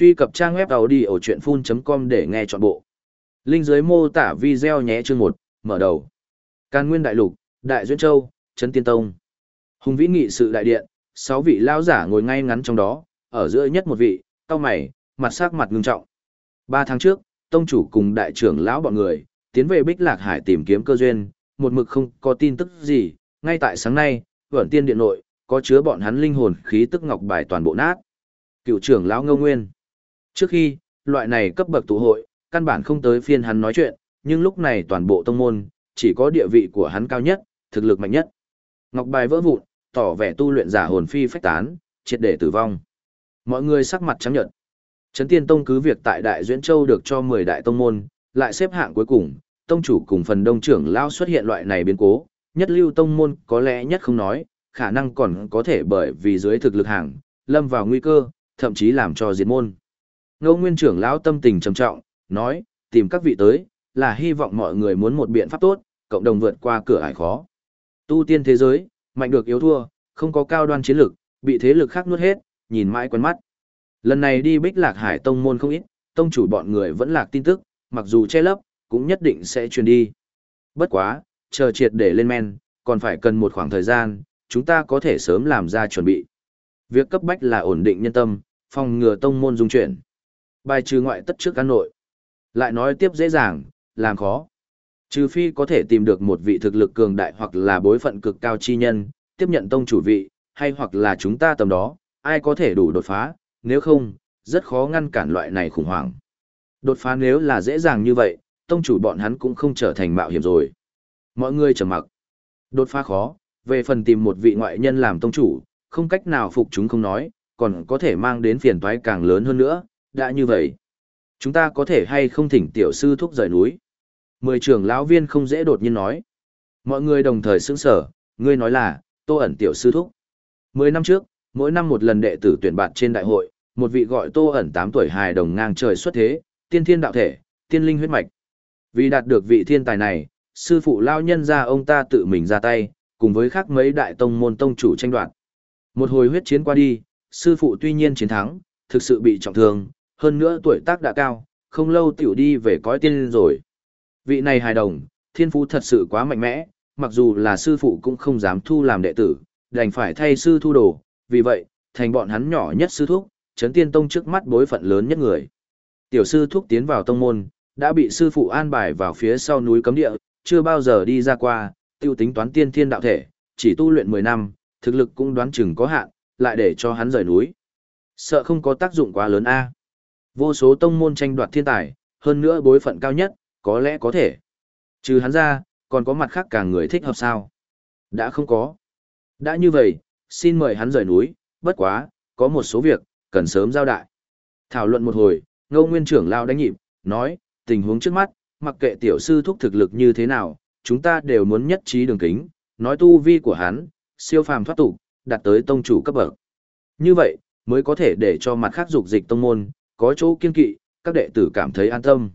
Truy cập trang web đầu đi ở chuyện full.com để nghe trọn bộ. Linh dưới mô tả video nhé chương 1, mở đầu. Can Nguyên Đại Lục, Đại Duyên Châu, Trấn Tiên Tông. Hùng vĩ nghị sự đại điện, sáu vị lao giả ngồi ngay ngắn trong đó, ở giữa nhất một vị, cao mày, mặt sắc mặt ngưng trọng. Ba tháng trước, tông chủ cùng đại trưởng lão bọn người, tiến về Bích Lạc Hải tìm kiếm cơ duyên, một mực không có tin tức gì, ngay tại sáng nay, vẩn tiên điện nội, có chứa bọn hắn linh hồn khí tức ngọc bài toàn bộ nát. Cựu trưởng lão Ngô Nguyên. Trước khi, loại này cấp bậc tụ hội, căn bản không tới phiên hắn nói chuyện, nhưng lúc này toàn bộ tông môn, chỉ có địa vị của hắn cao nhất, thực lực mạnh nhất. Ngọc bài vỡ vụn, tỏ vẻ tu luyện giả hồn phi phách tán, triệt để tử vong. Mọi người sắc mặt trắng nhợt. Trấn Tiên Tông cứ việc tại Đại Duyễn Châu được cho 10 đại tông môn, lại xếp hạng cuối cùng, tông chủ cùng phần đông trưởng lao xuất hiện loại này biến cố, nhất lưu tông môn có lẽ nhất không nói, khả năng còn có thể bởi vì dưới thực lực hàng, lâm vào nguy cơ, thậm chí làm cho diệt môn. Ngô Nguyên trưởng lão tâm tình trầm trọng, nói, tìm các vị tới, là hy vọng mọi người muốn một biện pháp tốt, cộng đồng vượt qua cửa ải khó. Tu tiên thế giới, mạnh được yếu thua, không có cao đoan chiến lực, bị thế lực khác nuốt hết, nhìn mãi quen mắt. Lần này đi Bích Lạc Hải tông môn không ít, tông chủ bọn người vẫn lạc tin tức, mặc dù che lấp, cũng nhất định sẽ truyền đi. Bất quá, chờ triệt để lên men, còn phải cần một khoảng thời gian, chúng ta có thể sớm làm ra chuẩn bị. Việc cấp bách là ổn định nhân tâm, phòng ngừa tông môn dung chuyển. Bài trừ ngoại tất trước cán nội. Lại nói tiếp dễ dàng, làm khó. Trừ phi có thể tìm được một vị thực lực cường đại hoặc là bối phận cực cao chi nhân, tiếp nhận tông chủ vị, hay hoặc là chúng ta tầm đó, ai có thể đủ đột phá, nếu không, rất khó ngăn cản loại này khủng hoảng. Đột phá nếu là dễ dàng như vậy, tông chủ bọn hắn cũng không trở thành mạo hiểm rồi. Mọi người trầm mặc. Đột phá khó, về phần tìm một vị ngoại nhân làm tông chủ, không cách nào phục chúng không nói, còn có thể mang đến phiền toái càng lớn hơn nữa, đã như vậy. Chúng ta có thể hay không thỉnh tiểu sư thúc rời núi. Mười trưởng lão viên không dễ đột nhiên nói. Mọi người đồng thời sững sở, ngươi nói là, tô ẩn tiểu sư thúc. Mười năm trước, mỗi năm một lần đệ tử tuyển bạt trên đại hội, một vị gọi tô ẩn tám tuổi hài đồng ngang trời xuất thế, tiên thiên đạo thể, tiên linh huyết mạch. Vì đạt được vị thiên tài này, sư phụ lao nhân ra ông ta tự mình ra tay, cùng với khác mấy đại tông môn tông chủ tranh đoạt. Một hồi huyết chiến qua đi, sư phụ tuy nhiên chiến thắng, thực sự bị trọng thương, hơn nữa tuổi tác đã cao, không lâu tiểu đi về cõi tiên rồi. Vị này hài đồng, thiên phú thật sự quá mạnh mẽ, mặc dù là sư phụ cũng không dám thu làm đệ tử, đành phải thay sư thu đồ, vì vậy, thành bọn hắn nhỏ nhất sư thúc, chấn tiên tông trước mắt bối phận lớn nhất người. Tiểu sư thúc tiến vào tông môn, đã bị sư phụ an bài vào phía sau núi cấm địa, chưa bao giờ đi ra qua, tiêu tính toán tiên thiên đạo thể, chỉ tu luyện 10 năm, thực lực cũng đoán chừng có hạn, lại để cho hắn rời núi. Sợ không có tác dụng quá lớn a. Vô số tông môn tranh đoạt thiên tài, hơn nữa bối phận cao nhất, có lẽ có thể. Trừ hắn ra, còn có mặt khác cả người thích hợp sao? Đã không có. Đã như vậy, xin mời hắn rời núi, bất quá, có một số việc, cần sớm giao đại. Thảo luận một hồi, ngô nguyên trưởng lao đánh nhịp, nói, tình huống trước mắt, mặc kệ tiểu sư thúc thực lực như thế nào, chúng ta đều muốn nhất trí đường kính, nói tu vi của hắn, siêu phàm thoát tục, đạt tới tông chủ cấp bậc. Như vậy, mới có thể để cho mặt khác dục dịch tông môn, có chỗ kiên kỵ, các đệ tử cảm thấy an tâm.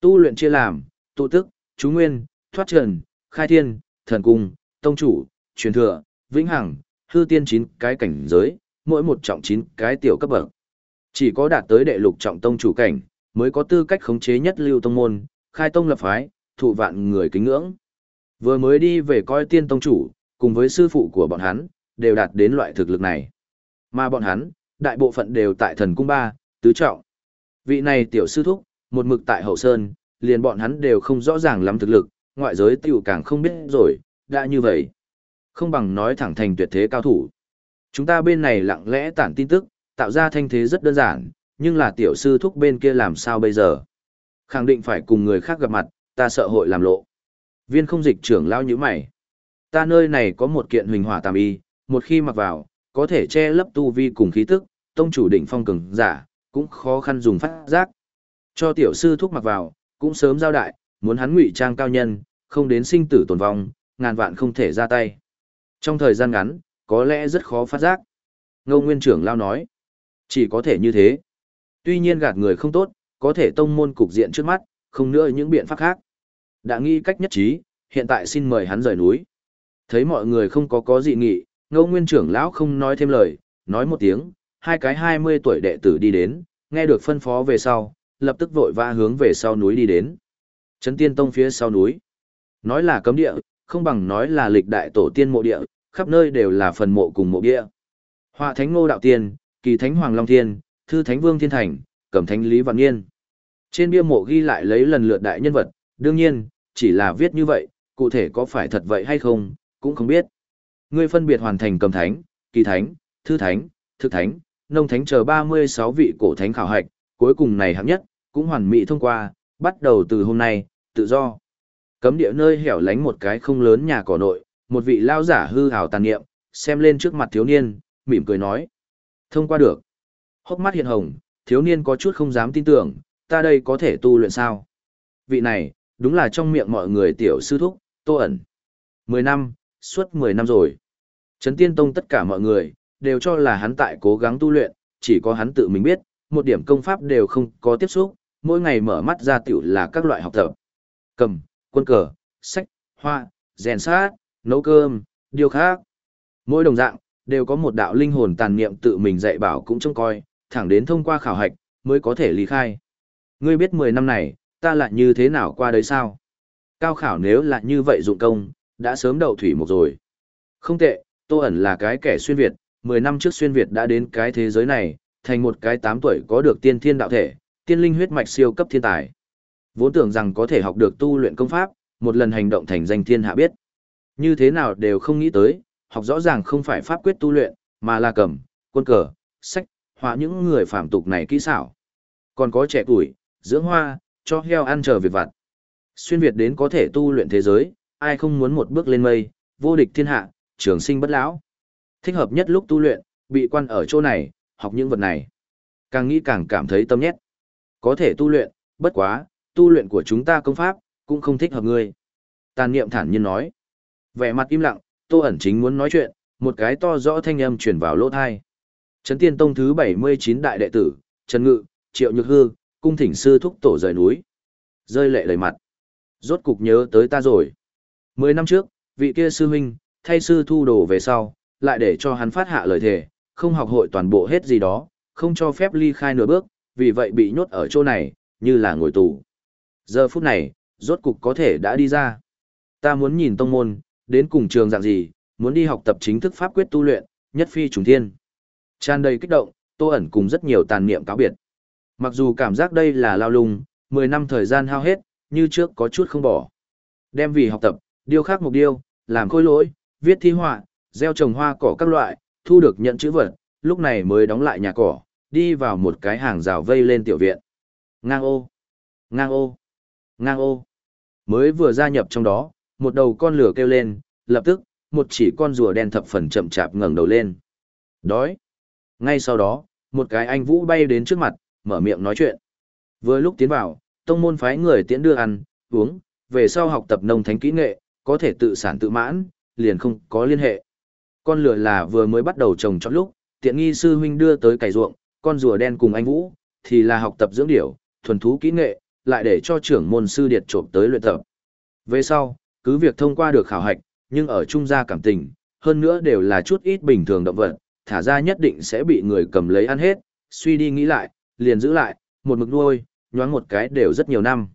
Tu luyện chia làm, tụ tức, chú nguyên, thoát trần, khai thiên, thần cung, tông chủ, truyền thừa, vĩnh hằng, hư tiên chín cái cảnh giới, mỗi một trọng chín cái tiểu cấp bậc. Chỉ có đạt tới đệ lục trọng tông chủ cảnh, mới có tư cách khống chế nhất lưu tông môn, khai tông lập phái, thụ vạn người kính ngưỡng. Vừa mới đi về coi tiên tông chủ, cùng với sư phụ của bọn hắn, đều đạt đến loại thực lực này. Mà bọn hắn, đại bộ phận đều tại thần cung ba, tứ trọng. Vị này tiểu sư thúc, một mực tại hậu sơn, liền bọn hắn đều không rõ ràng lắm thực lực, ngoại giới tiểu càng không biết rồi, đã như vậy. Không bằng nói thẳng thành tuyệt thế cao thủ. Chúng ta bên này lặng lẽ tản tin tức, tạo ra thanh thế rất đơn giản, nhưng là tiểu sư thúc bên kia làm sao bây giờ? Khẳng định phải cùng người khác gặp mặt, ta sợ hội làm lộ. Viên không dịch trưởng lao như mày. Ta nơi này có một kiện huỳnh hỏa tàm y, một khi mặc vào, có thể che lấp tu vi cùng khí tức, tông chủ đỉnh phong cường giả, cũng khó khăn dùng phát giác. Cho tiểu sư thuốc mặc vào, cũng sớm giao đại, muốn hắn ngụy trang cao nhân, không đến sinh tử tồn vong, ngàn vạn không thể ra tay. Trong thời gian ngắn, có lẽ rất khó phát giác. Ngô Nguyên trưởng lao nói, chỉ có thể như thế. Tuy nhiên gạt người không tốt, có thể tông môn cục diện trước mắt, không nữa những biện pháp khác. Đã nghĩ cách nhất trí, hiện tại xin mời hắn rời núi. Thấy mọi người không có có dị nghị, Ngô Nguyên trưởng lão không nói thêm lời, nói một tiếng, hai cái 20 tuổi đệ tử đi đến, nghe được phân phó về sau, lập tức vội vã hướng về sau núi đi đến. Trấn Tiên Tông phía sau núi. Nói là cấm địa, không bằng nói là lịch đại tổ tiên mộ địa, khắp nơi đều là phần mộ cùng mộ địa. Họa Thánh Ngô Đạo Tiên, Kỳ Thánh Hoàng Long Thiên, Thư Thánh Vương Thiên Thành, Cẩm Thánh Lý Văn Nghiên. Trên bia mộ ghi lại lấy lần lượt đại nhân vật, đương nhiên, chỉ là viết như vậy, cụ thể có phải thật vậy hay không, cũng không biết. Ngươi phân biệt hoàn thành Cẩm Thánh, Kỳ Thánh, Thư Thánh, Thực Thánh, Nông Thánh chờ 36 vị cổ thánh khảo hạch, cuối cùng này hạng nhất, cũng hoàn mỹ thông qua, bắt đầu từ hôm nay, tự do. Cấm địa nơi hẻo lánh một cái không lớn nhà cỏ nội, một vị lao giả hư hào tàn niệm, xem lên trước mặt thiếu niên, mỉm cười nói. Thông qua được. Hốc mắt hiện hồng, thiếu niên có chút không dám tin tưởng, ta đây có thể tu luyện sao? Vị này, đúng là trong miệng mọi người tiểu sư thúc, tô ẩn. Mười năm, suốt mười năm rồi. Trấn Tiên Tông tất cả mọi người, đều cho là hắn tại cố gắng tu luyện, chỉ có hắn tự mình biết, một điểm công pháp đều không có tiếp xúc, mỗi ngày mở mắt ra tiểu là các loại học tập. Cầm, quân cờ, sách, hoa, rèn sát, nấu cơm, điều khác. Mỗi đồng dạng, đều có một đạo linh hồn tàn niệm tự mình dạy bảo cũng trông coi, thẳng đến thông qua khảo hạch, mới có thể lý khai. Ngươi biết 10 năm này, ta lại như thế nào qua đấy sao? Cao khảo nếu là như vậy dụng công, đã sớm đậu thủy một rồi. Không tệ, Tô ẩn là cái kẻ xuyên Việt, 10 năm trước xuyên Việt đã đến cái thế giới này, thành một cái 8 tuổi có được tiên thiên đạo thể, tiên linh huyết mạch siêu cấp thiên tài. Vốn tưởng rằng có thể học được tu luyện công pháp, một lần hành động thành danh thiên hạ biết. Như thế nào đều không nghĩ tới, học rõ ràng không phải pháp quyết tu luyện, mà là cầm, quân cờ, sách, họa những người phạm tục này kỹ xảo. Còn có trẻ tuổi, dưỡng hoa, cho heo ăn chờ việc vặt. Xuyên Việt đến có thể tu luyện thế giới, ai không muốn một bước lên mây, vô địch thiên hạ, trường sinh bất lão. Thích hợp nhất lúc tu luyện, bị quan ở chỗ này, học những vật này. Càng nghĩ càng cảm thấy tâm nhét. Có thể tu luyện, bất quá, tu luyện của chúng ta công pháp, cũng không thích hợp ngươi. Tàn niệm thản nhiên nói. Vẻ mặt im lặng, Tô ẩn chính muốn nói chuyện, một cái to rõ thanh âm truyền vào lỗ thai. Trấn Tiên Tông thứ 79 đại đệ tử, Trần Ngự, Triệu Nhược Hư, cung thỉnh sư thúc tổ rời núi. Rơi lệ đầy mặt. Rốt cục nhớ tới ta rồi. Mười năm trước, vị kia sư huynh, thay sư thu đồ về sau, lại để cho hắn phát hạ lời thề, không học hội toàn bộ hết gì đó, không cho phép ly khai nửa bước, vì vậy bị nhốt ở chỗ này, như là ngồi tù. Giờ phút này, rốt cục có thể đã đi ra. Ta muốn nhìn tông môn, đến cùng trường dạng gì, muốn đi học tập chính thức pháp quyết tu luyện, nhất phi trùng thiên. Tràn đầy kích động, Tô ẩn cùng rất nhiều tàn niệm cáo biệt. Mặc dù cảm giác đây là lao lung, 10 năm thời gian hao hết, như trước có chút không bỏ. Đem vì học tập, điêu khắc mục điêu, làm khôi lỗi, viết thi họa, gieo trồng hoa cỏ các loại, thu được nhận chữ vật, lúc này mới đóng lại nhà cỏ, đi vào một cái hàng rào vây lên tiểu viện. Ngang ô, ngang ô, ngang ô. Mới vừa gia nhập trong đó, một đầu con lửa kêu lên, lập tức, một chỉ con rùa đen thập phần chậm chạp ngẩng đầu lên. Đói. Ngay sau đó, một cái anh vũ bay đến trước mặt, mở miệng nói chuyện. Vừa lúc tiến vào, tông môn phái người tiễn đưa ăn, uống, về sau học tập nông thánh kỹ nghệ, có thể tự sản tự mãn, liền không có liên hệ. Con lửa là vừa mới bắt đầu trồng chọn lúc, tiện nghi sư huynh đưa tới cày ruộng, con rùa đen cùng anh Vũ, thì là học tập dưỡng điểu, thuần thú kỹ nghệ, lại để cho trưởng môn sư điệt trộm tới luyện tập. Về sau, cứ việc thông qua được khảo hạch, nhưng ở trung gia cảm tình, hơn nữa đều là chút ít bình thường động vật, thả ra nhất định sẽ bị người cầm lấy ăn hết, suy đi nghĩ lại, liền giữ lại, một mực nuôi, nhoáng một cái đều rất nhiều năm.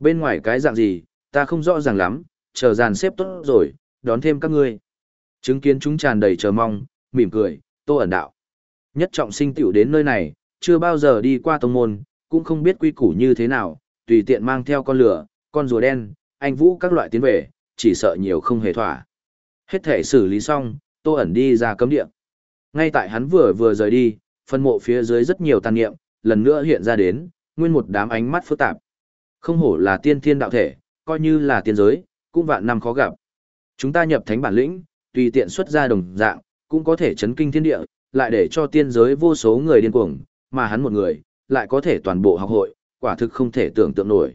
Bên ngoài cái dạng gì, ta không rõ ràng lắm, chờ dàn xếp tốt rồi, đón thêm các ngươi. Chứng kiến chúng tràn đầy chờ mong, mỉm cười, tô ẩn đạo. Nhất trọng sinh tiểu đến nơi này, chưa bao giờ đi qua tông môn, cũng không biết quy củ như thế nào, tùy tiện mang theo con lửa, con rùa đen, anh vũ các loại tiến về, chỉ sợ nhiều không hề thỏa. Hết thể xử lý xong, tô ẩn đi ra cấm địa. Ngay tại hắn vừa vừa rời đi, phân mộ phía dưới rất nhiều tàn niệm, lần nữa hiện ra đến, nguyên một đám ánh mắt phức tạp. Không hổ là tiên thiên đạo thể, coi như là tiên giới, cũng vạn năm khó gặp. Chúng ta nhập thánh bản lĩnh, tùy tiện xuất ra đồng dạng, cũng có thể chấn kinh thiên địa, lại để cho tiên giới vô số người điên cuồng, mà hắn một người, lại có thể toàn bộ học hội, quả thực không thể tưởng tượng nổi.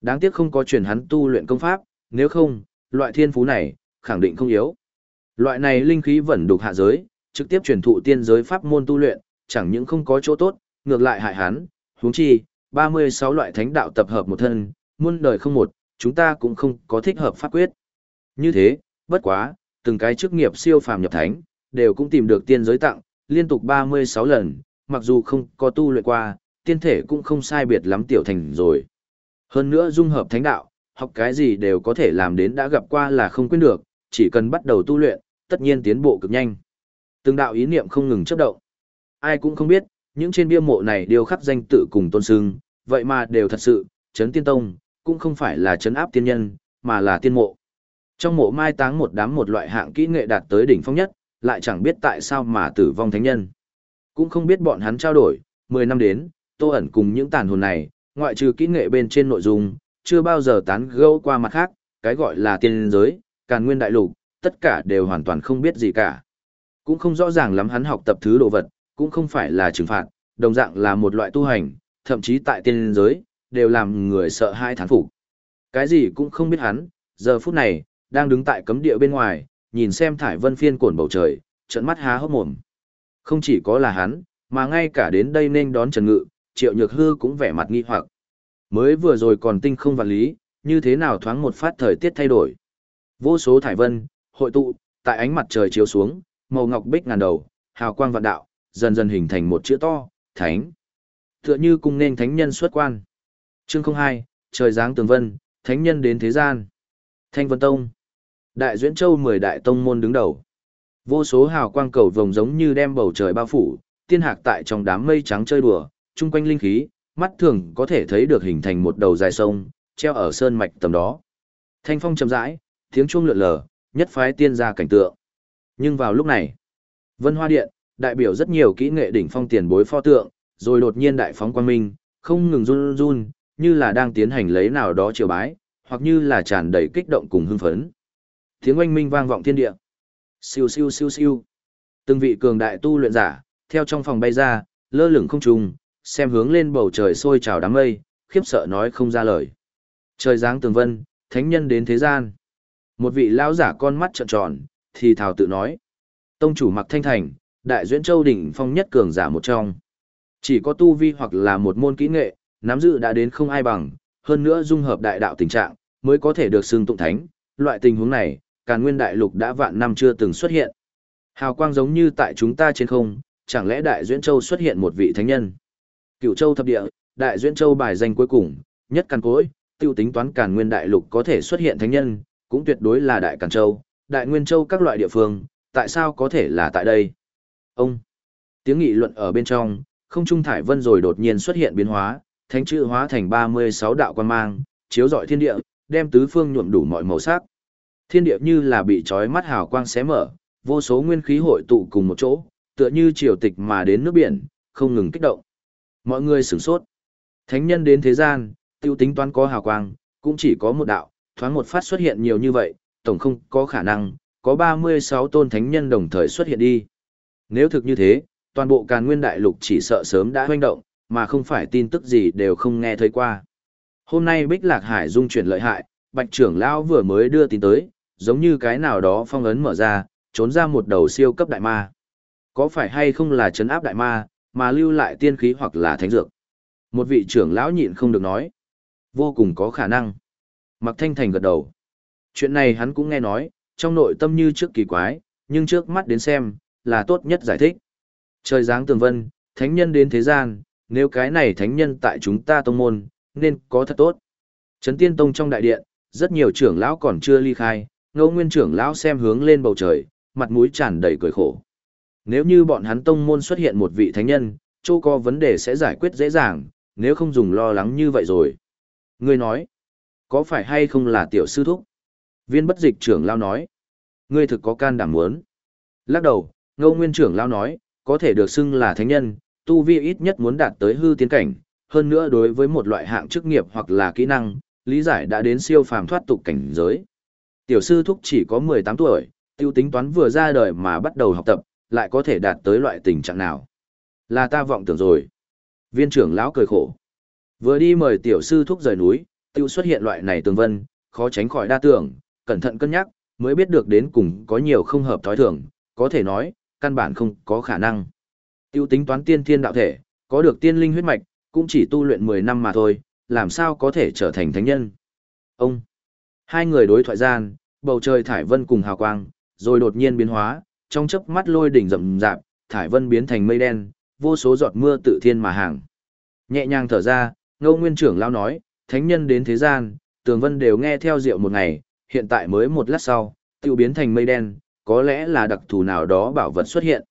Đáng tiếc không có truyền hắn tu luyện công pháp, nếu không, loại thiên phú này, khẳng định không yếu. Loại này linh khí vẫn đục hạ giới, trực tiếp truyền thụ tiên giới pháp môn tu luyện, chẳng những không có chỗ tốt, ngược lại hại hắn, huống chi, 36 loại thánh đạo tập hợp một thân, muôn đời không một, chúng ta cũng không có thích hợp pháp quyết. Như thế, bất quá, từng cái chức nghiệp siêu phàm nhập thánh, đều cũng tìm được tiên giới tặng, liên tục 36 lần, mặc dù không có tu luyện qua, tiên thể cũng không sai biệt lắm tiểu thành rồi. Hơn nữa dung hợp thánh đạo, học cái gì đều có thể làm đến đã gặp qua là không quên được, chỉ cần bắt đầu tu luyện, tất nhiên tiến bộ cực nhanh. Từng đạo ý niệm không ngừng chấp động. Ai cũng không biết, những trên bia mộ này đều khắc danh tự cùng tôn sưng, vậy mà đều thật sự, chấn tiên tông, cũng không phải là chấn áp tiên nhân, mà là tiên mộ. Trong mộ mai táng một đám một loại hạng kỹ nghệ đạt tới đỉnh phong nhất, lại chẳng biết tại sao mà tử vong thánh nhân. Cũng không biết bọn hắn trao đổi, 10 năm đến, tô ẩn cùng những tàn hồn này, ngoại trừ kỹ nghệ bên trên nội dung, chưa bao giờ tán gẫu qua mặt khác, cái gọi là tiên giới, càn nguyên đại lục, tất cả đều hoàn toàn không biết gì cả. Cũng không rõ ràng lắm hắn học tập thứ đồ vật, cũng không phải là trừng phạt, đồng dạng là một loại tu hành, thậm chí tại tiên giới, đều làm người sợ hai thán phục. Cái gì cũng không biết hắn, giờ phút này, đang đứng tại cấm địa bên ngoài, nhìn xem thải vân phiên cuộn bầu trời, trận mắt há hốc mồm. Không chỉ có là hắn, mà ngay cả đến đây nên đón Trần Ngự, Triệu Nhược Hư cũng vẻ mặt nghi hoặc. Mới vừa rồi còn tinh không vạn lý, như thế nào thoáng một phát thời tiết thay đổi. Vô số thải vân, hội tụ, tại ánh mặt trời chiếu xuống, màu ngọc bích ngàn đầu, hào quang vạn đạo, dần dần hình thành một chữ to, thánh. Tựa như cung nên thánh nhân xuất quan. Chương 02, trời giáng tường vân, thánh nhân đến thế gian. Thanh Vân Tông. Đại Duyễn Châu mười đại tông môn đứng đầu. Vô số hào quang cầu vồng giống như đem bầu trời bao phủ, tiên hạc tại trong đám mây trắng chơi đùa, chung quanh linh khí, mắt thường có thể thấy được hình thành một đầu dài sông, treo ở sơn mạch tầm đó. Thanh phong chậm rãi, tiếng chuông lượn lờ, nhất phái tiên ra cảnh tượng. Nhưng vào lúc này, Vân Hoa Điện, đại biểu rất nhiều kỹ nghệ đỉnh phong tiền bối pho tượng, rồi đột nhiên đại phóng quang minh, không ngừng run run, như là đang tiến hành lấy nào đó triều bái, hoặc như là tràn đầy kích động cùng hưng phấn. Tiếng oanh minh vang vọng thiên địa. Siêu siêu siêu siêu. Từng vị cường đại tu luyện giả, theo trong phòng bay ra, lơ lửng không trùng, xem hướng lên bầu trời sôi trào đám mây, khiếp sợ nói không ra lời. Trời giáng tường vân, thánh nhân đến thế gian. Một vị lão giả con mắt trợn tròn, thì thào tự nói. Tông chủ mặc thanh thành, đại duyễn châu đỉnh phong nhất cường giả một trong. Chỉ có tu vi hoặc là một môn kỹ nghệ, nắm giữ đã đến không ai bằng, hơn nữa dung hợp đại đạo tình trạng, mới có thể được xưng tụng thánh. Loại tình huống này, càn nguyên đại lục đã vạn năm chưa từng xuất hiện. Hào quang giống như tại chúng ta trên không, chẳng lẽ đại duyễn châu xuất hiện một vị thánh nhân? Cựu châu thập địa, đại duyễn châu bài danh cuối cùng, nhất căn cối, tiêu tính toán càn nguyên đại lục có thể xuất hiện thánh nhân, cũng tuyệt đối là đại càn châu, đại nguyên châu các loại địa phương, tại sao có thể là tại đây? Ông, tiếng nghị luận ở bên trong, không trung thải vân rồi đột nhiên xuất hiện biến hóa, thánh chữ hóa thành 36 đạo quan mang, chiếu rọi thiên địa, đem tứ phương nhuộm đủ mọi màu sắc. Thiên địa như là bị trói mắt hào quang xé mở, vô số nguyên khí hội tụ cùng một chỗ, tựa như triều tịch mà đến nước biển, không ngừng kích động. Mọi người sửng sốt. Thánh nhân đến thế gian, tiêu tính toán có hào quang, cũng chỉ có một đạo, thoáng một phát xuất hiện nhiều như vậy, tổng không có khả năng, có 36 tôn thánh nhân đồng thời xuất hiện đi. Nếu thực như thế, toàn bộ càn nguyên đại lục chỉ sợ sớm đã hoanh động, mà không phải tin tức gì đều không nghe thấy qua. Hôm nay Bích Lạc Hải dung chuyển lợi hại, Bạch trưởng lão vừa mới đưa tin tới, giống như cái nào đó phong ấn mở ra, trốn ra một đầu siêu cấp đại ma. Có phải hay không là chấn áp đại ma, mà lưu lại tiên khí hoặc là thánh dược? Một vị trưởng lão nhịn không được nói. Vô cùng có khả năng. Mặc thanh thành gật đầu. Chuyện này hắn cũng nghe nói, trong nội tâm như trước kỳ quái, nhưng trước mắt đến xem, là tốt nhất giải thích. Trời giáng tường vân, thánh nhân đến thế gian, nếu cái này thánh nhân tại chúng ta tông môn, nên có thật tốt. Trấn tiên tông trong đại điện, rất nhiều trưởng lão còn chưa ly khai, ngô nguyên trưởng lão xem hướng lên bầu trời, mặt mũi tràn đầy cười khổ. Nếu như bọn hắn tông môn xuất hiện một vị thánh nhân, châu có vấn đề sẽ giải quyết dễ dàng, nếu không dùng lo lắng như vậy rồi. Ngươi nói, có phải hay không là tiểu sư thúc? Viên bất dịch trưởng lao nói, ngươi thực có can đảm muốn. Lắc đầu, ngô nguyên trưởng lao nói, có thể được xưng là thánh nhân, tu vi ít nhất muốn đạt tới hư tiến cảnh, hơn nữa đối với một loại hạng chức nghiệp hoặc là kỹ năng, lý giải đã đến siêu phàm thoát tục cảnh giới. Tiểu sư thúc chỉ có 18 tuổi, tiêu tính toán vừa ra đời mà bắt đầu học tập, lại có thể đạt tới loại tình trạng nào. Là ta vọng tưởng rồi. Viên trưởng lão cười khổ. Vừa đi mời tiểu sư thúc rời núi, tiêu xuất hiện loại này tường vân, khó tránh khỏi đa tưởng, cẩn thận cân nhắc, mới biết được đến cùng có nhiều không hợp thói thường, có thể nói, căn bản không có khả năng. Tiêu tính toán tiên thiên đạo thể, có được tiên linh huyết mạch, cũng chỉ tu luyện 10 năm mà thôi, làm sao có thể trở thành thánh nhân. Ông, hai người đối thoại gian, bầu trời thải vân cùng hào quang, rồi đột nhiên biến hóa, trong chớp mắt lôi đỉnh rậm rạp, thải vân biến thành mây đen, vô số giọt mưa tự thiên mà hàng. Nhẹ nhàng thở ra, ngô nguyên trưởng lao nói, thánh nhân đến thế gian, tường vân đều nghe theo diệu một ngày, hiện tại mới một lát sau, tiêu biến thành mây đen, có lẽ là đặc thù nào đó bảo vật xuất hiện.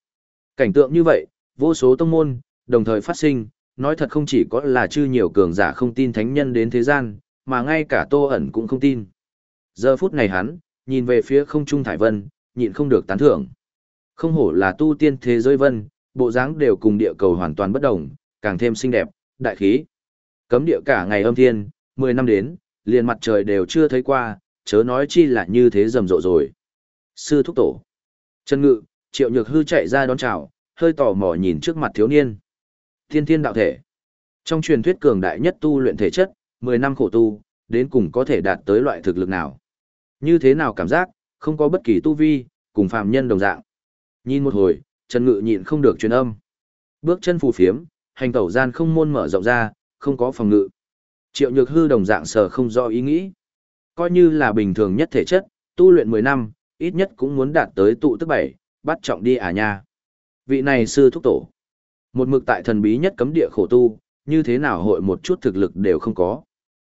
Cảnh tượng như vậy, vô số tông môn, đồng thời phát sinh, nói thật không chỉ có là chư nhiều cường giả không tin thánh nhân đến thế gian, mà ngay cả tô ẩn cũng không tin. Giờ phút này hắn, nhìn về phía không trung thải vân, nhịn không được tán thưởng. Không hổ là tu tiên thế giới vân, bộ dáng đều cùng địa cầu hoàn toàn bất đồng, càng thêm xinh đẹp, đại khí. Cấm địa cả ngày âm thiên, 10 năm đến, liền mặt trời đều chưa thấy qua, chớ nói chi là như thế rầm rộ rồi. Sư thúc tổ. Trần Ngự, Triệu Nhược Hư chạy ra đón chào, hơi tò mò nhìn trước mặt thiếu niên. Thiên thiên đạo thể. Trong truyền thuyết cường đại nhất tu luyện thể chất, 10 năm khổ tu, đến cùng có thể đạt tới loại thực lực nào. Như thế nào cảm giác, không có bất kỳ tu vi, cùng phàm nhân đồng dạng. Nhìn một hồi, Trần Ngự nhịn không được truyền âm. Bước chân phù phiếm, hành tẩu gian không môn mở rộng ra, không có phòng ngự. Triệu Nhược Hư đồng dạng sở không do ý nghĩ. Coi như là bình thường nhất thể chất, tu luyện 10 năm, ít nhất cũng muốn đạt tới tụ tức bảy, bắt trọng đi à nha. Vị này sư thúc tổ. Một mực tại thần bí nhất cấm địa khổ tu, như thế nào hội một chút thực lực đều không có.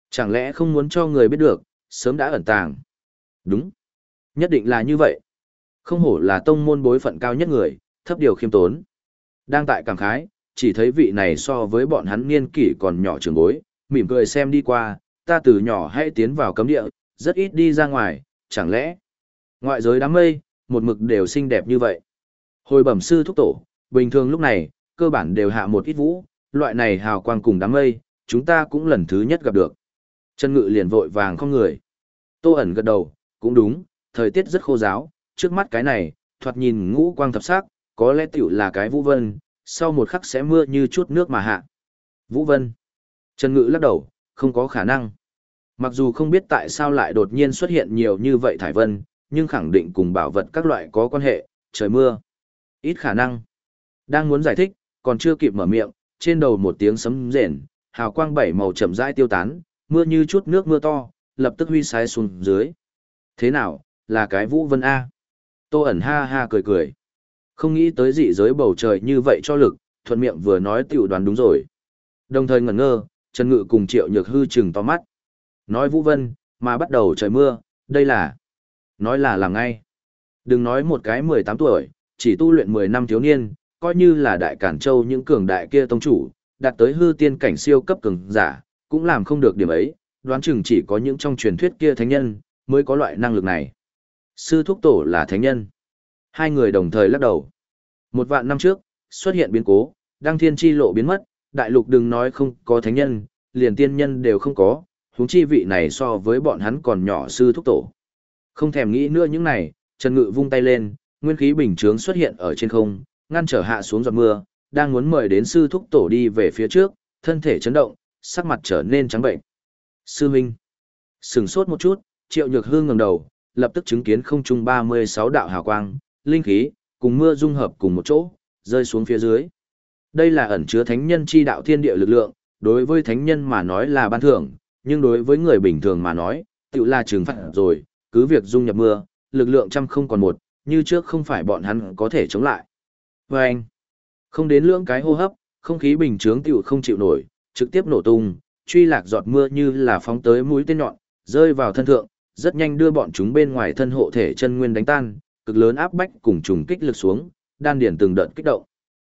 Chẳng lẽ không muốn cho người biết được, sớm đã ẩn tàng. Đúng. Nhất định là như vậy. Không hổ là tông môn bối phận cao nhất người, thấp điều khiêm tốn. Đang tại cảm khái, chỉ thấy vị này so với bọn hắn niên kỷ còn nhỏ trường bối, mỉm cười xem đi qua, ta từ nhỏ hãy tiến vào cấm địa, rất ít đi ra ngoài, chẳng lẽ ngoại giới đám mây, một mực đều xinh đẹp như vậy. Hồi bẩm sư thúc tổ, bình thường lúc này, cơ bản đều hạ một ít vũ, loại này hào quang cùng đám mây, chúng ta cũng lần thứ nhất gặp được. Chân ngự liền vội vàng không người. Tô ẩn gật đầu, cũng đúng, thời tiết rất khô giáo, trước mắt cái này, thoạt nhìn ngũ quang thập sắc, có lẽ tiểu là cái vũ vân, sau một khắc sẽ mưa như chút nước mà hạ. Vũ vân. Trần Ngự lắc đầu, không có khả năng. Mặc dù không biết tại sao lại đột nhiên xuất hiện nhiều như vậy thải vân, nhưng khẳng định cùng bảo vật các loại có quan hệ, trời mưa. Ít khả năng. Đang muốn giải thích, còn chưa kịp mở miệng, trên đầu một tiếng sấm rền, hào quang bảy màu chậm rãi tiêu tán, mưa như chút nước mưa to, lập tức huy sái xuống dưới. Thế nào, là cái Vũ Vân A. Tô ẩn ha ha cười cười. Không nghĩ tới dị giới bầu trời như vậy cho lực, thuận miệng vừa nói tiểu đoán đúng rồi. Đồng thời ngẩn ngơ, Trần Ngự cùng Triệu Nhược hư chừng to mắt. Nói Vũ Vân, mà bắt đầu trời mưa, đây là... Nói là làm ngay. Đừng nói một cái 18 tuổi, chỉ tu luyện 10 năm thiếu niên, coi như là đại cản châu những cường đại kia tông chủ, đạt tới hư tiên cảnh siêu cấp cường giả, cũng làm không được điểm ấy, đoán chừng chỉ có những trong truyền thuyết kia thánh nhân, mới có loại năng lực này. Sư thúc tổ là thánh nhân. Hai người đồng thời lắc đầu. Một vạn năm trước, xuất hiện biến cố, đăng thiên chi lộ biến mất, đại lục đừng nói không có thánh nhân, liền tiên nhân đều không có, huống chi vị này so với bọn hắn còn nhỏ sư thúc tổ. Không thèm nghĩ nữa những này, Trần Ngự vung tay lên, nguyên khí bình chướng xuất hiện ở trên không, ngăn trở hạ xuống giọt mưa, đang muốn mời đến sư thúc tổ đi về phía trước, thân thể chấn động, sắc mặt trở nên trắng bệnh. Sư Minh. Sừng sốt một chút, Triệu Nhược Hương ngẩng đầu, lập tức chứng kiến không trung 36 đạo hào quang, linh khí, cùng mưa dung hợp cùng một chỗ, rơi xuống phía dưới. Đây là ẩn chứa thánh nhân chi đạo thiên địa lực lượng, đối với thánh nhân mà nói là ban thưởng, nhưng đối với người bình thường mà nói, tự là trừng phạt rồi, cứ việc dung nhập mưa, lực lượng trăm không còn một, như trước không phải bọn hắn có thể chống lại. Và anh, không đến lưỡng cái hô hấp, không khí bình chướng tiểu không chịu nổi, trực tiếp nổ tung, truy lạc giọt mưa như là phóng tới mũi tên nhọn, rơi vào thân thượng, rất nhanh đưa bọn chúng bên ngoài thân hộ thể chân nguyên đánh tan, cực lớn áp bách cùng trùng kích lực xuống, đan điển từng đợt kích động.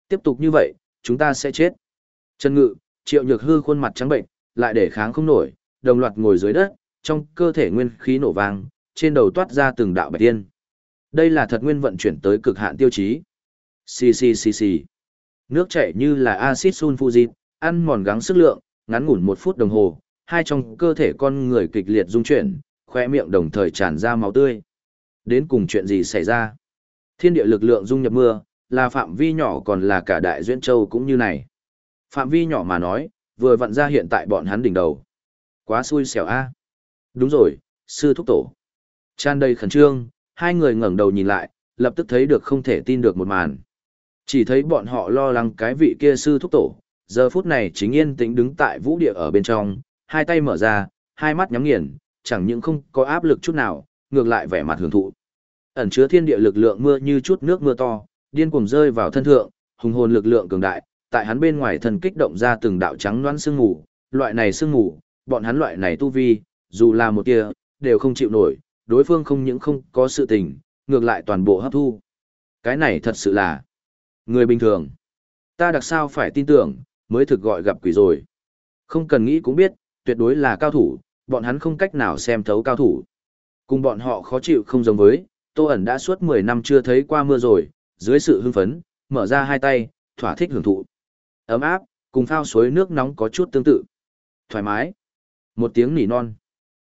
Tiếp tục như vậy, chúng ta sẽ chết. Chân ngự, triệu nhược hư khuôn mặt trắng bệnh, lại để kháng không nổi, đồng loạt ngồi dưới đất, trong cơ thể nguyên khí nổ vang, trên đầu toát ra từng đạo bạch tiên. Đây là thật nguyên vận chuyển tới cực hạn tiêu chí. Xì xì xì xì. Nước chảy như là axit sulfuric, ăn mòn gắng sức lượng, ngắn ngủn một phút đồng hồ, hai trong cơ thể con người kịch liệt rung chuyển, khoe miệng đồng thời tràn ra máu tươi. Đến cùng chuyện gì xảy ra? Thiên địa lực lượng dung nhập mưa, là phạm vi nhỏ còn là cả đại duyên châu cũng như này. Phạm vi nhỏ mà nói, vừa vặn ra hiện tại bọn hắn đỉnh đầu. Quá xui xẻo a. Đúng rồi, sư thúc tổ. chan đầy khẩn trương, hai người ngẩng đầu nhìn lại, lập tức thấy được không thể tin được một màn. Chỉ thấy bọn họ lo lắng cái vị kia sư thúc tổ, giờ phút này chính yên tĩnh đứng tại vũ địa ở bên trong, hai tay mở ra, hai mắt nhắm nghiền, chẳng những không có áp lực chút nào, ngược lại vẻ mặt hưởng thụ. Ẩn chứa thiên địa lực lượng mưa như chút nước mưa to, điên cuồng rơi vào thân thượng, hùng hồn lực lượng cường đại, tại hắn bên ngoài thần kích động ra từng đạo trắng loãng sương mù, loại này sương mù, bọn hắn loại này tu vi, dù là một tia, đều không chịu nổi, đối phương không những không có sự tình, ngược lại toàn bộ hấp thu. Cái này thật sự là người bình thường. Ta đặc sao phải tin tưởng, mới thực gọi gặp quỷ rồi. Không cần nghĩ cũng biết, tuyệt đối là cao thủ, bọn hắn không cách nào xem thấu cao thủ. Cùng bọn họ khó chịu không giống với, Tô ẩn đã suốt 10 năm chưa thấy qua mưa rồi, dưới sự hưng phấn, mở ra hai tay, thỏa thích hưởng thụ. Ấm áp, cùng phao suối nước nóng có chút tương tự. Thoải mái. Một tiếng nỉ non.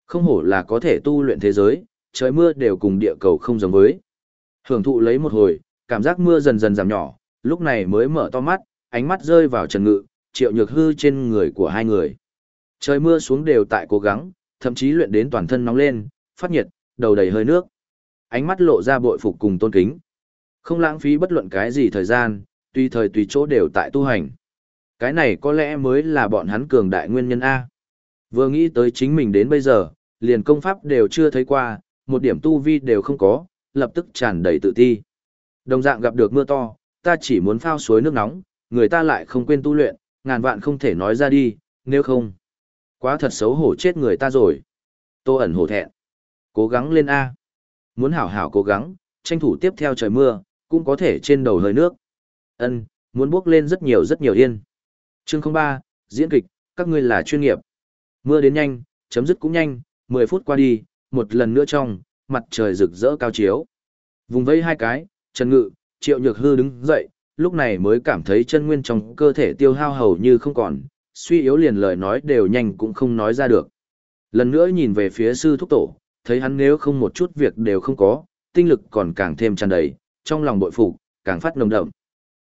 Không hổ là có thể tu luyện thế giới, trời mưa đều cùng địa cầu không giống với. Hưởng thụ lấy một hồi, cảm giác mưa dần dần giảm nhỏ, lúc này mới mở to mắt, ánh mắt rơi vào Trần Ngự, Triệu Nhược Hư trên người của hai người. Trời mưa xuống đều tại cố gắng, thậm chí luyện đến toàn thân nóng lên, phát nhiệt, đầu đầy hơi nước. Ánh mắt lộ ra bội phục cùng tôn kính. Không lãng phí bất luận cái gì thời gian, tùy thời tùy chỗ đều tại tu hành. Cái này có lẽ mới là bọn hắn cường đại nguyên nhân A. Vừa nghĩ tới chính mình đến bây giờ, liền công pháp đều chưa thấy qua, một điểm tu vi đều không có, lập tức tràn đầy tự ti. Đồng dạng gặp được mưa to, ta chỉ muốn phao suối nước nóng, người ta lại không quên tu luyện, ngàn vạn không thể nói ra đi, nếu không. Quá thật xấu hổ chết người ta rồi. Tô ẩn hổ thẹn. Cố gắng lên A. Muốn hảo hảo cố gắng, tranh thủ tiếp theo trời mưa, cũng có thể trên đầu hơi nước. Ân, muốn bước lên rất nhiều rất nhiều yên. Chương 03, diễn kịch, các ngươi là chuyên nghiệp. Mưa đến nhanh, chấm dứt cũng nhanh, 10 phút qua đi, một lần nữa trong, mặt trời rực rỡ cao chiếu. Vùng vây hai cái, Trần Ngự, Triệu Nhược Hư đứng dậy, lúc này mới cảm thấy chân nguyên trong cơ thể tiêu hao hầu như không còn, suy yếu liền lời nói đều nhanh cũng không nói ra được. Lần nữa nhìn về phía sư thúc tổ, thấy hắn nếu không một chút việc đều không có, tinh lực còn càng thêm tràn đầy, trong lòng bội phục, càng phát nồng đậm.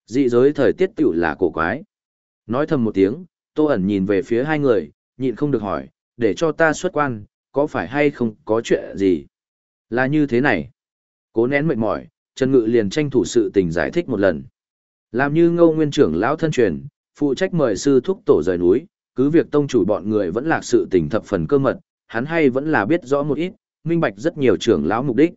Dị giới thời tiết tiểu là cổ quái. Nói thầm một tiếng, Tô ẩn nhìn về phía hai người, nhịn không được hỏi, để cho ta xuất quan, có phải hay không có chuyện gì? Là như thế này. Cố nén mệt mỏi, Trần Ngự liền tranh thủ sự tình giải thích một lần. Làm như ngâu nguyên trưởng lão thân truyền, phụ trách mời sư thúc tổ rời núi, cứ việc tông chủ bọn người vẫn lạc sự tình thập phần cơ mật, hắn hay vẫn là biết rõ một ít, minh bạch rất nhiều trưởng lão mục đích.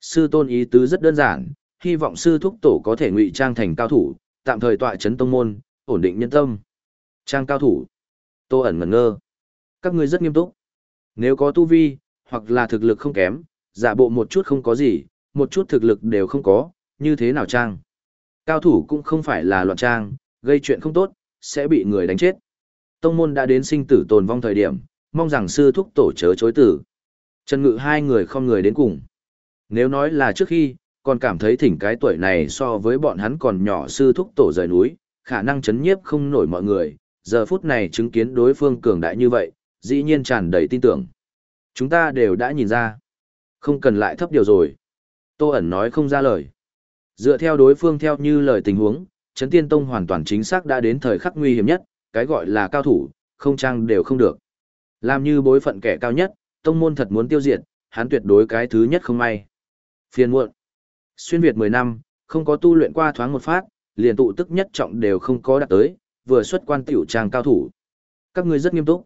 Sư tôn ý tứ rất đơn giản, hy vọng sư thúc tổ có thể ngụy trang thành cao thủ, tạm thời tọa chấn tông môn, ổn định nhân tâm. Trang cao thủ. Tô ẩn ngẩn ngơ. Các ngươi rất nghiêm túc. Nếu có tu vi, hoặc là thực lực không kém, giả bộ một chút không có gì, một chút thực lực đều không có, như thế nào trang. Cao thủ cũng không phải là loạn trang, gây chuyện không tốt, sẽ bị người đánh chết. Tông môn đã đến sinh tử tồn vong thời điểm, mong rằng sư thúc tổ chớ chối tử. Trần Ngự hai người không người đến cùng. Nếu nói là trước khi, còn cảm thấy thỉnh cái tuổi này so với bọn hắn còn nhỏ sư thúc tổ rời núi, khả năng chấn nhiếp không nổi mọi người, giờ phút này chứng kiến đối phương cường đại như vậy, dĩ nhiên tràn đầy tin tưởng. Chúng ta đều đã nhìn ra. Không cần lại thấp điều rồi. Tô ẩn nói không ra lời. Dựa theo đối phương theo như lời tình huống, Trấn Tiên Tông hoàn toàn chính xác đã đến thời khắc nguy hiểm nhất, cái gọi là cao thủ, không trang đều không được. Làm như bối phận kẻ cao nhất, tông môn thật muốn tiêu diệt, hắn tuyệt đối cái thứ nhất không may. Phiền muộn. Xuyên Việt 10 năm, không có tu luyện qua thoáng một phát, liền tụ tức nhất trọng đều không có đạt tới, vừa xuất quan tiểu trang cao thủ. Các ngươi rất nghiêm túc.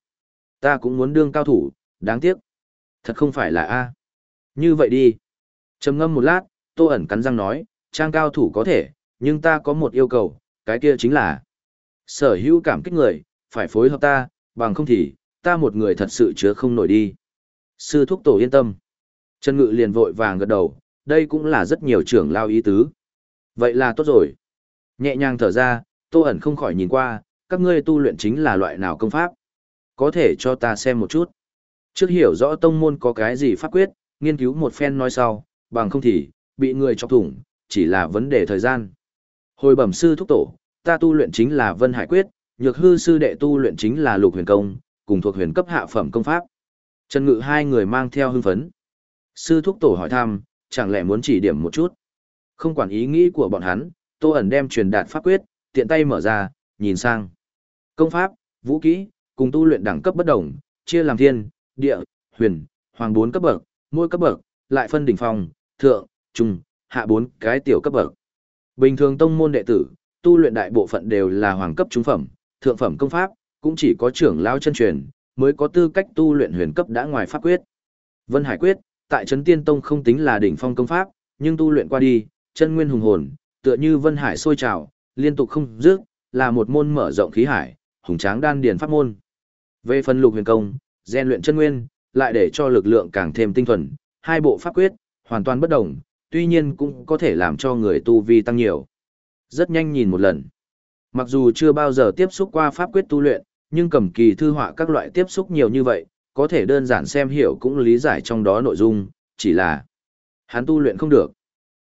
Ta cũng muốn đương cao thủ, đáng tiếc. Thật không phải là A. Như vậy đi. trầm ngâm một lát, Tô ẩn cắn răng nói, trang cao thủ có thể, nhưng ta có một yêu cầu, cái kia chính là sở hữu cảm kích người, phải phối hợp ta, bằng không thì, ta một người thật sự chứa không nổi đi. Sư thúc tổ yên tâm. Trần Ngự liền vội vàng gật đầu, đây cũng là rất nhiều trưởng lao ý tứ. Vậy là tốt rồi. Nhẹ nhàng thở ra, Tô ẩn không khỏi nhìn qua, các ngươi tu luyện chính là loại nào công pháp. Có thể cho ta xem một chút. Trước hiểu rõ tông môn có cái gì pháp quyết, nghiên cứu một phen nói sau, bằng không thì, bị người chọc thủng, chỉ là vấn đề thời gian. Hồi bẩm sư thúc tổ, ta tu luyện chính là Vân Hải Quyết, nhược hư sư đệ tu luyện chính là Lục Huyền Công, cùng thuộc huyền cấp hạ phẩm công pháp. Trần Ngự hai người mang theo hưng phấn. Sư thúc tổ hỏi thăm, chẳng lẽ muốn chỉ điểm một chút. Không quản ý nghĩ của bọn hắn, Tô ẩn đem truyền đạt pháp quyết, tiện tay mở ra, nhìn sang. Công pháp, vũ kỹ, cùng tu luyện đẳng cấp bất đồng, chia làm thiên, địa, huyền, hoàng bốn cấp bậc, mỗi cấp bậc, lại phân đỉnh phong, thượng, trung, hạ bốn cái tiểu cấp bậc. Bình thường tông môn đệ tử, tu luyện đại bộ phận đều là hoàng cấp trung phẩm, thượng phẩm công pháp, cũng chỉ có trưởng lao chân truyền, mới có tư cách tu luyện huyền cấp đã ngoài pháp quyết. Vân Hải quyết, tại Trấn Tiên Tông không tính là đỉnh phong công pháp, nhưng tu luyện qua đi, chân nguyên hùng hồn, tựa như Vân Hải sôi trào, liên tục không dứt, là một môn mở rộng khí hải, hùng tráng đan điền pháp môn. Về phần lục huyền công, gen luyện chân nguyên, lại để cho lực lượng càng thêm tinh thuần, hai bộ pháp quyết, hoàn toàn bất đồng, tuy nhiên cũng có thể làm cho người tu vi tăng nhiều. Rất nhanh nhìn một lần. Mặc dù chưa bao giờ tiếp xúc qua pháp quyết tu luyện, nhưng cầm kỳ thư họa các loại tiếp xúc nhiều như vậy, có thể đơn giản xem hiểu cũng lý giải trong đó nội dung, chỉ là hắn tu luyện không được.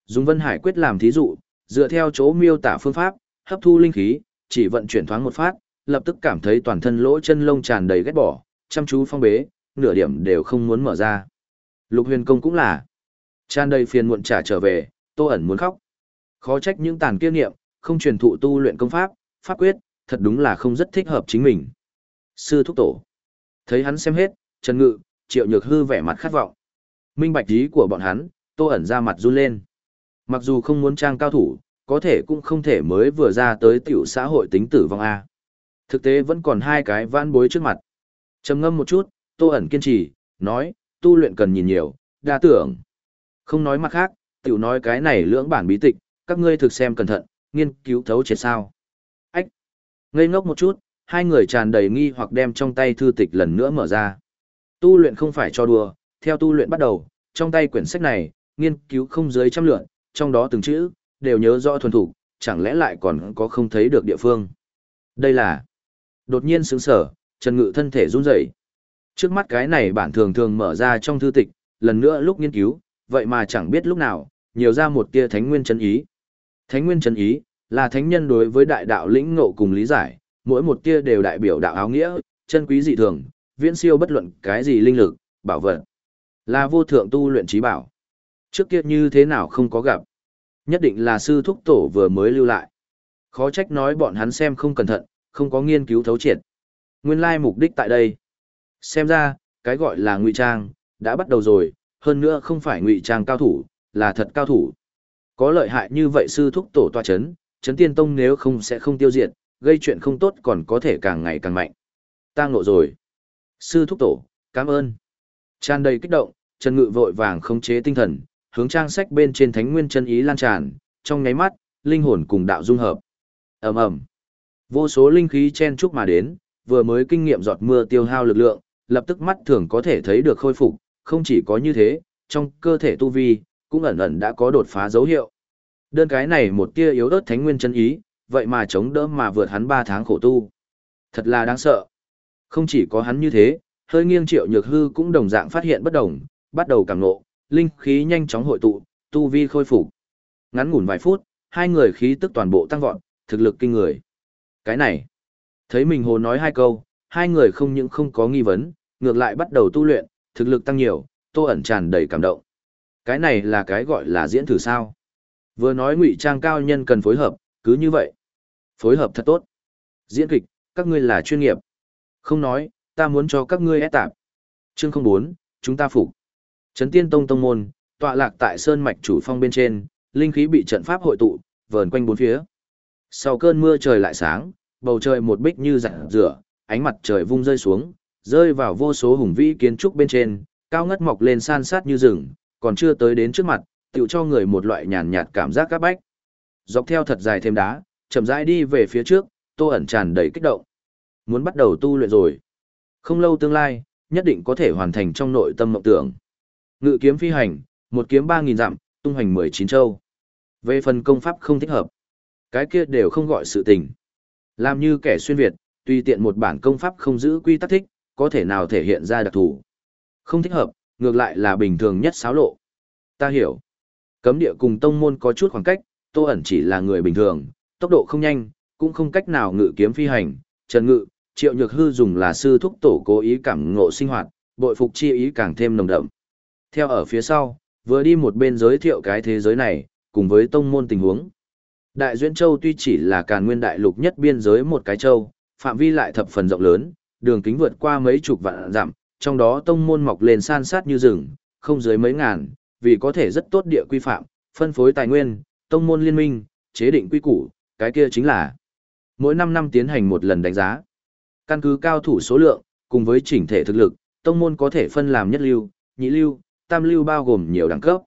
Dùng Vân Hải quyết làm thí dụ, dựa theo chỗ miêu tả phương pháp, hấp thu linh khí, chỉ vận chuyển thoáng một phát, lập tức cảm thấy toàn thân lỗ chân lông tràn đầy ghét bỏ, chăm chú phong bế, nửa điểm đều không muốn mở ra. Lục huyền công cũng là. Tràn đầy phiền muộn trả trở về, tô ẩn muốn khóc. Khó trách những tàn kia nghiệm, không truyền thụ tu luyện công pháp, pháp quyết, thật đúng là không rất thích hợp chính mình. Sư thúc tổ. Thấy hắn xem hết, Trần Ngự, Triệu Nhược Hư vẻ mặt khát vọng. Minh bạch ý của bọn hắn, tô ẩn ra mặt run lên. Mặc dù không muốn trang cao thủ, có thể cũng không thể mới vừa ra tới tiểu xã hội tính tử vong A. Thực tế vẫn còn hai cái vãn bối trước mặt. trầm ngâm một chút, tô ẩn kiên trì, nói, tu luyện cần nhìn nhiều, đa tưởng. Không nói mặt khác, tiểu nói cái này lưỡng bản bí tịch, các ngươi thực xem cẩn thận, nghiên cứu thấu triệt sao. Ách! Ngây ngốc một chút, hai người tràn đầy nghi hoặc đem trong tay thư tịch lần nữa mở ra. Tu luyện không phải cho đùa, theo tu luyện bắt đầu, trong tay quyển sách này, nghiên cứu không dưới trăm lượn, trong đó từng chữ, đều nhớ rõ thuần thủ, chẳng lẽ lại còn có không thấy được địa phương. Đây là... Đột nhiên sướng sở, Trần Ngự thân thể run rẩy. Trước mắt cái này bản thường thường mở ra trong thư tịch, lần nữa lúc nghiên cứu, vậy mà chẳng biết lúc nào, nhiều ra một tia thánh nguyên chân ý. Thánh nguyên chân ý, là thánh nhân đối với đại đạo lĩnh ngộ cùng lý giải, mỗi một tia đều đại biểu đạo áo nghĩa, chân quý dị thường, viễn siêu bất luận cái gì linh lực, bảo vật. Là vô thượng tu luyện trí bảo. Trước kia như thế nào không có gặp. Nhất định là sư thúc tổ vừa mới lưu lại. Khó trách nói bọn hắn xem không cẩn thận, không có nghiên cứu thấu triệt. Nguyên lai mục đích tại đây. Xem ra, cái gọi là ngụy trang, đã bắt đầu rồi, hơn nữa không phải ngụy trang cao thủ, là thật cao thủ. Có lợi hại như vậy sư thúc tổ tòa chấn, chấn tiên tông nếu không sẽ không tiêu diệt, gây chuyện không tốt còn có thể càng ngày càng mạnh. Ta ngộ rồi. Sư thúc tổ, cảm ơn. Tràn đầy kích động, Trần Ngự vội vàng khống chế tinh thần, hướng trang sách bên trên thánh nguyên chân ý lan tràn, trong nháy mắt, linh hồn cùng đạo dung hợp. Ầm ầm. Vô số linh khí chen chúc mà đến, vừa mới kinh nghiệm giọt mưa tiêu hao lực lượng, lập tức mắt thường có thể thấy được khôi phục, không chỉ có như thế, trong cơ thể tu vi cũng ẩn ẩn đã có đột phá dấu hiệu. Đơn cái này một tia yếu ớt thánh nguyên chân ý, vậy mà chống đỡ mà vượt hắn 3 tháng khổ tu. Thật là đáng sợ. Không chỉ có hắn như thế, hơi nghiêng triệu nhược hư cũng đồng dạng phát hiện bất đồng, bắt đầu cảm ngộ, linh khí nhanh chóng hội tụ, tu vi khôi phục. Ngắn ngủn vài phút, hai người khí tức toàn bộ tăng vọt, thực lực kinh người. Cái này, thấy mình hồ nói hai câu, hai người không những không có nghi vấn, ngược lại bắt đầu tu luyện, thực lực tăng nhiều, tô ẩn tràn đầy cảm động. Cái này là cái gọi là diễn thử sao. Vừa nói ngụy trang cao nhân cần phối hợp, cứ như vậy. Phối hợp thật tốt. Diễn kịch, các ngươi là chuyên nghiệp. Không nói, ta muốn cho các ngươi ép tạp. Chương 04, chúng ta phục. Trấn Tiên Tông Tông Môn, tọa lạc tại Sơn Mạch chủ phong bên trên, linh khí bị trận pháp hội tụ, vờn quanh bốn phía. Sau cơn mưa trời lại sáng, bầu trời một bích như rạng rửa, ánh mặt trời vung rơi xuống, rơi vào vô số hùng vĩ kiến trúc bên trên, cao ngất mọc lên san sát như rừng, còn chưa tới đến trước mặt, tựu cho người một loại nhàn nhạt cảm giác các bách. Dọc theo thật dài thêm đá, chậm rãi đi về phía trước, Tô ẩn tràn đầy kích động. Muốn bắt đầu tu luyện rồi. Không lâu tương lai, nhất định có thể hoàn thành trong nội tâm mộng tưởng. Ngự kiếm phi hành, một kiếm ba nghìn dặm, tung hành mười chín châu. Về phần công pháp không thích hợp, cái kia đều không gọi sự tình. Làm như kẻ xuyên Việt, tùy tiện một bản công pháp không giữ quy tắc thích, có thể nào thể hiện ra đặc thù. Không thích hợp, ngược lại là bình thường nhất xáo lộ. Ta hiểu. Cấm địa cùng tông môn có chút khoảng cách, Tô ẩn chỉ là người bình thường, tốc độ không nhanh, cũng không cách nào ngự kiếm phi hành. Trần Ngự, Triệu Nhược Hư dùng là sư thúc tổ cố ý cảm ngộ sinh hoạt, bội phục chi ý càng thêm nồng đậm. Theo ở phía sau, vừa đi một bên giới thiệu cái thế giới này, cùng với tông môn tình huống. Đại Duyên Châu tuy chỉ là càn nguyên đại lục nhất biên giới một cái châu, phạm vi lại thập phần rộng lớn, đường kính vượt qua mấy chục vạn dặm, trong đó tông môn mọc lên san sát như rừng, không dưới mấy ngàn, vì có thể rất tốt địa quy phạm, phân phối tài nguyên, tông môn liên minh, chế định quy củ, cái kia chính là mỗi 5 năm tiến hành một lần đánh giá. Căn cứ cao thủ số lượng, cùng với chỉnh thể thực lực, tông môn có thể phân làm nhất lưu, nhị lưu, tam lưu bao gồm nhiều đẳng cấp.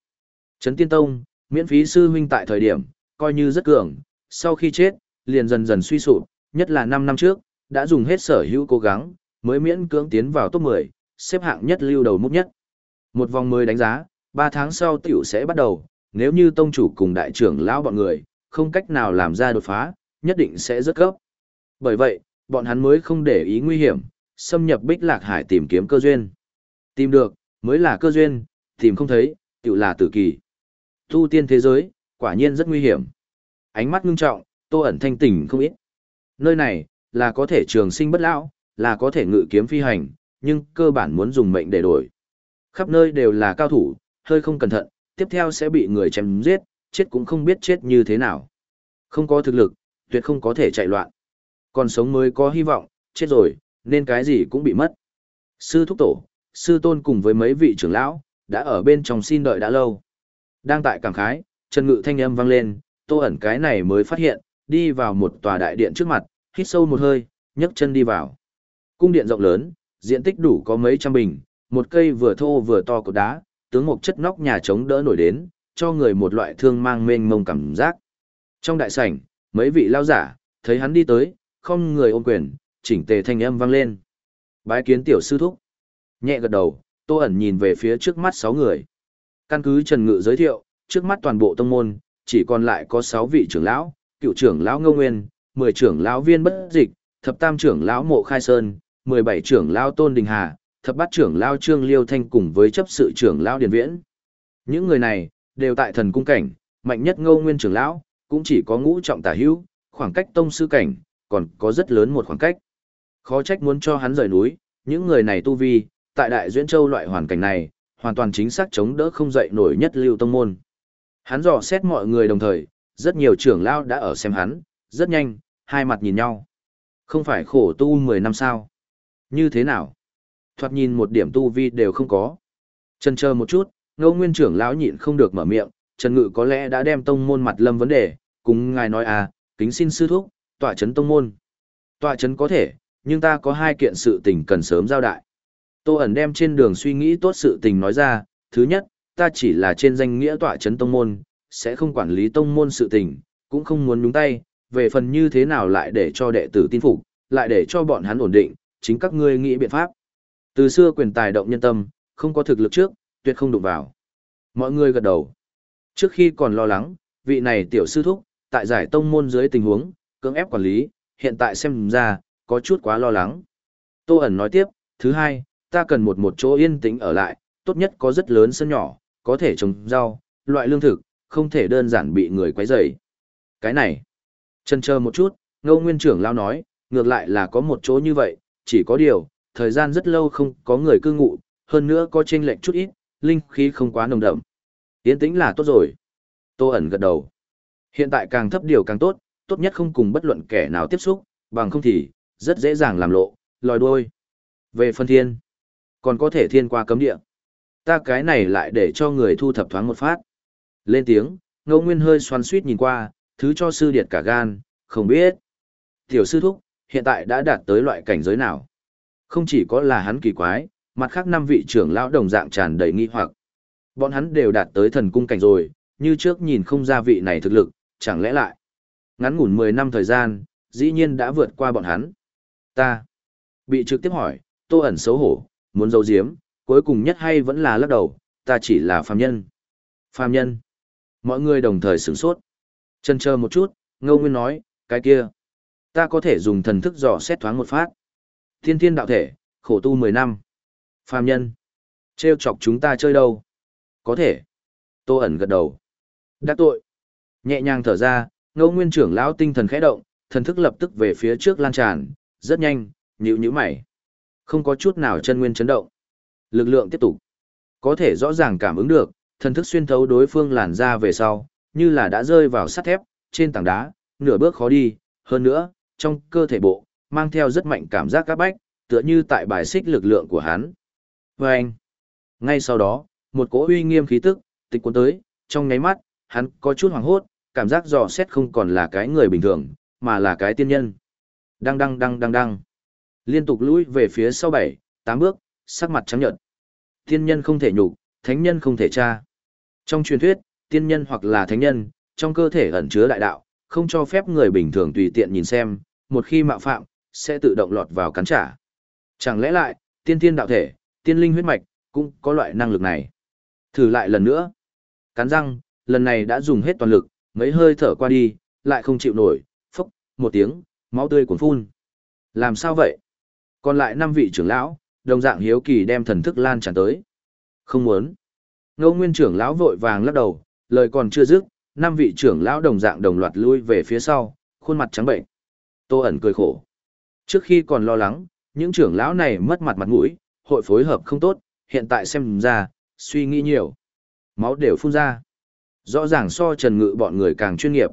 Trấn Tiên Tông, miễn phí sư huynh tại thời điểm, coi như rất cường, sau khi chết, liền dần dần suy sụp, nhất là 5 năm trước, đã dùng hết sở hữu cố gắng, mới miễn cưỡng tiến vào top 10, xếp hạng nhất lưu đầu mút nhất. Một vòng mới đánh giá, 3 tháng sau tiểu sẽ bắt đầu, nếu như tông chủ cùng đại trưởng lão bọn người, không cách nào làm ra đột phá, nhất định sẽ rất cấp. Bởi vậy, bọn hắn mới không để ý nguy hiểm, xâm nhập bích lạc hải tìm kiếm cơ duyên. Tìm được, mới là cơ duyên, tìm không thấy, tiểu là tử kỳ. Tu tiên thế giới, quả nhiên rất nguy hiểm. Ánh mắt ngưng trọng, tô ẩn thanh tỉnh không ít. Nơi này, là có thể trường sinh bất lão, là có thể ngự kiếm phi hành, nhưng cơ bản muốn dùng mệnh để đổi. Khắp nơi đều là cao thủ, hơi không cẩn thận, tiếp theo sẽ bị người chém giết, chết cũng không biết chết như thế nào. Không có thực lực, tuyệt không có thể chạy loạn. Còn sống mới có hy vọng, chết rồi, nên cái gì cũng bị mất. Sư thúc tổ, sư tôn cùng với mấy vị trưởng lão, đã ở bên trong xin đợi đã lâu. Đang tại cảm khái, Trần Ngự thanh âm vang lên, tô ẩn cái này mới phát hiện, đi vào một tòa đại điện trước mặt, hít sâu một hơi, nhấc chân đi vào. Cung điện rộng lớn, diện tích đủ có mấy trăm bình, một cây vừa thô vừa to cột đá, tướng một chất nóc nhà chống đỡ nổi đến, cho người một loại thương mang mênh mông cảm giác. Trong đại sảnh, mấy vị lao giả, thấy hắn đi tới, không người ôm quyền, chỉnh tề thanh âm vang lên. Bái kiến tiểu sư thúc. Nhẹ gật đầu, tô ẩn nhìn về phía trước mắt sáu người. Căn cứ Trần Ngự giới thiệu, trước mắt toàn bộ tông môn, chỉ còn lại có sáu vị trưởng lão, cựu trưởng lão Ngô Nguyên, mười trưởng lão Viên Bất Dịch, thập tam trưởng lão Mộ Khai Sơn, mười bảy trưởng lão Tôn Đình Hà, thập bát trưởng lão Trương Liêu Thanh cùng với chấp sự trưởng lão Điền Viễn. Những người này, đều tại thần cung cảnh, mạnh nhất Ngô Nguyên trưởng lão, cũng chỉ có ngũ trọng tả hữu, khoảng cách tông sư cảnh, còn có rất lớn một khoảng cách. Khó trách muốn cho hắn rời núi, những người này tu vi, tại Đại Duyễn Châu loại hoàn cảnh này, hoàn toàn chính xác chống đỡ không dậy nổi nhất lưu tông môn. Hắn dò xét mọi người đồng thời, rất nhiều trưởng lao đã ở xem hắn, rất nhanh, hai mặt nhìn nhau. Không phải khổ tu 10 năm sao? Như thế nào? Thoạt nhìn một điểm tu vi đều không có. Chân chờ một chút, ngô nguyên trưởng lão nhịn không được mở miệng, Trần Ngự có lẽ đã đem tông môn mặt lâm vấn đề, cùng ngài nói à, kính xin sư thúc, tọa chấn tông môn. Tọa chấn có thể, nhưng ta có hai kiện sự tình cần sớm giao đại. Tô ẩn đem trên đường suy nghĩ tốt sự tình nói ra, thứ nhất, ta chỉ là trên danh nghĩa tọa chấn tông môn, sẽ không quản lý tông môn sự tình, cũng không muốn nhúng tay, về phần như thế nào lại để cho đệ tử tin phục, lại để cho bọn hắn ổn định, chính các ngươi nghĩ biện pháp. Từ xưa quyền tài động nhân tâm, không có thực lực trước, tuyệt không đụng vào. Mọi người gật đầu. Trước khi còn lo lắng, vị này tiểu sư thúc, tại giải tông môn dưới tình huống, cưỡng ép quản lý, hiện tại xem ra, có chút quá lo lắng. Tô ẩn nói tiếp, thứ hai, ta cần một một chỗ yên tĩnh ở lại, tốt nhất có rất lớn sân nhỏ, có thể trồng rau, loại lương thực, không thể đơn giản bị người quấy rầy. Cái này, chân chờ một chút, ngô nguyên trưởng lao nói, ngược lại là có một chỗ như vậy, chỉ có điều, thời gian rất lâu không có người cư ngụ, hơn nữa có chênh lệch chút ít, linh khí không quá nồng đậm. Yên tĩnh là tốt rồi. Tô ẩn gật đầu. Hiện tại càng thấp điều càng tốt, tốt nhất không cùng bất luận kẻ nào tiếp xúc, bằng không thì, rất dễ dàng làm lộ, lòi đuôi. Về phân thiên, còn có thể thiên qua cấm địa. Ta cái này lại để cho người thu thập thoáng một phát. Lên tiếng, ngô nguyên hơi xoắn suýt nhìn qua, thứ cho sư điệt cả gan, không biết. Tiểu sư thúc, hiện tại đã đạt tới loại cảnh giới nào? Không chỉ có là hắn kỳ quái, mặt khác năm vị trưởng lão đồng dạng tràn đầy nghi hoặc. Bọn hắn đều đạt tới thần cung cảnh rồi, như trước nhìn không ra vị này thực lực, chẳng lẽ lại. Ngắn ngủn 10 năm thời gian, dĩ nhiên đã vượt qua bọn hắn. Ta, bị trực tiếp hỏi, tô ẩn xấu hổ, muốn giấu giếm, cuối cùng nhất hay vẫn là lắc đầu, ta chỉ là phàm nhân. Phàm nhân. Mọi người đồng thời sửng sốt. Chần chờ một chút, ngô nguyên nói, cái kia. Ta có thể dùng thần thức dò xét thoáng một phát. Thiên thiên đạo thể, khổ tu 10 năm. Phàm nhân. Trêu chọc chúng ta chơi đâu? Có thể. Tô ẩn gật đầu. Đắc tội. Nhẹ nhàng thở ra, ngô nguyên trưởng lão tinh thần khẽ động, thần thức lập tức về phía trước lan tràn, rất nhanh, nhíu nhíu mày. Không có chút nào chân nguyên chấn động. Lực lượng tiếp tục. Có thể rõ ràng cảm ứng được, thần thức xuyên thấu đối phương làn ra về sau, như là đã rơi vào sắt thép, trên tảng đá, nửa bước khó đi, hơn nữa, trong cơ thể bộ, mang theo rất mạnh cảm giác các bách, tựa như tại bài xích lực lượng của hắn. Và anh, ngay sau đó, một cỗ uy nghiêm khí tức, tịch cuốn tới, trong nháy mắt, hắn có chút hoảng hốt, cảm giác dò xét không còn là cái người bình thường, mà là cái tiên nhân. Đăng đăng đăng đăng đăng. Liên tục lùi về phía sau bảy, tám bước, sắc mặt trắng nhợt. Tiên nhân không thể nhục, thánh nhân không thể tra. Trong truyền thuyết, tiên nhân hoặc là thánh nhân, trong cơ thể ẩn chứa đại đạo, không cho phép người bình thường tùy tiện nhìn xem, một khi mạo phạm, sẽ tự động lọt vào cắn trả. Chẳng lẽ lại, tiên thiên đạo thể, tiên linh huyết mạch, cũng có loại năng lực này. Thử lại lần nữa. Cắn răng, lần này đã dùng hết toàn lực, mấy hơi thở qua đi, lại không chịu nổi, phốc, một tiếng, máu tươi cuốn phun. Làm sao vậy? Còn lại năm vị trưởng lão, đồng dạng hiếu kỳ đem thần thức lan tràn tới. Không muốn. Ngô Nguyên trưởng lão vội vàng lắc đầu, lời còn chưa dứt, năm vị trưởng lão đồng dạng đồng loạt lui về phía sau, khuôn mặt trắng bệnh. Tô ẩn cười khổ. Trước khi còn lo lắng, những trưởng lão này mất mặt mặt mũi, hội phối hợp không tốt, hiện tại xem ra, suy nghĩ nhiều. Máu đều phun ra. Rõ ràng so Trần Ngự bọn người càng chuyên nghiệp.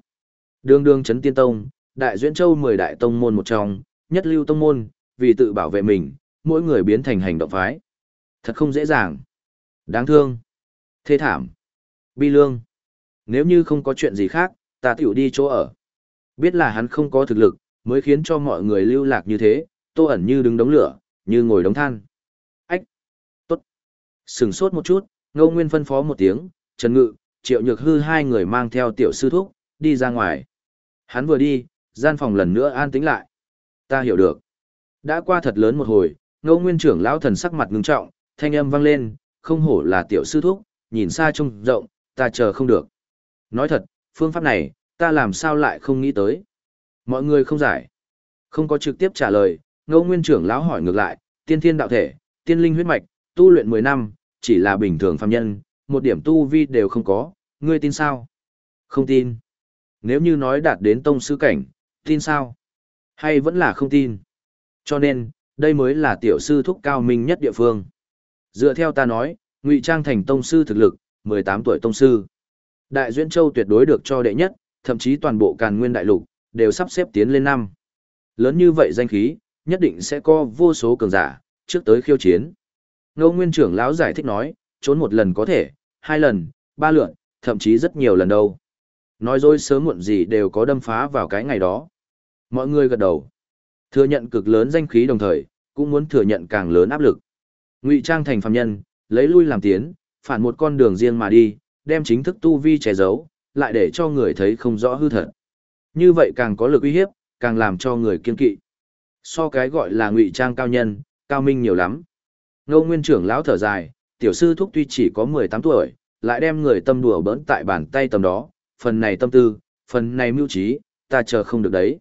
Đường đường chấn tiên tông, đại duyên châu 10 đại tông môn một trong, nhất lưu tông môn, vì tự bảo vệ mình, mỗi người biến thành hành động phái. Thật không dễ dàng. Đáng thương. Thê thảm. Bi lương. Nếu như không có chuyện gì khác, ta tiểu đi chỗ ở. Biết là hắn không có thực lực, mới khiến cho mọi người lưu lạc như thế, tô ẩn như đứng đống lửa, như ngồi đống than. Ách! Tốt! Sừng sốt một chút, ngô nguyên phân phó một tiếng, Trần Ngự, Triệu Nhược Hư hai người mang theo tiểu sư thúc, đi ra ngoài. Hắn vừa đi, gian phòng lần nữa an tĩnh lại. Ta hiểu được. Đã qua thật lớn một hồi, ngô nguyên trưởng lão thần sắc mặt ngưng trọng, thanh âm vang lên, không hổ là tiểu sư thúc, nhìn xa trông rộng, ta chờ không được. Nói thật, phương pháp này, ta làm sao lại không nghĩ tới. Mọi người không giải. Không có trực tiếp trả lời, ngô nguyên trưởng lão hỏi ngược lại, tiên thiên đạo thể, tiên linh huyết mạch, tu luyện 10 năm, chỉ là bình thường phàm nhân, một điểm tu vi đều không có, ngươi tin sao? Không tin. Nếu như nói đạt đến tông sư cảnh, tin sao? Hay vẫn là không tin? Cho nên, đây mới là tiểu sư thúc cao minh nhất địa phương. Dựa theo ta nói, ngụy trang thành tông sư thực lực, 18 tuổi tông sư. Đại Duyên Châu tuyệt đối được cho đệ nhất, thậm chí toàn bộ càn nguyên đại lục, đều sắp xếp tiến lên năm. Lớn như vậy danh khí, nhất định sẽ có vô số cường giả, trước tới khiêu chiến. Ngô Nguyên trưởng lão giải thích nói, trốn một lần có thể, hai lần, ba lượn, thậm chí rất nhiều lần đâu. Nói dối sớm muộn gì đều có đâm phá vào cái ngày đó. Mọi người gật đầu. Thừa nhận cực lớn danh khí đồng thời, cũng muốn thừa nhận càng lớn áp lực. Ngụy trang thành phàm nhân, lấy lui làm tiến, phản một con đường riêng mà đi, đem chính thức tu vi che giấu, lại để cho người thấy không rõ hư thật. Như vậy càng có lực uy hiếp, càng làm cho người kiên kỵ. So cái gọi là ngụy trang cao nhân, cao minh nhiều lắm. Ngô Nguyên trưởng lão thở dài, tiểu sư thúc tuy chỉ có 18 tuổi, lại đem người tâm đùa bỡn tại bàn tay tầm đó, phần này tâm tư, phần này mưu trí, ta chờ không được đấy.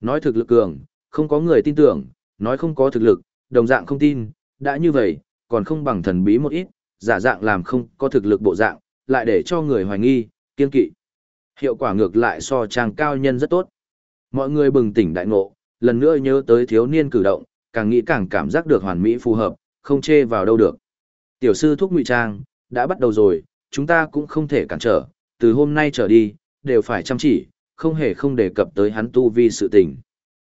Nói thực lực cường, không có người tin tưởng, nói không có thực lực, đồng dạng không tin, đã như vậy, còn không bằng thần bí một ít, giả dạng làm không có thực lực bộ dạng, lại để cho người hoài nghi, kiên kỵ. Hiệu quả ngược lại so trang cao nhân rất tốt. Mọi người bừng tỉnh đại ngộ, lần nữa nhớ tới thiếu niên cử động, càng nghĩ càng cảm giác được hoàn mỹ phù hợp, không chê vào đâu được. Tiểu sư thúc ngụy trang, đã bắt đầu rồi, chúng ta cũng không thể cản trở, từ hôm nay trở đi, đều phải chăm chỉ, không hề không đề cập tới hắn tu vi sự tình.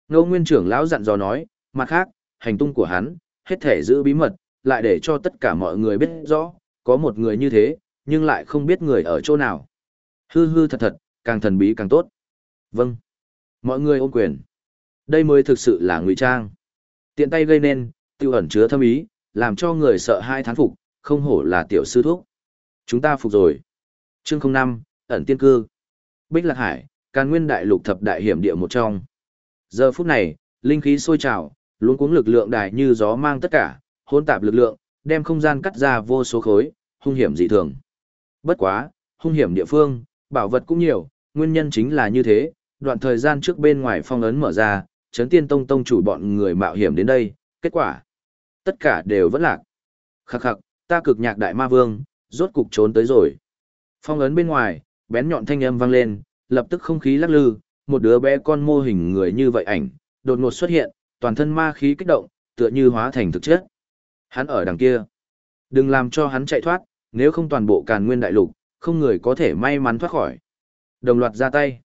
Ngô Nguyên trưởng lão dặn dò nói, mặt khác, hành tung của hắn, hết thể giữ bí mật, lại để cho tất cả mọi người biết rõ, có một người như thế, nhưng lại không biết người ở chỗ nào. Hư hư thật thật, càng thần bí càng tốt. Vâng. Mọi người ôm quyền. Đây mới thực sự là ngụy trang. Tiện tay gây nên, tiêu ẩn chứa thâm ý, làm cho người sợ hai thán phục, không hổ là tiểu sư thuốc. Chúng ta phục rồi. Chương 05, ẩn tiên cư. Bích Lạc Hải, Càn Nguyên Đại Lục thập đại hiểm địa một trong. Giờ phút này, linh khí sôi trào, luống cuống lực lượng đại như gió mang tất cả, hỗn tạp lực lượng, đem không gian cắt ra vô số khối, hung hiểm dị thường. Bất quá, hung hiểm địa phương, bảo vật cũng nhiều, nguyên nhân chính là như thế, đoạn thời gian trước bên ngoài phong ấn mở ra, chấn tiên tông tông chủ bọn người mạo hiểm đến đây, kết quả. Tất cả đều vẫn lạc. Khắc khắc, ta cực nhạc đại ma vương, rốt cục trốn tới rồi. Phong ấn bên ngoài, bén nhọn thanh âm vang lên, lập tức không khí lắc lư, một đứa bé con mô hình người như vậy ảnh, đột ngột xuất hiện, toàn thân ma khí kích động, tựa như hóa thành thực chất. Hắn ở đằng kia. Đừng làm cho hắn chạy thoát, nếu không toàn bộ càn nguyên đại lục, không người có thể may mắn thoát khỏi. Đồng loạt ra tay.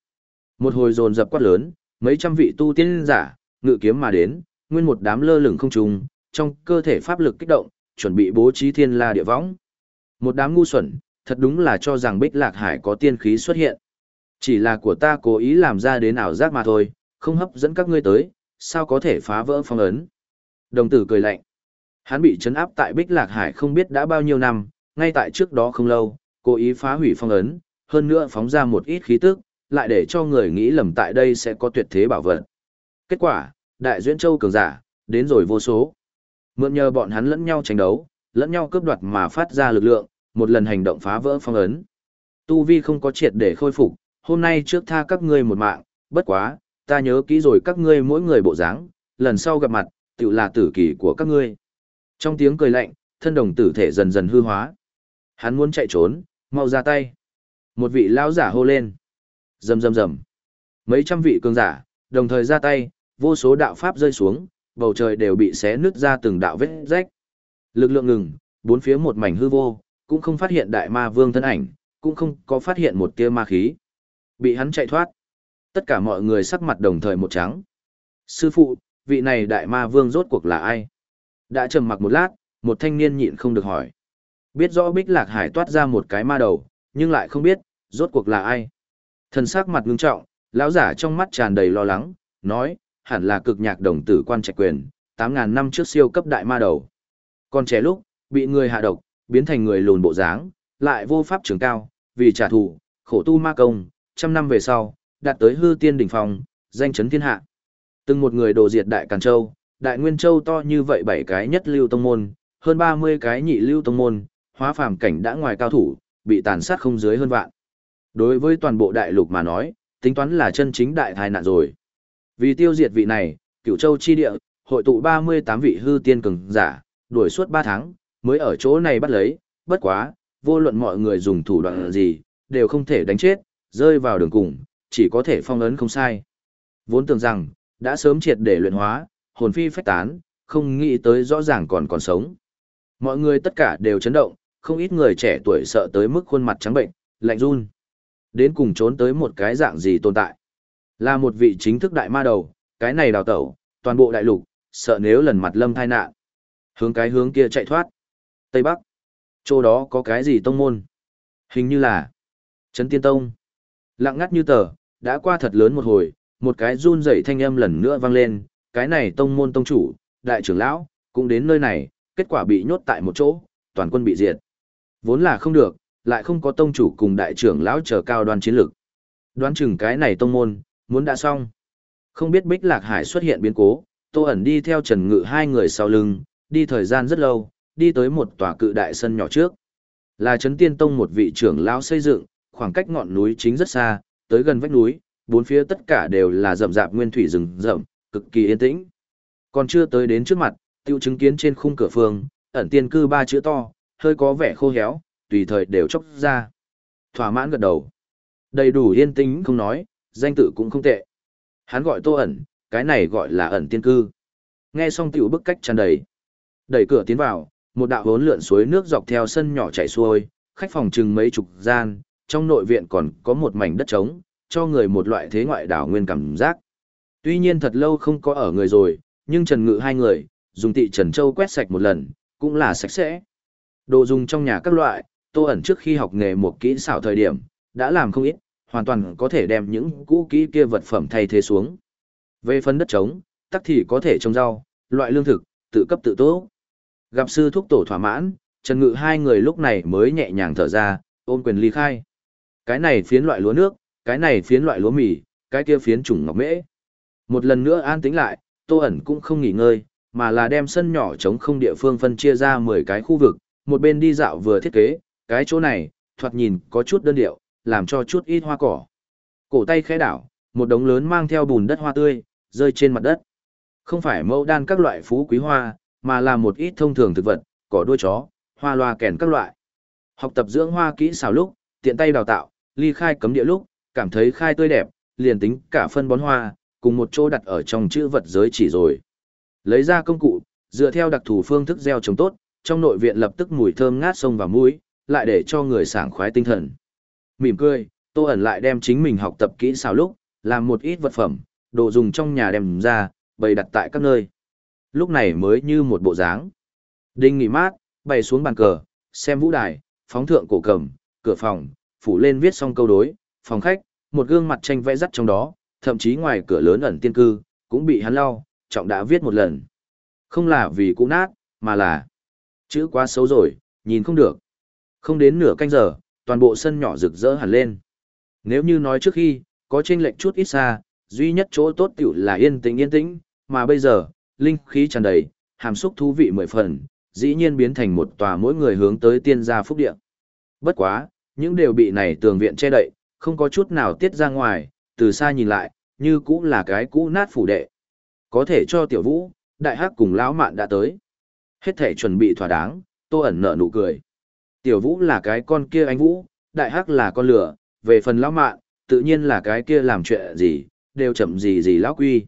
Một hồi dồn dập quát lớn, mấy trăm vị tu tiên giả, ngự kiếm mà đến, nguyên một đám lơ lửng không trùng, trong cơ thể pháp lực kích động, chuẩn bị bố trí thiên la địa võng. Một đám ngu xuẩn, thật đúng là cho rằng Bích Lạc Hải có tiên khí xuất hiện. Chỉ là của ta cố ý làm ra đến ảo giác mà thôi, không hấp dẫn các ngươi tới, sao có thể phá vỡ phong ấn. Đồng tử cười lạnh. Hắn bị chấn áp tại Bích Lạc Hải không biết đã bao nhiêu năm, ngay tại trước đó không lâu, cố ý phá hủy phong ấn, hơn nữa phóng ra một ít khí tức, lại để cho người nghĩ lầm tại đây sẽ có tuyệt thế bảo vật. Kết quả, Đại Duyễn Châu cường giả, đến rồi vô số. Mượn nhờ bọn hắn lẫn nhau tranh đấu, lẫn nhau cướp đoạt mà phát ra lực lượng, một lần hành động phá vỡ phong ấn. Tu Vi không có triệt để khôi phục, hôm nay trước tha các ngươi một mạng, bất quá, ta nhớ kỹ rồi các ngươi mỗi người bộ dáng, lần sau gặp mặt, tự là tử kỳ của các ngươi. Trong tiếng cười lạnh, thân đồng tử thể dần dần hư hóa. Hắn muốn chạy trốn, mau ra tay. Một vị lão giả hô lên. Rầm rầm rầm. Mấy trăm vị cường giả, đồng thời ra tay, vô số đạo pháp rơi xuống, bầu trời đều bị xé nứt ra từng đạo vết rách. Lực lượng ngừng, bốn phía một mảnh hư vô, cũng không phát hiện đại ma vương thân ảnh, cũng không có phát hiện một tia ma khí. Bị hắn chạy thoát. Tất cả mọi người sắc mặt đồng thời một trắng. Sư phụ, vị này đại ma vương rốt cuộc là ai? Đã trầm mặc một lát, một thanh niên nhịn không được hỏi. Biết rõ Bích Lạc Hải toát ra một cái ma đầu, nhưng lại không biết, rốt cuộc là ai. Thần sắc mặt ngưng trọng, lão giả trong mắt tràn đầy lo lắng, nói, hẳn là cực nhạc đồng tử quan trạch quyền, 8.000 năm trước siêu cấp đại ma đầu. Còn trẻ lúc, bị người hạ độc, biến thành người lùn bộ dáng, lại vô pháp trường cao, vì trả thù, khổ tu ma công, trăm năm về sau, đạt tới hư tiên đỉnh phong, danh chấn thiên hạ. Từng một người đồ diệt đại Càn Châu, đại Nguyên Châu to như vậy bảy cái nhất lưu tông môn, hơn 30 cái nhị lưu tông môn, hóa phàm cảnh đã ngoài cao thủ, bị tàn sát không dưới hơn vạn. Đối với toàn bộ đại lục mà nói, tính toán là chân chính đại tai nạn rồi. Vì tiêu diệt vị này, cửu châu chi địa, hội tụ 38 vị hư tiên cường giả, đuổi suốt 3 tháng, mới ở chỗ này bắt lấy, bất quá, vô luận mọi người dùng thủ đoạn gì, đều không thể đánh chết, rơi vào đường cùng, chỉ có thể phong ấn không sai. Vốn tưởng rằng, đã sớm triệt để luyện hóa, hồn phi phách tán, không nghĩ tới rõ ràng còn còn sống. Mọi người tất cả đều chấn động, không ít người trẻ tuổi sợ tới mức khuôn mặt trắng bệnh, lạnh run. Đến cùng trốn tới một cái dạng gì tồn tại. Là một vị chính thức đại ma đầu, cái này đào tẩu, toàn bộ đại lục, sợ nếu lần mặt lâm thai nạn. Hướng cái hướng kia chạy thoát. Tây Bắc. Chỗ đó có cái gì tông môn? Hình như là Trấn Tiên Tông. Lặng ngắt như tờ, đã qua thật lớn một hồi, một cái run rẩy thanh âm lần nữa vang lên, cái này tông môn tông chủ, đại trưởng lão, cũng đến nơi này, kết quả bị nhốt tại một chỗ, toàn quân bị diệt. Vốn là không được, lại không có tông chủ cùng đại trưởng lão chờ cao đoan chiến lực. Đoán chừng cái này tông môn, muốn đã xong. Không biết Bích Lạc Hải xuất hiện biến cố, Tô ẩn đi theo Trần Ngự hai người sau lưng, đi thời gian rất lâu, đi tới một tòa cự đại sân nhỏ trước. Là Trấn Tiên Tông một vị trưởng lão xây dựng, khoảng cách ngọn núi chính rất xa, tới gần vách núi, bốn phía tất cả đều là rậm rạp nguyên thủy rừng rậm, cực kỳ yên tĩnh. Còn chưa tới đến trước mặt, tiêu chứng kiến trên khung cửa phương, ẩn tiên cư ba chữ to, hơi có vẻ khô héo, tùy thời đều chốc ra. Thỏa mãn gật đầu. Đầy đủ yên tĩnh không nói, danh tự cũng không tệ. Hắn gọi tô ẩn, cái này gọi là ẩn tiên cư. Nghe xong tiểu bức cách tràn đầy. Đẩy cửa tiến vào, một đạo hốn lượn suối nước dọc theo sân nhỏ chảy xuôi, khách phòng chừng mấy chục gian, trong nội viện còn có một mảnh đất trống, cho người một loại thế ngoại đảo nguyên cảm giác. Tuy nhiên thật lâu không có ở người rồi, nhưng Trần Ngự hai người, dùng tị Trần Châu quét sạch một lần, cũng là sạch sẽ. Đồ dùng trong nhà các loại, Tô ẩn trước khi học nghề một kỹ xảo thời điểm, đã làm không ít, hoàn toàn có thể đem những cũ kỹ kia vật phẩm thay thế xuống. Về phần đất trống, tắc thì có thể trồng rau, loại lương thực, tự cấp tự tốt. Gặp sư thúc tổ thỏa mãn, Trần Ngự hai người lúc này mới nhẹ nhàng thở ra, ôm quyền ly khai. Cái này phiến loại lúa nước, cái này phiến loại lúa mì, cái kia phiến trùng ngọc mễ. Một lần nữa an tĩnh lại, Tô ẩn cũng không nghỉ ngơi, mà là đem sân nhỏ trống không địa phương phân chia ra 10 cái khu vực, một bên đi dạo vừa thiết kế, cái chỗ này, thoạt nhìn có chút đơn điệu, làm cho chút ít hoa cỏ. Cổ tay khẽ đảo, một đống lớn mang theo bùn đất hoa tươi, rơi trên mặt đất. Không phải mẫu đan các loại phú quý hoa, mà là một ít thông thường thực vật, cỏ đuôi chó, hoa loa kèn các loại. Học tập dưỡng hoa kỹ xảo lúc, tiện tay đào tạo, ly khai cấm địa lúc, cảm thấy khai tươi đẹp, liền tính cả phân bón hoa, cùng một chỗ đặt ở trong chữ vật giới chỉ rồi. Lấy ra công cụ, dựa theo đặc thù phương thức gieo trồng tốt, trong nội viện lập tức mùi thơm ngát sông vào mũi, lại để cho người sảng khoái tinh thần. Mỉm cười, Tô ẩn lại đem chính mình học tập kỹ xảo lúc, làm một ít vật phẩm, đồ dùng trong nhà đem ra, bày đặt tại các nơi. Lúc này mới như một bộ dáng. Đinh nghỉ mát, bày xuống bàn cờ, xem vũ đài, phóng thượng cổ cầm, cửa phòng, phủ lên viết xong câu đối, phòng khách, một gương mặt tranh vẽ dắt trong đó, thậm chí ngoài cửa lớn ẩn tiên cư, cũng bị hắn lau, trọng đã viết một lần. Không là vì cũ nát, mà là chữ quá xấu rồi, nhìn không được. Không đến nửa canh giờ, toàn bộ sân nhỏ rực rỡ hẳn lên. Nếu như nói trước khi, có chênh lệch chút ít xa, duy nhất chỗ tốt tiểu là yên tĩnh yên tĩnh, mà bây giờ, linh khí tràn đầy, hàm xúc thú vị mười phần, dĩ nhiên biến thành một tòa mỗi người hướng tới tiên gia phúc địa. Bất quá, những điều bị này tường viện che đậy, không có chút nào tiết ra ngoài, từ xa nhìn lại, như cũng là cái cũ nát phủ đệ. Có thể cho tiểu vũ, đại hắc cùng lão mạn đã tới. Hết thể chuẩn bị thỏa đáng, tô ẩn nở nụ cười. Tiểu vũ là cái con kia anh vũ, đại hắc là con lửa, về phần lão mạn, tự nhiên là cái kia làm chuyện gì, đều chậm gì gì lão quy.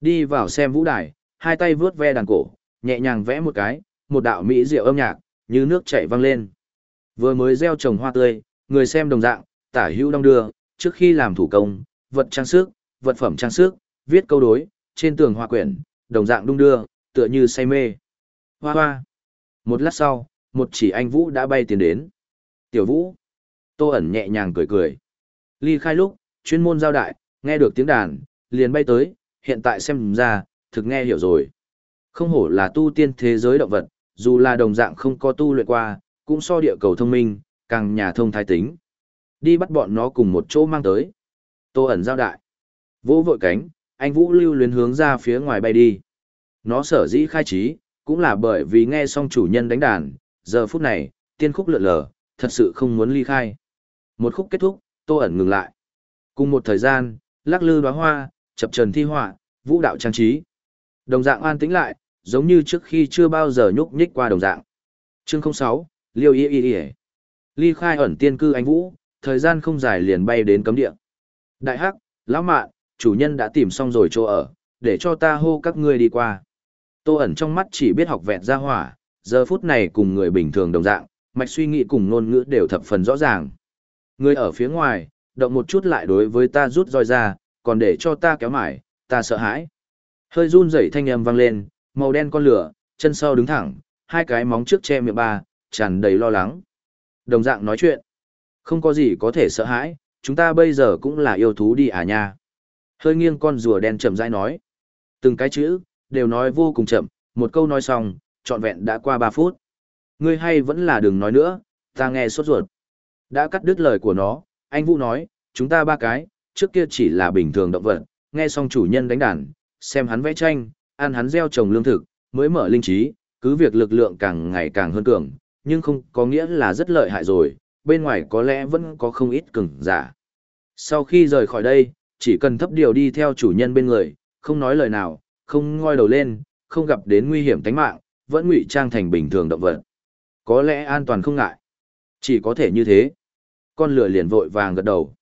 Đi vào xem vũ đài, hai tay vướt ve đàn cổ, nhẹ nhàng vẽ một cái, một đạo mỹ diệu âm nhạc, như nước chảy văng lên. Vừa mới gieo trồng hoa tươi, người xem đồng dạng, tả hữu đong đưa, trước khi làm thủ công, vật trang sức, vật phẩm trang sức, viết câu đối, trên tường hoa quyển, đồng dạng đung đưa, tựa như say mê. Hoa hoa. Một lát sau, một chỉ anh Vũ đã bay tiến đến. Tiểu Vũ. Tô ẩn nhẹ nhàng cười cười. Ly khai lúc, chuyên môn giao đại, nghe được tiếng đàn, liền bay tới, hiện tại xem ra, thực nghe hiểu rồi. Không hổ là tu tiên thế giới động vật, dù là đồng dạng không có tu luyện qua, cũng so địa cầu thông minh, càng nhà thông thái tính. Đi bắt bọn nó cùng một chỗ mang tới. Tô ẩn giao đại. Vỗ vội cánh, anh Vũ lưu luyến hướng ra phía ngoài bay đi. Nó sở dĩ khai trí, cũng là bởi vì nghe xong chủ nhân đánh đàn, giờ phút này, tiên khúc lượn lờ, thật sự không muốn ly khai. Một khúc kết thúc, Tô ẩn ngừng lại. Cùng một thời gian, lắc lư đóa hoa, chập trần thi họa, vũ đạo trang trí. Đồng dạng an tĩnh lại, giống như trước khi chưa bao giờ nhúc nhích qua đồng dạng. Chương 06, Liêu Y Y Y. Ly khai ẩn tiên cư anh Vũ, thời gian không dài liền bay đến cấm địa. Đại hắc, lão mạn, chủ nhân đã tìm xong rồi chỗ ở, để cho ta hô các ngươi đi qua. Tô ẩn trong mắt chỉ biết học vẹn ra hỏa, giờ phút này cùng người bình thường đồng dạng, mạch suy nghĩ cùng ngôn ngữ đều thập phần rõ ràng. Người ở phía ngoài, động một chút lại đối với ta rút roi ra, còn để cho ta kéo mải, ta sợ hãi. Hơi run rẩy thanh âm vang lên, màu đen con lửa, chân sau đứng thẳng, hai cái móng trước che miệng ba, tràn đầy lo lắng. Đồng dạng nói chuyện. Không có gì có thể sợ hãi, chúng ta bây giờ cũng là yêu thú đi à nha. Hơi nghiêng con rùa đen chậm rãi nói. Từng cái chữ, đều nói vô cùng chậm, một câu nói xong, trọn vẹn đã qua ba phút. Ngươi hay vẫn là đừng nói nữa, ta nghe sốt ruột. Đã cắt đứt lời của nó, anh Vũ nói, chúng ta ba cái, trước kia chỉ là bình thường động vật, nghe xong chủ nhân đánh đàn, xem hắn vẽ tranh, ăn hắn gieo trồng lương thực, mới mở linh trí, cứ việc lực lượng càng ngày càng hơn cường, nhưng không có nghĩa là rất lợi hại rồi, bên ngoài có lẽ vẫn có không ít cường giả. Sau khi rời khỏi đây, chỉ cần thấp điều đi theo chủ nhân bên người, không nói lời nào, không ngoi đầu lên, không gặp đến nguy hiểm tính mạng, vẫn ngụy trang thành bình thường động vật. Có lẽ an toàn không ngại. Chỉ có thể như thế. Con lửa liền vội vàng gật đầu.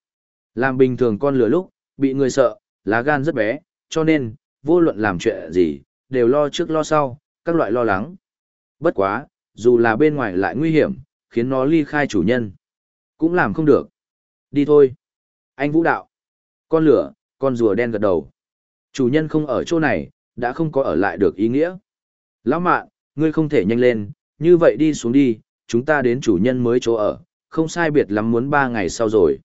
Làm bình thường con lửa lúc, bị người sợ, lá gan rất bé, cho nên, vô luận làm chuyện gì, đều lo trước lo sau, các loại lo lắng. Bất quá, dù là bên ngoài lại nguy hiểm, khiến nó ly khai chủ nhân. Cũng làm không được. Đi thôi. Anh Vũ Đạo. Con lửa, con rùa đen gật đầu. Chủ nhân không ở chỗ này, đã không có ở lại được ý nghĩa. Lão mạn, ngươi không thể nhanh lên, như vậy đi xuống đi, chúng ta đến chủ nhân mới chỗ ở, không sai biệt lắm muốn ba ngày sau rồi.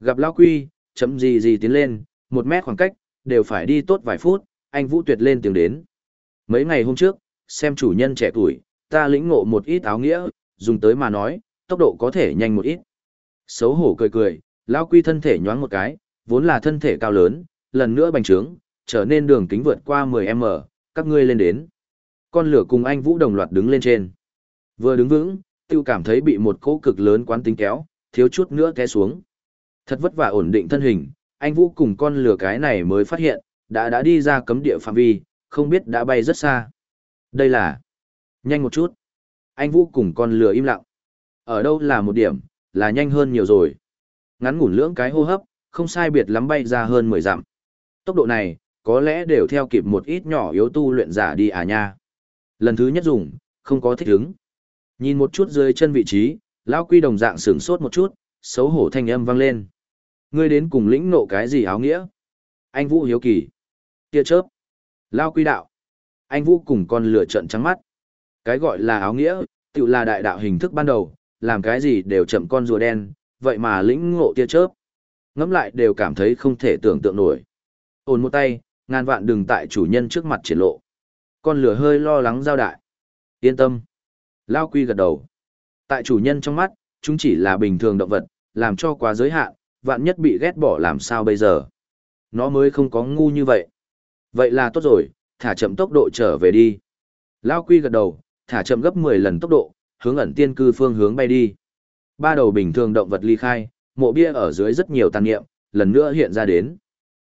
Gặp Lão Quy, chấm gì gì tiến lên, một mét khoảng cách, đều phải đi tốt vài phút, anh Vũ tuyệt lên tiếng đến. Mấy ngày hôm trước, xem chủ nhân trẻ tuổi, ta lĩnh ngộ một ít áo nghĩa, dùng tới mà nói, tốc độ có thể nhanh một ít. Xấu hổ cười cười, Lão Quy thân thể nhoáng một cái, vốn là thân thể cao lớn, lần nữa bành trướng, trở nên đường kính vượt qua 10m, các ngươi lên đến. Con lửa cùng anh Vũ đồng loạt đứng lên trên. Vừa đứng vững, tiêu cảm thấy bị một cỗ cực lớn quán tính kéo, thiếu chút nữa té xuống. Thật vất vả ổn định thân hình, anh Vũ cùng con lửa cái này mới phát hiện, đã đã đi ra cấm địa phạm vi, không biết đã bay rất xa. Đây là... Nhanh một chút. Anh Vũ cùng con lửa im lặng. Ở đâu là một điểm, là nhanh hơn nhiều rồi. Ngắn ngủn lưỡng cái hô hấp, không sai biệt lắm bay ra hơn 10 dặm. Tốc độ này, có lẽ đều theo kịp một ít nhỏ yếu tu luyện giả đi à nha. Lần thứ nhất dùng, không có thích ứng. Nhìn một chút dưới chân vị trí, lão quy đồng dạng sửng sốt một chút, xấu hổ thanh âm vang lên. Ngươi đến cùng lĩnh nộ cái gì áo nghĩa? Anh Vũ hiếu kỳ. Tia chớp. Lao quy đạo. Anh Vũ cùng con lửa trận trắng mắt. Cái gọi là áo nghĩa, tự là đại đạo hình thức ban đầu, làm cái gì đều chậm con rùa đen, vậy mà lĩnh ngộ tia chớp. Ngắm lại đều cảm thấy không thể tưởng tượng nổi. Ôn một tay, ngàn vạn đừng tại chủ nhân trước mặt triển lộ. Con lửa hơi lo lắng giao đại. Yên tâm. Lao quy gật đầu. Tại chủ nhân trong mắt, chúng chỉ là bình thường động vật, làm cho quá giới hạn, vạn nhất bị ghét bỏ làm sao bây giờ. Nó mới không có ngu như vậy. Vậy là tốt rồi, thả chậm tốc độ trở về đi. Lao Quy gật đầu, thả chậm gấp 10 lần tốc độ, hướng ẩn tiên cư phương hướng bay đi. Ba đầu bình thường động vật ly khai, mộ bia ở dưới rất nhiều tàn niệm, lần nữa hiện ra đến.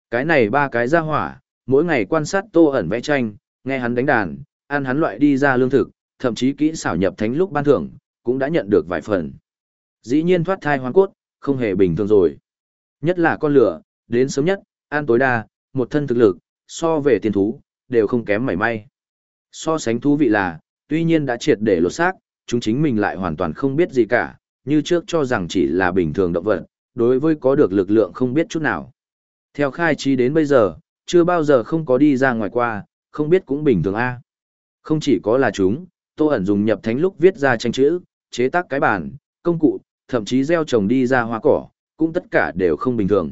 Cái này ba cái ra hỏa, mỗi ngày quan sát tô ẩn vẽ tranh, nghe hắn đánh đàn, ăn hắn loại đi ra lương thực, thậm chí kỹ xảo nhập thánh lúc ban thưởng, cũng đã nhận được vài phần. Dĩ nhiên thoát thai hoang cốt, không hề bình thường rồi. Nhất là con lửa, đến sớm nhất, ăn tối đa, một thân thực lực, so về tiền thú, đều không kém mảy may. So sánh thú vị là, tuy nhiên đã triệt để lột xác, chúng chính mình lại hoàn toàn không biết gì cả, như trước cho rằng chỉ là bình thường động vật, đối với có được lực lượng không biết chút nào. Theo khai trí đến bây giờ, chưa bao giờ không có đi ra ngoài qua, không biết cũng bình thường a. Không chỉ có là chúng, Tô ẩn dùng nhập thánh lúc viết ra tranh chữ, chế tác cái bàn, công cụ, thậm chí gieo trồng đi ra hoa cỏ, cũng tất cả đều không bình thường.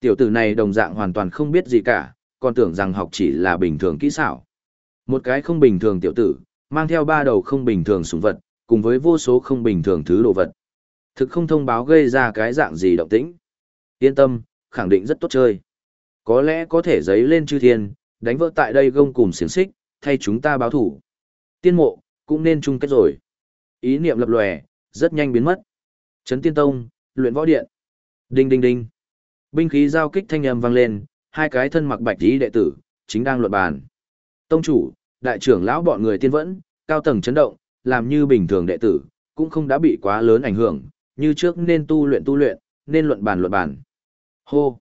Tiểu tử này đồng dạng hoàn toàn không biết gì cả, còn tưởng rằng học chỉ là bình thường kỹ xảo. Một cái không bình thường tiểu tử, mang theo ba đầu không bình thường súng vật, cùng với vô số không bình thường thứ đồ vật. Thực không thông báo gây ra cái dạng gì động tĩnh. Yên tâm, khẳng định rất tốt chơi. Có lẽ có thể giấy lên chư thiên, đánh vỡ tại đây gông cùng xiềng xích, thay chúng ta báo thủ. Tiên mộ, cũng nên chung kết rồi. Ý niệm lập lòe, rất nhanh biến mất. Trấn Tiên Tông, luyện võ điện. Đinh đinh đinh. Binh khí giao kích thanh âm vang lên, hai cái thân mặc bạch y đệ tử, chính đang luận bàn. Tông chủ, đại trưởng lão bọn người tiên vẫn, cao tầng chấn động, làm như bình thường đệ tử, cũng không đã bị quá lớn ảnh hưởng, như trước nên tu luyện tu luyện, nên luận bàn luận bàn. Hô.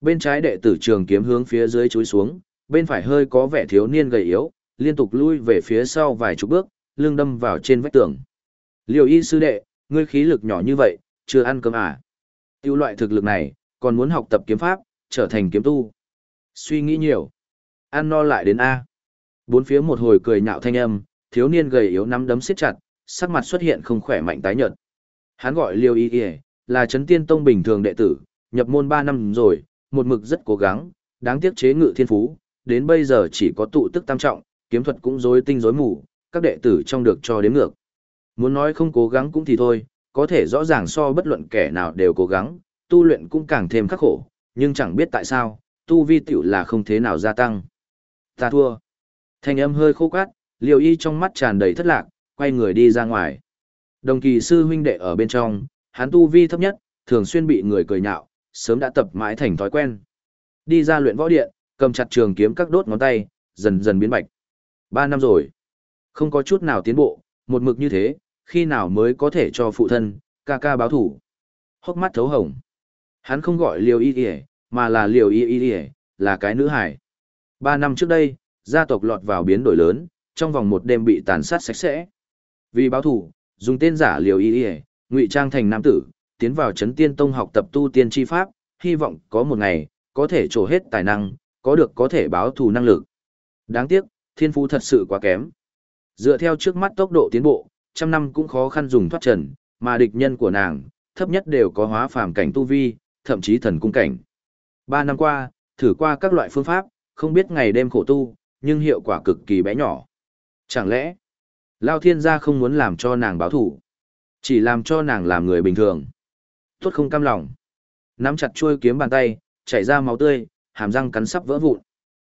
Bên trái đệ tử trường kiếm hướng phía dưới chúi xuống, bên phải hơi có vẻ thiếu niên gầy yếu, liên tục lui về phía sau vài chục bước, lưng đâm vào trên vách tường. Liều y sư đệ, ngươi khí lực nhỏ như vậy, chưa ăn cơm à? Tiêu loại thực lực này, còn muốn học tập kiếm pháp, trở thành kiếm tu. Suy nghĩ nhiều. Ăn no lại đến A. Bốn phía một hồi cười nhạo thanh âm, thiếu niên gầy yếu nắm đấm siết chặt, sắc mặt xuất hiện không khỏe mạnh tái nhợt. Hắn gọi Liêu Y Y, là chấn tiên tông bình thường đệ tử, nhập môn 3 năm rồi, một mực rất cố gắng, đáng tiếc chế ngự thiên phú, đến bây giờ chỉ có tụ tức tam trọng, kiếm thuật cũng rối tinh rối mù, các đệ tử trong được cho đến ngược. Muốn nói không cố gắng cũng thì thôi, có thể rõ ràng so bất luận kẻ nào đều cố gắng, tu luyện cũng càng thêm khắc khổ, nhưng chẳng biết tại sao, tu vi tiểu là không thế nào gia tăng. Ta thua. Thanh âm hơi khô cát, liều y trong mắt tràn đầy thất lạc, quay người đi ra ngoài. Đồng kỳ sư huynh đệ ở bên trong, hắn tu vi thấp nhất, thường xuyên bị người cười nhạo, sớm đã tập mãi thành thói quen. Đi ra luyện võ điện, cầm chặt trường kiếm các đốt ngón tay, dần dần biến bạch. Ba năm rồi, không có chút nào tiến bộ, một mực như thế, khi nào mới có thể cho phụ thân, ca ca báo thủ. Hốc mắt thấu hồng. Hắn không gọi liều y y, mà là liều y y là cái nữ hải. Ba năm trước đây, gia tộc lọt vào biến đổi lớn, trong vòng một đêm bị tàn sát sạch sẽ. Vì báo thủ, dùng tên giả liều y y, ngụy trang thành nam tử, tiến vào chấn tiên tông học tập tu tiên chi pháp, hy vọng có một ngày, có thể trổ hết tài năng, có được có thể báo thù năng lực. Đáng tiếc, thiên phú thật sự quá kém. Dựa theo trước mắt tốc độ tiến bộ, trăm năm cũng khó khăn dùng thoát trần, mà địch nhân của nàng, thấp nhất đều có hóa phàm cảnh tu vi, thậm chí thần cung cảnh. Ba năm qua, thử qua các loại phương pháp, không biết ngày đêm khổ tu, nhưng hiệu quả cực kỳ bé nhỏ. Chẳng lẽ, Lao Thiên gia không muốn làm cho nàng báo thủ, chỉ làm cho nàng làm người bình thường. Tốt không cam lòng. Nắm chặt chuôi kiếm bàn tay, chảy ra máu tươi, hàm răng cắn sắp vỡ vụn.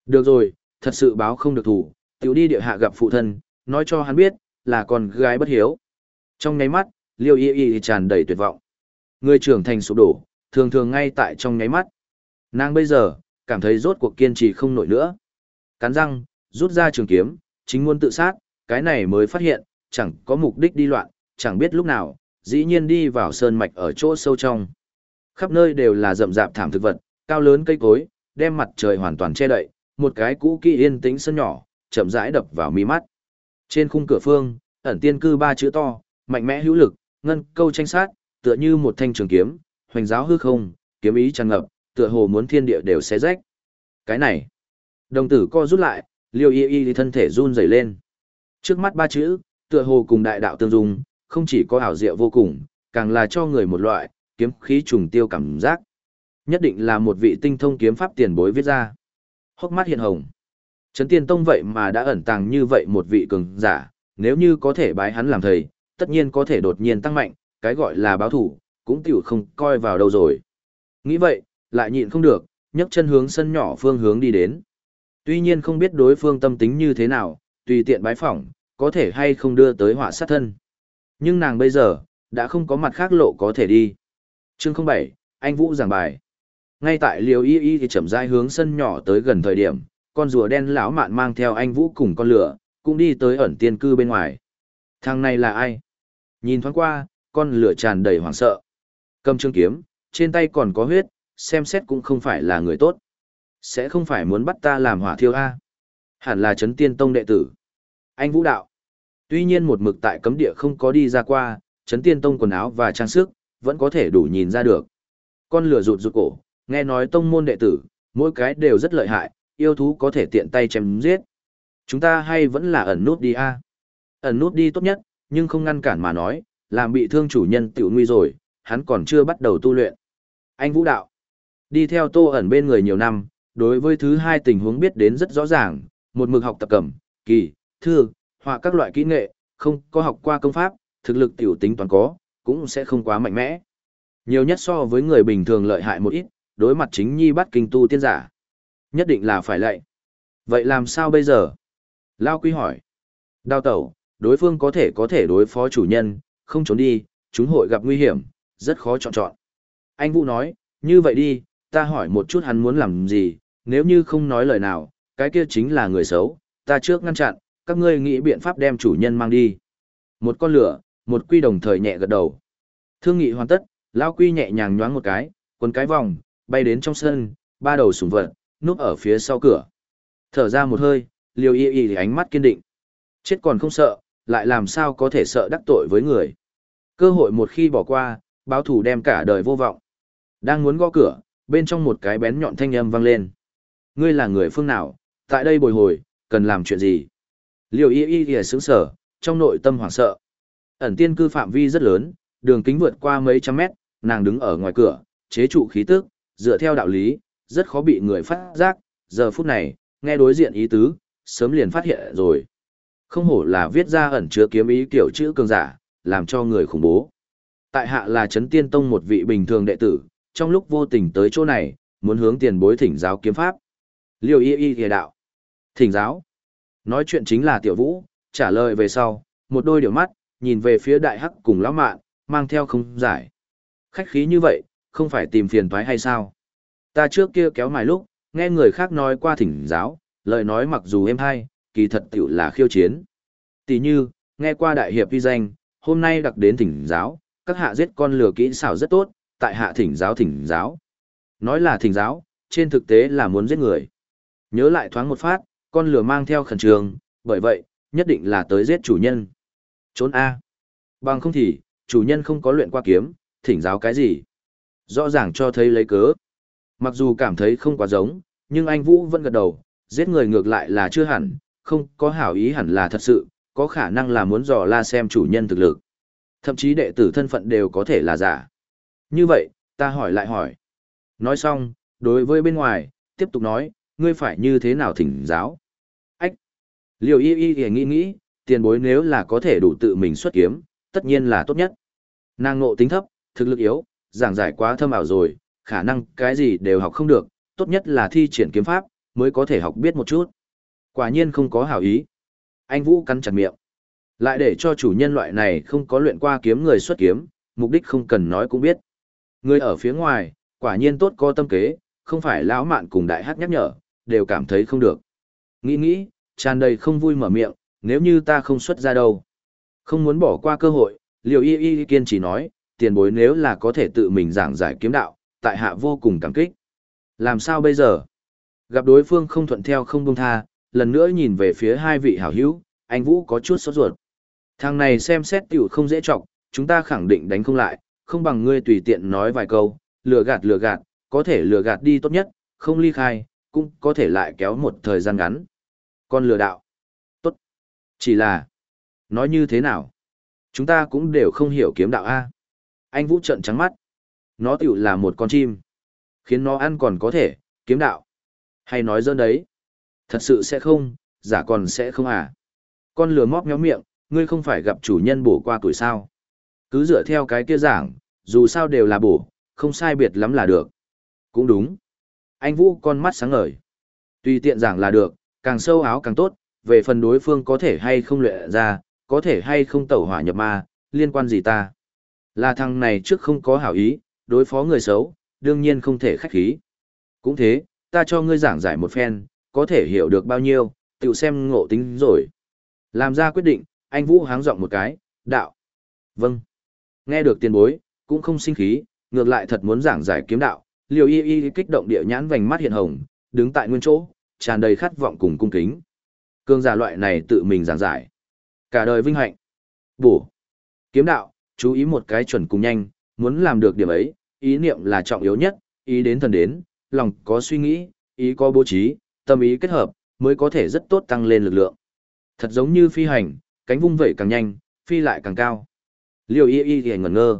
Được rồi, thật sự báo không được thủ, tiểu đi địa hạ gặp phụ thân, nói cho hắn biết, là con gái bất hiếu. Trong nháy mắt, liêu y y tràn đầy tuyệt vọng. Người trưởng thành sụp đổ, thường thường ngay tại trong nháy mắt. Nàng bây giờ, cảm thấy rốt cuộc kiên trì không nổi nữa. Cắn răng, rút ra trường kiếm, chính muốn tự sát, cái này mới phát hiện, chẳng có mục đích đi loạn, chẳng biết lúc nào, dĩ nhiên đi vào sơn mạch ở chỗ sâu trong. Khắp nơi đều là rậm rạp thảm thực vật, cao lớn cây cối, đem mặt trời hoàn toàn che đậy, một cái cũ kỹ yên tĩnh sân nhỏ, chậm rãi đập vào mi mắt. Trên khung cửa phương, ẩn tiên cư ba chữ to, mạnh mẽ hữu lực, ngân câu tranh sát, tựa như một thanh trường kiếm, hoành giáo hư không, kiếm ý tràn ngập, tựa hồ muốn thiên địa đều xé rách. Cái này, đồng tử co rút lại, liêu y y thân thể run rẩy lên. Trước mắt ba chữ, tựa hồ cùng đại đạo tương dung, không chỉ có ảo diệu vô cùng, càng là cho người một loại, kiếm khí trùng tiêu cảm giác. Nhất định là một vị tinh thông kiếm pháp tiền bối viết ra. Hốc mắt hiện hồng. Trấn Tiên Tông vậy mà đã ẩn tàng như vậy một vị cường giả, nếu như có thể bái hắn làm thầy, tất nhiên có thể đột nhiên tăng mạnh, cái gọi là báo thủ, cũng tiểu không coi vào đâu rồi. Nghĩ vậy, lại nhịn không được, nhấc chân hướng sân nhỏ phương hướng đi đến. Tuy nhiên không biết đối phương tâm tính như thế nào, tùy tiện bái phỏng, có thể hay không đưa tới họa sát thân. Nhưng nàng bây giờ, đã không có mặt khác lộ có thể đi. Chương 07, anh Vũ giảng bài. Ngay tại liều y y thì chậm rãi hướng sân nhỏ tới gần thời điểm, con rùa đen lão mạn mang theo anh Vũ cùng con lửa, cũng đi tới ẩn tiên cư bên ngoài. Thằng này là ai? Nhìn thoáng qua, con lửa tràn đầy hoảng sợ. Cầm trương kiếm, trên tay còn có huyết, xem xét cũng không phải là người tốt. Sẽ không phải muốn bắt ta làm hỏa thiêu A. Hẳn là chấn tiên tông đệ tử. Anh Vũ Đạo. Tuy nhiên một mực tại cấm địa không có đi ra qua, chấn tiên tông quần áo và trang sức, vẫn có thể đủ nhìn ra được. Con lửa rụt rụt cổ, nghe nói tông môn đệ tử, mỗi cái đều rất lợi hại, yêu thú có thể tiện tay chém giết. Chúng ta hay vẫn là ẩn nút đi a Ẩn nút đi tốt nhất, nhưng không ngăn cản mà nói, làm bị thương chủ nhân tiểu nguy rồi, hắn còn chưa bắt đầu tu luyện. Anh Vũ Đạo, đi theo tô ẩn bên người nhiều năm, đối với thứ hai tình huống biết đến rất rõ ràng, một mực học tập cẩm, kỳ, thư, họa các loại kỹ nghệ, không có học qua công pháp, thực lực tiểu tính toàn có, cũng sẽ không quá mạnh mẽ. Nhiều nhất so với người bình thường lợi hại một ít, đối mặt chính nhi bắt kinh tu tiên giả. Nhất định là phải lạy. Vậy làm sao bây giờ? Lao quý hỏi. Đao tẩu, đối phương có thể có thể đối phó chủ nhân, không trốn đi, chúng hội gặp nguy hiểm, rất khó chọn chọn. Anh Vũ nói, như vậy đi, ta hỏi một chút hắn muốn làm gì, nếu như không nói lời nào, cái kia chính là người xấu, ta trước ngăn chặn, các ngươi nghĩ biện pháp đem chủ nhân mang đi. Một con lửa, một quy đồng thời nhẹ gật đầu. Thương nghị hoàn tất, Lao Quy nhẹ nhàng nhoáng một cái, quấn cái vòng, bay đến trong sân, ba đầu sủng vật, núp ở phía sau cửa. Thở ra một hơi, liều y y ánh mắt kiên định. Chết còn không sợ, lại làm sao có thể sợ đắc tội với người. Cơ hội một khi bỏ qua, báo thủ đem cả đời vô vọng. Đang muốn gõ cửa, bên trong một cái bén nhọn thanh âm vang lên. Ngươi là người phương nào, tại đây bồi hồi, cần làm chuyện gì? Liều y y y sướng sở, trong nội tâm hoảng sợ. Ẩn tiên cư phạm vi rất lớn, đường kính vượt qua mấy trăm mét, nàng đứng ở ngoài cửa, chế trụ khí tức, dựa theo đạo lý, rất khó bị người phát giác, giờ phút này, nghe đối diện ý tứ, sớm liền phát hiện rồi. Không hổ là viết ra ẩn chứa kiếm ý kiểu chữ cường giả, làm cho người khủng bố. Tại hạ là Trấn Tiên Tông một vị bình thường đệ tử, trong lúc vô tình tới chỗ này, muốn hướng tiền bối thỉnh giáo kiếm pháp. Liêu y y thề đạo. Thỉnh giáo. Nói chuyện chính là tiểu vũ, trả lời về sau, một đôi điều mắt, nhìn về phía đại hắc cùng lão mạn, mang theo không giải. Khách khí như vậy, không phải tìm phiền toái hay sao? Ta trước kia kéo mài lúc, nghe người khác nói qua thỉnh giáo, lời nói mặc dù êm hay, kỳ thật tiểu là khiêu chiến. Tỷ như, nghe qua đại hiệp vi danh, hôm nay đặc đến thỉnh giáo, các hạ giết con lừa kỹ xảo rất tốt, tại hạ thỉnh giáo thỉnh giáo. Nói là thỉnh giáo, trên thực tế là muốn giết người. Nhớ lại thoáng một phát, con lừa mang theo khẩn trường, bởi vậy, nhất định là tới giết chủ nhân. Trốn A. Bằng không thì, chủ nhân không có luyện qua kiếm, thỉnh giáo cái gì. Rõ ràng cho thấy lấy cớ. Mặc dù cảm thấy không quá giống, nhưng anh Vũ vẫn gật đầu, giết người ngược lại là chưa hẳn, không có hảo ý hẳn là thật sự, có khả năng là muốn dò la xem chủ nhân thực lực. Thậm chí đệ tử thân phận đều có thể là giả. Như vậy, ta hỏi lại hỏi. Nói xong, đối với bên ngoài, tiếp tục nói, ngươi phải như thế nào thỉnh giáo. Ách! Liều y y thì nghĩ nghĩ, tiền bối nếu là có thể đủ tự mình xuất kiếm, tất nhiên là tốt nhất. Nàng ngộ tính thấp, thực lực yếu, giảng giải quá thâm ảo rồi, khả năng cái gì đều học không được, tốt nhất là thi triển kiếm pháp, mới có thể học biết một chút. Quả nhiên không có hảo ý. Anh Vũ cắn chặt miệng. Lại để cho chủ nhân loại này không có luyện qua kiếm người xuất kiếm, mục đích không cần nói cũng biết. Người ở phía ngoài, quả nhiên tốt có tâm kế, không phải lão mạn cùng đại hát nhắc nhở, đều cảm thấy không được. Nghĩ nghĩ, tràn đầy không vui mở miệng, nếu như ta không xuất ra đâu. Không muốn bỏ qua cơ hội, liều y y kiên chỉ nói, tiền bối nếu là có thể tự mình giảng giải kiếm đạo, tại hạ vô cùng cảm kích. Làm sao bây giờ? Gặp đối phương không thuận theo không buông tha, lần nữa nhìn về phía hai vị hảo hữu, anh Vũ có chút sốt ruột. Thằng này xem xét tiểu không dễ trọng, chúng ta khẳng định đánh không lại, không bằng ngươi tùy tiện nói vài câu, lừa gạt lừa gạt, có thể lừa gạt đi tốt nhất, không ly khai, cũng có thể lại kéo một thời gian ngắn. Con lừa đạo. Tốt. Chỉ là, nói như thế nào? Chúng ta cũng đều không hiểu kiếm đạo A. Anh Vũ trận trắng mắt. Nó tiểu là một con chim. Khiến nó ăn còn có thể, kiếm đạo. Hay nói dơn đấy. Thật sự sẽ không, giả còn sẽ không à. Con lừa móc méo miệng, ngươi không phải gặp chủ nhân bổ qua tuổi sao. Cứ dựa theo cái kia giảng, dù sao đều là bổ, không sai biệt lắm là được. Cũng đúng. Anh Vũ con mắt sáng ngời. Tùy tiện giảng là được, càng sâu áo càng tốt, về phần đối phương có thể hay không luyện ra, có thể hay không tẩu hỏa nhập ma, liên quan gì ta. Là thằng này trước không có hảo ý, đối phó người xấu, đương nhiên không thể khách khí. Cũng thế, ta cho ngươi giảng giải một phen, có thể hiểu được bao nhiêu, tự xem ngộ tính rồi. Làm ra quyết định, anh Vũ háng giọng một cái, đạo. Vâng. Nghe được tiền bối, cũng không sinh khí, ngược lại thật muốn giảng giải kiếm đạo, liều y y kích động địa nhãn vành mắt hiện hồng, đứng tại nguyên chỗ, tràn đầy khát vọng cùng cung kính. Cương giả loại này tự mình giảng giải. Cả đời vinh hạnh. Bổ. Kiếm đạo, chú ý một cái chuẩn cùng nhanh, muốn làm được điểm ấy, ý niệm là trọng yếu nhất, ý đến thần đến, lòng có suy nghĩ, ý có bố trí, tâm ý kết hợp, mới có thể rất tốt tăng lên lực lượng. Thật giống như phi hành, cánh vung vẩy càng nhanh, phi lại càng cao. Liều y y thì ngẩn ngơ.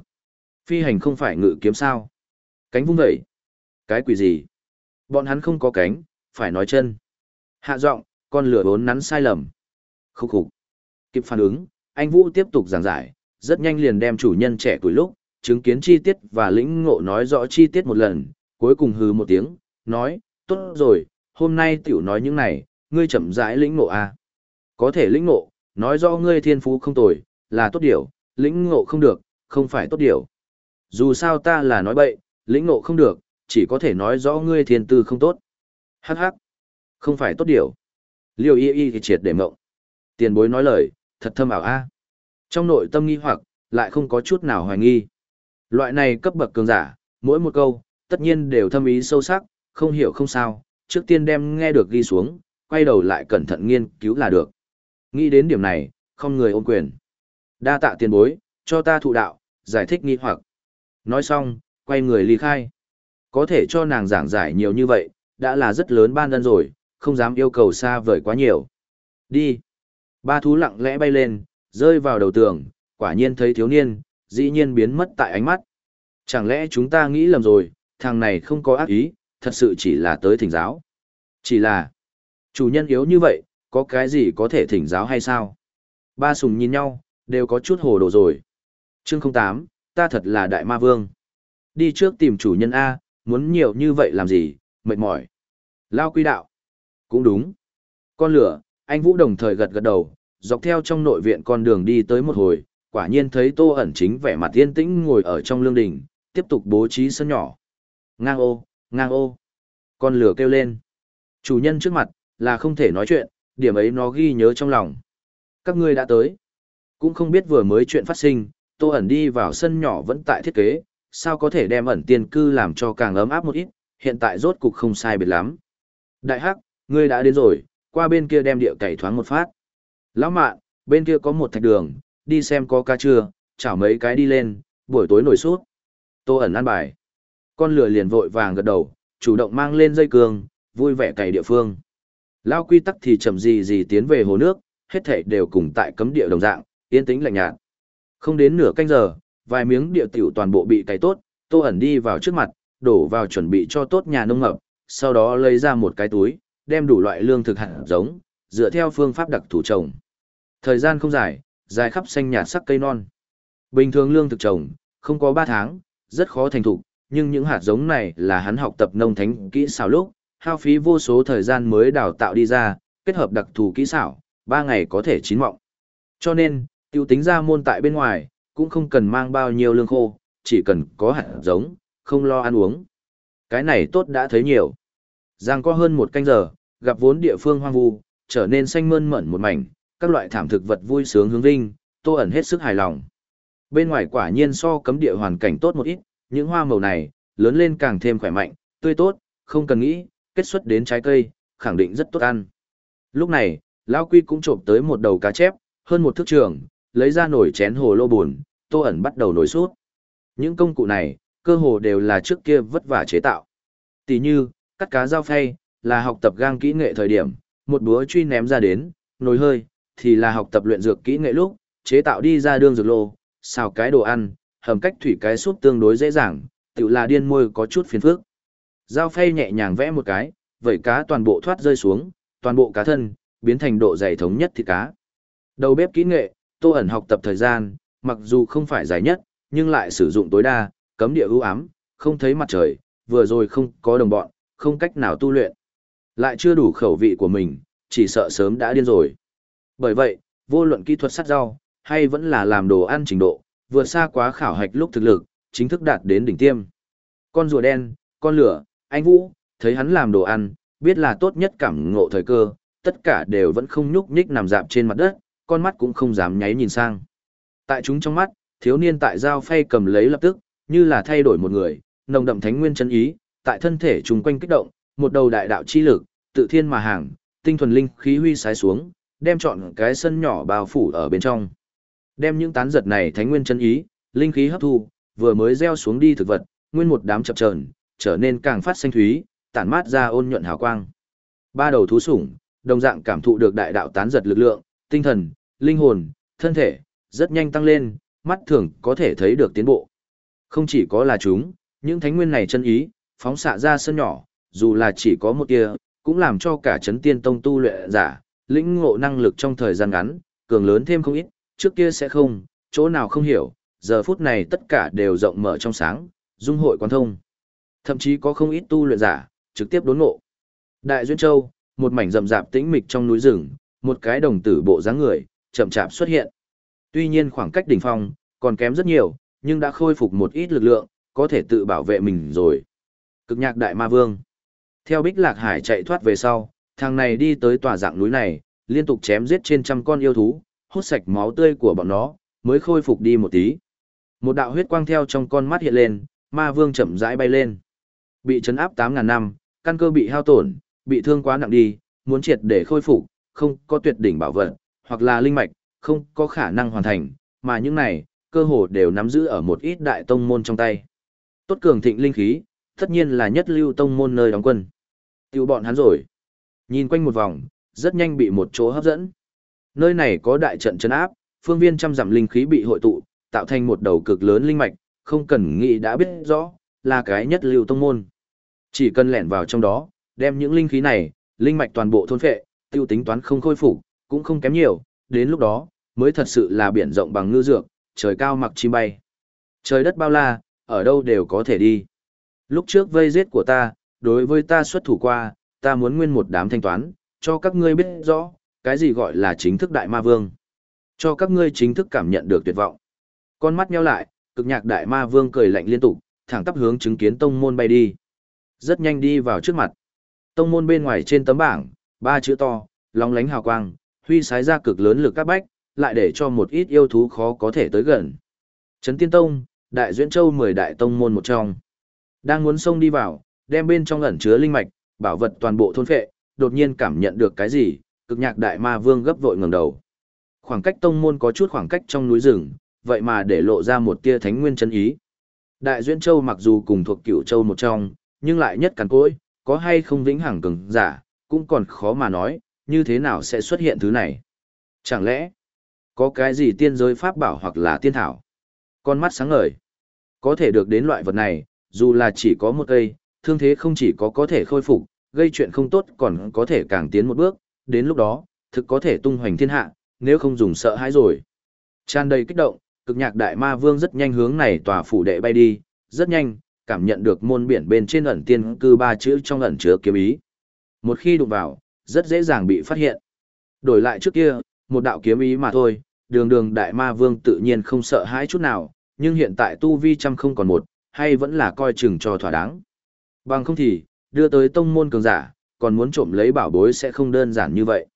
Phi hành không phải ngự kiếm sao? Cánh vung vẩy. Cái quỷ gì? Bọn hắn không có cánh, phải nói chân. Hạ giọng, con lửa vốn nắn sai lầm. Khúc khục. Kịp phản ứng, anh Vũ tiếp tục giảng giải, rất nhanh liền đem chủ nhân trẻ tuổi lúc, chứng kiến chi tiết và lĩnh ngộ nói rõ chi tiết một lần, cuối cùng hừ một tiếng, nói, tốt rồi, hôm nay tiểu nói những này, ngươi chậm rãi lĩnh ngộ. À. Có thể lĩnh ngộ, nói rõ ngươi thiên phú không tồi, là tốt điều, lĩnh ngộ không được, không phải tốt điều. Dù sao ta là nói bậy, lĩnh ngộ không được, chỉ có thể nói rõ ngươi thiên tư không tốt. Hắc hắc, không phải tốt điều. Liêu y y thì triệt để mộng. Tiền bối nói lời, thật thâm ảo a. Trong nội tâm nghi hoặc, lại không có chút nào hoài nghi. Loại này cấp bậc cường giả, mỗi một câu, tất nhiên đều thâm ý sâu sắc, không hiểu không sao, trước tiên đem nghe được ghi xuống, quay đầu lại cẩn thận nghiên cứu là được. Nghĩ đến điểm này, không người ôm quyền. Đa tạ tiền bối, cho ta thụ đạo, giải thích nghi hoặc. Nói xong, quay người ly khai. Có thể cho nàng giảng giải nhiều như vậy, đã là rất lớn ban ân rồi, không dám yêu cầu xa vời quá nhiều. Đi. Ba thú lặng lẽ bay lên, rơi vào đầu tường, quả nhiên thấy thiếu niên, dĩ nhiên biến mất tại ánh mắt. Chẳng lẽ chúng ta nghĩ lầm rồi, thằng này không có ác ý, thật sự chỉ là tới thỉnh giáo. Chỉ là, chủ nhân yếu như vậy, có cái gì có thể thỉnh giáo hay sao? Ba sùng nhìn nhau, đều có chút hồ đồ rồi. Chương 08, ta thật là đại ma vương. Đi trước tìm chủ nhân A, muốn nhiều như vậy làm gì, mệt mỏi. Lao quy đạo. Cũng đúng. Con lửa, anh Vũ đồng thời gật gật đầu, dọc theo trong nội viện con đường đi tới một hồi, quả nhiên thấy tô ẩn chính vẻ mặt yên tĩnh ngồi ở trong lương đình, tiếp tục bố trí sân nhỏ. Ngang ô, ngang ô. Con lửa kêu lên. Chủ nhân trước mặt, là không thể nói chuyện, điểm ấy nó ghi nhớ trong lòng. Các ngươi đã tới. Cũng không biết vừa mới chuyện phát sinh, tô ẩn đi vào sân nhỏ vẫn tại thiết kế, sao có thể đem ẩn tiên cư làm cho càng ấm áp một ít, hiện tại rốt cục không sai biệt lắm. Đại hắc, ngươi đã đến rồi, qua bên kia đem điệu cày thoáng một phát. Lão mạn, bên kia có một thạch đường, đi xem có ca chưa, chảo mấy cái đi lên, buổi tối nổi suốt. Tô ẩn ăn bài. Con lửa liền vội vàng gật đầu, chủ động mang lên dây cương, vui vẻ cày địa phương. Lao quy tắc thì chậm gì gì tiến về hồ nước, hết thảy đều cùng tại cấm địa đồng dạng, yên tĩnh lạnh nhạt. Không đến nửa canh giờ, vài miếng địa tiểu toàn bộ bị cày tốt, Tô ẩn đi vào trước mặt, đổ vào chuẩn bị cho tốt nhà nông ngập, sau đó lấy ra một cái túi, đem đủ loại lương thực hạt giống, dựa theo phương pháp đặc thủ trồng. Thời gian không dài, dài khắp xanh nhạt sắc cây non. Bình thường lương thực trồng, không có 3 tháng, rất khó thành thục, nhưng những hạt giống này là hắn học tập nông thánh kỹ xảo lúc, hao phí vô số thời gian mới đào tạo đi ra, kết hợp đặc thù kỹ xảo, 3 ngày có thể chín mọng. Cho nên, tiêu tính ra môn tại bên ngoài, cũng không cần mang bao nhiêu lương khô, chỉ cần có hạt giống, không lo ăn uống. Cái này tốt đã thấy nhiều. Giang có hơn một canh giờ, gặp vốn địa phương hoang vu, trở nên xanh mơn mởn một mảnh, các loại thảm thực vật vui sướng hướng vinh, tô ẩn hết sức hài lòng. Bên ngoài quả nhiên so cấm địa hoàn cảnh tốt một ít, những hoa màu này, lớn lên càng thêm khỏe mạnh, tươi tốt, không cần nghĩ, kết xuất đến trái cây, khẳng định rất tốt ăn. Lúc này, Lão Quy cũng trộm tới một đầu cá chép, hơn một thước trường, lấy ra nổi chén hồ lô buồn, tô ẩn bắt đầu nổi suốt. Những công cụ này, cơ hồ đều là trước kia vất vả chế tạo. Tỷ như, cắt cá dao phay, là học tập gang kỹ nghệ thời điểm, một búa truy ném ra đến, nồi hơi, thì là học tập luyện dược kỹ nghệ lúc, chế tạo đi ra đường dược lô, xào cái đồ ăn, hầm cách thủy cái súp tương đối dễ dàng, tự là điên môi có chút phiền phức. Dao phay nhẹ nhàng vẽ một cái, vẩy cá toàn bộ thoát rơi xuống, toàn bộ cá thân, biến thành độ dày thống nhất thịt cá. Đầu bếp kỹ nghệ, tô ẩn học tập thời gian, mặc dù không phải dài nhất, nhưng lại sử dụng tối đa, cấm địa ưu ám, không thấy mặt trời, vừa rồi không có đồng bọn, không cách nào tu luyện. Lại chưa đủ khẩu vị của mình, chỉ sợ sớm đã điên rồi. Bởi vậy, vô luận kỹ thuật sắt rau, hay vẫn là làm đồ ăn trình độ, vừa xa quá khảo hạch lúc thực lực, chính thức đạt đến đỉnh tiêm. Con rùa đen, con lửa, anh Vũ, thấy hắn làm đồ ăn, biết là tốt nhất cảm ngộ thời cơ, tất cả đều vẫn không nhúc nhích nằm dạp trên mặt đất, con mắt cũng không dám nháy nhìn sang. Tại chúng trong mắt, thiếu niên tại dao phay cầm lấy lập tức, như là thay đổi một người, nồng đậm thánh nguyên chân ý, tại thân thể trùng quanh kích động, một đầu đại đạo chi lực, tự thiên mà hàng, tinh thuần linh khí huy sái xuống, đem chọn cái sân nhỏ bao phủ ở bên trong. Đem những tán giật này thánh nguyên chân ý, linh khí hấp thu, vừa mới gieo xuống đi thực vật, nguyên một đám chập chờn, trở nên càng phát xanh thúy, tản mát ra ôn nhuận hào quang. Ba đầu thú sủng, đồng dạng cảm thụ được đại đạo tán giật lực lượng, tinh thần, linh hồn, thân thể, rất nhanh tăng lên, mắt thường có thể thấy được tiến bộ. Không chỉ có là chúng, những thánh nguyên này chân ý, phóng xạ ra sân nhỏ, dù là chỉ có một tia, cũng làm cho cả chấn tiên tông tu luyện giả, lĩnh ngộ năng lực trong thời gian ngắn, cường lớn thêm không ít, trước kia sẽ không, chỗ nào không hiểu, giờ phút này tất cả đều rộng mở trong sáng, dung hội quan thông. Thậm chí có không ít tu luyện giả, trực tiếp đốn ngộ. Đại Duyên Châu, một mảnh rậm rạp tĩnh mịch trong núi rừng, một cái đồng tử bộ dáng người, chậm chạp xuất hiện. Tuy nhiên khoảng cách đỉnh phong, còn kém rất nhiều, nhưng đã khôi phục một ít lực lượng, có thể tự bảo vệ mình rồi. Cực nhạc đại ma vương. Theo Bích Lạc Hải chạy thoát về sau, thằng này đi tới tòa dạng núi này, liên tục chém giết trên trăm con yêu thú, hút sạch máu tươi của bọn nó, mới khôi phục đi một tí. Một đạo huyết quang theo trong con mắt hiện lên, ma vương chậm rãi bay lên. Bị chấn áp 8.000 năm, căn cơ bị hao tổn, bị thương quá nặng đi, muốn triệt để khôi phục, không có tuyệt đỉnh bảo vật, hoặc là linh mạch, không có khả năng hoàn thành, mà những này, cơ hồ đều nắm giữ ở một ít đại tông môn trong tay. Tốt cường thịnh linh khí, tất nhiên là nhất lưu tông môn nơi đóng quân. Tiêu bọn hắn rồi. Nhìn quanh một vòng, rất nhanh bị một chỗ hấp dẫn. Nơi này có đại trận chấn áp, phương viên trăm dặm linh khí bị hội tụ, tạo thành một đầu cực lớn linh mạch, không cần nghĩ đã biết rõ, là cái nhất lưu tông môn. Chỉ cần lẻn vào trong đó, đem những linh khí này, linh mạch toàn bộ thôn phệ, tiêu tính toán không khôi phục, cũng không kém nhiều, đến lúc đó, mới thật sự là biển rộng bằng ngư dược, trời cao mặc chim bay. Trời đất bao la, ở đâu đều có thể đi. Lúc trước vây giết của ta, đối với ta xuất thủ qua, ta muốn nguyên một đám thanh toán, cho các ngươi biết rõ, cái gì gọi là chính thức đại ma vương. Cho các ngươi chính thức cảm nhận được tuyệt vọng. Con mắt nheo lại, cực nhạc đại ma vương cười lạnh liên tục, thẳng tắp hướng chứng kiến tông môn bay đi. Rất nhanh đi vào trước mặt. Tông môn bên ngoài trên tấm bảng, ba chữ to, long lánh hào quang, huy sái ra cực lớn lực các bách, lại để cho một ít yêu thú khó có thể tới gần. Trấn Tiên Tông, Đại Duyễn Châu 10 đại tông môn một trong. Đang muốn xông đi vào, đem bên trong ẩn chứa linh mạch, bảo vật toàn bộ thôn phệ, đột nhiên cảm nhận được cái gì, cực nhạc đại ma vương gấp vội ngẩng đầu. Khoảng cách tông môn có chút khoảng cách trong núi rừng, vậy mà để lộ ra một tia thánh nguyên chân ý. Đại Duyễn Châu mặc dù cùng thuộc Cửu Châu một trong, nhưng lại nhất càn cối, có hay không vĩnh hằng cường giả, cũng còn khó mà nói, như thế nào sẽ xuất hiện thứ này. Chẳng lẽ, có cái gì tiên giới pháp bảo hoặc là tiên thảo? Con mắt sáng ngời. Có thể được đến loại vật này, dù là chỉ có một cây, thương thế không chỉ có có thể khôi phục, gây chuyện không tốt còn có thể càng tiến một bước, đến lúc đó, thực có thể tung hoành thiên hạ, nếu không dùng sợ hãi rồi. Tràn đầy kích động, cực nhạc đại ma vương rất nhanh hướng này tòa phủ đệ bay đi, rất nhanh, cảm nhận được môn biển bên trên ẩn tiên cư ba chữ trong ẩn chứa kiếm ý. Một khi đụng vào, rất dễ dàng bị phát hiện. Đổi lại trước kia, một đạo kiếm ý mà thôi, đường đường đại ma vương tự nhiên không sợ hãi chút nào, nhưng hiện tại tu vi trăm không còn một, hay vẫn là coi chừng cho thỏa đáng. Bằng không thì, đưa tới tông môn cường giả, còn muốn trộm lấy bảo bối sẽ không đơn giản như vậy.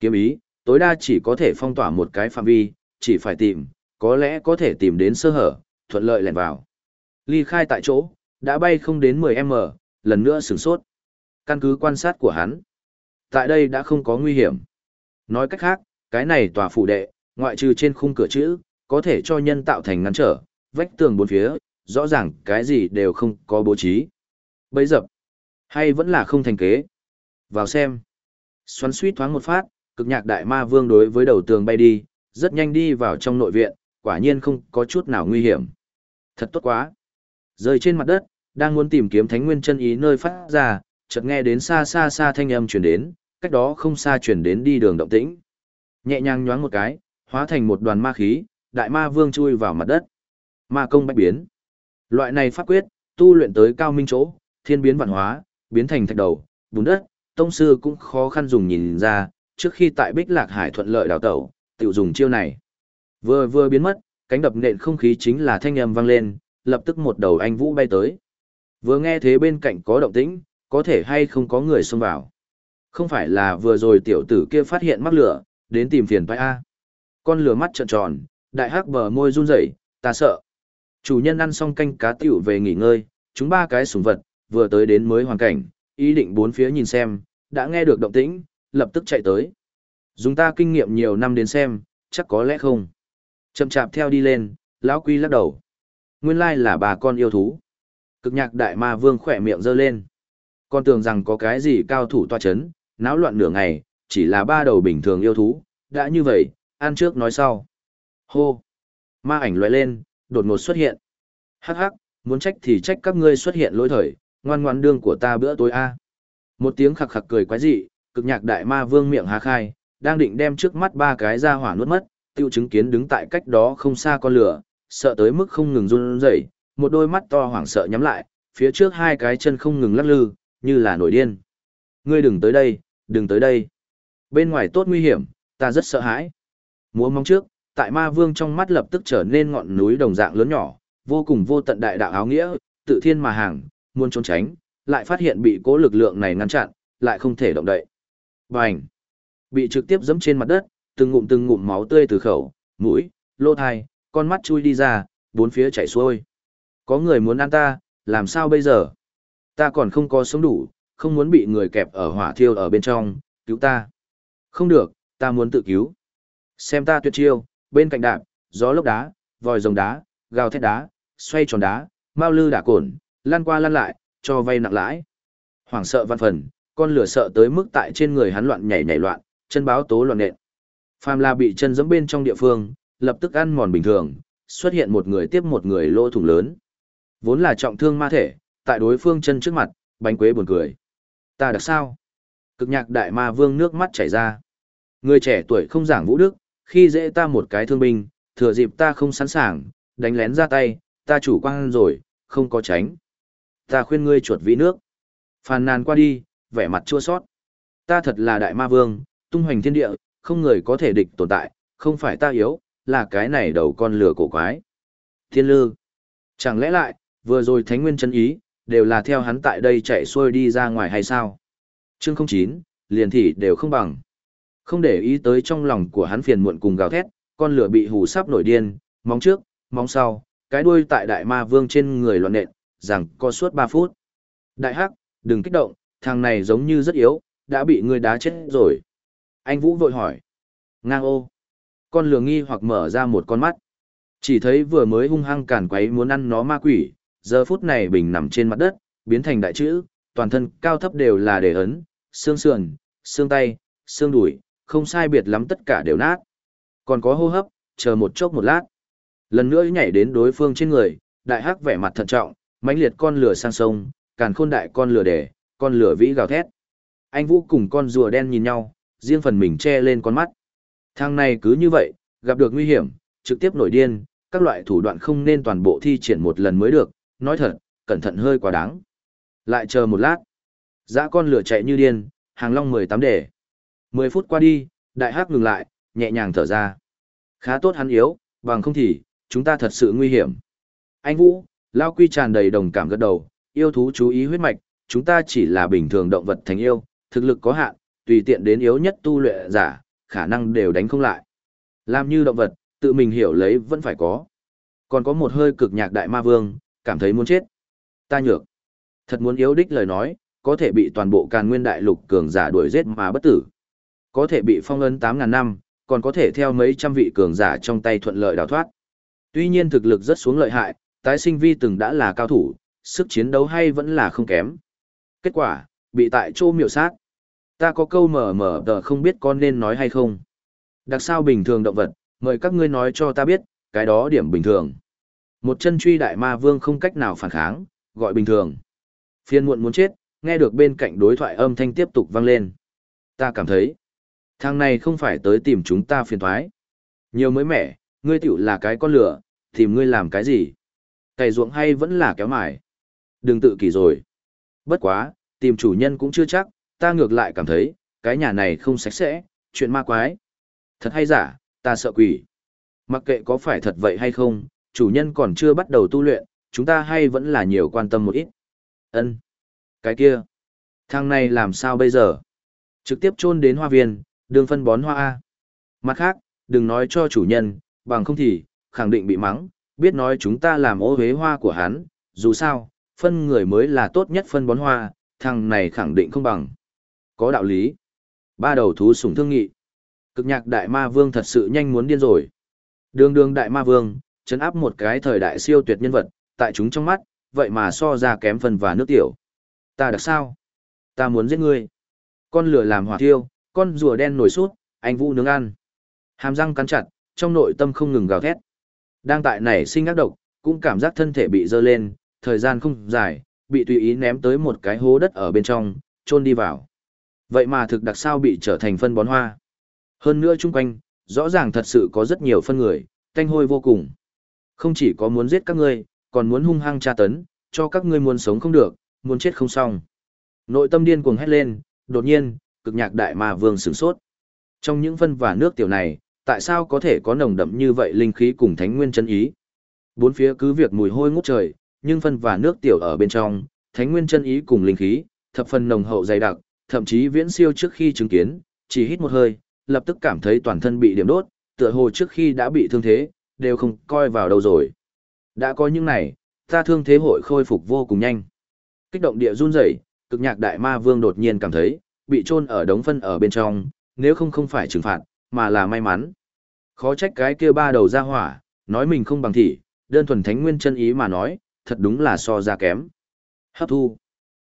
Kiếm ý, tối đa chỉ có thể phong tỏa một cái phạm vi, chỉ phải tìm, có lẽ có thể tìm đến sơ hở, thuận lợi lẻn vào. Ly khai tại chỗ, đã bay không đến 10m, lần nữa sửng sốt. Căn cứ quan sát của hắn, tại đây đã không có nguy hiểm. Nói cách khác, cái này tòa phủ đệ, ngoại trừ trên khung cửa chữ, có thể cho nhân tạo thành ngăn trở, vách tường bốn phía, rõ ràng cái gì đều không có bố trí. Bấy dập, hay vẫn là không thành kế. Vào xem. Xoắn suýt thoáng một phát, cực nhạc đại ma vương đối với đầu tường bay đi, rất nhanh đi vào trong nội viện, quả nhiên không có chút nào nguy hiểm. Thật tốt quá. Rơi trên mặt đất, đang muốn tìm kiếm thánh nguyên chân ý nơi phát ra, chợt nghe đến xa xa xa thanh âm truyền đến, cách đó không xa truyền đến đi đường động tĩnh. Nhẹ nhàng nhoáng một cái, hóa thành một đoàn ma khí, đại ma vương chui vào mặt đất. Ma công bách biến. Loại này pháp quyết, tu luyện tới cao minh chỗ, thiên biến vạn hóa, biến thành thạch đầu, bùn đất, tông sư cũng khó khăn dùng nhìn ra, trước khi tại Bích Lạc Hải thuận lợi đào tẩu, tiểu dùng chiêu này. Vừa vừa biến mất, cánh đập nện không khí chính là thanh âm vang lên, lập tức một đầu anh vũ bay tới. Vừa nghe thế bên cạnh có động tĩnh, có thể hay không có người xông vào. Không phải là vừa rồi tiểu tử kia phát hiện mắc lửa, đến tìm phiền phải a. Con lửa mắt trợn tròn, đại hắc bờ môi run rẩy, ta sợ. Chủ nhân ăn xong canh cá tiểu về nghỉ ngơi, chúng ba cái sủng vật, vừa tới đến mới hoàn cảnh, ý định bốn phía nhìn xem, đã nghe được động tĩnh, lập tức chạy tới. Dùng ta kinh nghiệm nhiều năm đến xem, chắc có lẽ không. Chậm chạp theo đi lên, lão quy lắc đầu. Nguyên lai là bà con yêu thú. Cực nhạc đại ma vương khỏe miệng giơ lên. Con tưởng rằng có cái gì cao thủ toa chấn, náo loạn nửa ngày, chỉ là ba đầu bình thường yêu thú. Đã như vậy, ăn trước nói sau. Hô! Ma ảnh loại lên, đột ngột xuất hiện. Hắc hắc, muốn trách thì trách các ngươi xuất hiện lỗi thời, ngoan ngoan đương của ta bữa tối a. Một tiếng khặc khặc cười quái dị, cực nhạc đại ma vương miệng há khai, đang định đem trước mắt ba cái ra hỏa nuốt mất, tiêu chứng kiến đứng tại cách đó không xa con lửa, sợ tới mức không ngừng run rẩy, một đôi mắt to hoảng sợ nhắm lại, phía trước hai cái chân không ngừng lắc lư, như là nổi điên. Ngươi đừng tới đây, đừng tới đây. Bên ngoài tốt nguy hiểm, ta rất sợ hãi. Múa mong trước, tại ma vương trong mắt lập tức trở nên ngọn núi đồng dạng lớn nhỏ, vô cùng vô tận đại đạo áo nghĩa, tự thiên mà hàng, muốn trốn tránh, lại phát hiện bị cố lực lượng này ngăn chặn, lại không thể động đậy. Bành! Bị trực tiếp giẫm trên mặt đất, từng ngụm từng ngụm máu tươi từ khẩu, mũi, lỗ thai, con mắt chui đi ra, bốn phía chảy xuôi. Có người muốn ăn ta, làm sao bây giờ? Ta còn không có sống đủ, không muốn bị người kẹp ở hỏa thiêu ở bên trong, cứu ta. Không được, ta muốn tự cứu. Xem ta tuyệt chiêu, bên cạnh đạp, gió lốc đá, vòi rồng đá, gào thét đá, xoay tròn đá, mao lư đả cồn, lăn qua lăn lại, cho vay nặng lãi. Hoảng sợ văn phần, con lửa sợ tới mức tại trên người hắn loạn nhảy nhảy loạn, chân báo tố loạn nện. Phàm La bị chân giẫm bên trong địa phương, lập tức ăn mòn bình thường, xuất hiện một người tiếp một người lỗ thủng lớn. Vốn là trọng thương ma thể, tại đối phương chân trước mặt, bánh quế buồn cười. Ta đặc sao? Cực nhạc đại ma vương nước mắt chảy ra. Người trẻ tuổi không giảng vũ đức, khi dễ ta một cái thương binh, thừa dịp ta không sẵn sàng, đánh lén ra tay, ta chủ quan rồi, không có tránh. Ta khuyên ngươi chuột vĩ nước. Phàn nàn qua đi, vẻ mặt chua sót. Ta thật là đại ma vương, tung hoành thiên địa, không người có thể địch tồn tại, không phải ta yếu, là cái này đầu con lửa cổ quái. Thiên lư. Chẳng lẽ lại, vừa rồi thánh nguyên chân ý, đều là theo hắn tại đây chạy xuôi đi ra ngoài hay sao? Chương 09, liền thị đều không bằng. Không để ý tới trong lòng của hắn phiền muộn cùng gào thét, con lửa bị hù sắp nổi điên, móng trước, móng sau, cái đuôi tại đại ma vương trên người loạn nện, rằng co suốt 3 phút. Đại hắc, đừng kích động, thằng này giống như rất yếu, đã bị ngươi đá chết rồi. Anh Vũ vội hỏi. Ngang ô. Con lừa nghi hoặc mở ra một con mắt. Chỉ thấy vừa mới hung hăng cản quấy muốn ăn nó ma quỷ, giờ phút này bình nằm trên mặt đất, biến thành đại chữ, toàn thân cao thấp đều là để ấn, xương sườn, xương tay, xương đùi, không sai biệt lắm tất cả đều nát. Còn có hô hấp, chờ một chốc một lát. Lần nữa nhảy đến đối phương trên người, đại hắc vẻ mặt thận trọng, mãnh liệt con lửa sang sông, càn khôn đại con lửa để, con lửa vĩ gào thét. Anh Vũ cùng con rùa đen nhìn nhau, riêng phần mình che lên con mắt. Thằng này cứ như vậy, gặp được nguy hiểm, trực tiếp nổi điên, các loại thủ đoạn không nên toàn bộ thi triển một lần mới được, nói thật, cẩn thận hơi quá đáng. Lại chờ một lát. Dã con lửa chạy như điên, hàng long 18 đề. 10 phút qua đi, đại hắc ngừng lại, nhẹ nhàng thở ra. Khá tốt hắn yếu, bằng không thì, chúng ta thật sự nguy hiểm. Anh Vũ, Lao Quy tràn đầy đồng cảm gật đầu, yêu thú chú ý huyết mạch, chúng ta chỉ là bình thường động vật thành yêu, thực lực có hạn, tùy tiện đến yếu nhất tu luyện giả, khả năng đều đánh không lại. Làm như động vật, tự mình hiểu lấy vẫn phải có. Còn có một hơi cực nhạc đại ma vương, cảm thấy muốn chết. Ta nhược. Thật muốn yếu đích lời nói, có thể bị toàn bộ càn nguyên đại lục cường giả đuổi giết mà bất tử. Có thể bị phong ấn 8.000 năm, còn có thể theo mấy trăm vị cường giả trong tay thuận lợi đào thoát. Tuy nhiên thực lực rất xuống lợi hại, tái sinh vi từng đã là cao thủ, sức chiến đấu hay vẫn là không kém. Kết quả, bị tại chỗ miểu sát. Ta có câu mở mở tờ không biết con nên nói hay không. Đặc sao bình thường động vật, mời các ngươi nói cho ta biết, cái đó điểm bình thường. Một chân truy đại ma vương không cách nào phản kháng, gọi bình thường. Phiên muộn muốn chết, nghe được bên cạnh đối thoại âm thanh tiếp tục vang lên. Ta cảm thấy, thằng này không phải tới tìm chúng ta phiền thoái. Nhiều mới mẻ, ngươi tiểu là cái con lửa, tìm ngươi làm cái gì? Cày ruộng hay vẫn là kéo mải? Đừng tự kỷ rồi. Bất quá, tìm chủ nhân cũng chưa chắc, ta ngược lại cảm thấy, cái nhà này không sạch sẽ, chuyện ma quái. Thật hay giả, ta sợ quỷ. Mặc kệ có phải thật vậy hay không, chủ nhân còn chưa bắt đầu tu luyện, chúng ta hay vẫn là nhiều quan tâm một ít. Ân, Cái kia. Thằng này làm sao bây giờ? Trực tiếp chôn đến hoa viên, đường phân bón hoa A. Mặt khác, đừng nói cho chủ nhân, bằng không thì, khẳng định bị mắng, biết nói chúng ta làm ô hế hoa của hắn, dù sao, phân người mới là tốt nhất phân bón hoa, thằng này khẳng định không bằng. Có đạo lý. Ba đầu thú sủng thương nghị. Cực nhạc đại ma vương thật sự nhanh muốn điên rồi. Đường đường đại ma vương, chấn áp một cái thời đại siêu tuyệt nhân vật, tại chúng trong mắt, vậy mà so ra kém phần và nước tiểu. Ta đặc sao? Ta muốn giết ngươi. Con lửa làm hỏa thiêu, con rùa đen nổi sút, anh vũ nướng ăn. Hàm răng cắn chặt, trong nội tâm không ngừng gào thét. Đang tại nảy sinh ác độc, cũng cảm giác thân thể bị dơ lên, thời gian không dài, bị tùy ý ném tới một cái hố đất ở bên trong, trôn đi vào. Vậy mà thực đặc sao bị trở thành phân bón hoa. Hơn nữa chung quanh, rõ ràng thật sự có rất nhiều phân người, tanh hôi vô cùng. Không chỉ có muốn giết các ngươi, còn muốn hung hăng tra tấn, cho các ngươi muốn sống không được, muốn chết không xong. Nội tâm điên cuồng hét lên, đột nhiên, cực nhạc đại ma vương sửng sốt. Trong những phân và nước tiểu này, tại sao có thể có nồng đậm như vậy linh khí cùng thánh nguyên chân ý? Bốn phía cứ việc mùi hôi ngút trời, nhưng phân và nước tiểu ở bên trong, thánh nguyên chân ý cùng linh khí, thập phần nồng hậu dày đặc, thậm chí viễn siêu trước khi chứng kiến, chỉ hít một hơi, lập tức cảm thấy toàn thân bị điểm đốt, tựa hồ trước khi đã bị thương thế, đều không coi vào đâu rồi. Đã có những này, ta thương thế hội khôi phục vô cùng nhanh. Kích động địa run rẩy, cực nhạc đại ma vương đột nhiên cảm thấy, bị chôn ở đống phân ở bên trong, nếu không không phải trừng phạt, mà là may mắn. Khó trách cái kia ba đầu ra hỏa, nói mình không bằng thị, đơn thuần thánh nguyên chân ý mà nói, thật đúng là so ra kém. Hấp thu.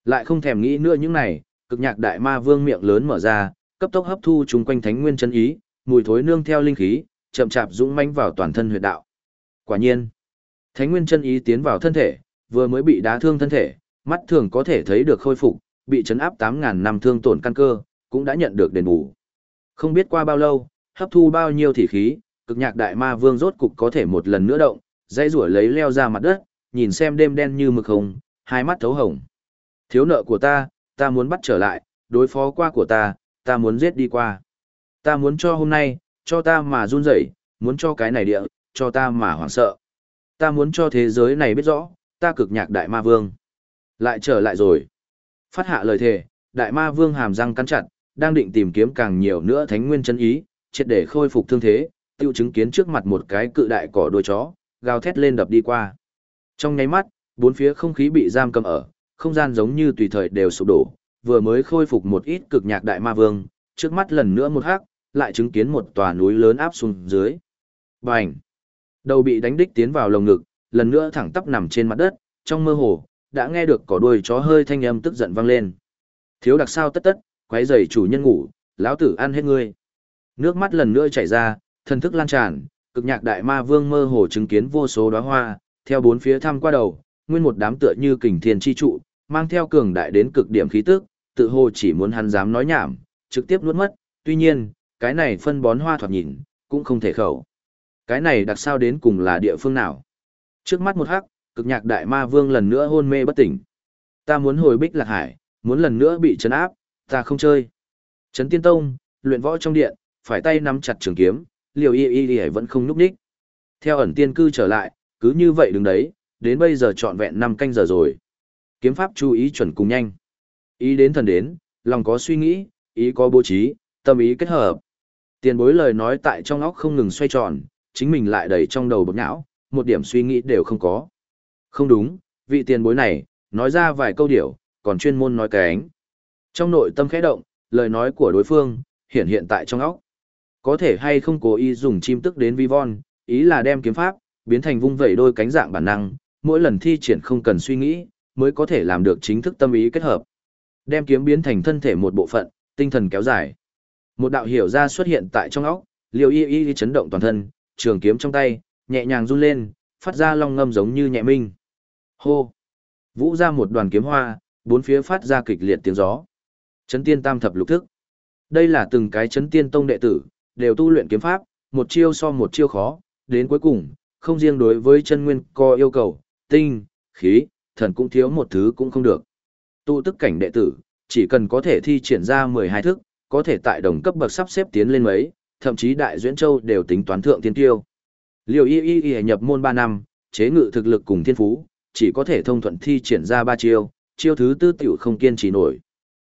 Lại không thèm nghĩ nữa những này, cực nhạc đại ma vương miệng lớn mở ra, cấp tốc hấp thu chúng quanh thánh nguyên chân ý, mùi thối nương theo linh khí, chậm chạp dũng mãnh vào toàn thân huyệt đạo. Quả nhiên, thánh nguyên chân ý tiến vào thân thể, vừa mới bị đá thương thân thể, mắt thường có thể thấy được khôi phục, bị chấn áp 8000 năm thương tổn căn cơ, cũng đã nhận được đền bù. Không biết qua bao lâu, hấp thu bao nhiêu thỉ khí, cực nhạc đại ma vương rốt cục có thể một lần nữa động, dây rủa lấy leo ra mặt đất, nhìn xem đêm đen như mực hồng, hai mắt thấu hồng. Thiếu nợ của ta, ta muốn bắt trở lại, đối phó qua của ta, ta muốn giết đi qua. Ta muốn cho hôm nay, cho ta mà run rẩy, muốn cho cái này địa, cho ta mà hoảng sợ. Ta muốn cho thế giới này biết rõ, ta cực nhạc đại ma vương. Lại trở lại rồi. Phát hạ lời thề, đại ma vương hàm răng cắn chặt, đang định tìm kiếm càng nhiều nữa thánh nguyên chân ý, triệt để khôi phục thương thế, tiêu chứng kiến trước mặt một cái cự đại cỏ đuôi chó, gào thét lên đập đi qua. Trong nháy mắt, bốn phía không khí bị giam cầm ở, không gian giống như tùy thời đều sụp đổ, vừa mới khôi phục một ít cực nhạc đại ma vương, trước mắt lần nữa một hắc, lại chứng kiến một tòa núi lớn áp xuống dưới. Bành! Đầu bị đánh đích tiến vào lồng ngực, lần nữa thẳng tắp nằm trên mặt đất, trong mơ hồ, đã nghe được cỏ đuôi chó hơi thanh âm tức giận vang lên. Thiếu đặc sao tất tất, quấy rầy chủ nhân ngủ, lão tử ăn hết ngươi. Nước mắt lần nữa chảy ra, thần thức lan tràn, cực nhạc đại ma vương mơ hồ chứng kiến vô số đóa hoa, theo bốn phía thăm qua đầu, nguyên một đám tựa như kình thiên chi trụ, mang theo cường đại đến cực điểm khí tức, tự hồ chỉ muốn hắn dám nói nhảm, trực tiếp nuốt mất, tuy nhiên, cái này phân bón hoa thoạt nhìn, cũng không thể khẩu. Cái này đặc sao đến cùng là địa phương nào? Trước mắt một hắc, cực nhạc đại ma vương lần nữa hôn mê bất tỉnh. Ta muốn hồi bích lạc hải, muốn lần nữa bị trấn áp, ta không chơi. Trấn tiên tông, luyện võ trong điện, phải tay nắm chặt trường kiếm, liều y y y vẫn không nhúc đích Theo ẩn tiên cư trở lại, cứ như vậy đứng đấy, đến bây giờ trọn vẹn 5 canh giờ rồi. Kiếm pháp chú ý chuẩn cùng nhanh. Ý đến thần đến, lòng có suy nghĩ, ý có bố trí, tâm ý kết hợp. Tiền bối lời nói tại trong óc không ngừng xoay tròn, chính mình lại đầy trong đầu bực não, một điểm suy nghĩ đều không có. Không đúng, vị tiền bối này, nói ra vài câu điệu, còn chuyên môn nói cái ánh. Trong nội tâm khẽ động, lời nói của đối phương, hiện hiện tại trong óc. Có thể hay không cố ý dùng chim tức đến vi von, ý là đem kiếm pháp, biến thành vung vẩy đôi cánh dạng bản năng, mỗi lần thi triển không cần suy nghĩ, mới có thể làm được chính thức tâm ý kết hợp. Đem kiếm biến thành thân thể một bộ phận, tinh thần kéo dài. Một đạo hiểu ra xuất hiện tại trong óc, liều y y chấn động toàn thân, trường kiếm trong tay, nhẹ nhàng run lên, phát ra long ngâm giống như nhẹ minh. Hô! Vũ ra một đoàn kiếm hoa, bốn phía phát ra kịch liệt tiếng gió. Chấn tiên tam thập lục thức. Đây là từng cái chấn tiên tông đệ tử, đều tu luyện kiếm pháp, một chiêu so một chiêu khó, đến cuối cùng, không riêng đối với chân nguyên co yêu cầu, tinh, khí, thần cũng thiếu một thứ cũng không được. Tụ tức cảnh đệ tử, chỉ cần có thể thi triển ra 12 thức, có thể tại đồng cấp bậc sắp xếp tiến lên mấy, thậm chí Đại Duyễn Châu đều tính toán thượng thiên tiêu. Liều y y y nhập môn 3 năm, chế ngự thực lực cùng thiên phú, chỉ có thể thông thuận thi triển ra 3 chiêu, chiêu thứ tư tiểu không kiên trì nổi.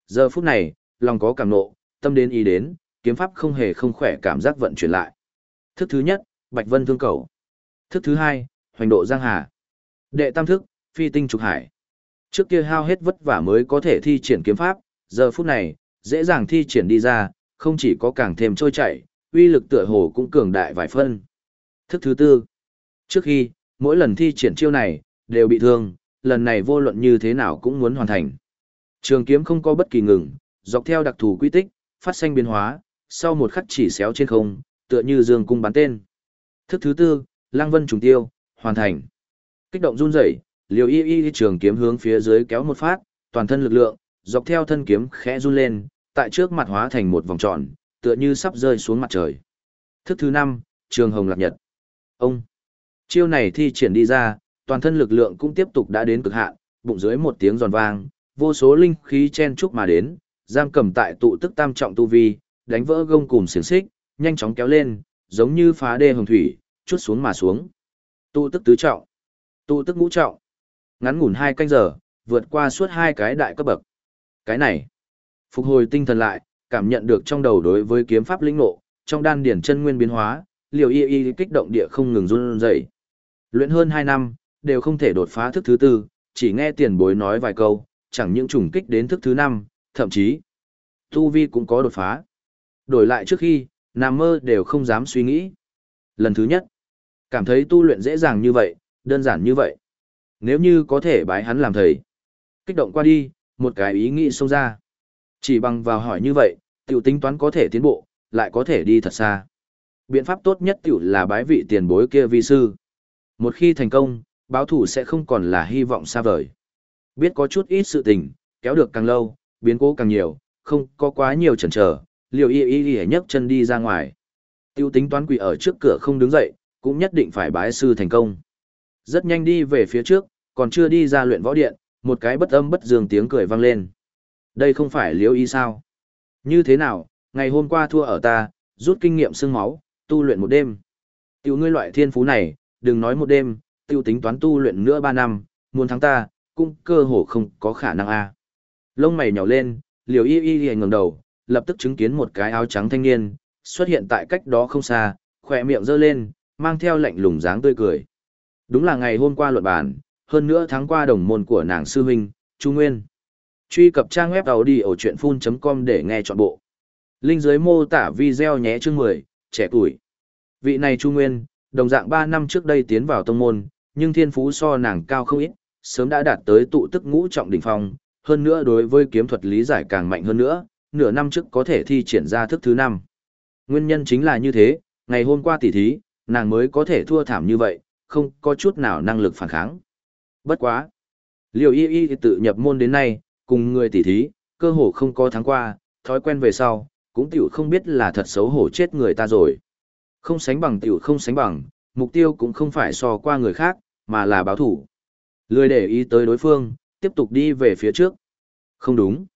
Giờ phút này, lòng có cảm nộ, tâm đến ý đến, kiếm pháp không hề không khỏe cảm giác vận chuyển lại. Thức thứ nhất, Bạch Vân Thương Cầu. Thức thứ hai, Hoành Độ Giang Hà. Đệ tam thức, Phi Tinh Trục Hải. Trước kia hao hết vất vả mới có thể thi triển kiếm pháp, giờ phút này, dễ dàng thi triển đi ra, không chỉ có càng thêm trôi chảy, uy lực tựa hồ cũng cường đại vài phân. Thức thứ tư. Trước khi, mỗi lần thi triển chiêu này, đều bị thương, lần này vô luận như thế nào cũng muốn hoàn thành. Trường kiếm không có bất kỳ ngừng, dọc theo đặc thù quy tích, phát sinh biến hóa, sau một khắc chỉ xéo trên không, tựa như dương cung bắn tên. Thức thứ tư, Lăng Vân trùng tiêu, hoàn thành. Kích động run rẩy, Liều Y Y trường kiếm hướng phía dưới kéo một phát, toàn thân lực lượng, dọc theo thân kiếm khẽ run lên, tại trước mặt hóa thành một vòng tròn, tựa như sắp rơi xuống mặt trời. Thức thứ năm, Trường Hồng Lạc Nhật. Ông. Chiêu này thi triển đi ra, toàn thân lực lượng cũng tiếp tục đã đến cực hạn, bụng dưới một tiếng giòn vang, vô số linh khí chen chúc mà đến, giam cầm tại tụ tức tam trọng tu vi, đánh vỡ gông cùm xiềng xích, nhanh chóng kéo lên, giống như phá đê hồng thủy, chút xuống mà xuống. Tụ tức tứ trọng, tụ tức ngũ trọng. Ngắn ngủn hai canh giờ, vượt qua suốt hai cái đại cấp bậc. Cái này, phục hồi tinh thần lại, cảm nhận được trong đầu đối với kiếm pháp lĩnh ngộ, trong đan điển chân nguyên biến hóa, liều y y kích động địa không ngừng run rẩy. Luyện hơn hai năm, đều không thể đột phá thức thứ tư, chỉ nghe tiền bối nói vài câu, chẳng những trùng kích đến thức thứ năm, thậm chí, tu vi cũng có đột phá. Đổi lại trước khi, nằm mơ đều không dám suy nghĩ. Lần thứ nhất, cảm thấy tu luyện dễ dàng như vậy, đơn giản như vậy. Nếu như có thể bái hắn làm thầy. Kích động qua đi, một cái ý nghĩ xông ra. Chỉ bằng vào hỏi như vậy, tiểu tính toán có thể tiến bộ, lại có thể đi thật xa. Biện pháp tốt nhất tiểu là bái vị tiền bối kia vi sư. Một khi thành công, báo thủ sẽ không còn là hy vọng xa vời. Biết có chút ít sự tình, kéo được càng lâu, biến cố càng nhiều, không có quá nhiều chần chờ, liều y y y nhấc chân đi ra ngoài. Tiêu tính toán quỷ ở trước cửa không đứng dậy, cũng nhất định phải bái sư thành công. Rất nhanh đi về phía trước, còn chưa đi ra luyện võ điện, một cái bất âm bất dường tiếng cười vang lên. Đây không phải liêu y sao? Như thế nào, ngày hôm qua thua ở ta, rút kinh nghiệm xương máu, tu luyện một đêm. Tiêu ngươi loại thiên phú này, đừng nói một đêm, tiêu tính toán tu luyện nữa ba năm, muốn thắng ta, cũng cơ hồ không có khả năng a. Lông mày nhào lên, liều y y y ngẩng đầu, lập tức chứng kiến một cái áo trắng thanh niên, xuất hiện tại cách đó không xa, khỏe miệng giơ lên, mang theo lạnh lùng dáng tươi cười. Đúng là ngày hôm qua luận bàn, hơn nữa tháng qua đồng môn của nàng sư huynh, Chu Nguyên. Truy cập trang web đầu đi ở chuyện full.com để nghe trọn bộ. Linh dưới mô tả video nhé chương 10, trẻ tuổi. Vị này Chu Nguyên, đồng dạng 3 năm trước đây tiến vào tông môn, nhưng thiên phú so nàng cao không ít, sớm đã đạt tới tụ tức ngũ trọng đỉnh phong, hơn nữa đối với kiếm thuật lý giải càng mạnh hơn nữa, nửa năm trước có thể thi triển ra thức thứ năm. Nguyên nhân chính là như thế, ngày hôm qua tỉ thí, nàng mới có thể thua thảm như vậy, không có chút nào năng lực phản kháng. Bất quá. Liều y y tự nhập môn đến nay, cùng người tỉ thí, cơ hồ không có thắng qua, thói quen về sau, cũng tiểu không biết là thật xấu hổ chết người ta rồi. Không sánh bằng tiểu không sánh bằng, mục tiêu cũng không phải so qua người khác, mà là báo thủ. Lười để ý tới đối phương, tiếp tục đi về phía trước. Không đúng.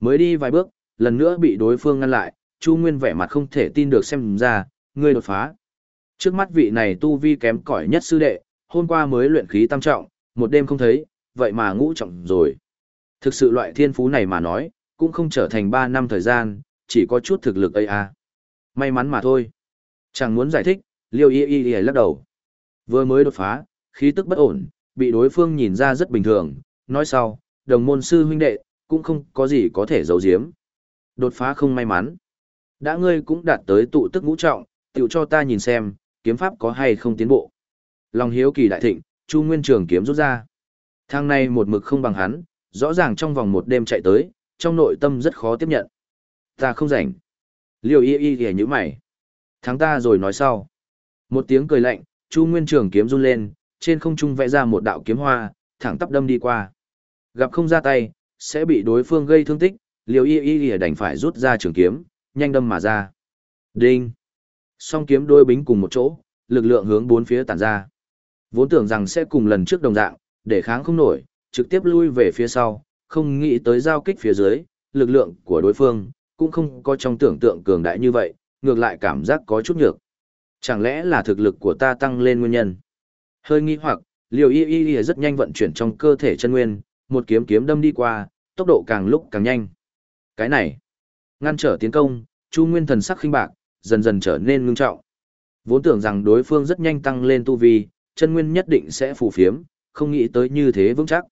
Mới đi vài bước, lần nữa bị đối phương ngăn lại, Chu Nguyên vẻ mặt không thể tin được xem ra, ngươi đột phá. Trước mắt vị này tu vi kém cỏi nhất sư đệ, hôm qua mới luyện khí tam trọng, một đêm không thấy, vậy mà ngũ trọng rồi. Thực sự loại thiên phú này mà nói, cũng không trở thành 3 năm thời gian, chỉ có chút thực lực ấy à. May mắn mà thôi. Chẳng muốn giải thích, liêu y y y lắc đầu. Vừa mới đột phá, khí tức bất ổn, bị đối phương nhìn ra rất bình thường, nói sau, đồng môn sư huynh đệ, cũng không có gì có thể giấu giếm. Đột phá không may mắn. Đã ngươi cũng đạt tới tụ tức ngũ trọng, tiểu cho ta nhìn xem, kiếm pháp có hay không tiến bộ. Lòng hiếu kỳ đại thịnh, Chu Nguyên Trường kiếm rút ra. Thang này một mực không bằng hắn, rõ ràng trong vòng một đêm chạy tới, trong nội tâm rất khó tiếp nhận. Ta không rảnh. Liêu y y ghẻ như mày. Thắng ta rồi nói sau. Một tiếng cười lạnh, Chu Nguyên Trường kiếm run lên, trên không trung vẽ ra một đạo kiếm hoa, thẳng tắp đâm đi qua. Gặp không ra tay, sẽ bị đối phương gây thương tích, liều y y y đành phải rút ra trường kiếm, nhanh đâm mà ra. Đinh! Song kiếm đôi bính cùng một chỗ, lực lượng hướng bốn phía tản ra. Vốn tưởng rằng sẽ cùng lần trước đồng dạng, để kháng không nổi, trực tiếp lui về phía sau, không nghĩ tới giao kích phía dưới, lực lượng của đối phương, cũng không có trong tưởng tượng cường đại như vậy, ngược lại cảm giác có chút nhược. Chẳng lẽ là thực lực của ta tăng lên nguyên nhân? Hơi nghi hoặc, liều y y y rất nhanh vận chuyển trong cơ thể chân nguyên, một kiếm kiếm đâm đi qua, tốc độ càng lúc càng nhanh. Cái này, ngăn trở tiến công, Chu Nguyên thần sắc khinh bạc, dần dần trở nên ngưng trọng. Vốn tưởng rằng đối phương rất nhanh tăng lên tu vi, chân nguyên nhất định sẽ phù phiếm, không nghĩ tới như thế vững chắc.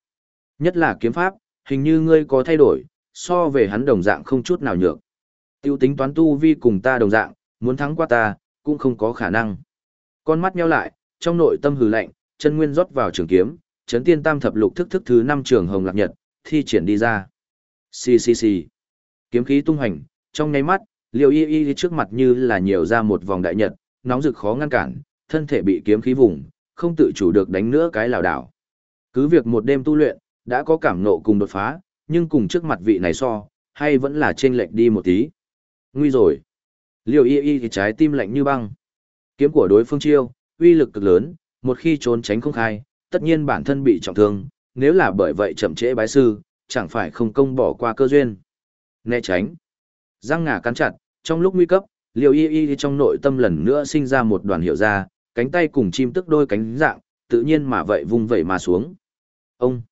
Nhất là kiếm pháp, hình như ngươi có thay đổi, so về hắn đồng dạng không chút nào nhược. Tiêu tính toán tu vi cùng ta đồng dạng, muốn thắng qua ta, cũng không có khả năng. Con mắt nheo lại, trong nội tâm hừ lạnh, chân nguyên rót vào trường kiếm, chấn tiên tam thập lục thức thức thứ năm trường hồng lạc nhật, thi triển đi ra. Xì xì xì. Kiếm khí tung hành, trong nháy mắt, liều y y trước mặt như là nhiều ra một vòng đại nhật, nóng rực khó ngăn cản, thân thể bị kiếm khí vùng, không tự chủ được đánh nữa cái lào đảo. Cứ việc một đêm tu luyện, đã có cảm nộ cùng đột phá, nhưng cùng trước mặt vị này so, hay vẫn là chênh lệch đi một tí. Nguy rồi. Liều y y thì trái tim lạnh như băng. Kiếm của đối phương chiêu, uy lực cực lớn, một khi trốn tránh không khai, tất nhiên bản thân bị trọng thương, nếu là bởi vậy chậm trễ bái sư, chẳng phải không công bỏ qua cơ duyên. Né tránh. Răng ngà cắn chặt, trong lúc nguy cấp, liều y y trong nội tâm lần nữa sinh ra một đoàn hiệu ra, cánh tay cùng chim tức đôi cánh dạng, tự nhiên mà vậy vung vẩy mà xuống. Ông!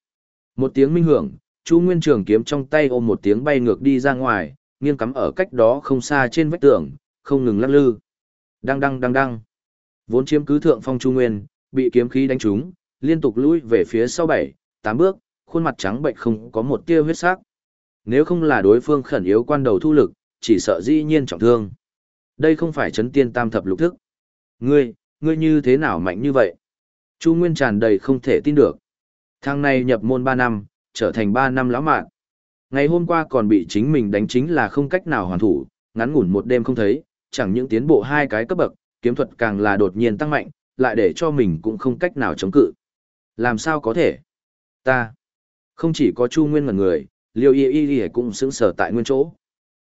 Một tiếng minh hưởng, Chu Nguyên Trường kiếm trong tay ôm một tiếng bay ngược đi ra ngoài, nghiêng cắm ở cách đó không xa trên vách tường, không ngừng lắc lư. Đăng đăng đăng đăng. Vốn chiếm cứ thượng phong Chu Nguyên, bị kiếm khí đánh trúng, liên tục lùi về phía sau bảy, tám bước, khuôn mặt trắng bệnh không có một tia huyết sắc. Nếu không là đối phương khẩn yếu quan đầu thu lực, chỉ sợ dĩ nhiên trọng thương. Đây không phải chấn tiên tam thập lục thức. Ngươi, ngươi như thế nào mạnh như vậy? Chu Nguyên tràn đầy không thể tin được. Thằng này nhập môn 3 năm, trở thành 3 năm lão mạn. Ngày hôm qua còn bị chính mình đánh chính là không cách nào hoàn thủ, ngắn ngủn một đêm không thấy, chẳng những tiến bộ hai cái cấp bậc, kiếm thuật càng là đột nhiên tăng mạnh, lại để cho mình cũng không cách nào chống cự. Làm sao có thể? Ta. Không chỉ có Chu Nguyên ngần người, Liêu Y Y Y cũng sững sờ tại nguyên chỗ.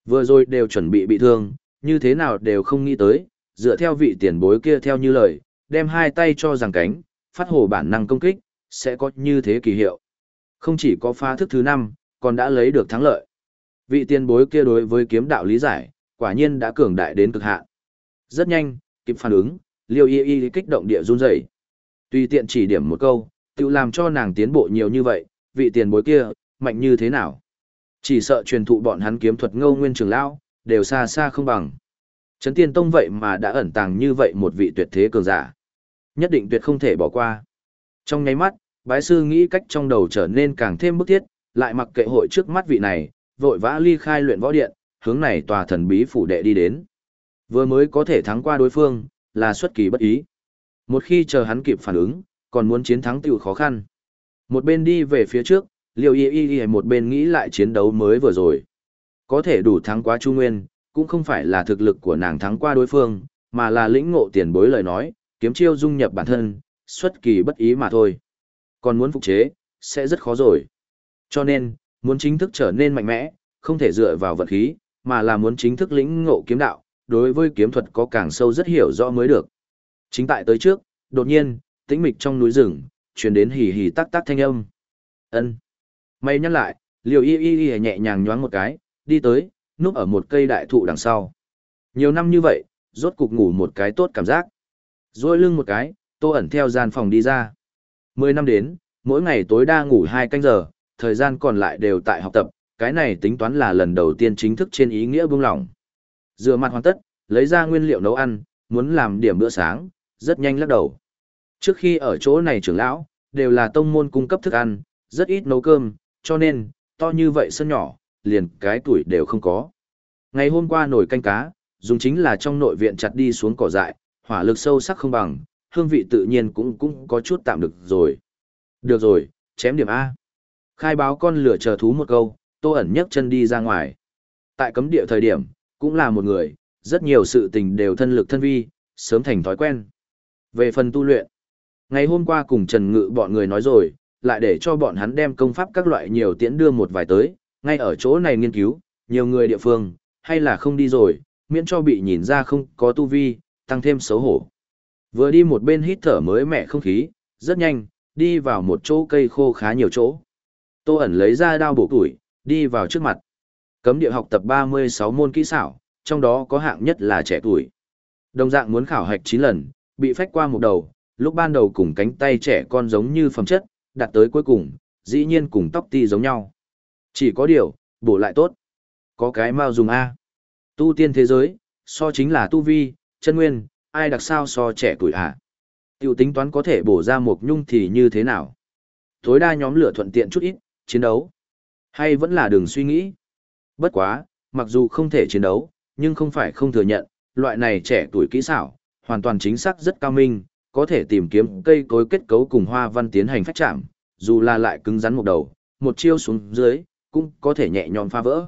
Vừa rồi đều chuẩn bị bị thương, như thế nào đều không nghĩ tới, dựa theo vị tiền bối kia theo như lời, đem hai tay cho rằng cánh, phát hồ bản năng công kích, sẽ có như thế kỳ hiệu. Không chỉ có phá thức thứ năm, còn đã lấy được thắng lợi. Vị tiền bối kia đối với kiếm đạo lý giải, quả nhiên đã cường đại đến cực hạn. Rất nhanh, kịp phản ứng, Liêu Y Y kích động địa run rẩy. Tùy tiện chỉ điểm một câu, tự làm cho nàng tiến bộ nhiều như vậy, vị tiền bối kia, mạnh như thế nào? Chỉ sợ truyền thụ bọn hắn kiếm thuật ngâu nguyên trường lão, đều xa xa không bằng. Trấn Tiên Tông vậy mà đã ẩn tàng như vậy một vị tuyệt thế cường giả. Nhất định tuyệt không thể bỏ qua. Trong nháy mắt, bái sư nghĩ cách trong đầu trở nên càng thêm bức thiết, lại mặc kệ hội trước mắt vị này, vội vã ly khai luyện võ điện, hướng này tòa thần bí phủ đệ đi đến. Vừa mới có thể thắng qua đối phương, là xuất kỳ bất ý. Một khi chờ hắn kịp phản ứng, còn muốn chiến thắng tiểu khó khăn. Một bên đi về phía trước, liều y y y một bên nghĩ lại chiến đấu mới vừa rồi. Có thể đủ thắng qua Chu Nguyên, cũng không phải là thực lực của nàng thắng qua đối phương, mà là lĩnh ngộ tiền bối lời nói, kiếm chiêu dung nhập bản thân, xuất kỳ bất ý mà thôi. Còn muốn phục chế, sẽ rất khó rồi. Cho nên, muốn chính thức trở nên mạnh mẽ, không thể dựa vào vật khí, mà là muốn chính thức lĩnh ngộ kiếm đạo, đối với kiếm thuật có càng sâu rất hiểu rõ mới được. Chính tại tới trước, đột nhiên, tĩnh mịch trong núi rừng, truyền đến hì hì tắc tắc thanh âm. Ân. May nhắc lại, liều y y y nhẹ nhàng nhoáng một cái, đi tới, núp ở một cây đại thụ đằng sau. Nhiều năm như vậy, rốt cục ngủ một cái tốt cảm giác. Rồi lưng một cái, tô ẩn theo gian phòng đi ra. Mười năm đến, mỗi ngày tối đa ngủ hai canh giờ, thời gian còn lại đều tại học tập, cái này tính toán là lần đầu tiên chính thức trên ý nghĩa buông lỏng. Rửa mặt hoàn tất, lấy ra nguyên liệu nấu ăn, muốn làm điểm bữa sáng, rất nhanh lắc đầu. Trước khi ở chỗ này trưởng lão, đều là tông môn cung cấp thức ăn, rất ít nấu cơm, cho nên, to như vậy sân nhỏ, liền cái tuổi đều không có. Ngày hôm qua nồi canh cá, dùng chính là trong nội viện chặt đi xuống cỏ dại, hỏa lực sâu sắc không bằng, hương vị tự nhiên cũng cũng có chút tạm được rồi. Được rồi, chém điểm A. Khai báo con lửa chờ thú một câu, tô ẩn nhấc chân đi ra ngoài. Tại cấm địa thời điểm, cũng là một người, rất nhiều sự tình đều thân lực thân vi, sớm thành thói quen. Về phần tu luyện, ngày hôm qua cùng Trần Ngự bọn người nói rồi, lại để cho bọn hắn đem công pháp các loại nhiều tiễn đưa một vài tới, ngay ở chỗ này nghiên cứu, nhiều người địa phương, hay là không đi rồi, miễn cho bị nhìn ra không có tu vi, tăng thêm xấu hổ. Vừa đi một bên hít thở mới mẻ không khí, rất nhanh, đi vào một chỗ cây khô khá nhiều chỗ. Tô ẩn lấy ra đao bổ tuổi, đi vào trước mặt. Cấm địa học tập 36 môn kỹ xảo, trong đó có hạng nhất là trẻ tuổi. Đồng dạng muốn khảo hạch 9 lần, bị phách qua một đầu, lúc ban đầu cùng cánh tay trẻ con giống như phẩm chất, đặt tới cuối cùng, dĩ nhiên cùng tóc ti giống nhau. Chỉ có điều, bổ lại tốt. Có cái mau dùng A. Tu tiên thế giới, so chính là tu vi, chân nguyên, ai đặc sao so trẻ tuổi à. Tiểu tính toán có thể bổ ra một nhung thì như thế nào? Tối đa nhóm lửa thuận tiện chút ít, chiến đấu. Hay vẫn là đường suy nghĩ. Bất quá, mặc dù không thể chiến đấu, nhưng không phải không thừa nhận, loại này trẻ tuổi kỹ xảo, hoàn toàn chính xác rất cao minh, có thể tìm kiếm cây cối kết cấu cùng hoa văn tiến hành phát chạm, dù là lại cứng rắn một đầu, một chiêu xuống dưới, cũng có thể nhẹ nhõm phá vỡ.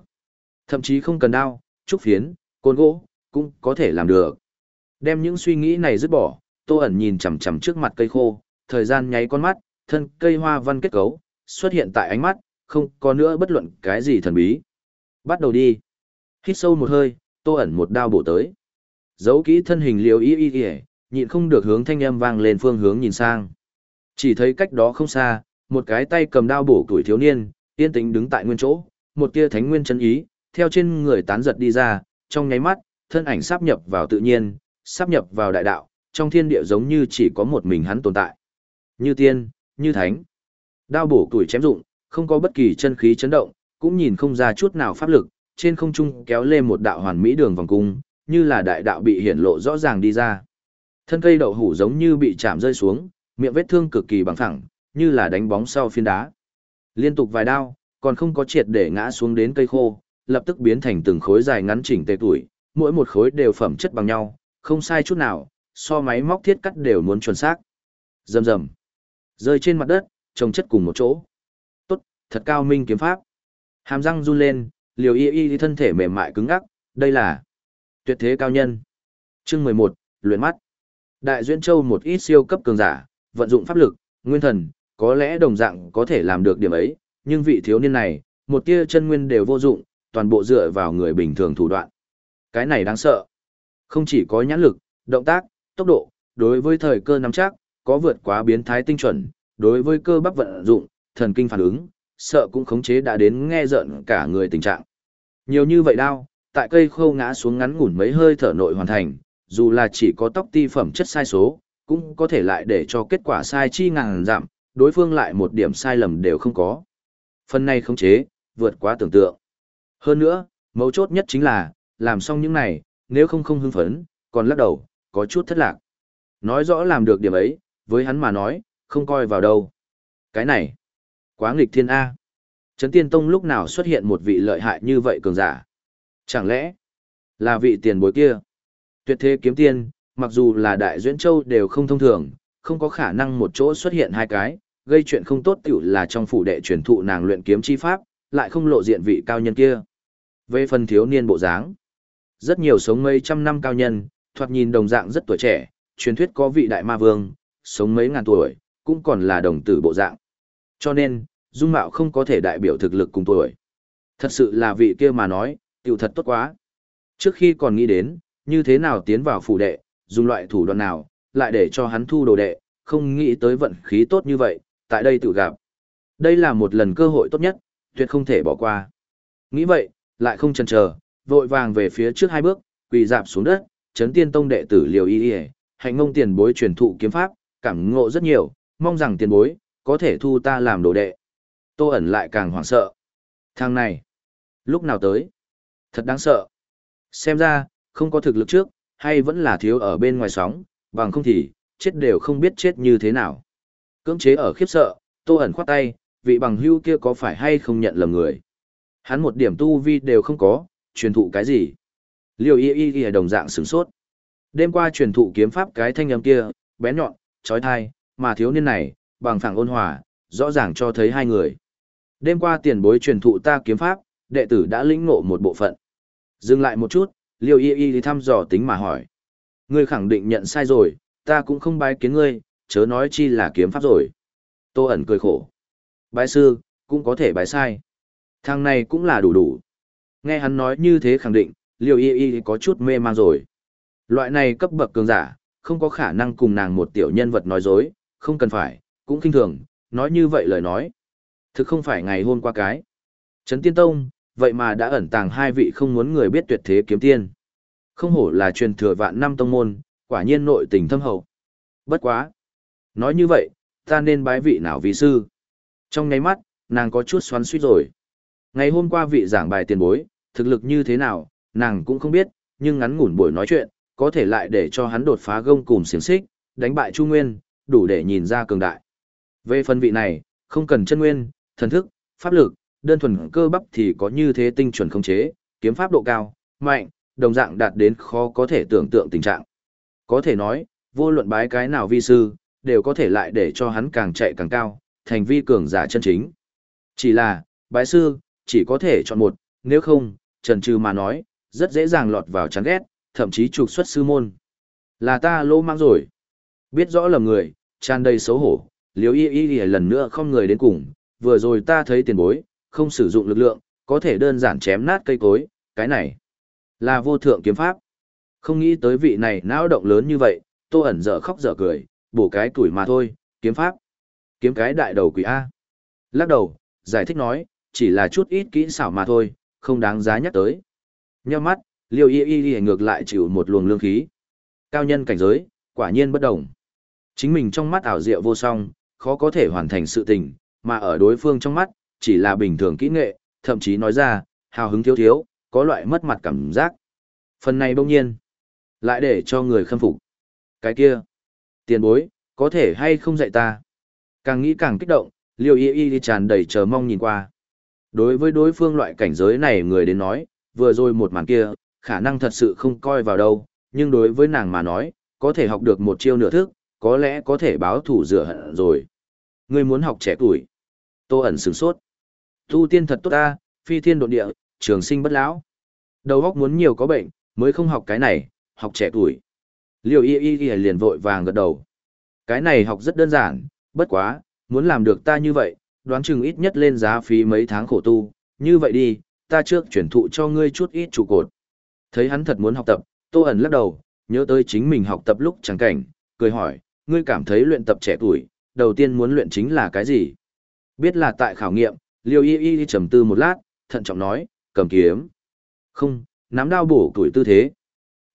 Thậm chí không cần đao, trúc phiến, côn gỗ, cũng có thể làm được. Đem những suy nghĩ này dứt bỏ, Tô ẩn nhìn chằm chằm trước mặt cây khô, thời gian nháy con mắt, thân cây hoa văn kết cấu, xuất hiện tại ánh mắt, không có nữa bất luận cái gì thần bí. Bắt đầu đi. Hít sâu một hơi, Tô ẩn một đao bổ tới. Giấu kỹ thân hình liều y y y, nhịn không được hướng thanh âm vang lên phương hướng nhìn sang. Chỉ thấy cách đó không xa, một cái tay cầm đao bổ tuổi thiếu niên, yên tĩnh đứng tại nguyên chỗ, một tia thánh nguyên chân ý, theo trên người tán giật đi ra, trong nháy mắt, thân ảnh sáp nhập vào tự nhiên, Sắp nhập vào đại đạo, trong thiên địa giống như chỉ có một mình hắn tồn tại. Như tiên, như thánh. Đao bổ tuổi chém dụng, không có bất kỳ chân khí chấn động, cũng nhìn không ra chút nào pháp lực, trên không trung kéo lên một đạo hoàn mỹ đường vòng cung, như là đại đạo bị hiển lộ rõ ràng đi ra. Thân cây đậu hủ giống như bị chạm rơi xuống, miệng vết thương cực kỳ bằng phẳng, như là đánh bóng sau phiến đá. Liên tục vài đao, còn không có triệt để ngã xuống đến cây khô, lập tức biến thành từng khối dài ngắn chỉnh tề tuổi, mỗi một khối đều phẩm chất bằng nhau, không sai chút nào, so máy móc thiết cắt đều muốn chuẩn xác. Rầm rầm. Rơi trên mặt đất, trồng chất cùng một chỗ. Tốt, thật cao minh kiếm pháp. Hàm răng run lên, liều y y thân thể mềm mại cứng ngắc, đây là tuyệt thế cao nhân. Chương 11, luyện mắt. Đại duyên châu một ít siêu cấp cường giả, vận dụng pháp lực, nguyên thần, có lẽ đồng dạng có thể làm được điểm ấy, nhưng vị thiếu niên này, một tia chân nguyên đều vô dụng, toàn bộ dựa vào người bình thường thủ đoạn. Cái này đáng sợ. Không chỉ có nhãn lực, động tác, tốc độ, đối với thời cơ nắm chắc, có vượt quá biến thái tinh chuẩn, đối với cơ bắp vận dụng, thần kinh phản ứng, sợ cũng khống chế đã đến nghe giận cả người tình trạng. Nhiều như vậy đau, tại cây khô ngã xuống ngắn ngủn mấy hơi thở nội hoàn thành, dù là chỉ có tóc ti phẩm chất sai số, cũng có thể lại để cho kết quả sai chi ngàn giảm, đối phương lại một điểm sai lầm đều không có. Phần này khống chế, vượt quá tưởng tượng. Hơn nữa, mấu chốt nhất chính là, làm xong những này, nếu không không hưng phấn, còn lắc đầu, có chút thất lạc. Nói rõ làm được điểm ấy, với hắn mà nói, không coi vào đâu. Cái này, quá nghịch thiên A. Trấn Tiên Tông lúc nào xuất hiện một vị lợi hại như vậy cường giả? Chẳng lẽ, là vị tiền bối kia? Tuyệt thế kiếm tiên, mặc dù là đại duyễn châu đều không thông thường, không có khả năng một chỗ xuất hiện hai cái, gây chuyện không tốt tiểu là trong phủ đệ truyền thụ nàng luyện kiếm chi pháp, lại không lộ diện vị cao nhân kia. Về phần thiếu niên bộ dáng, rất nhiều sống mấy trăm năm cao nhân, thoạt nhìn đồng dạng rất tuổi trẻ, truyền thuyết có vị đại ma vương, sống mấy ngàn tuổi, cũng còn là đồng tử bộ dạng. Cho nên, dung mạo không có thể đại biểu thực lực cùng tuổi. Thật sự là vị kia mà nói, tiểu thật tốt quá. Trước khi còn nghĩ đến, như thế nào tiến vào phủ đệ, dùng loại thủ đoạn nào, lại để cho hắn thu đồ đệ, không nghĩ tới vận khí tốt như vậy, tại đây tự gặp. Đây là một lần cơ hội tốt nhất, tuyệt không thể bỏ qua. Nghĩ vậy, lại không chần chờ, vội vàng về phía trước hai bước, quỳ dạp xuống đất, chấn tiên tông đệ tử liều y y, hạnh ngông tiền bối truyền thụ kiếm pháp, cảm ngộ rất nhiều, mong rằng tiền bối, có thể thu ta làm đồ đệ. Tô ẩn lại càng hoảng sợ. Thằng này, lúc nào tới? Thật đáng sợ. Xem ra, không có thực lực trước, hay vẫn là thiếu ở bên ngoài sóng, bằng không thì, chết đều không biết chết như thế nào. Cưỡng chế ở khiếp sợ, tô ẩn khoát tay, vị bằng hưu kia có phải hay không nhận lầm người. Hắn một điểm tu vi đều không có, truyền thụ cái gì. Liêu y y y đồng dạng sửng sốt. Đêm qua truyền thụ kiếm pháp cái thanh âm kia, bé nhọn, trói thai, mà thiếu niên này, bằng phẳng ôn hòa, rõ ràng cho thấy hai người. Đêm qua tiền bối truyền thụ ta kiếm pháp, đệ tử đã lĩnh ngộ một bộ phận. Dừng lại một chút, Liêu y y thăm dò tính mà hỏi. Ngươi khẳng định nhận sai rồi, ta cũng không bái kiến ngươi, chớ nói chi là kiếm pháp rồi. Tô ẩn cười khổ. Bái sư, cũng có thể bái sai. Thằng này cũng là đủ đủ. Nghe hắn nói như thế khẳng định, liều y y có chút mê man rồi. Loại này cấp bậc cường giả, không có khả năng cùng nàng một tiểu nhân vật nói dối, không cần phải, cũng kinh thường, nói như vậy lời nói. Thực không phải ngày hôm qua cái. Trấn Tiên Tông, vậy mà đã ẩn tàng hai vị không muốn người biết tuyệt thế kiếm tiên. Không hổ là truyền thừa vạn năm tông môn, quả nhiên nội tình thâm hậu. Bất quá. Nói như vậy, ta nên bái vị nào vì sư? Trong ngáy mắt, nàng có chút xoắn suýt rồi. Ngày hôm qua vị giảng bài tiền bối, thực lực như thế nào, nàng cũng không biết, nhưng ngắn ngủn buổi nói chuyện, có thể lại để cho hắn đột phá gông cùng xiềng xích, đánh bại Chu Nguyên, đủ để nhìn ra cường đại. Về phần vị này, không cần chân nguyên, thần thức, pháp lực, đơn thuần cơ bắp thì có như thế tinh chuẩn khống chế, kiếm pháp độ cao, mạnh, đồng dạng đạt đến khó có thể tưởng tượng tình trạng. Có thể nói, vô luận bái cái nào vi sư, đều có thể lại để cho hắn càng chạy càng cao, thành vi cường giả chân chính. Chỉ là, bái sư, chỉ có thể chọn một, nếu không, trần trừ mà nói, rất dễ dàng lọt vào chán ghét, thậm chí trục xuất sư môn. Là ta lô mang rồi. Biết rõ là người, tràn đầy xấu hổ, liếu y y y lần nữa không người đến cùng, vừa rồi ta thấy tiền bối, không sử dụng lực lượng, có thể đơn giản chém nát cây cối, cái này là vô thượng kiếm pháp. Không nghĩ tới vị này não động lớn như vậy, tô ẩn dở khóc dở cười, bổ cái tuổi mà thôi, kiếm pháp. Kiếm cái đại đầu quỷ A. Lắc đầu, giải thích nói, chỉ là chút ít kỹ xảo mà thôi, không đáng giá nhắc tới. Nheo mắt, liêu y y y ngược lại chịu một luồng lương khí. Cao nhân cảnh giới, quả nhiên bất đồng. Chính mình trong mắt ảo diệu vô song, khó có thể hoàn thành sự tình, mà ở đối phương trong mắt, chỉ là bình thường kỹ nghệ, thậm chí nói ra, hào hứng thiếu thiếu, có loại mất mặt cảm giác. Phần này bỗng nhiên, lại để cho người khâm phục. Cái kia, tiền bối, có thể hay không dạy ta? Càng nghĩ càng kích động, liêu y y tràn đầy chờ mong nhìn qua. Đối với đối phương loại cảnh giới này người đến nói, vừa rồi một màn kia, khả năng thật sự không coi vào đâu, nhưng đối với nàng mà nói, có thể học được một chiêu nửa thức, có lẽ có thể báo thủ rửa hận rồi. Ngươi muốn học trẻ tuổi. Tô ẩn sửng sốt. Tu tiên thật tốt ta, phi thiên độ địa, trường sinh bất lão. Đầu óc muốn nhiều có bệnh, mới không học cái này, học trẻ tuổi. Liêu y y y liền vội vàng gật đầu. Cái này học rất đơn giản, bất quá, muốn làm được ta như vậy, đoán chừng ít nhất lên giá phí mấy tháng khổ tu, như vậy đi, ta trước chuyển thụ cho ngươi chút ít trụ cột. Thấy hắn thật muốn học tập, Tô ẩn lắc đầu, nhớ tới chính mình học tập lúc chẳng cảnh, cười hỏi, ngươi cảm thấy luyện tập trẻ tuổi, đầu tiên muốn luyện chính là cái gì? Biết là tại khảo nghiệm, Liêu Y Y trầm tư một lát, thận trọng nói, cầm kiếm. Không, nắm đao bổ tuổi tư thế.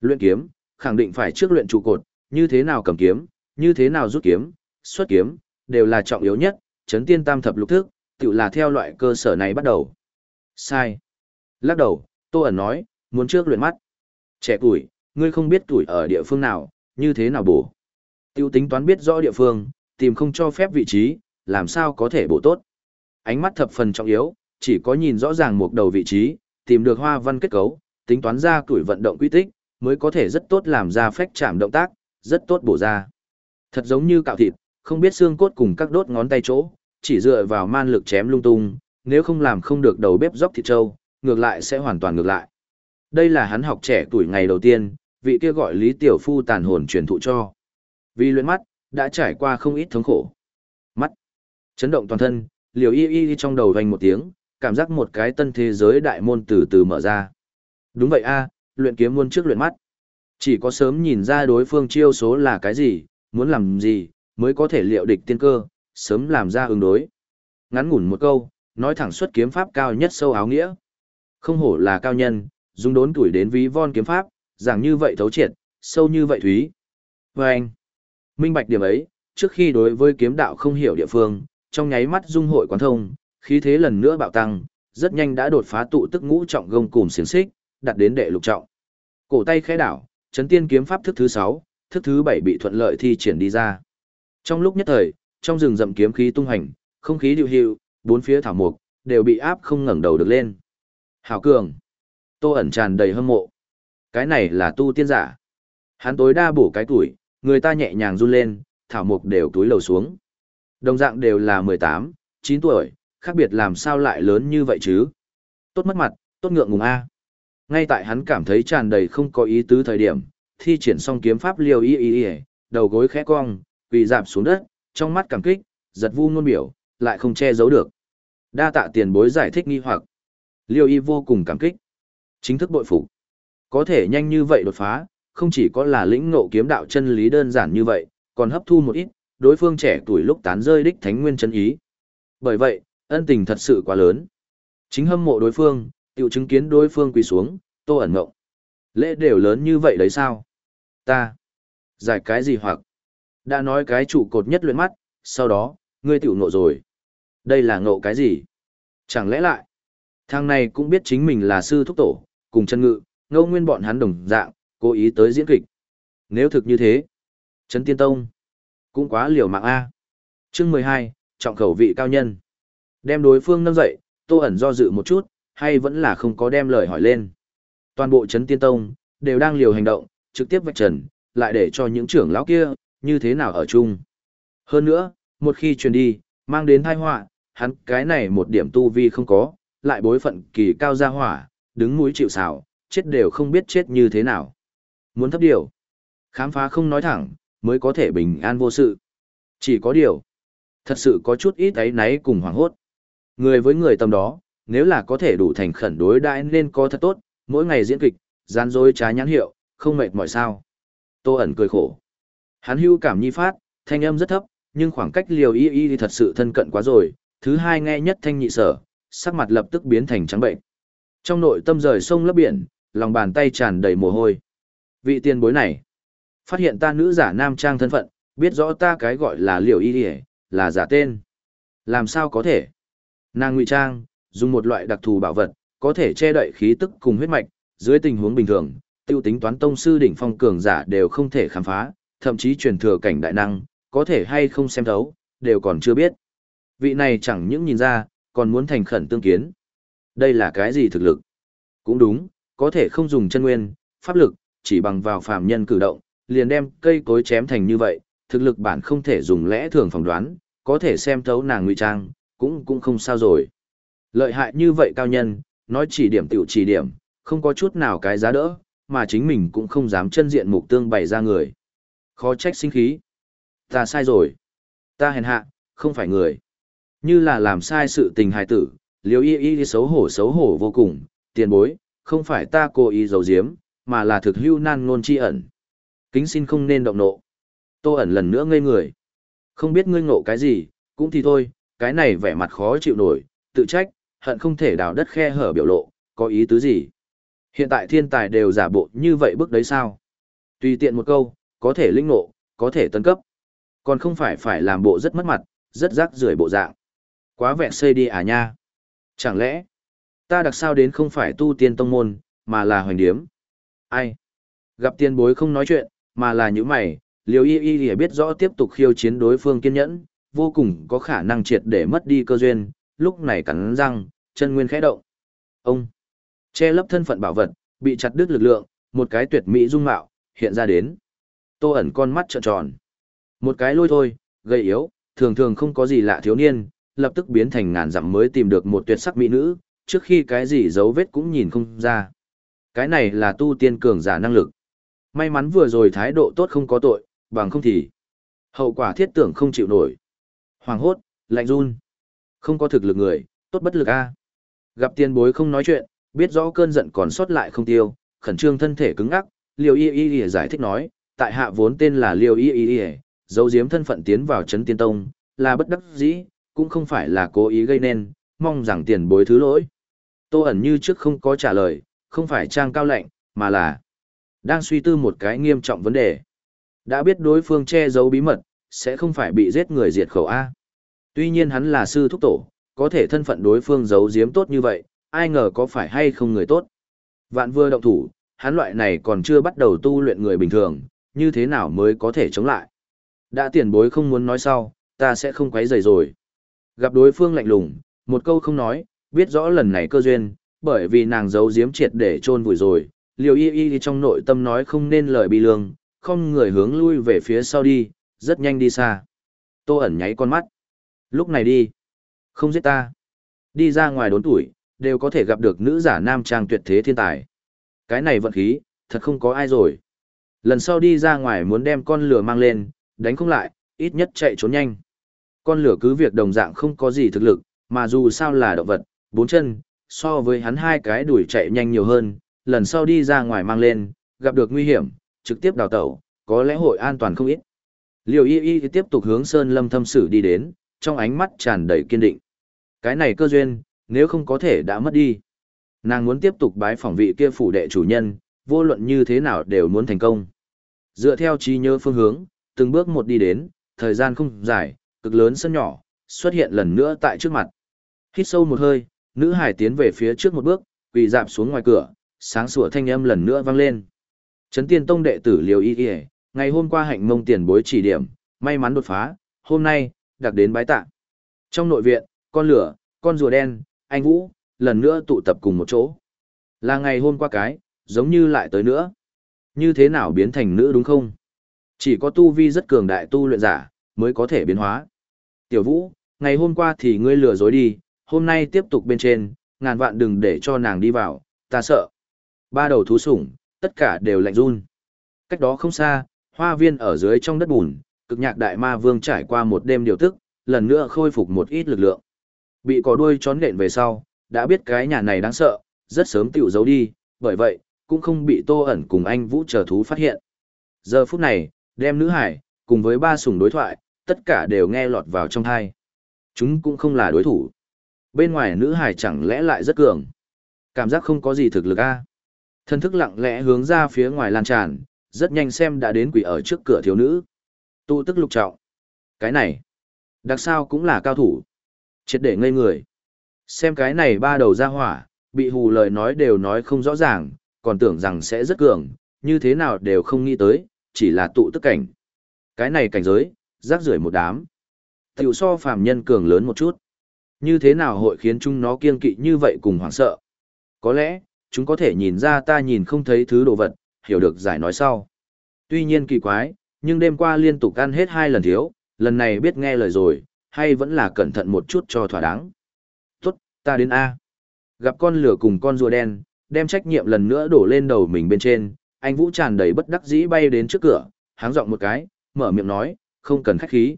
Luyện kiếm, khẳng định phải trước luyện trụ cột, như thế nào cầm kiếm, như thế nào rút kiếm, xuất kiếm, đều là trọng yếu nhất, chấn tiên tam thập lục thức, tự là theo loại cơ sở này bắt đầu. Sai. Lắc đầu, Tô ẩn nói, muốn trước luyện mắt. Trẻ tuổi, ngươi không biết tuổi ở địa phương nào, như thế nào bổ. Tiêu tính toán biết rõ địa phương, tìm không cho phép vị trí, làm sao có thể bổ tốt. Ánh mắt thập phần trọng yếu, chỉ có nhìn rõ ràng một đầu vị trí, tìm được hoa văn kết cấu, tính toán ra tuổi vận động quy tích, mới có thể rất tốt làm ra phách chạm động tác, rất tốt bổ ra. Thật giống như cạo thịt, không biết xương cốt cùng các đốt ngón tay chỗ, chỉ dựa vào man lực chém lung tung, nếu không làm không được đầu bếp dốc thịt trâu, ngược lại sẽ hoàn toàn ngược lại. Đây là hắn học trẻ tuổi ngày đầu tiên, vị kia gọi Lý Tiểu Phu tàn hồn truyền thụ cho. Vì luyện mắt, đã trải qua không ít thống khổ. Mắt, chấn động toàn thân, liều y y trong đầu vành một tiếng, cảm giác một cái tân thế giới đại môn từ từ mở ra. Đúng vậy a, luyện kiếm muôn trước luyện mắt. Chỉ có sớm nhìn ra đối phương chiêu số là cái gì, muốn làm gì, mới có thể liệu địch tiên cơ, sớm làm ra ứng đối. Ngắn ngủn một câu, nói thẳng xuất kiếm pháp cao nhất sâu áo nghĩa. Không hổ là cao nhân, dùng đốn tuổi đến ví von kiếm pháp, giảng như vậy thấu triệt, sâu như vậy thúy. Và anh, minh bạch điểm ấy, trước khi đối với kiếm đạo không hiểu địa phương, trong nháy mắt dung hội quán thông, khí thế lần nữa bạo tăng, rất nhanh đã đột phá tụ tức ngũ trọng gông cùng xiềng xích, đặt đến đệ lục trọng. Cổ tay khẽ đảo, chấn tiên kiếm pháp thức thứ 6, thức thứ 7 bị thuận lợi thi triển đi ra. Trong lúc nhất thời, trong rừng rậm kiếm khí tung hành, không khí điều hiệu, bốn phía thảo mục đều bị áp không ngẩng đầu được lên. Hảo cường. Tô ẩn tràn đầy hâm mộ. Cái này là tu tiên giả. Hắn tối đa bổ cái tuổi, người ta nhẹ nhàng run lên, thảo mục đều túi lầu xuống. Đồng dạng đều là 18, 9 tuổi, khác biệt làm sao lại lớn như vậy chứ? Tốt mất mặt, tốt ngượng ngùng A. Ngay tại hắn cảm thấy tràn đầy không có ý tứ thời điểm, thi triển xong kiếm pháp liều y y y, đầu gối khẽ cong, quỳ dạp xuống đất, trong mắt cảm kích, giật vu ngôn biểu, lại không che giấu được. Đa tạ tiền bối giải thích nghi hoặc. Liêu y vô cùng cảm kích. Chính thức bội phục. Có thể nhanh như vậy đột phá, không chỉ có là lĩnh ngộ kiếm đạo chân lý đơn giản như vậy, còn hấp thu một ít, đối phương trẻ tuổi lúc tán rơi đích thánh nguyên chân ý. Bởi vậy, ân tình thật sự quá lớn. Chính hâm mộ đối phương, tiểu chứng kiến đối phương quỳ xuống, tô ẩn ngộng. Lễ đều lớn như vậy đấy sao? Ta. Giải cái gì hoặc? Đã nói cái trụ cột nhất luyện mắt, sau đó, ngươi tiểu nộ rồi. Đây là ngộ cái gì? Chẳng lẽ lại, thằng này cũng biết chính mình là sư thúc tổ, cùng chân ngự, ngâu nguyên bọn hắn đồng dạng, cố ý tới diễn kịch. Nếu thực như thế, Trấn Tiên Tông, cũng quá liều mạng A. chương mười hai trọng khẩu vị cao nhân. Đem đối phương nâng dậy, tô ẩn do dự một chút, hay vẫn là không có đem lời hỏi lên. Toàn bộ Trấn Tiên Tông, đều đang liều hành động, trực tiếp vạch trần, lại để cho những trưởng lão kia, như thế nào ở chung. Hơn nữa, một khi truyền đi, mang đến tai họa, hắn cái này một điểm tu vi không có, lại bối phận kỳ cao gia hỏa, đứng mũi chịu sào, chết đều không biết chết như thế nào. Muốn thấp điều, khám phá không nói thẳng, mới có thể bình an vô sự. Chỉ có điều, thật sự có chút ít ấy náy cùng hoảng hốt. Người với người tầm đó, nếu là có thể đủ thành khẩn đối đãi nên có thật tốt, mỗi ngày diễn kịch, gian dối trái nhãn hiệu, không mệt mỏi sao. Tô ẩn cười khổ. Hắn hưu cảm nhi phát, thanh âm rất thấp, nhưng khoảng cách liều y y thì thật sự thân cận quá rồi. Thứ hai nghe nhất thanh nhị sở, sắc mặt lập tức biến thành trắng bệnh. Trong nội tâm rời sông lấp biển, lòng bàn tay tràn đầy mồ hôi. Vị tiền bối này, phát hiện ta nữ giả nam trang thân phận, biết rõ ta cái gọi là liều y y, là giả tên. Làm sao có thể? Nàng ngụy trang, dùng một loại đặc thù bảo vật, có thể che đậy khí tức cùng huyết mạch, dưới tình huống bình thường, tiêu tính toán tông sư đỉnh phong cường giả đều không thể khám phá, thậm chí truyền thừa cảnh đại năng, có thể hay không xem thấu, đều còn chưa biết. Vị này chẳng những nhìn ra, còn muốn thành khẩn tương kiến. Đây là cái gì thực lực? Cũng đúng, có thể không dùng chân nguyên, pháp lực, chỉ bằng vào phàm nhân cử động, liền đem cây cối chém thành như vậy, thực lực bản không thể dùng lẽ thường phỏng đoán, có thể xem thấu nàng ngụy trang, cũng cũng không sao rồi. Lợi hại như vậy cao nhân, nói chỉ điểm tiểu chỉ điểm, không có chút nào cái giá đỡ, mà chính mình cũng không dám chân diện mục tương bày ra người. Khó trách sinh khí. Ta sai rồi. Ta hèn hạ, không phải người. Như là làm sai sự tình hài tử, liều y y xấu hổ xấu hổ vô cùng, tiền bối, không phải ta cố ý giấu giếm, mà là thực hưu nan ngôn chi ẩn. Kính xin không nên động nộ. Tô ẩn lần nữa ngây người. Không biết ngươi ngộ cái gì, cũng thì thôi, cái này vẻ mặt khó chịu nổi, tự trách, hận không thể đào đất khe hở biểu lộ, có ý tứ gì. Hiện tại thiên tài đều giả bộ như vậy bước đấy sao? Tùy tiện một câu, có thể linh nộ, có thể tân cấp. Còn không phải phải làm bộ rất mất mặt, rất rác rưởi bộ dạng. Quá vẹn xây đi à nha. Chẳng lẽ, ta đặc sao đến không phải tu tiên tông môn, mà là hoành điếm? Ai? Gặp tiên bối không nói chuyện, mà là những mày, liều y y thì biết rõ tiếp tục khiêu chiến đối phương kiên nhẫn, vô cùng có khả năng triệt để mất đi cơ duyên, lúc này cắn răng, chân nguyên khẽ động. Ông, che lấp thân phận bảo vật, bị chặt đứt lực lượng, một cái tuyệt mỹ dung mạo, hiện ra đến. Tô ẩn con mắt trợn tròn. Một cái lôi thôi, gầy yếu, thường thường không có gì lạ thiếu niên, lập tức biến thành ngàn dặm mới tìm được một tuyệt sắc mỹ nữ, trước khi cái gì dấu vết cũng nhìn không ra. Cái này là tu tiên cường giả năng lực. May mắn vừa rồi thái độ tốt không có tội, bằng không thì hậu quả thiết tưởng không chịu nổi. Hoàng hốt, lạnh run. Không có thực lực người, tốt bất lực a. Gặp tiền bối không nói chuyện, biết rõ cơn giận còn sót lại không tiêu, khẩn trương thân thể cứng ngắc, liều Y Y Y giải thích nói, tại hạ vốn tên là Liêu Y Y Y, dấu giếm thân phận tiến vào chấn tiên tông, là bất đắc dĩ, cũng không phải là cố ý gây nên, mong rằng tiền bối thứ lỗi. Tô ẩn như trước không có trả lời, không phải trang cao lạnh, mà là đang suy tư một cái nghiêm trọng vấn đề. Đã biết đối phương che giấu bí mật, sẽ không phải bị giết người diệt khẩu A. Tuy nhiên hắn là sư thúc tổ, có thể thân phận đối phương giấu giếm tốt như vậy, ai ngờ có phải hay không người tốt. Vạn vừa động thủ, hắn loại này còn chưa bắt đầu tu luyện người bình thường, như thế nào mới có thể chống lại. Đã tiền bối không muốn nói sau, ta sẽ không quấy rầy rồi. Gặp đối phương lạnh lùng, một câu không nói, biết rõ lần này cơ duyên, bởi vì nàng giấu giếm triệt để chôn vùi rồi, liều y y trong nội tâm nói không nên lời bi lương, không người hướng lui về phía sau đi, rất nhanh đi xa. Tô ẩn nháy con mắt. Lúc này đi. Không giết ta. Đi ra ngoài đốn tuổi, đều có thể gặp được nữ giả nam trang tuyệt thế thiên tài. Cái này vận khí, thật không có ai rồi. Lần sau đi ra ngoài muốn đem con lửa mang lên, đánh không lại, ít nhất chạy trốn nhanh. Con lửa cứ việc đồng dạng không có gì thực lực, mà dù sao là động vật, bốn chân, so với hắn hai cái đuổi chạy nhanh nhiều hơn, lần sau đi ra ngoài mang lên, gặp được nguy hiểm, trực tiếp đào tẩu, có lẽ hội an toàn không ít. Liều y y tiếp tục hướng Sơn Lâm thâm sử đi đến, trong ánh mắt tràn đầy kiên định. Cái này cơ duyên, nếu không có thể đã mất đi. Nàng muốn tiếp tục bái phỏng vị kia phủ đệ chủ nhân, vô luận như thế nào đều muốn thành công. Dựa theo trí nhớ phương hướng, từng bước một đi đến, thời gian không dài, cực lớn sân nhỏ, xuất hiện lần nữa tại trước mặt. Hít sâu một hơi, nữ hải tiến về phía trước một bước, quỳ dạp xuống ngoài cửa, sáng sủa thanh âm lần nữa vang lên. Trấn tiên tông đệ tử liều y y, ngày hôm qua hạnh mông tiền bối chỉ điểm, may mắn đột phá, hôm nay, đặc đến bái tạ. Trong nội viện, con lửa, con rùa đen, anh Vũ, lần nữa tụ tập cùng một chỗ. Là ngày hôm qua cái, giống như lại tới nữa. Như thế nào biến thành nữ đúng không? Chỉ có tu vi rất cường đại tu luyện giả, mới có thể biến hóa. Tiểu Vũ, ngày hôm qua thì ngươi lừa dối đi, hôm nay tiếp tục bên trên, ngàn vạn đừng để cho nàng đi vào, ta sợ. Ba đầu thú sủng, tất cả đều lạnh run. Cách đó không xa, hoa viên ở dưới trong đất bùn, cực nhạc đại ma vương trải qua một đêm điều tức, lần nữa khôi phục một ít lực lượng. Bị có đuôi chón nện về sau, đã biết cái nhà này đáng sợ, rất sớm tiểu giấu đi, bởi vậy, cũng không bị tô ẩn cùng anh vũ chờ thú phát hiện. Giờ phút này, đem nữ hải, cùng với ba sủng đối thoại, tất cả đều nghe lọt vào trong thai. Chúng cũng không là đối thủ. Bên ngoài nữ hải chẳng lẽ lại rất cường. Cảm giác không có gì thực lực a Thân thức lặng lẽ hướng ra phía ngoài lan tràn, rất nhanh xem đã đến quỷ ở trước cửa thiếu nữ. Tu tức lục trọng. Cái này, đặc sao cũng là cao thủ. Chết để ngây người. Xem cái này ba đầu ra hỏa, bị hù lời nói đều nói không rõ ràng, còn tưởng rằng sẽ rất cường, như thế nào đều không nghĩ tới, chỉ là tụ tức cảnh. Cái này cảnh giới, rác rưởi một đám. Tiểu so phàm nhân cường lớn một chút. Như thế nào hội khiến chúng nó kiên kỵ như vậy cùng hoảng sợ? Có lẽ, chúng có thể nhìn ra ta nhìn không thấy thứ đồ vật, hiểu được giải nói sau. Tuy nhiên kỳ quái, nhưng đêm qua liên tục ăn hết hai lần thiếu, lần này biết nghe lời rồi, hay vẫn là cẩn thận một chút cho thỏa đáng. Tốt, ta đến A. Gặp con lửa cùng con rùa đen, đem trách nhiệm lần nữa đổ lên đầu mình bên trên, anh Vũ tràn đầy bất đắc dĩ bay đến trước cửa, háng giọng một cái, mở miệng nói, không cần khách khí.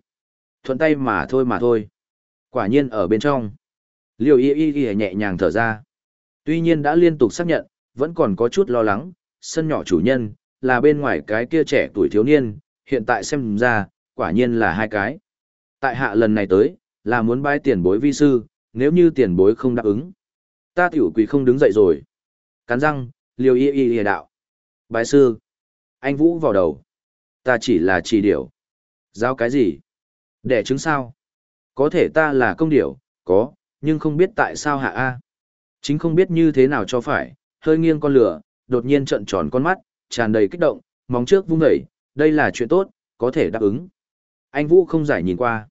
Thuận tay mà thôi mà thôi. Quả nhiên ở bên trong. Liêu y y y nhẹ nhàng thở ra. Tuy nhiên đã liên tục xác nhận, vẫn còn có chút lo lắng, sân nhỏ chủ nhân, là bên ngoài cái kia trẻ tuổi thiếu niên, hiện tại xem ra, quả nhiên là hai cái. Tại hạ lần này tới, là muốn bái tiền bối vi sư, nếu như tiền bối không đáp ứng. Ta tiểu quỷ không đứng dậy rồi. Cắn răng, liều y y lìa đạo. Bái sư. Anh Vũ vào đầu. Ta chỉ là chỉ điểu. Giao cái gì? Đẻ trứng sao? Có thể ta là công điểu, có, nhưng không biết tại sao hạ A. Chính không biết như thế nào cho phải, hơi nghiêng con lửa, đột nhiên trợn tròn con mắt, tràn đầy kích động, móng trước vung vẩy đây là chuyện tốt, có thể đáp ứng. Anh Vũ không giải nhìn qua.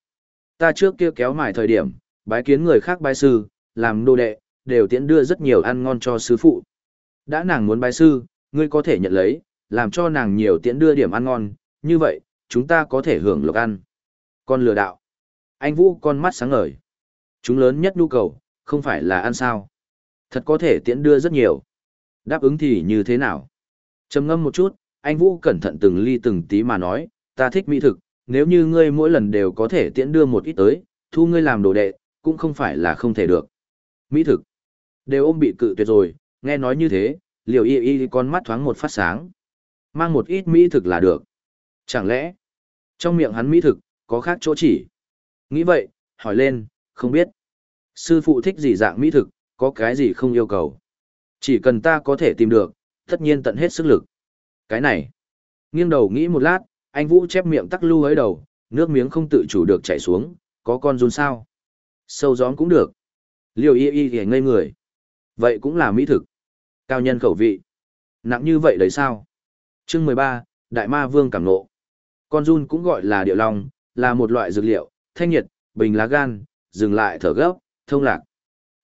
Ta trước kia kéo mải thời điểm, bái kiến người khác bái sư, làm đô đệ, đều tiễn đưa rất nhiều ăn ngon cho sư phụ. Đã nàng muốn bái sư, ngươi có thể nhận lấy, làm cho nàng nhiều tiễn đưa điểm ăn ngon, như vậy, chúng ta có thể hưởng lộc ăn. Con lừa đạo. Anh Vũ con mắt sáng ngời. Chúng lớn nhất nhu cầu, không phải là ăn sao. Thật có thể tiễn đưa rất nhiều. Đáp ứng thì như thế nào? trầm ngâm một chút, anh Vũ cẩn thận từng ly từng tí mà nói, ta thích mỹ thực, nếu như ngươi mỗi lần đều có thể tiễn đưa một ít tới, thu ngươi làm đồ đệ, cũng không phải là không thể được. Mỹ thực, đều ôm bị cự tuyệt rồi, nghe nói như thế, liều y y con mắt thoáng một phát sáng. Mang một ít mỹ thực là được. Chẳng lẽ, trong miệng hắn mỹ thực, có khác chỗ chỉ? Nghĩ vậy, hỏi lên, không biết. Sư phụ thích gì dạng mỹ thực, có cái gì không yêu cầu. Chỉ cần ta có thể tìm được, tất nhiên tận hết sức lực. Cái này, nghiêng đầu nghĩ một lát, anh Vũ chép miệng tắc lưu ấy đầu, nước miếng không tự chủ được chảy xuống, có con run sao. Sâu gióm cũng được. Liều y y thì ngây người. Vậy cũng là mỹ thực. Cao nhân khẩu vị. Nặng như vậy đấy sao? Chương 13, Đại Ma Vương cảm nộ. Con run cũng gọi là điệu long, là một loại dược liệu, thanh nhiệt, bình lá gan, dừng lại thở gấp, thông lạc.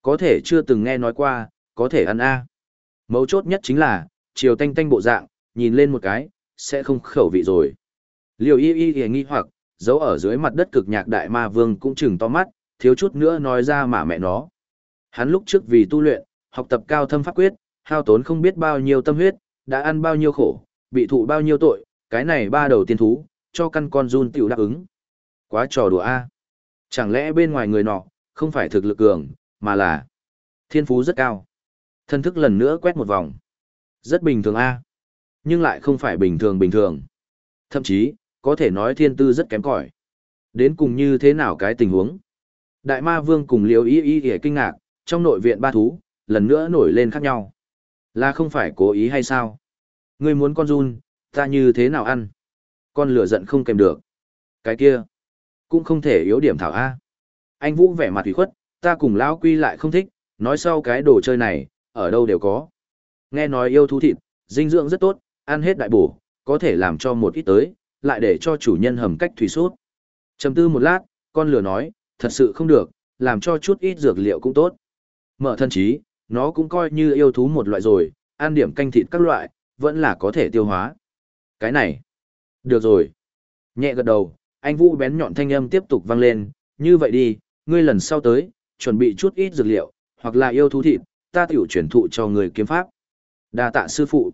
Có thể chưa từng nghe nói qua, có thể ăn a. Mấu chốt nhất chính là, chiều tanh tanh bộ dạng, nhìn lên một cái, sẽ không khẩu vị rồi. Liều y y y nghi hoặc, giấu ở dưới mặt đất cực nhạc đại ma vương cũng chừng to mắt, thiếu chút nữa nói ra mà mẹ nó. Hắn lúc trước vì tu luyện, học tập cao thâm pháp quyết, hao tốn không biết bao nhiêu tâm huyết, đã ăn bao nhiêu khổ, bị thụ bao nhiêu tội, cái này ba đầu tiên thú, cho căn con run tiểu đáp ứng. Quá trò đùa a. Chẳng lẽ bên ngoài người nọ, không phải thực lực cường, mà là thiên phú rất cao. Thân thức lần nữa quét một vòng. Rất bình thường a. Nhưng lại không phải bình thường bình thường. Thậm chí, có thể nói thiên tư rất kém cỏi. Đến cùng như thế nào cái tình huống? Đại ma vương cùng liều ý y y kinh ngạc, trong nội viện ba thú, lần nữa nổi lên khác nhau. Là không phải cố ý hay sao? Ngươi muốn con run, ta như thế nào ăn? Con lửa giận không kèm được. Cái kia, cũng không thể yếu điểm thảo A. Anh Vũ vẻ mặt ủy khuất, ta cùng lão quy lại không thích, nói sau cái đồ chơi này, ở đâu đều có. Nghe nói yêu thú thịt, dinh dưỡng rất tốt, ăn hết đại bổ, có thể làm cho một ít tới, lại để cho chủ nhân hầm cách thủy sốt. Chầm tư một lát, con lửa nói, thật sự không được, làm cho chút ít dược liệu cũng tốt. Mở thân trí, nó cũng coi như yêu thú một loại rồi, ăn điểm canh thịt các loại, vẫn là có thể tiêu hóa. Cái này, được rồi. Nhẹ gật đầu, anh Vũ bén nhọn thanh âm tiếp tục vang lên, như vậy đi, ngươi lần sau tới, chuẩn bị chút ít dược liệu, hoặc là yêu thú thịt, ta tiểu chuyển thụ cho người kiếm pháp. đa tạ sư phụ.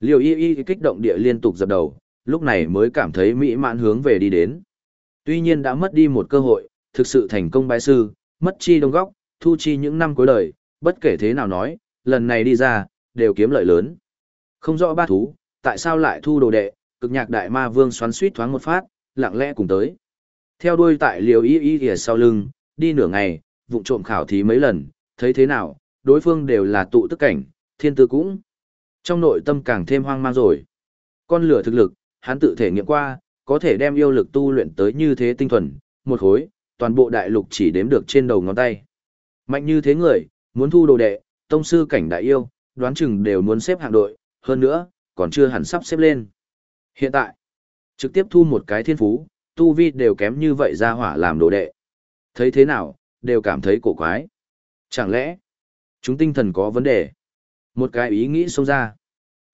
Liều y y kích động địa liên tục dập đầu, lúc này mới cảm thấy mỹ mãn hướng về đi đến. Tuy nhiên đã mất đi một cơ hội, thực sự thành công bái sư, mất chi đông góc, thu chi những năm cuối đời, bất kể thế nào nói, lần này đi ra, đều kiếm lợi lớn. Không rõ ba thú, tại sao lại thu đồ đệ, cực nhạc đại ma vương xoắn suýt thoáng một phát, lặng lẽ cùng tới. Theo đuôi tại liều y y kìa sau lưng, đi nửa ngày, vụng trộm khảo thí mấy lần, thấy thế nào, đối phương đều là tụ tức cảnh, thiên tư cũng. Trong nội tâm càng thêm hoang mang rồi. Con lửa thực lực, hắn tự thể nghiệm qua, có thể đem yêu lực tu luyện tới như thế tinh thuần, một khối, toàn bộ đại lục chỉ đếm được trên đầu ngón tay. Mạnh như thế người, muốn thu đồ đệ, tông sư cảnh đại yêu, đoán chừng đều muốn xếp hạng đội, hơn nữa, còn chưa hẳn sắp xếp lên. Hiện tại, trực tiếp thu một cái thiên phú, tu vi đều kém như vậy ra hỏa làm đồ đệ. Thấy thế nào, đều cảm thấy cổ quái. Chẳng lẽ, chúng tinh thần có vấn đề? Một cái ý nghĩ xông ra.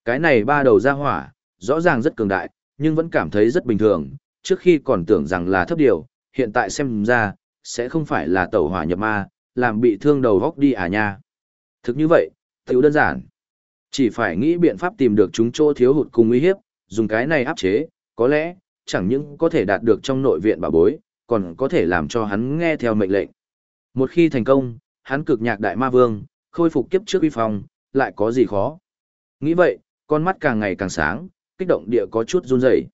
Cái này ba đầu ra hỏa, rõ ràng rất cường đại, nhưng vẫn cảm thấy rất bình thường, trước khi còn tưởng rằng là thấp điều, hiện tại xem ra, sẽ không phải là tẩu hỏa nhập ma, làm bị thương đầu góc đi à nha. Thực như vậy, tiểu đơn giản. Chỉ phải nghĩ biện pháp tìm được chúng chỗ thiếu hụt cùng uy hiếp, dùng cái này áp chế, có lẽ, chẳng những có thể đạt được trong nội viện bà bối, còn có thể làm cho hắn nghe theo mệnh lệnh. Một khi thành công, hắn cực nhạc đại ma vương, khôi phục kiếp trước uy phong, lại có gì khó. Nghĩ vậy, con mắt càng ngày càng sáng, kích động địa có chút run rẩy.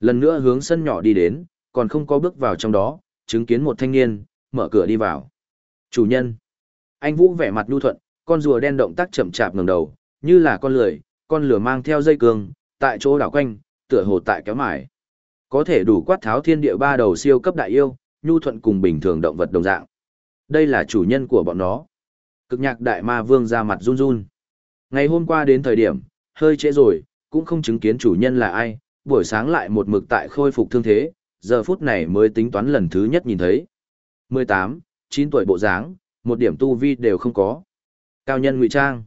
Lần nữa hướng sân nhỏ đi đến, còn không có bước vào trong đó, chứng kiến một thanh niên, mở cửa đi vào. Chủ nhân. Anh Vũ vẻ mặt nhu thuận, con rùa đen động tác chậm chạp ngẩng đầu, như là con lười, con lửa mang theo dây cương, tại chỗ đảo quanh, tựa hồ tại kéo mải. Có thể đủ quát tháo thiên địa ba đầu siêu cấp đại yêu, nhu thuận cùng bình thường động vật đồng dạng. Đây là chủ nhân của bọn nó. Cực nhạc đại ma vương ra mặt run run. Ngày hôm qua đến thời điểm, hơi trễ rồi, cũng không chứng kiến chủ nhân là ai, buổi sáng lại một mực tại khôi phục thương thế, giờ phút này mới tính toán lần thứ nhất nhìn thấy. 18, 9 tuổi bộ dáng, một điểm tu vi đều không có. Cao nhân ngụy trang.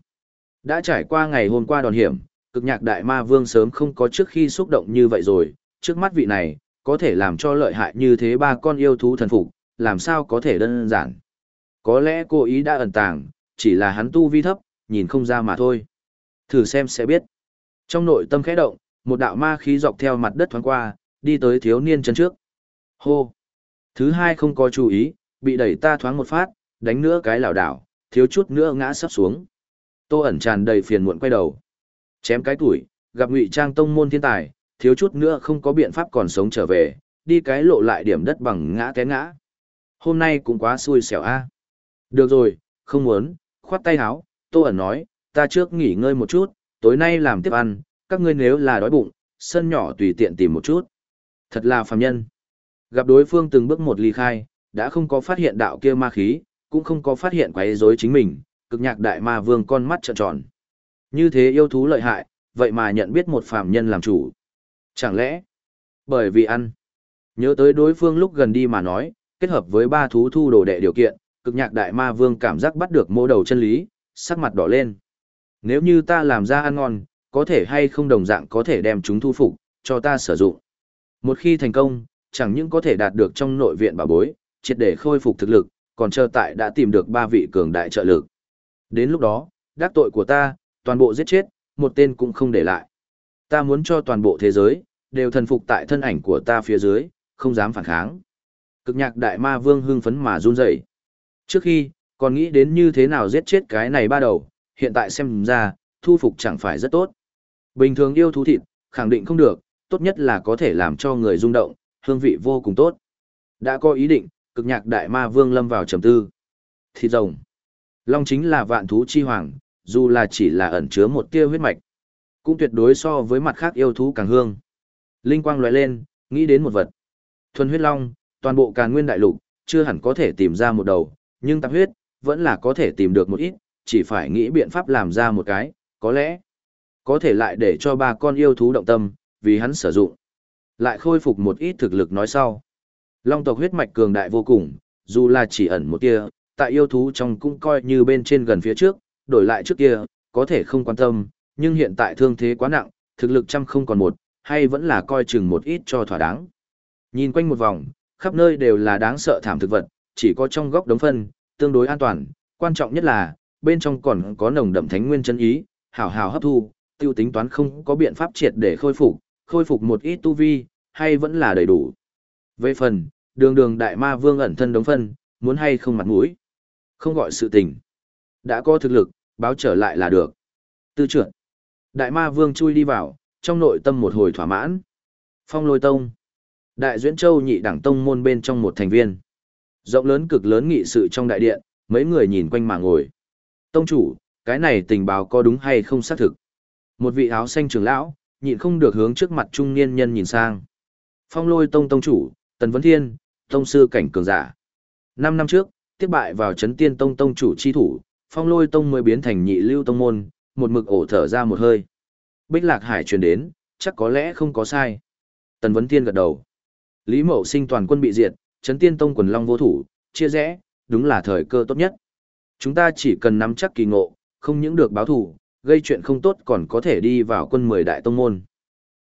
Đã trải qua ngày hôm qua đòn hiểm, cực nhạc đại ma vương sớm không có trước khi xúc động như vậy rồi, trước mắt vị này, có thể làm cho lợi hại như thế ba con yêu thú thần phục, làm sao có thể đơn giản. Có lẽ cô ý đã ẩn tàng, chỉ là hắn tu vi thấp, nhìn không ra mà thôi. Thử xem sẽ biết. Trong nội tâm khẽ động, một đạo ma khí dọc theo mặt đất thoáng qua, đi tới thiếu niên chân trước. Hô! Thứ hai không có chú ý, bị đẩy ta thoáng một phát, đánh nữa cái lảo đảo, thiếu chút nữa ngã sắp xuống. Tô ẩn tràn đầy phiền muộn quay đầu. Chém cái tuổi, gặp ngụy trang tông môn thiên tài, thiếu chút nữa không có biện pháp còn sống trở về, đi cái lộ lại điểm đất bằng ngã té ngã. Hôm nay cũng quá xui xẻo a. Được rồi, không muốn, khoát tay háo, Tô ẩn nói, ta trước nghỉ ngơi một chút, tối nay làm tiếp ăn, các ngươi nếu là đói bụng, sân nhỏ tùy tiện tìm một chút. Thật là phàm nhân. Gặp đối phương từng bước một ly khai, đã không có phát hiện đạo kia ma khí, cũng không có phát hiện quấy rối chính mình, cực nhạc đại ma vương con mắt trợn tròn. Như thế yêu thú lợi hại, vậy mà nhận biết một phàm nhân làm chủ. Chẳng lẽ, bởi vì ăn. Nhớ tới đối phương lúc gần đi mà nói, kết hợp với ba thú thu đồ đệ điều kiện, cực nhạc đại ma vương cảm giác bắt được mô đầu chân lý, sắc mặt đỏ lên. Nếu như ta làm ra ăn ngon, có thể hay không đồng dạng có thể đem chúng thu phục, cho ta sử dụng. Một khi thành công, chẳng những có thể đạt được trong nội viện bảo bối, triệt để khôi phục thực lực, còn chờ tại đã tìm được ba vị cường đại trợ lực. Đến lúc đó, đắc tội của ta, toàn bộ giết chết, một tên cũng không để lại. Ta muốn cho toàn bộ thế giới, đều thần phục tại thân ảnh của ta phía dưới, không dám phản kháng. Cực nhạc đại ma vương hưng phấn mà run rẩy. Trước khi, còn nghĩ đến như thế nào giết chết cái này ba đầu, hiện tại xem ra, thu phục chẳng phải rất tốt. Bình thường yêu thú thịt, khẳng định không được, tốt nhất là có thể làm cho người rung động, hương vị vô cùng tốt. Đã có ý định, cực nhạc đại ma vương lâm vào trầm tư. Thịt rồng. Long chính là vạn thú chi hoàng, dù là chỉ là ẩn chứa một tia huyết mạch, cũng tuyệt đối so với mặt khác yêu thú càng hương. Linh quang lóe lên, nghĩ đến một vật. Thuần huyết long, toàn bộ càn nguyên đại lục, chưa hẳn có thể tìm ra một đầu, nhưng tạp huyết, vẫn là có thể tìm được một ít, chỉ phải nghĩ biện pháp làm ra một cái, có lẽ, có thể lại để cho ba con yêu thú động tâm, vì hắn sử dụng. Lại khôi phục một ít thực lực nói sau. Long tộc huyết mạch cường đại vô cùng, dù là chỉ ẩn một tia, tại yêu thú trong cũng coi như bên trên gần phía trước, đổi lại trước kia, có thể không quan tâm, nhưng hiện tại thương thế quá nặng, thực lực trăm không còn một, hay vẫn là coi chừng một ít cho thỏa đáng. Nhìn quanh một vòng, khắp nơi đều là đáng sợ thảm thực vật, chỉ có trong góc đống phân, tương đối an toàn, quan trọng nhất là, bên trong còn có nồng đậm thánh nguyên chân ý, hảo hảo hấp thu, tiêu tính toán không có biện pháp triệt để khôi phục, khôi phục một ít tu vi, hay vẫn là đầy đủ. Về phần, đường đường đại ma vương ẩn thân đống phân, muốn hay không mặt mũi. Không gọi sự tình. Đã có thực lực, báo trở lại là được. Tư trưởng. Đại ma vương chui đi vào, trong nội tâm một hồi thỏa mãn. Phong lôi tông. Đại Duyễn Châu nhị đẳng tông môn bên trong một thành viên. Rộng lớn cực lớn nghị sự trong đại điện, mấy người nhìn quanh mà ngồi. Tông chủ, cái này tình báo có đúng hay không xác thực? Một vị áo xanh trưởng lão, nhịn không được hướng trước mặt trung niên nhân nhìn sang. Phong lôi tông tông chủ, Tần Vấn Thiên, tông sư cảnh cường giả. Năm năm trước, tiếp bại vào chấn tiên tông tông chủ chi thủ, phong lôi tông mới biến thành nhị lưu tông môn, một mực ổ thở ra một hơi. Bích Lạc Hải truyền đến, chắc có lẽ không có sai. Tần Vấn tiên gật đầu. Lý Mậu Sinh toàn quân bị diệt, chấn tiên tông quần long vô thủ, chia rẽ, đúng là thời cơ tốt nhất. Chúng ta chỉ cần nắm chắc kỳ ngộ, không những được báo thủ, gây chuyện không tốt còn có thể đi vào quân mười đại tông môn.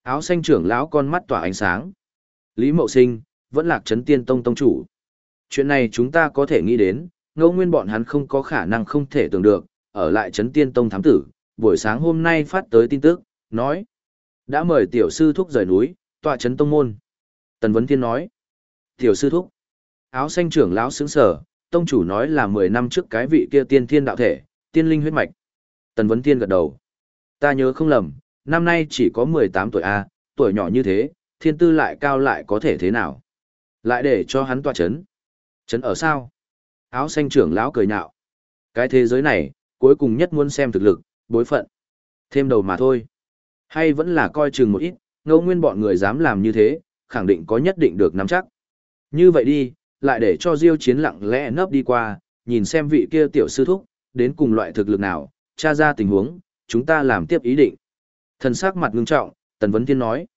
Áo xanh trưởng lão con mắt tỏa ánh sáng. Lý Mậu Sinh, vẫn lạc chấn tiên tông tông chủ. Chuyện này chúng ta có thể nghĩ đến, ngẫu nguyên bọn hắn không có khả năng không thể tưởng được, ở lại chấn tiên tông thám tử, buổi sáng hôm nay phát tới tin tức, nói. Đã mời tiểu sư thúc rời núi, tọa chấn tông môn. Tần Vấn Thiên nói. Tiểu sư thúc. Áo xanh trưởng lão sướng sở, tông chủ nói là 10 năm trước cái vị kia tiên thiên đạo thể, tiên linh huyết mạch. Tần Vấn Thiên gật đầu. Ta nhớ không lầm, năm nay chỉ có 18 tuổi A, tuổi nhỏ như thế, thiên tư lại cao lại có thể thế nào. Lại để cho hắn tọa chấn. Chấn ở sao? Áo xanh trưởng lão cười nhạo. Cái thế giới này, cuối cùng nhất muốn xem thực lực, bối phận. Thêm đầu mà thôi. Hay vẫn là coi chừng một ít, ngâu nguyên bọn người dám làm như thế, khẳng định có nhất định được nắm chắc. Như vậy đi, lại để cho Diêu Chiến lặng lẽ nấp đi qua, nhìn xem vị kia tiểu sư thúc, đến cùng loại thực lực nào, tra ra tình huống, chúng ta làm tiếp ý định. Thần sắc mặt ngưng trọng, Tần Vấn Thiên nói.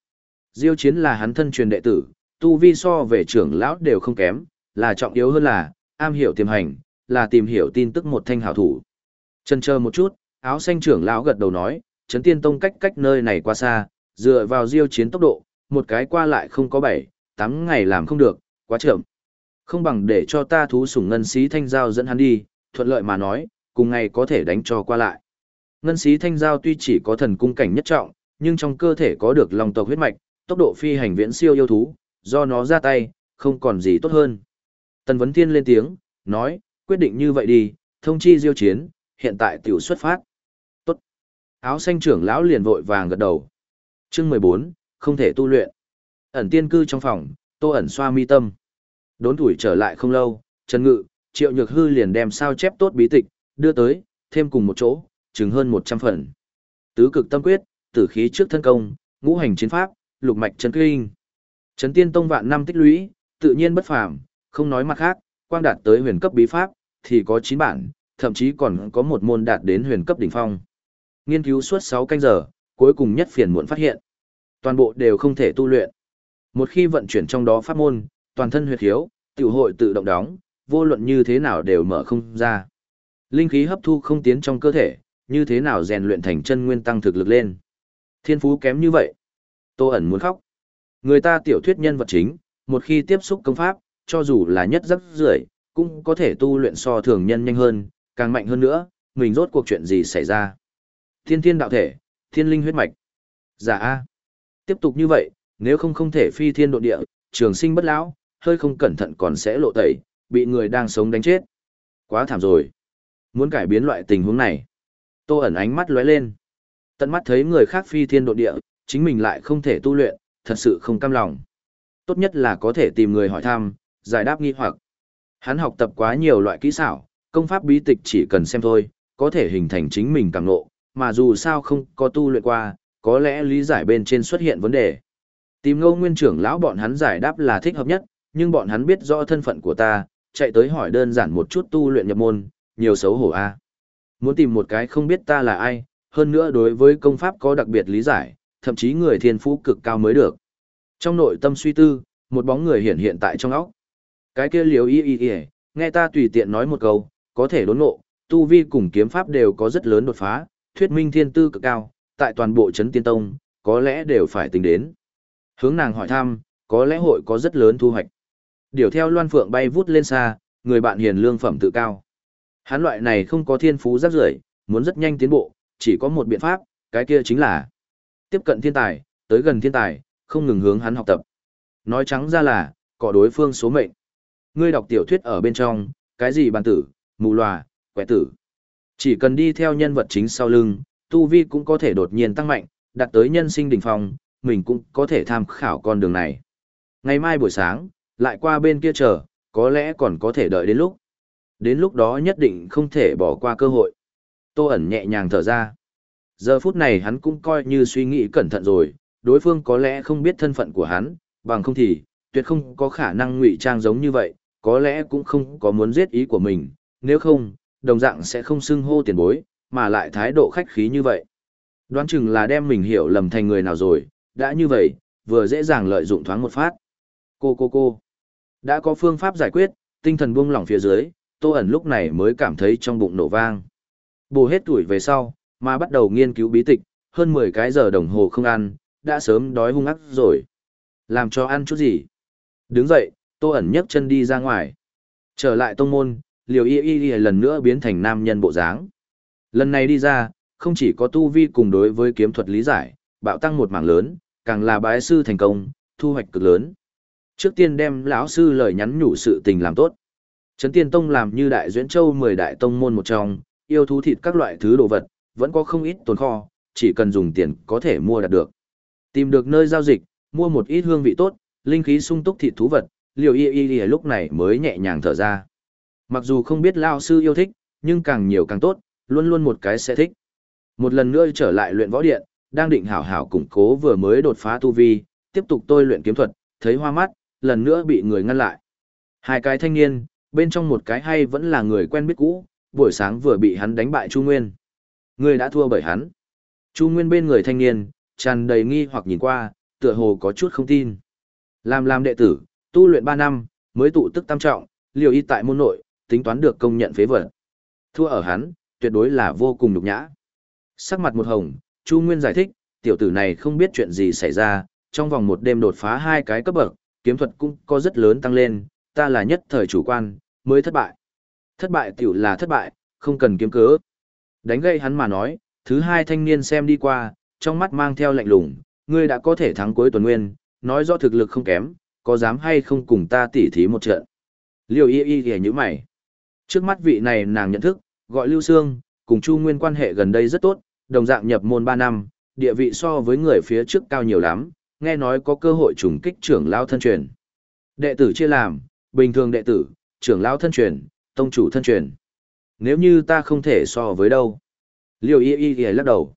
Diêu Chiến là hắn thân truyền đệ tử, tu vi so về trưởng lão đều không kém, là trọng yếu hơn là, am hiểu tiềm hành, là tìm hiểu tin tức một thanh hảo thủ. Chân chờ một chút, áo xanh trưởng lão gật đầu nói, Trấn Tiên Tông cách cách nơi này quá xa, dựa vào Diêu Chiến tốc độ, một cái qua lại không có bảy, tám ngày làm không được, quá chậm. Không bằng để cho ta thú sủng ngân sĩ thanh giao dẫn hắn đi, thuận lợi mà nói, cùng ngày có thể đánh cho qua lại. Ngân sĩ thanh giao tuy chỉ có thần cung cảnh nhất trọng, nhưng trong cơ thể có được lòng tộc huyết mạch, tốc độ phi hành viễn siêu yêu thú, do nó ra tay, không còn gì tốt hơn. Tần Vấn Thiên lên tiếng, nói, quyết định như vậy đi, thông chi diêu chiến, hiện tại tiểu xuất phát. Tốt. Áo xanh trưởng lão liền vội vàng gật đầu. Chương 14, không thể tu luyện. Ẩn tiên cư trong phòng, tô ẩn xoa mi tâm. Đốn tuổi trở lại không lâu, Trần Ngự, Triệu Nhược Hư liền đem sao chép tốt bí tịch, đưa tới, thêm cùng một chỗ, chừng hơn 100 phần. Tứ cực tâm quyết, tử khí trước thân công, ngũ hành chiến pháp, lục mạch chân kinh. Trấn Tiên Tông vạn năm tích lũy, tự nhiên bất phàm, không nói mặt khác, quang đạt tới huyền cấp bí pháp thì có 9 bản, thậm chí còn có một môn đạt đến huyền cấp đỉnh phong. Nghiên cứu suốt 6 canh giờ, cuối cùng nhất phiền muộn phát hiện, toàn bộ đều không thể tu luyện. Một khi vận chuyển trong đó pháp môn, toàn thân huyệt thiếu, tiểu hội tự động đóng, vô luận như thế nào đều mở không ra. Linh khí hấp thu không tiến trong cơ thể, như thế nào rèn luyện thành chân nguyên tăng thực lực lên. Thiên phú kém như vậy. Tô ẩn muốn khóc. Người ta tiểu thuyết nhân vật chính, một khi tiếp xúc công pháp, cho dù là nhất rất rưỡi, cũng có thể tu luyện so thường nhân nhanh hơn, càng mạnh hơn nữa, mình rốt cuộc chuyện gì xảy ra. Thiên thiên đạo thể, thiên linh huyết mạch. Giả dạ A. Tiếp tục như vậy, nếu không không thể phi thiên độ địa, trường sinh bất lão, hơi không cẩn thận còn sẽ lộ tẩy, bị người đang sống đánh chết. Quá thảm rồi. Muốn cải biến loại tình huống này. Tô ẩn ánh mắt lóe lên. Tận mắt thấy người khác phi thiên độ địa, chính mình lại không thể tu luyện, thật sự không cam lòng. Tốt nhất là có thể tìm người hỏi thăm, giải đáp nghi hoặc. Hắn học tập quá nhiều loại kỹ xảo, công pháp bí tịch chỉ cần xem thôi, có thể hình thành chính mình càng ngộ, mà dù sao không có tu luyện qua, có lẽ lý giải bên trên xuất hiện vấn đề. Tìm ngô nguyên trưởng lão bọn hắn giải đáp là thích hợp nhất, nhưng bọn hắn biết rõ thân phận của ta, chạy tới hỏi đơn giản một chút tu luyện nhập môn, nhiều xấu hổ a. Muốn tìm một cái không biết ta là ai, hơn nữa đối với công pháp có đặc biệt lý giải, thậm chí người thiên phú cực cao mới được. Trong nội tâm suy tư, một bóng người hiện hiện tại trong óc. Cái kia liều y y y, nghe ta tùy tiện nói một câu, có thể đốn ngộ, tu vi cùng kiếm pháp đều có rất lớn đột phá, thuyết minh thiên tư cực cao, tại toàn bộ chấn tiên tông, có lẽ đều phải tính đến. Hướng nàng hỏi thăm, có lẽ hội có rất lớn thu hoạch. Điều theo loan phượng bay vút lên xa, người bạn hiền lương phẩm tự cao. Hắn loại này không có thiên phú rắc rưởi, muốn rất nhanh tiến bộ, chỉ có một biện pháp, cái kia chính là tiếp cận thiên tài, tới gần thiên tài, không ngừng hướng hắn học tập. Nói trắng ra là, có đối phương số mệnh. Ngươi đọc tiểu thuyết ở bên trong, cái gì bàn tử, mù lòa, quẻ tử. Chỉ cần đi theo nhân vật chính sau lưng, tu vi cũng có thể đột nhiên tăng mạnh, đạt tới nhân sinh đỉnh phong, mình cũng có thể tham khảo con đường này. Ngày mai buổi sáng, lại qua bên kia chờ, có lẽ còn có thể đợi đến lúc. Đến lúc đó nhất định không thể bỏ qua cơ hội. Tô ẩn nhẹ nhàng thở ra. Giờ phút này hắn cũng coi như suy nghĩ cẩn thận rồi, đối phương có lẽ không biết thân phận của hắn, bằng không thì, tuyệt không có khả năng ngụy trang giống như vậy, có lẽ cũng không có muốn giết ý của mình, nếu không, đồng dạng sẽ không xưng hô tiền bối, mà lại thái độ khách khí như vậy. Đoán chừng là đem mình hiểu lầm thành người nào rồi, đã như vậy, vừa dễ dàng lợi dụng thoáng một phát. Cô cô cô. Đã có phương pháp giải quyết, tinh thần buông lỏng phía dưới, Tô ẩn lúc này mới cảm thấy trong bụng nổ vang. Bù hết tuổi về sau, mà bắt đầu nghiên cứu bí tịch, hơn 10 cái giờ đồng hồ không ăn, đã sớm đói hung ác rồi. Làm cho ăn chút gì? Đứng dậy, Tô ẩn nhấc chân đi ra ngoài. Trở lại tông môn, liều y y y lần nữa biến thành nam nhân bộ dáng. Lần này đi ra, không chỉ có tu vi cùng đối với kiếm thuật lý giải, bạo tăng một mảng lớn, càng là bái sư thành công, thu hoạch cực lớn. Trước tiên đem lão sư lời nhắn nhủ sự tình làm tốt. Trấn Tiên Tông làm như đại duyễn châu 10 đại tông môn một trong, yêu thú thịt các loại thứ đồ vật, vẫn có không ít tồn kho, chỉ cần dùng tiền có thể mua đạt được. Tìm được nơi giao dịch, mua một ít hương vị tốt, linh khí sung túc thịt thú vật, liều y y y lúc này mới nhẹ nhàng thở ra. Mặc dù không biết lao sư yêu thích, nhưng càng nhiều càng tốt, luôn luôn một cái sẽ thích. Một lần nữa trở lại luyện võ điện, đang định hảo hảo củng cố vừa mới đột phá tu vi, tiếp tục tôi luyện kiếm thuật, thấy hoa mắt, lần nữa bị người ngăn lại. Hai cái thanh niên, bên trong một cái hay vẫn là người quen biết cũ, buổi sáng vừa bị hắn đánh bại Chu Nguyên. Người đã thua bởi hắn. Chu Nguyên bên người thanh niên, tràn đầy nghi hoặc nhìn qua, tựa hồ có chút không tin. Làm làm đệ tử, tu luyện 3 năm, mới tụ tức tam trọng, liều y tại môn nội, tính toán được công nhận phế vật. Thua ở hắn, tuyệt đối là vô cùng nhục nhã. Sắc mặt một hồng, Chu Nguyên giải thích, tiểu tử này không biết chuyện gì xảy ra, trong vòng một đêm đột phá hai cái cấp bậc, kiếm thuật cũng có rất lớn tăng lên, ta là nhất thời chủ quan, mới thất bại. Thất bại tiểu là thất bại, không cần kiếm cớ. Đánh gây hắn mà nói, thứ hai thanh niên xem đi qua, trong mắt mang theo lạnh lùng, ngươi đã có thể thắng cuối tuần nguyên, nói rõ thực lực không kém, có dám hay không cùng ta tỉ thí một trận. Liêu y y ghẻ như mày. Trước mắt vị này nàng nhận thức, gọi Lưu Sương, cùng Chu Nguyên quan hệ gần đây rất tốt, đồng dạng nhập môn 3 năm, địa vị so với người phía trước cao nhiều lắm, nghe nói có cơ hội trùng kích trưởng lao thân truyền. Đệ tử chia làm, bình thường đệ tử, trưởng lao thân truyền, tông chủ thân truyền. Nếu như ta không thể so với đâu. Liêu y y y lắc đầu.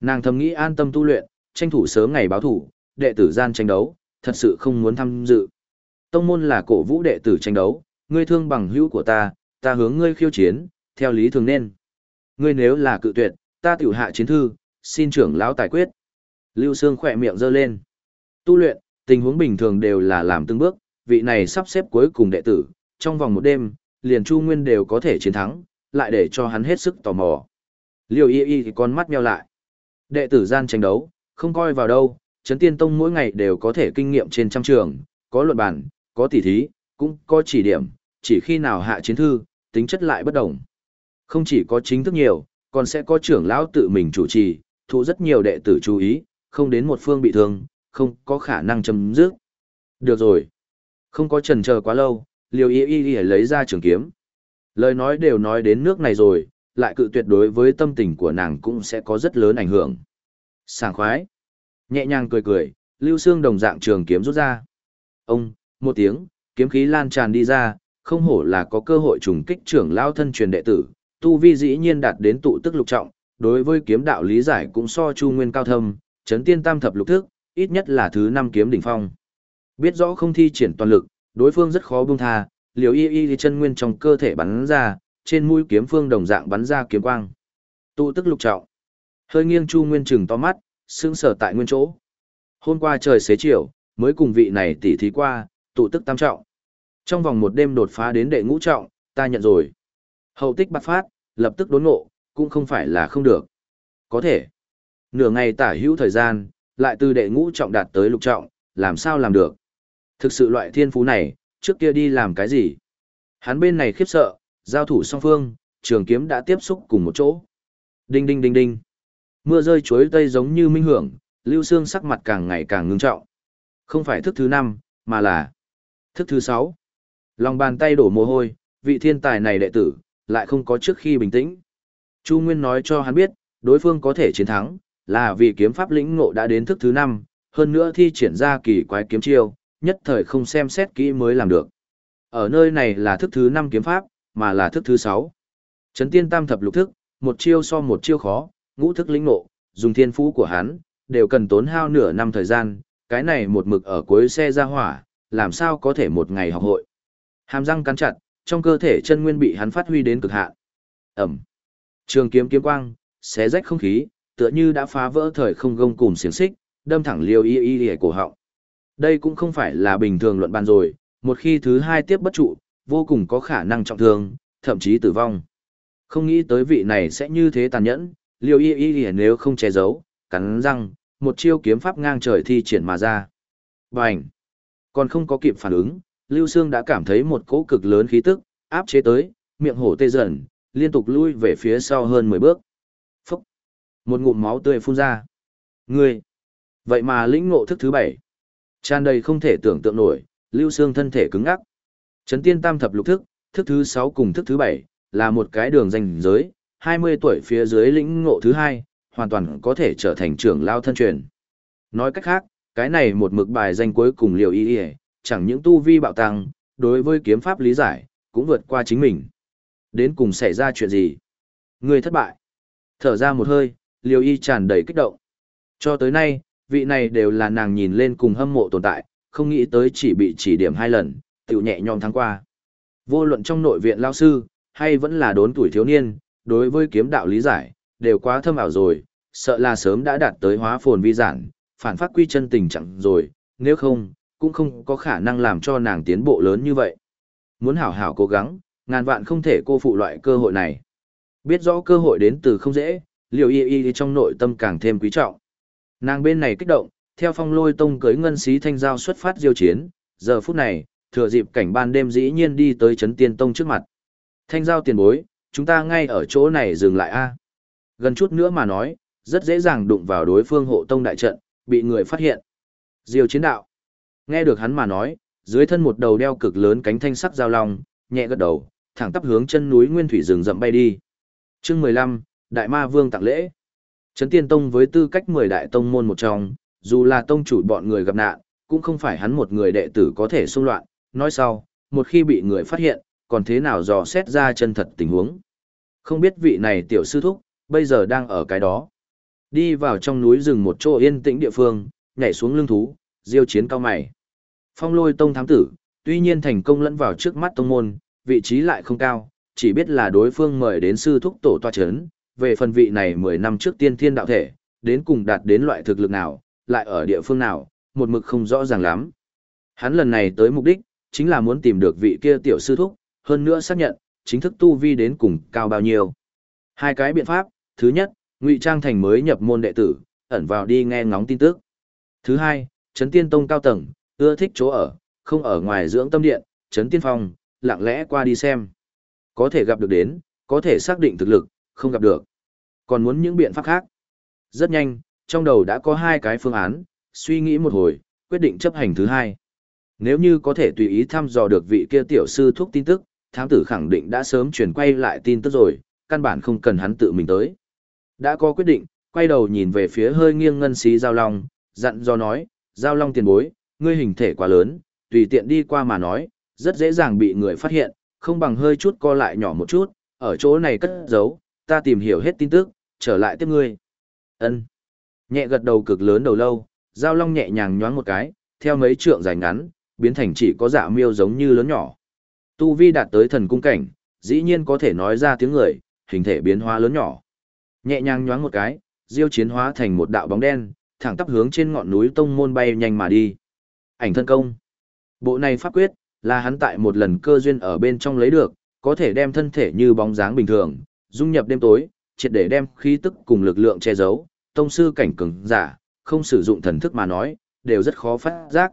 Nàng thầm nghĩ an tâm tu luyện, tranh thủ sớm ngày báo thủ, đệ tử gian tranh đấu, thật sự không muốn tham dự. Tông môn là cổ vũ đệ tử tranh đấu, ngươi thương bằng hữu của ta, ta hướng ngươi khiêu chiến, theo lý thường nên. Ngươi nếu là cự tuyệt, ta tiểu hạ chiến thư, xin trưởng lão tài quyết. Lưu Sương khỏe miệng giơ lên. Tu luyện, tình huống bình thường đều là làm từng bước, vị này sắp xếp cuối cùng đệ tử, trong vòng một đêm, liền Chu Nguyên đều có thể chiến thắng, lại để cho hắn hết sức tò mò. Liêu y y thì con mắt nheo lại. Đệ tử gian tranh đấu, không coi vào đâu, Trấn Tiên Tông mỗi ngày đều có thể kinh nghiệm trên trăm trường, có luận bản, có tỉ thí, cũng có chỉ điểm, chỉ khi nào hạ chiến thư, tính chất lại bất đồng. Không chỉ có chính thức nhiều, còn sẽ có trưởng lão tự mình chủ trì, thu rất nhiều đệ tử chú ý, không đến một phương bị thương, không có khả năng chấm dứt. Được rồi. Không có trần chờ quá lâu, liều y y y lấy ra trường kiếm. Lời nói đều nói đến nước này rồi, lại cự tuyệt đối với tâm tình của nàng cũng sẽ có rất lớn ảnh hưởng. Sảng khoái. Nhẹ nhàng cười cười, lưu xương đồng dạng trường kiếm rút ra. Ông, một tiếng, kiếm khí lan tràn đi ra, không hổ là có cơ hội trùng kích trưởng lao thân truyền đệ tử, tu vi dĩ nhiên đạt đến tụ tức lục trọng, đối với kiếm đạo lý giải cũng so Chu Nguyên cao thâm, chấn tiên tam thập lục thức, ít nhất là thứ năm kiếm đỉnh phong. Biết rõ không thi triển toàn lực, đối phương rất khó buông tha, liều y y chân nguyên trong cơ thể bắn ra, trên mũi kiếm phương đồng dạng bắn ra kiếm quang. Tụ tức lục trọng. Hơi nghiêng Chu Nguyên trừng to mắt, sững sờ tại nguyên chỗ. Hôm qua trời xế chiều, mới cùng vị này tỉ thí qua, tụ tức tam trọng. Trong vòng một đêm đột phá đến đệ ngũ trọng, ta nhận rồi. Hậu tích bắt phát, lập tức đốn ngộ, cũng không phải là không được. Có thể. Nửa ngày tả hữu thời gian, lại từ đệ ngũ trọng đạt tới lục trọng, làm sao làm được. Thực sự loại thiên phú này, trước kia đi làm cái gì? Hắn bên này khiếp sợ, giao thủ song phương, trường kiếm đã tiếp xúc cùng một chỗ. Đinh đinh đinh đinh. Mưa rơi chuối tây giống như minh hưởng, Lưu Sương sắc mặt càng ngày càng ngưng trọng. Không phải thức thứ năm, mà là thức thứ sáu. Lòng bàn tay đổ mồ hôi, vị thiên tài này đệ tử, lại không có trước khi bình tĩnh. Chu Nguyên nói cho hắn biết, đối phương có thể chiến thắng, là vì kiếm pháp lĩnh ngộ đã đến thức thứ năm, hơn nữa thi triển ra kỳ quái kiếm chiêu, nhất thời không xem xét kỹ mới làm được. Ở nơi này là thức thứ năm kiếm pháp, mà là thức thứ sáu. Chấn tiên tam thập lục thức, một chiêu so một chiêu khó, ngũ thức lĩnh ngộ, dùng thiên phú của hắn, đều cần tốn hao nửa năm thời gian, cái này một mực ở cuối xe ra hỏa, làm sao có thể một ngày học hội. Hàm răng cắn chặt, trong cơ thể chân nguyên bị hắn phát huy đến cực hạn. Ẩm. Trường kiếm kiếm quang, xé rách không khí, tựa như đã phá vỡ thời không gông cùng xiềng xích, đâm thẳng liêu y y y cổ họng. Đây cũng không phải là bình thường luận bàn rồi, một khi thứ hai tiếp bất trụ, vô cùng có khả năng trọng thương, thậm chí tử vong. Không nghĩ tới vị này sẽ như thế tàn nhẫn, liều y y y nếu không che giấu, cắn răng, một chiêu kiếm pháp ngang trời thi triển mà ra. Bành! Còn không có kịp phản ứng, Lưu Sương đã cảm thấy một cỗ cực lớn khí tức, áp chế tới, miệng hổ tê dần, liên tục lui về phía sau hơn 10 bước. Phúc! Một ngụm máu tươi phun ra. Ngươi! Vậy mà lĩnh ngộ thức thứ bảy. Tràn đầy không thể tưởng tượng nổi, Lưu Sương thân thể cứng ngắc. Chấn tiên tam thập lục thức, thức thứ 6 cùng thức thứ 7, là một cái đường danh giới, 20 tuổi phía dưới lĩnh ngộ thứ hai, hoàn toàn có thể trở thành trưởng lao thân truyền. Nói cách khác, cái này một mực bài danh cuối cùng liều y y, chẳng những tu vi bạo tăng, đối với kiếm pháp lý giải, cũng vượt qua chính mình. Đến cùng xảy ra chuyện gì? Người thất bại. Thở ra một hơi, liều y tràn đầy kích động. Cho tới nay, vị này đều là nàng nhìn lên cùng hâm mộ tồn tại, không nghĩ tới chỉ bị chỉ điểm hai lần, tiểu nhẹ nhõm tháng qua. Vô luận trong nội viện lao sư, hay vẫn là đốn tuổi thiếu niên, đối với kiếm đạo lý giải, đều quá thâm ảo rồi, sợ là sớm đã đạt tới hóa phồn vi giản, phản phát quy chân tình trạng rồi, nếu không, cũng không có khả năng làm cho nàng tiến bộ lớn như vậy. Muốn hảo hảo cố gắng, ngàn vạn không thể cô phụ loại cơ hội này. Biết rõ cơ hội đến từ không dễ, liều y y trong nội tâm càng thêm quý trọng. Nàng bên này kích động, theo phong lôi tông cưới ngân xí thanh giao xuất phát diêu chiến, giờ phút này, thừa dịp cảnh ban đêm dĩ nhiên đi tới chấn tiên tông trước mặt. Thanh giao tiền bối, chúng ta ngay ở chỗ này dừng lại a Gần chút nữa mà nói, rất dễ dàng đụng vào đối phương hộ tông đại trận, bị người phát hiện. Diêu chiến đạo. Nghe được hắn mà nói, dưới thân một đầu đeo cực lớn cánh thanh sắc giao long, nhẹ gật đầu, thẳng tắp hướng chân núi nguyên thủy rừng rậm bay đi. Chương mười lăm Đại Ma Vương tặng lễ. Trấn Tiên Tông với tư cách mười đại tông môn một trong, dù là tông chủ bọn người gặp nạn, cũng không phải hắn một người đệ tử có thể xung loạn, nói sau, một khi bị người phát hiện, còn thế nào dò xét ra chân thật tình huống. Không biết vị này tiểu sư thúc, bây giờ đang ở cái đó. Đi vào trong núi rừng một chỗ yên tĩnh địa phương, nhảy xuống lưng thú, diêu chiến cao mày. Phong lôi tông thám tử, tuy nhiên thành công lẫn vào trước mắt tông môn, vị trí lại không cao, chỉ biết là đối phương mời đến sư thúc tổ toa chấn, về phần vị này 10 năm trước tiên thiên đạo thể, đến cùng đạt đến loại thực lực nào, lại ở địa phương nào, một mực không rõ ràng lắm. Hắn lần này tới mục đích, chính là muốn tìm được vị kia tiểu sư thúc, hơn nữa xác nhận, chính thức tu vi đến cùng cao bao nhiêu. Hai cái biện pháp, thứ nhất, ngụy trang thành mới nhập môn đệ tử, ẩn vào đi nghe ngóng tin tức. Thứ hai, Trấn Tiên Tông cao tầng, ưa thích chỗ ở, không ở ngoài dưỡng tâm điện, Trấn Tiên Phong, lặng lẽ qua đi xem. Có thể gặp được đến, có thể xác định thực lực, không gặp được. Còn muốn những biện pháp khác. Rất nhanh, trong đầu đã có hai cái phương án, suy nghĩ một hồi, quyết định chấp hành thứ hai. Nếu như có thể tùy ý thăm dò được vị kia tiểu sư thuốc tin tức, thám tử khẳng định đã sớm chuyển quay lại tin tức rồi, căn bản không cần hắn tự mình tới. Đã có quyết định, quay đầu nhìn về phía hơi nghiêng ngân xí giao long, dặn do nói, giao long tiền bối, ngươi hình thể quá lớn, tùy tiện đi qua mà nói, rất dễ dàng bị người phát hiện, không bằng hơi chút co lại nhỏ một chút, ở chỗ này cất giấu, ta tìm hiểu hết tin tức, trở lại tiếp ngươi. Ân. Nhẹ gật đầu cực lớn đầu lâu, giao long nhẹ nhàng nhoáng một cái, theo mấy trượng dài ngắn, biến thành chỉ có dạ miêu giống như lớn nhỏ. Tu vi đạt tới thần cung cảnh, dĩ nhiên có thể nói ra tiếng người, hình thể biến hóa lớn nhỏ. Nhẹ nhàng nhoáng một cái, diêu chiến hóa thành một đạo bóng đen, thẳng tắp hướng trên ngọn núi tông môn bay nhanh mà đi. Ảnh thân công. Bộ này pháp quyết, là hắn tại một lần cơ duyên ở bên trong lấy được, có thể đem thân thể như bóng dáng bình thường, dung nhập đêm tối, triệt để đem khí tức cùng lực lượng che giấu, tông sư cảnh cường giả, không sử dụng thần thức mà nói, đều rất khó phát giác.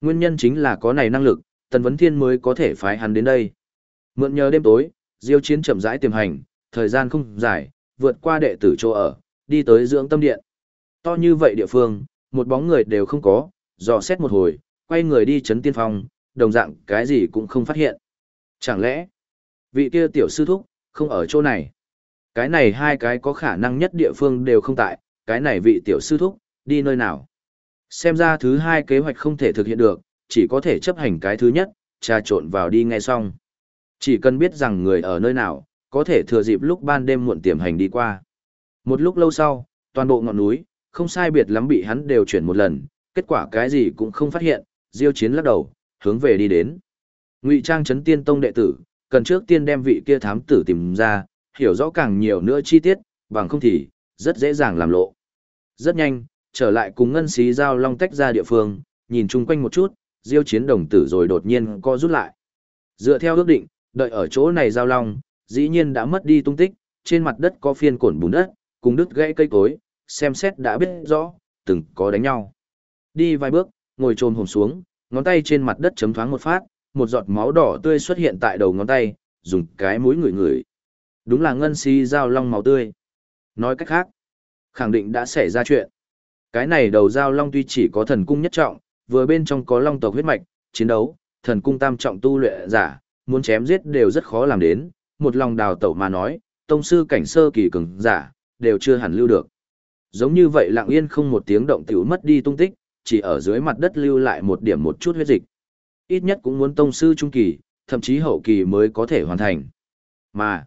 Nguyên nhân chính là có này năng lực, Tần Vấn Thiên mới có thể phái hắn đến đây. Mượn nhờ đêm tối, Diêu Chiến chậm rãi tiềm hành, thời gian không dài, vượt qua đệ tử chỗ ở, đi tới dưỡng tâm điện. To như vậy địa phương, một bóng người đều không có, dò xét một hồi, quay người đi chấn tiên phong, đồng dạng cái gì cũng không phát hiện. Chẳng lẽ, vị kia tiểu sư thúc, không ở chỗ này? Cái này hai cái có khả năng nhất địa phương đều không tại, cái này vị tiểu sư thúc, đi nơi nào? Xem ra thứ hai kế hoạch không thể thực hiện được, chỉ có thể chấp hành cái thứ nhất, trà trộn vào đi nghe xong. Chỉ cần biết rằng người ở nơi nào, có thể thừa dịp lúc ban đêm muộn tiềm hành đi qua. Một lúc lâu sau, toàn bộ ngọn núi, không sai biệt lắm bị hắn đều chuyển một lần, kết quả cái gì cũng không phát hiện, Diêu Chiến lắc đầu, hướng về đi đến. Ngụy Trang chấn tiên tông đệ tử, cần trước tiên đem vị kia thám tử tìm ra, hiểu rõ càng nhiều nữa chi tiết, bằng không thì, rất dễ dàng làm lộ. Rất nhanh, trở lại cùng ngân xí giao long tách ra địa phương, nhìn chung quanh một chút, Diêu Chiến đồng tử rồi đột nhiên co rút lại. Dựa theo ước định, đợi ở chỗ này giao long, dĩ nhiên đã mất đi tung tích, trên mặt đất có phiên cổn bùn đất, cùng đứt gãy cây cối, xem xét đã biết rõ, từng có đánh nhau. Đi vài bước, ngồi trồm hồn xuống, ngón tay trên mặt đất chấm thoáng một phát, một giọt máu đỏ tươi xuất hiện tại đầu ngón tay, dùng cái mũi ngửi ngửi. Đúng là ngân si dao long máu tươi. Nói cách khác, khẳng định đã xảy ra chuyện. Cái này đầu dao long tuy chỉ có thần cung nhất trọng, vừa bên trong có long tộc huyết mạch, chiến đấu, thần cung tam trọng tu luyện giả, muốn chém giết đều rất khó làm đến, một lòng đào tẩu mà nói, tông sư cảnh sơ kỳ cường giả, đều chưa hẳn lưu được. Giống như vậy lặng yên không một tiếng động tiểu mất đi tung tích, chỉ ở dưới mặt đất lưu lại một điểm một chút huyết dịch. Ít nhất cũng muốn tông sư trung kỳ, thậm chí hậu kỳ mới có thể hoàn thành. Mà,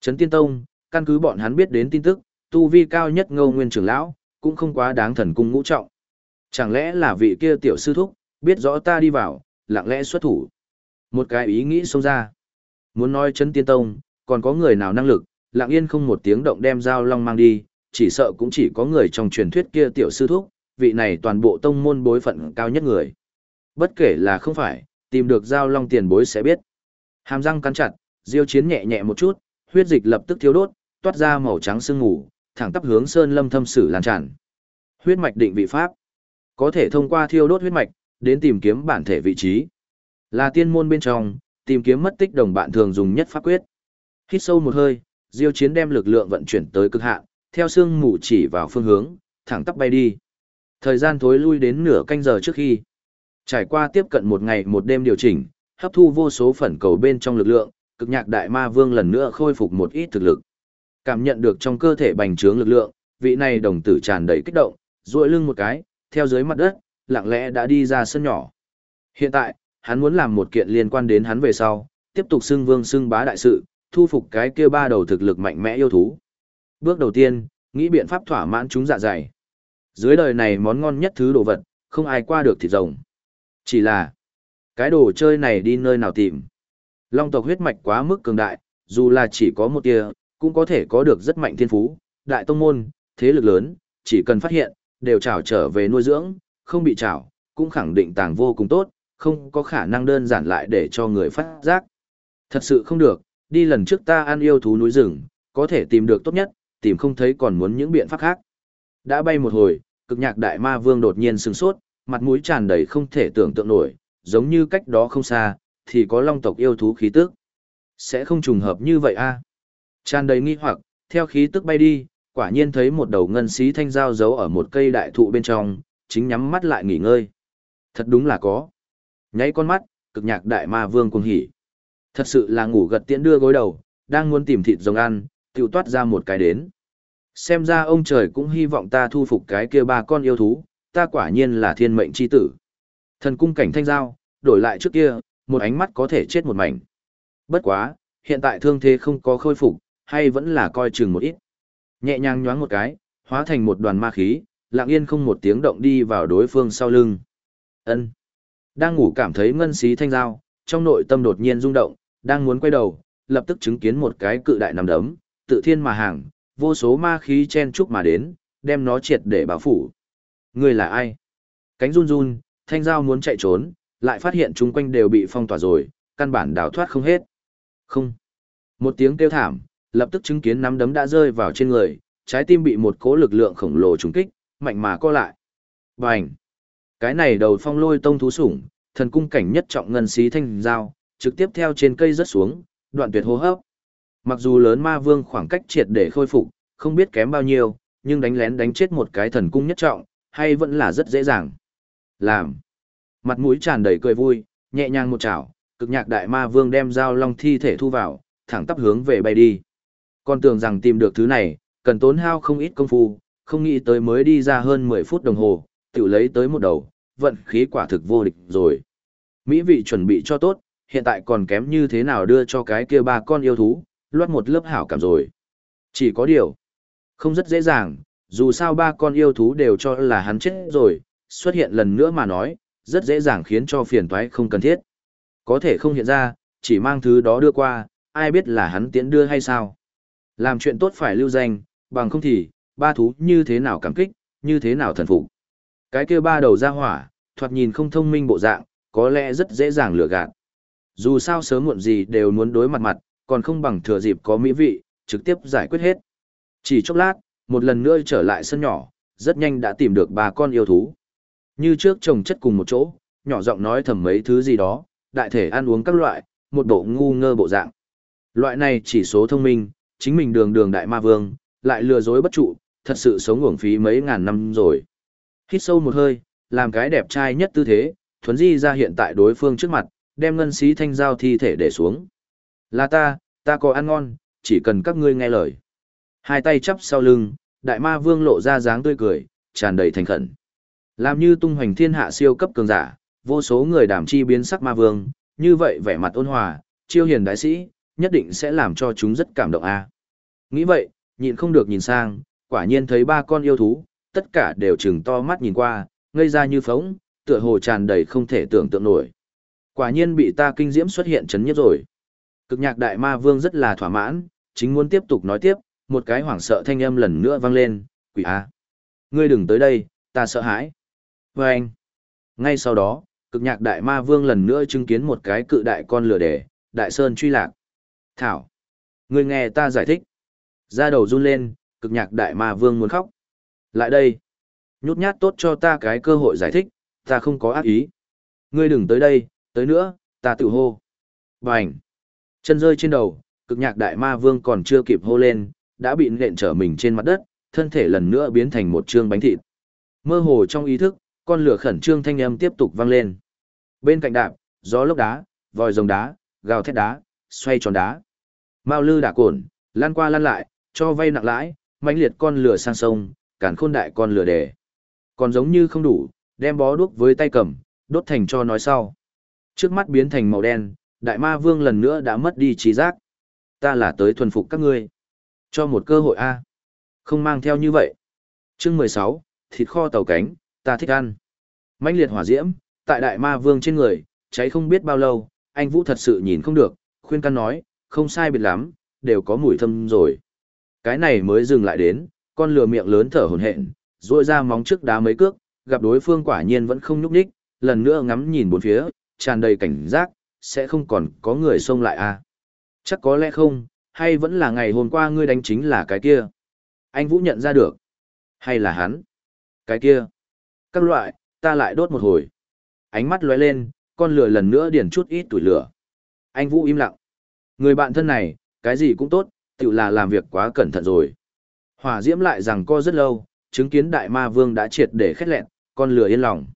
Trấn Tiên Tông, căn cứ bọn hắn biết đến tin tức, tu vi cao nhất ngâu nguyên trưởng lão, cũng không quá đáng thần cung ngũ trọng. Chẳng lẽ là vị kia tiểu sư thúc, biết rõ ta đi vào, lặng lẽ xuất thủ. Một cái ý nghĩ xông ra. Muốn nói Trấn Tiên Tông, còn có người nào năng lực, lặng yên không một tiếng động đem dao long mang đi, chỉ sợ cũng chỉ có người trong truyền thuyết kia tiểu sư thúc, vị này toàn bộ tông môn bối phận cao nhất người. Bất kể là không phải, tìm được giao long tiền bối sẽ biết. Hàm răng cắn chặt, diêu chiến nhẹ nhẹ một chút, huyết dịch lập tức thiếu đốt, toát ra màu trắng sương mù, thẳng tắp hướng sơn lâm thâm sử lan tràn. Huyết mạch định vị pháp, có thể thông qua thiêu đốt huyết mạch đến tìm kiếm bản thể vị trí. Là tiên môn bên trong, tìm kiếm mất tích đồng bạn thường dùng nhất pháp quyết. Hít sâu một hơi, Diêu Chiến đem lực lượng vận chuyển tới cực hạn, theo sương mù chỉ vào phương hướng, thẳng tắp bay đi. Thời gian thối lui đến nửa canh giờ trước khi. Trải qua tiếp cận một ngày một đêm điều chỉnh, hấp thu vô số phần cầu bên trong lực lượng, cực nhạc đại ma vương lần nữa khôi phục một ít thực lực. Cảm nhận được trong cơ thể bành trướng lực lượng, vị này đồng tử tràn đầy kích động, duỗi lưng một cái, theo dưới mặt đất, lặng lẽ đã đi ra sân nhỏ. Hiện tại, hắn muốn làm một kiện liên quan đến hắn về sau, tiếp tục xưng vương xưng bá đại sự, thu phục cái kia ba đầu thực lực mạnh mẽ yêu thú. Bước đầu tiên, nghĩ biện pháp thỏa mãn chúng dạ dày. Dưới đời này món ngon nhất thứ đồ vật, không ai qua được thịt rồng. Chỉ là, cái đồ chơi này đi nơi nào tìm. Long tộc huyết mạch quá mức cường đại, dù là chỉ có một tia, cũng có thể có được rất mạnh thiên phú, đại tông môn, thế lực lớn, chỉ cần phát hiện, đều trảo trở về nuôi dưỡng, không bị trảo, cũng khẳng định tàng vô cùng tốt, không có khả năng đơn giản lại để cho người phát giác. Thật sự không được, đi lần trước ta ăn yêu thú núi rừng, có thể tìm được tốt nhất, tìm không thấy còn muốn những biện pháp khác. Đã bay một hồi, cực nhạc đại ma vương đột nhiên sừng sốt, mặt mũi tràn đầy không thể tưởng tượng nổi, giống như cách đó không xa, thì có long tộc yêu thú khí tức. Sẽ không trùng hợp như vậy a Tràn đầy nghi hoặc, theo khí tức bay đi, quả nhiên thấy một đầu ngân xí thanh dao giấu ở một cây đại thụ bên trong, chính nhắm mắt lại nghỉ ngơi. Thật đúng là có. Nháy con mắt, cực nhạc đại ma vương cuồng hỉ. Thật sự là ngủ gật tiễn đưa gối đầu, đang muốn tìm thịt rồng ăn, tiểu toát ra một cái đến. Xem ra ông trời cũng hy vọng ta thu phục cái kia ba con yêu thú, ta quả nhiên là thiên mệnh chi tử. Thần cung cảnh thanh giao, đổi lại trước kia, một ánh mắt có thể chết một mảnh. Bất quá, hiện tại thương thế không có khôi phục, hay vẫn là coi chừng một ít. Nhẹ nhàng nhoáng một cái, hóa thành một đoàn ma khí, lặng yên không một tiếng động đi vào đối phương sau lưng. Ân. Đang ngủ cảm thấy ngân xí thanh giao, trong nội tâm đột nhiên rung động, đang muốn quay đầu, lập tức chứng kiến một cái cự đại nằm đấm, tự thiên mà hàng, vô số ma khí chen chúc mà đến, đem nó triệt để bao phủ. Ngươi là ai? Cánh run run, thanh dao muốn chạy trốn, lại phát hiện chung quanh đều bị phong tỏa rồi, căn bản đào thoát không hết. Không. Một tiếng kêu thảm, lập tức chứng kiến nắm đấm đã rơi vào trên người, trái tim bị một cỗ lực lượng khổng lồ trúng kích, mạnh mà co lại. Bành! Cái này đầu phong lôi tông thú sủng, thần cung cảnh nhất trọng ngân xí thanh dao, trực tiếp theo trên cây rớt xuống, đoạn tuyệt hô hấp. Mặc dù lớn ma vương khoảng cách triệt để khôi phục, không biết kém bao nhiêu, nhưng đánh lén đánh chết một cái thần cung nhất trọng, hay vẫn là rất dễ dàng. Làm. Mặt mũi tràn đầy cười vui, nhẹ nhàng một chảo, cực nhạc đại ma vương đem dao long thi thể thu vào, thẳng tắp hướng về bay đi. Con tưởng rằng tìm được thứ này, cần tốn hao không ít công phu, không nghĩ tới mới đi ra hơn 10 phút đồng hồ, tự lấy tới một đầu, vận khí quả thực vô địch rồi. Mỹ vị chuẩn bị cho tốt, hiện tại còn kém như thế nào đưa cho cái kia ba con yêu thú, loát một lớp hảo cảm rồi. Chỉ có điều, không rất dễ dàng, dù sao ba con yêu thú đều cho là hắn chết rồi, xuất hiện lần nữa mà nói, rất dễ dàng khiến cho phiền toái không cần thiết. Có thể không hiện ra, chỉ mang thứ đó đưa qua, ai biết là hắn tiễn đưa hay sao. Làm chuyện tốt phải lưu danh, bằng không thì, ba thú như thế nào cảm kích, như thế nào thần phục. Cái kia ba đầu ra hỏa, thoạt nhìn không thông minh bộ dạng, có lẽ rất dễ dàng lừa gạt. Dù sao sớm muộn gì đều muốn đối mặt mặt, còn không bằng thừa dịp có mỹ vị, trực tiếp giải quyết hết. Chỉ chốc lát, một lần nữa trở lại sân nhỏ, rất nhanh đã tìm được ba con yêu thú. Như trước chồng chất cùng một chỗ, nhỏ giọng nói thầm mấy thứ gì đó, đại thể ăn uống các loại, một bộ ngu ngơ bộ dạng. Loại này chỉ số thông minh, chính mình đường đường đại ma vương, lại lừa dối bất trụ, thật sự sống uổng phí mấy ngàn năm rồi. Hít sâu một hơi, làm cái đẹp trai nhất tư thế, thuấn di ra hiện tại đối phương trước mặt, đem ngân xí thanh giao thi thể để xuống. Là ta, ta có ăn ngon, chỉ cần các ngươi nghe lời. Hai tay chắp sau lưng, đại ma vương lộ ra dáng tươi cười, tràn đầy thành khẩn. Làm như tung hoành thiên hạ siêu cấp cường giả, vô số người đảm chi biến sắc ma vương, như vậy vẻ mặt ôn hòa, chiêu hiền đại sĩ, nhất định sẽ làm cho chúng rất cảm động a. Nghĩ vậy, nhịn không được nhìn sang, quả nhiên thấy ba con yêu thú, tất cả đều chừng to mắt nhìn qua, ngây ra như phóng, tựa hồ tràn đầy không thể tưởng tượng nổi. Quả nhiên bị ta kinh diễm xuất hiện chấn nhất rồi. Cực nhạc đại ma vương rất là thỏa mãn, chính muốn tiếp tục nói tiếp, một cái hoảng sợ thanh âm lần nữa vang lên, quỷ a. Ngươi đừng tới đây, ta sợ hãi. Và anh. Ngay sau đó, cực nhạc đại ma vương lần nữa chứng kiến một cái cự đại con lửa đề, đại sơn truy lạc. Thảo. Ngươi nghe ta giải thích. Ra đầu run lên, cực nhạc đại ma vương muốn khóc. Lại đây. Nhút nhát tốt cho ta cái cơ hội giải thích, ta không có ác ý. Ngươi đừng tới đây, tới nữa, ta tự hô. Bành. Chân rơi trên đầu, cực nhạc đại ma vương còn chưa kịp hô lên, đã bị nện trở mình trên mặt đất, thân thể lần nữa biến thành một trương bánh thịt. Mơ hồ trong ý thức, con lửa khẩn trương thanh âm tiếp tục vang lên. Bên cạnh đạp, gió lốc đá, vòi rồng đá, gào thét đá, xoay tròn đá. Mao lư đả cồn, lan qua lan lại, cho vay nặng lãi, mãnh liệt con lửa sang sông, cản khôn đại con lửa đề. Còn giống như không đủ, đem bó đuốc với tay cầm, đốt thành cho nói sau. Trước mắt biến thành màu đen, đại ma vương lần nữa đã mất đi trí giác. Ta là tới thuần phục các ngươi. Cho một cơ hội a Không mang theo như vậy. chương mười sáu thịt kho tàu cánh, ta thích ăn. mãnh liệt hỏa diễm, tại đại ma vương trên người, cháy không biết bao lâu, anh Vũ thật sự nhìn không được, khuyên can nói, không sai biệt lắm, đều có mùi thơm rồi. Cái này mới dừng lại đến, con lừa miệng lớn thở hổn hển, rôi ra móng trước đá mấy cước, gặp đối phương quả nhiên vẫn không nhúc nhích, lần nữa ngắm nhìn bốn phía, tràn đầy cảnh giác, sẽ không còn có người xông lại à. Chắc có lẽ không, hay vẫn là ngày hôm qua ngươi đánh chính là cái kia. Anh Vũ nhận ra được. Hay là hắn? Cái kia. Các loại, ta lại đốt một hồi. Ánh mắt lóe lên, con lửa lần nữa điển chút ít tuổi lửa. Anh Vũ im lặng. Người bạn thân này, cái gì cũng tốt, tự là làm việc quá cẩn thận rồi. Hỏa diễm lại rằng co rất lâu, chứng kiến đại ma vương đã triệt để khét lẹn, con lửa yên lòng.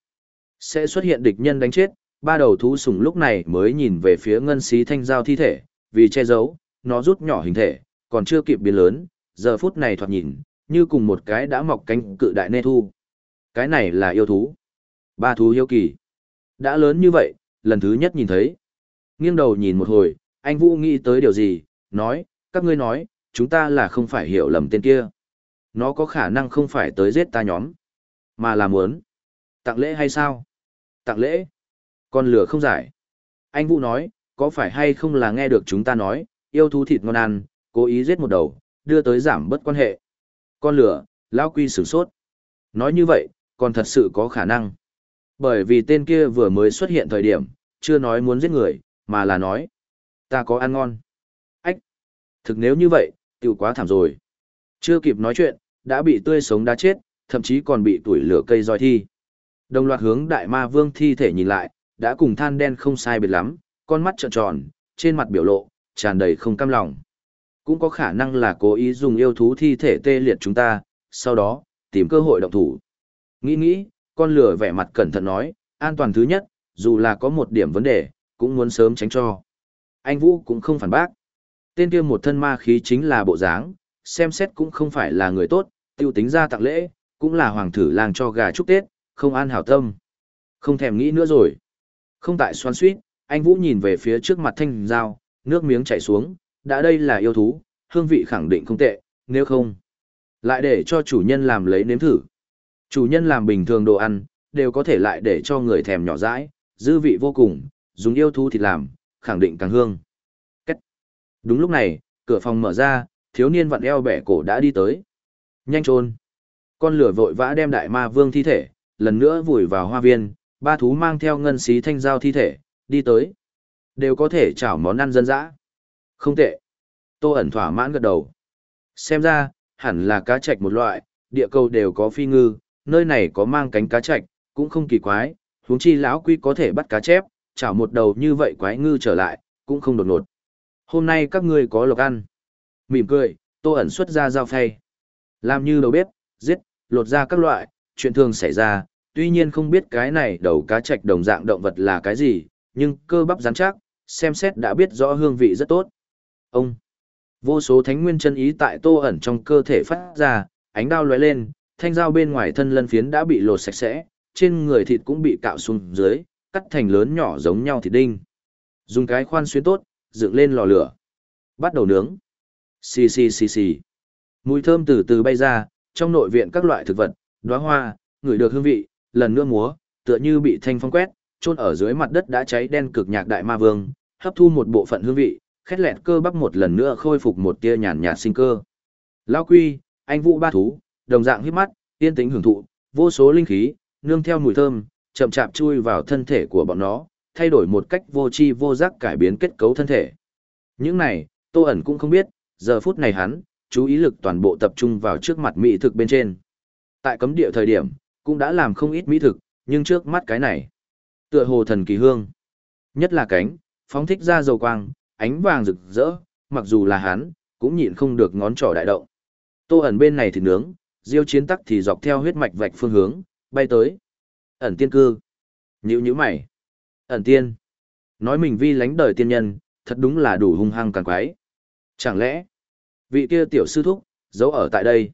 Sẽ xuất hiện địch nhân đánh chết, ba đầu thú sùng lúc này mới nhìn về phía ngân xí thanh giao thi thể, vì che giấu, nó rút nhỏ hình thể, còn chưa kịp biến lớn, giờ phút này thoạt nhìn, như cùng một cái đã mọc cánh cự đại nê thu. Cái này là yêu thú. Ba thú hiếu kỳ. Đã lớn như vậy, lần thứ nhất nhìn thấy. Nghiêng đầu nhìn một hồi, anh Vũ nghĩ tới điều gì, nói, các ngươi nói, chúng ta là không phải hiểu lầm tên kia. Nó có khả năng không phải tới giết ta nhóm, mà là muốn. Tặng lễ hay sao? Tặng lễ? Con lửa không giải. Anh Vũ nói, có phải hay không là nghe được chúng ta nói, yêu thú thịt ngon ăn, cố ý giết một đầu, đưa tới giảm bất quan hệ. Con lửa, lão quy sử sốt. Nói như vậy, còn thật sự có khả năng. Bởi vì tên kia vừa mới xuất hiện thời điểm, chưa nói muốn giết người, mà là nói, ta có ăn ngon. Ách! Thực nếu như vậy, tiểu quá thảm rồi. Chưa kịp nói chuyện, đã bị tươi sống đá chết, thậm chí còn bị tuổi lửa cây roi thi. Đồng loạt hướng đại ma vương thi thể nhìn lại, đã cùng than đen không sai biệt lắm, con mắt trợn tròn, trên mặt biểu lộ, tràn đầy không cam lòng. Cũng có khả năng là cố ý dùng yêu thú thi thể tê liệt chúng ta, sau đó, tìm cơ hội động thủ. Nghĩ nghĩ, con lửa vẻ mặt cẩn thận nói, an toàn thứ nhất, dù là có một điểm vấn đề, cũng muốn sớm tránh cho. Anh Vũ cũng không phản bác. Tên kia một thân ma khí chính là bộ dáng, xem xét cũng không phải là người tốt, tiêu tính ra tặng lễ, cũng là hoàng thử làng cho gà chúc Tết, không an hảo tâm. Không thèm nghĩ nữa rồi. Không tại xoan suýt, anh Vũ nhìn về phía trước mặt thanh dao, nước miếng chảy xuống, đã đây là yêu thú, hương vị khẳng định không tệ, nếu không, lại để cho chủ nhân làm lấy nếm thử. Chủ nhân làm bình thường đồ ăn, đều có thể lại để cho người thèm nhỏ dãi, dư vị vô cùng, dùng yêu thú thịt làm, khẳng định càng hương. Cách. Đúng lúc này, cửa phòng mở ra, thiếu niên vặn eo bẻ cổ đã đi tới. Nhanh trôn. Con lửa vội vã đem đại ma vương thi thể, lần nữa vùi vào hoa viên, ba thú mang theo ngân xí thanh giao thi thể, đi tới. Đều có thể chảo món ăn dân dã. Không tệ. Tô ẩn thỏa mãn gật đầu. Xem ra, hẳn là cá trạch một loại, địa cầu đều có phi ngư, nơi này có mang cánh cá trạch, cũng không kỳ quái, huống chi lão quy có thể bắt cá chép, chảo một đầu như vậy quái ngư trở lại, cũng không đột ngột. Hôm nay các ngươi có lộc ăn. Mỉm cười, tô ẩn xuất ra dao phay. Làm như đầu bếp, giết, lột ra các loại, chuyện thường xảy ra, tuy nhiên không biết cái này đầu cá trạch đồng dạng động vật là cái gì, nhưng cơ bắp rắn chắc, xem xét đã biết rõ hương vị rất tốt. Ông, vô số thánh nguyên chân ý tại tô ẩn trong cơ thể phát ra, ánh đao lóe lên, thanh dao bên ngoài thân lân phiến đã bị lột sạch sẽ, trên người thịt cũng bị cạo xuống dưới, cắt thành lớn nhỏ giống nhau thịt đinh. Dùng cái khoan xuyến tốt, dựng lên lò lửa. Bắt đầu nướng. Xì xì xì xì. Mùi thơm từ từ bay ra, trong nội viện các loại thực vật, đóa hoa, ngửi được hương vị, lần nữa múa, tựa như bị thanh phong quét, chôn ở dưới mặt đất đã cháy đen cực nhạc đại ma vương, hấp thu một bộ phận hương vị, khét lẹt cơ bắp một lần nữa khôi phục một tia nhàn nhạt sinh cơ. Lão Quy, anh Vũ ba thú, đồng dạng hít mắt, yên tĩnh hưởng thụ, vô số linh khí, nương theo mùi thơm, chậm chạp chui vào thân thể của bọn nó, thay đổi một cách vô tri vô giác cải biến kết cấu thân thể. Những này, Tô ẩn cũng không biết, giờ phút này hắn, chú ý lực toàn bộ tập trung vào trước mặt mỹ thực bên trên. Tại cấm địa thời điểm, cũng đã làm không ít mỹ thực, nhưng trước mắt cái này, tựa hồ thần kỳ hương. Nhất là cánh, phóng thích ra dầu quang, ánh vàng rực rỡ, mặc dù là hắn, cũng nhịn không được ngón trỏ đại động. Tô ẩn bên này thì nướng, diêu chiến tắc thì dọc theo huyết mạch vạch phương hướng, bay tới. Ẩn tiên cư. Nhữ nhữ mày. Ẩn tiên. Nói mình vi lánh đời tiên nhân, thật đúng là đủ hung hăng càng quái. Chẳng lẽ, vị kia tiểu sư thúc, giấu ở tại đây.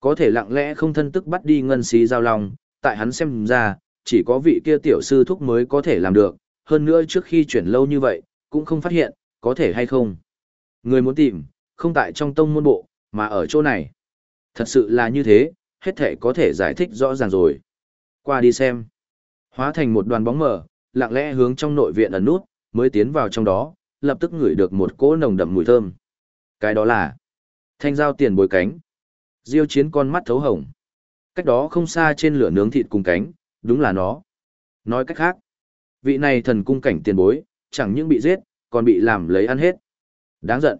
Có thể lặng lẽ không thân tức bắt đi ngân xí giao long, tại hắn xem ra, chỉ có vị kia tiểu sư thúc mới có thể làm được, hơn nữa trước khi chuyển lâu như vậy, cũng không phát hiện, có thể hay không. Người muốn tìm, không tại trong tông môn bộ, mà ở chỗ này. Thật sự là như thế, hết thể có thể giải thích rõ ràng rồi. Qua đi xem. Hóa thành một đoàn bóng mờ, lặng lẽ hướng trong nội viện ẩn nút, mới tiến vào trong đó, lập tức ngửi được một cỗ nồng đậm mùi thơm. Cái đó là thanh giao tiền bồi cánh. Diêu chiến con mắt thấu hồng. Cách đó không xa trên lửa nướng thịt cùng cánh, đúng là nó. Nói cách khác, vị này thần cung cảnh tiền bối, chẳng những bị giết, còn bị làm lấy ăn hết. Đáng giận.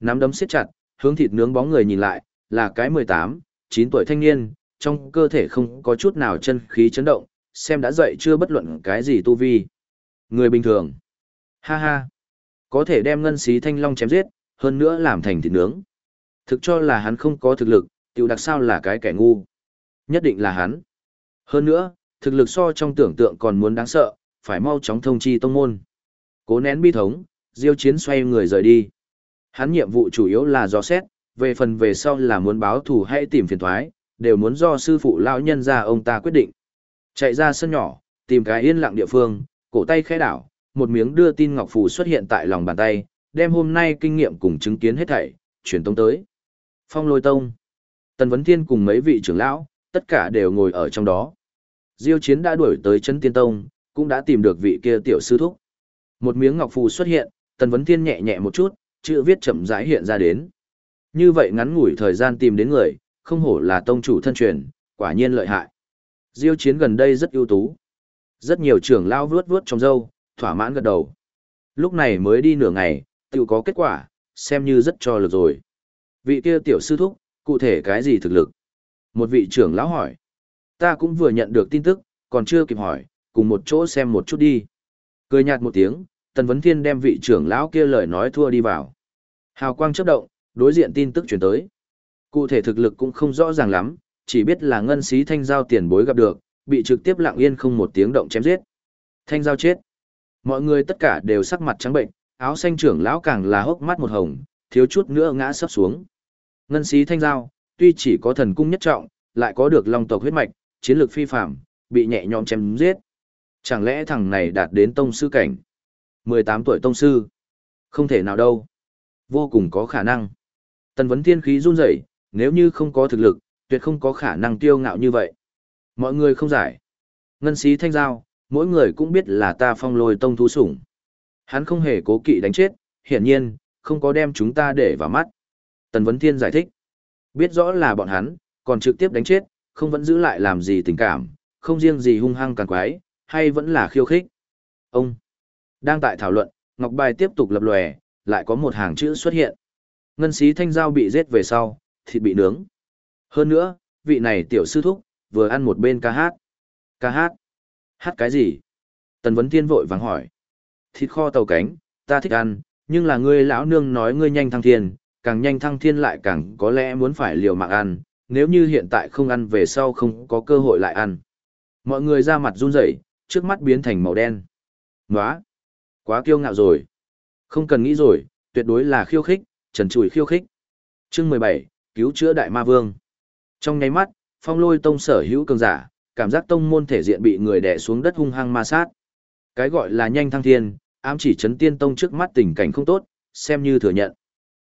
Nắm đấm siết chặt, hướng thịt nướng bóng người nhìn lại, là cái 18, 9 tuổi thanh niên, trong cơ thể không có chút nào chân khí chấn động, xem đã dậy chưa bất luận cái gì tu vi. Người bình thường. Ha ha. Có thể đem ngân xí thanh long chém giết, hơn nữa làm thành thịt nướng. Thực cho là hắn không có thực lực, tiểu đặc sao là cái kẻ ngu. Nhất định là hắn. Hơn nữa, thực lực so trong tưởng tượng còn muốn đáng sợ, phải mau chóng thông chi tông môn. Cố nén bi thống, Diêu Chiến xoay người rời đi. Hắn nhiệm vụ chủ yếu là dò xét, về phần về sau là muốn báo thù hay tìm phiền toái, đều muốn do sư phụ lão nhân ra ông ta quyết định. Chạy ra sân nhỏ, tìm cái yên lặng địa phương, cổ tay khẽ đảo, một miếng đưa tin ngọc phù xuất hiện tại lòng bàn tay, đem hôm nay kinh nghiệm cùng chứng kiến hết thảy, truyền tông tới. Phong lôi tông. Tần Vấn Thiên cùng mấy vị trưởng lão, tất cả đều ngồi ở trong đó. Diêu Chiến đã đuổi tới chân tiên tông, cũng đã tìm được vị kia tiểu sư thúc. Một miếng ngọc phù xuất hiện, Tần Vấn Thiên nhẹ nhẹ một chút, chữ viết chậm rãi hiện ra đến. Như vậy ngắn ngủi thời gian tìm đến người, không hổ là tông chủ thân truyền, quả nhiên lợi hại. Diêu Chiến gần đây rất ưu tú. Rất nhiều trưởng lão vuốt vuốt trong râu, thỏa mãn gật đầu. Lúc này mới đi nửa ngày, tự có kết quả, xem như rất cho lực rồi. Vị kia tiểu sư thúc, cụ thể cái gì thực lực? Một vị trưởng lão hỏi. Ta cũng vừa nhận được tin tức, còn chưa kịp hỏi, cùng một chỗ xem một chút đi. Cười nhạt một tiếng, Tần Vấn Thiên đem vị trưởng lão kia lời nói thua đi vào. Hào quang chớp động, đối diện tin tức chuyển tới. Cụ thể thực lực cũng không rõ ràng lắm, chỉ biết là ngân sĩ thanh giao tiền bối gặp được, bị trực tiếp lặng yên không một tiếng động chém giết. Thanh giao chết. Mọi người tất cả đều sắc mặt trắng bệnh, áo xanh trưởng lão càng là hốc mắt một hồng, thiếu chút nữa ngã sấp xuống. Ngân sĩ thanh giao, tuy chỉ có thần cung nhất trọng, lại có được long tộc huyết mạch, chiến lược phi phạm, bị nhẹ nhõm chém giết. Chẳng lẽ thằng này đạt đến tông sư cảnh? 18 tuổi tông sư? Không thể nào đâu. Vô cùng có khả năng. Tần vấn thiên khí run rẩy, nếu như không có thực lực, tuyệt không có khả năng tiêu ngạo như vậy. Mọi người không giải. Ngân sĩ thanh giao, mỗi người cũng biết là ta phong lôi tông thú sủng. Hắn không hề cố kỵ đánh chết, hiển nhiên, không có đem chúng ta để vào mắt. Tần Vấn Thiên giải thích. Biết rõ là bọn hắn, còn trực tiếp đánh chết, không vẫn giữ lại làm gì tình cảm, không riêng gì hung hăng càng quái, hay vẫn là khiêu khích. Ông đang tại thảo luận, Ngọc Bài tiếp tục lập lòe, lại có một hàng chữ xuất hiện. Ngân sĩ thanh giao bị giết về sau, thịt bị nướng. Hơn nữa, vị này tiểu sư thúc, vừa ăn một bên ca hát. Ca hát? Hát cái gì? Tần Vấn Thiên vội vàng hỏi. Thịt kho tàu cánh, ta thích ăn, nhưng là ngươi lão nương nói ngươi nhanh thăng thiên, càng nhanh thăng thiên lại càng có lẽ muốn phải liều mạng ăn, nếu như hiện tại không ăn về sau không có cơ hội lại ăn. Mọi người ra mặt run rẩy, trước mắt biến thành màu đen. Nóa! Quá kiêu ngạo rồi. Không cần nghĩ rồi, tuyệt đối là khiêu khích, trần trùi khiêu khích. Chương mười bảy, cứu chữa đại ma vương. Trong nháy mắt, phong lôi tông sở hữu cường giả, cảm giác tông môn thể diện bị người đè xuống đất hung hăng ma sát. Cái gọi là nhanh thăng thiên, ám chỉ chấn tiên tông trước mắt tình cảnh không tốt, xem như thừa nhận.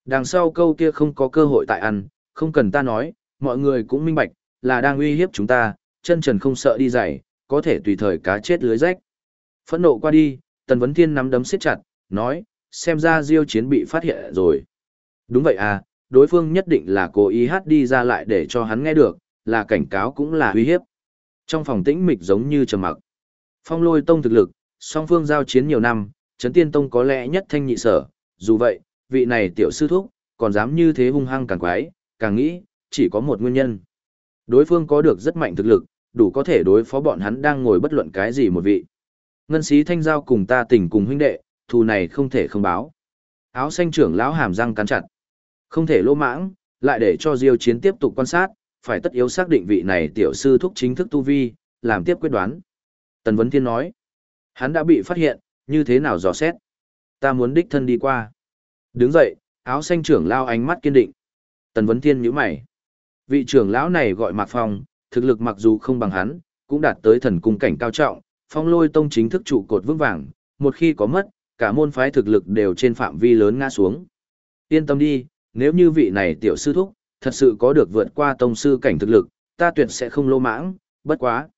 Đằng sau câu kia không có cơ hội tại ăn, không cần ta nói, mọi người cũng minh bạch, là đang uy hiếp chúng ta, chân trần không sợ đi dày, có thể tùy thời cá chết lưới rách. Phẫn nộ qua đi, Tần Vấn Thiên nắm đấm siết chặt, nói, xem ra diêu chiến bị phát hiện rồi. Đúng vậy à, đối phương nhất định là cố ý hát đi ra lại để cho hắn nghe được, là cảnh cáo cũng là uy hiếp. Trong phòng tĩnh mịch giống như trầm mặc. Phong lôi tông thực lực, song phương giao chiến nhiều năm, chấn tiên tông có lẽ nhất thanh nhị sở, dù vậy, vị này tiểu sư thúc, còn dám như thế hung hăng càng quái, càng nghĩ, chỉ có một nguyên nhân. Đối phương có được rất mạnh thực lực, đủ có thể đối phó bọn hắn đang ngồi bất luận cái gì một vị. Ngân sĩ thanh giao cùng ta tình cùng huynh đệ, thù này không thể không báo. Áo xanh trưởng lão hàm răng cắn chặt. Không thể lỗ mãng, lại để cho Diêu Chiến tiếp tục quan sát, phải tất yếu xác định vị này tiểu sư thúc chính thức tu vi, làm tiếp quyết đoán. Tần Vấn Thiên nói, hắn đã bị phát hiện, như thế nào dò xét. Ta muốn đích thân đi qua. Đứng dậy, áo xanh trưởng lao ánh mắt kiên định. Tần Vấn Thiên nhíu mày. Vị trưởng lão này gọi Mạc Phong, thực lực mặc dù không bằng hắn, cũng đạt tới thần cung cảnh cao trọng, phong lôi tông chính thức trụ cột vững vàng, một khi có mất, cả môn phái thực lực đều trên phạm vi lớn ngã xuống. Yên tâm đi, nếu như vị này tiểu sư thúc, thật sự có được vượt qua tông sư cảnh thực lực, ta tuyệt sẽ không lô mãng, bất quá.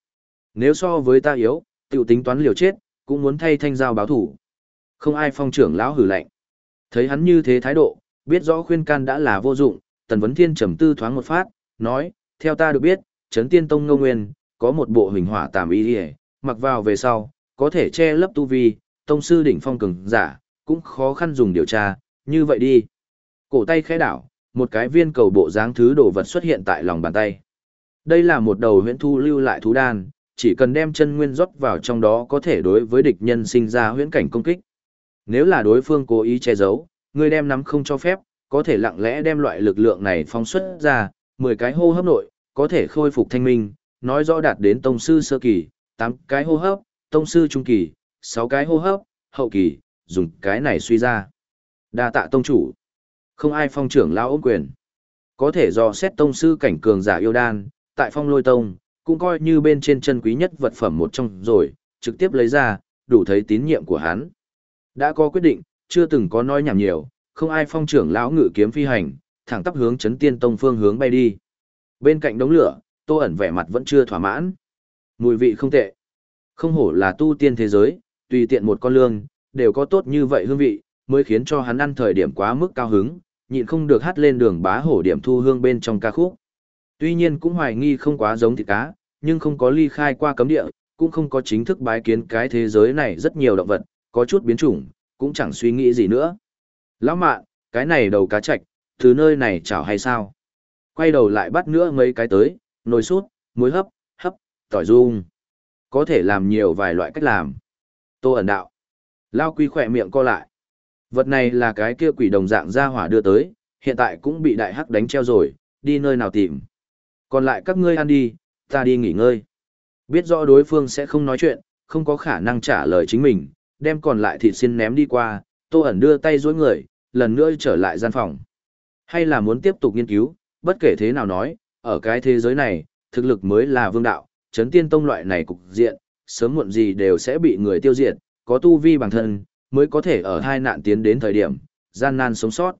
Nếu so với ta yếu, tiểu tính toán liều chết, cũng muốn thay thanh giao báo thủ. Không ai phong trưởng lão hử lạnh. Thấy hắn như thế thái độ, biết rõ khuyên can đã là vô dụng, tần vấn thiên trầm tư thoáng một phát, nói, theo ta được biết, chấn tiên tông ngô nguyên, có một bộ hình hỏa tàm y hề, mặc vào về sau, có thể che lấp tu vi, tông sư đỉnh phong cường giả, cũng khó khăn dùng điều tra, như vậy đi. Cổ tay khẽ đảo, một cái viên cầu bộ dáng thứ đồ vật xuất hiện tại lòng bàn tay. Đây là một đầu huyễn thu lưu lại thú đan, chỉ cần đem chân nguyên rót vào trong đó có thể đối với địch nhân sinh ra huyễn cảnh công kích. Nếu là đối phương cố ý che giấu, người đem nắm không cho phép, có thể lặng lẽ đem loại lực lượng này phóng xuất ra, 10 cái hô hấp nội, có thể khôi phục thanh minh, nói rõ đạt đến tông sư sơ kỳ, 8 cái hô hấp, tông sư trung kỳ, 6 cái hô hấp, hậu kỳ, dùng cái này suy ra. Đa tạ tông chủ. Không ai phong trưởng lao ôm quyền. Có thể do xét tông sư cảnh cường giả yêu đan, tại phong lôi tông, cũng coi như bên trên chân quý nhất vật phẩm một trong rồi, trực tiếp lấy ra, đủ thấy tín nhiệm của hắn. Đã có quyết định, chưa từng có nói nhảm nhiều, không ai phong trưởng lão ngự kiếm phi hành, thẳng tắp hướng chấn tiên tông phương hướng bay đi. Bên cạnh đống lửa, tô ẩn vẻ mặt vẫn chưa thỏa mãn. Mùi vị không tệ. Không hổ là tu tiên thế giới, tùy tiện một con lương, đều có tốt như vậy hương vị, mới khiến cho hắn ăn thời điểm quá mức cao hứng, nhịn không được hát lên đường bá hổ điểm thu hương bên trong ca khúc. Tuy nhiên cũng hoài nghi không quá giống thịt cá, nhưng không có ly khai qua cấm địa, cũng không có chính thức bái kiến cái thế giới này rất nhiều động vật, có chút biến chủng, cũng chẳng suy nghĩ gì nữa. Lão mạn, cái này đầu cá chạch, từ nơi này chảo hay sao? Quay đầu lại bắt nữa mấy cái tới, nồi sút, muối hấp, hấp, tỏi dung. Có thể làm nhiều vài loại cách làm. Tô ẩn đạo. Lao quy khỏe miệng co lại. Vật này là cái kia quỷ đồng dạng ra hỏa đưa tới, hiện tại cũng bị đại hắc đánh treo rồi, đi nơi nào tìm. Còn lại các ngươi ăn đi, ta đi nghỉ ngơi. Biết rõ đối phương sẽ không nói chuyện, không có khả năng trả lời chính mình, đem còn lại thịt xin ném đi qua, tô ẩn đưa tay dối người, lần nữa trở lại gian phòng. Hay là muốn tiếp tục nghiên cứu, bất kể thế nào nói, ở cái thế giới này, thực lực mới là vương đạo, chấn tiên tông loại này cục diện, sớm muộn gì đều sẽ bị người tiêu diệt, có tu vi bản thân, mới có thể ở hai nạn tiến đến thời điểm, gian nan sống sót.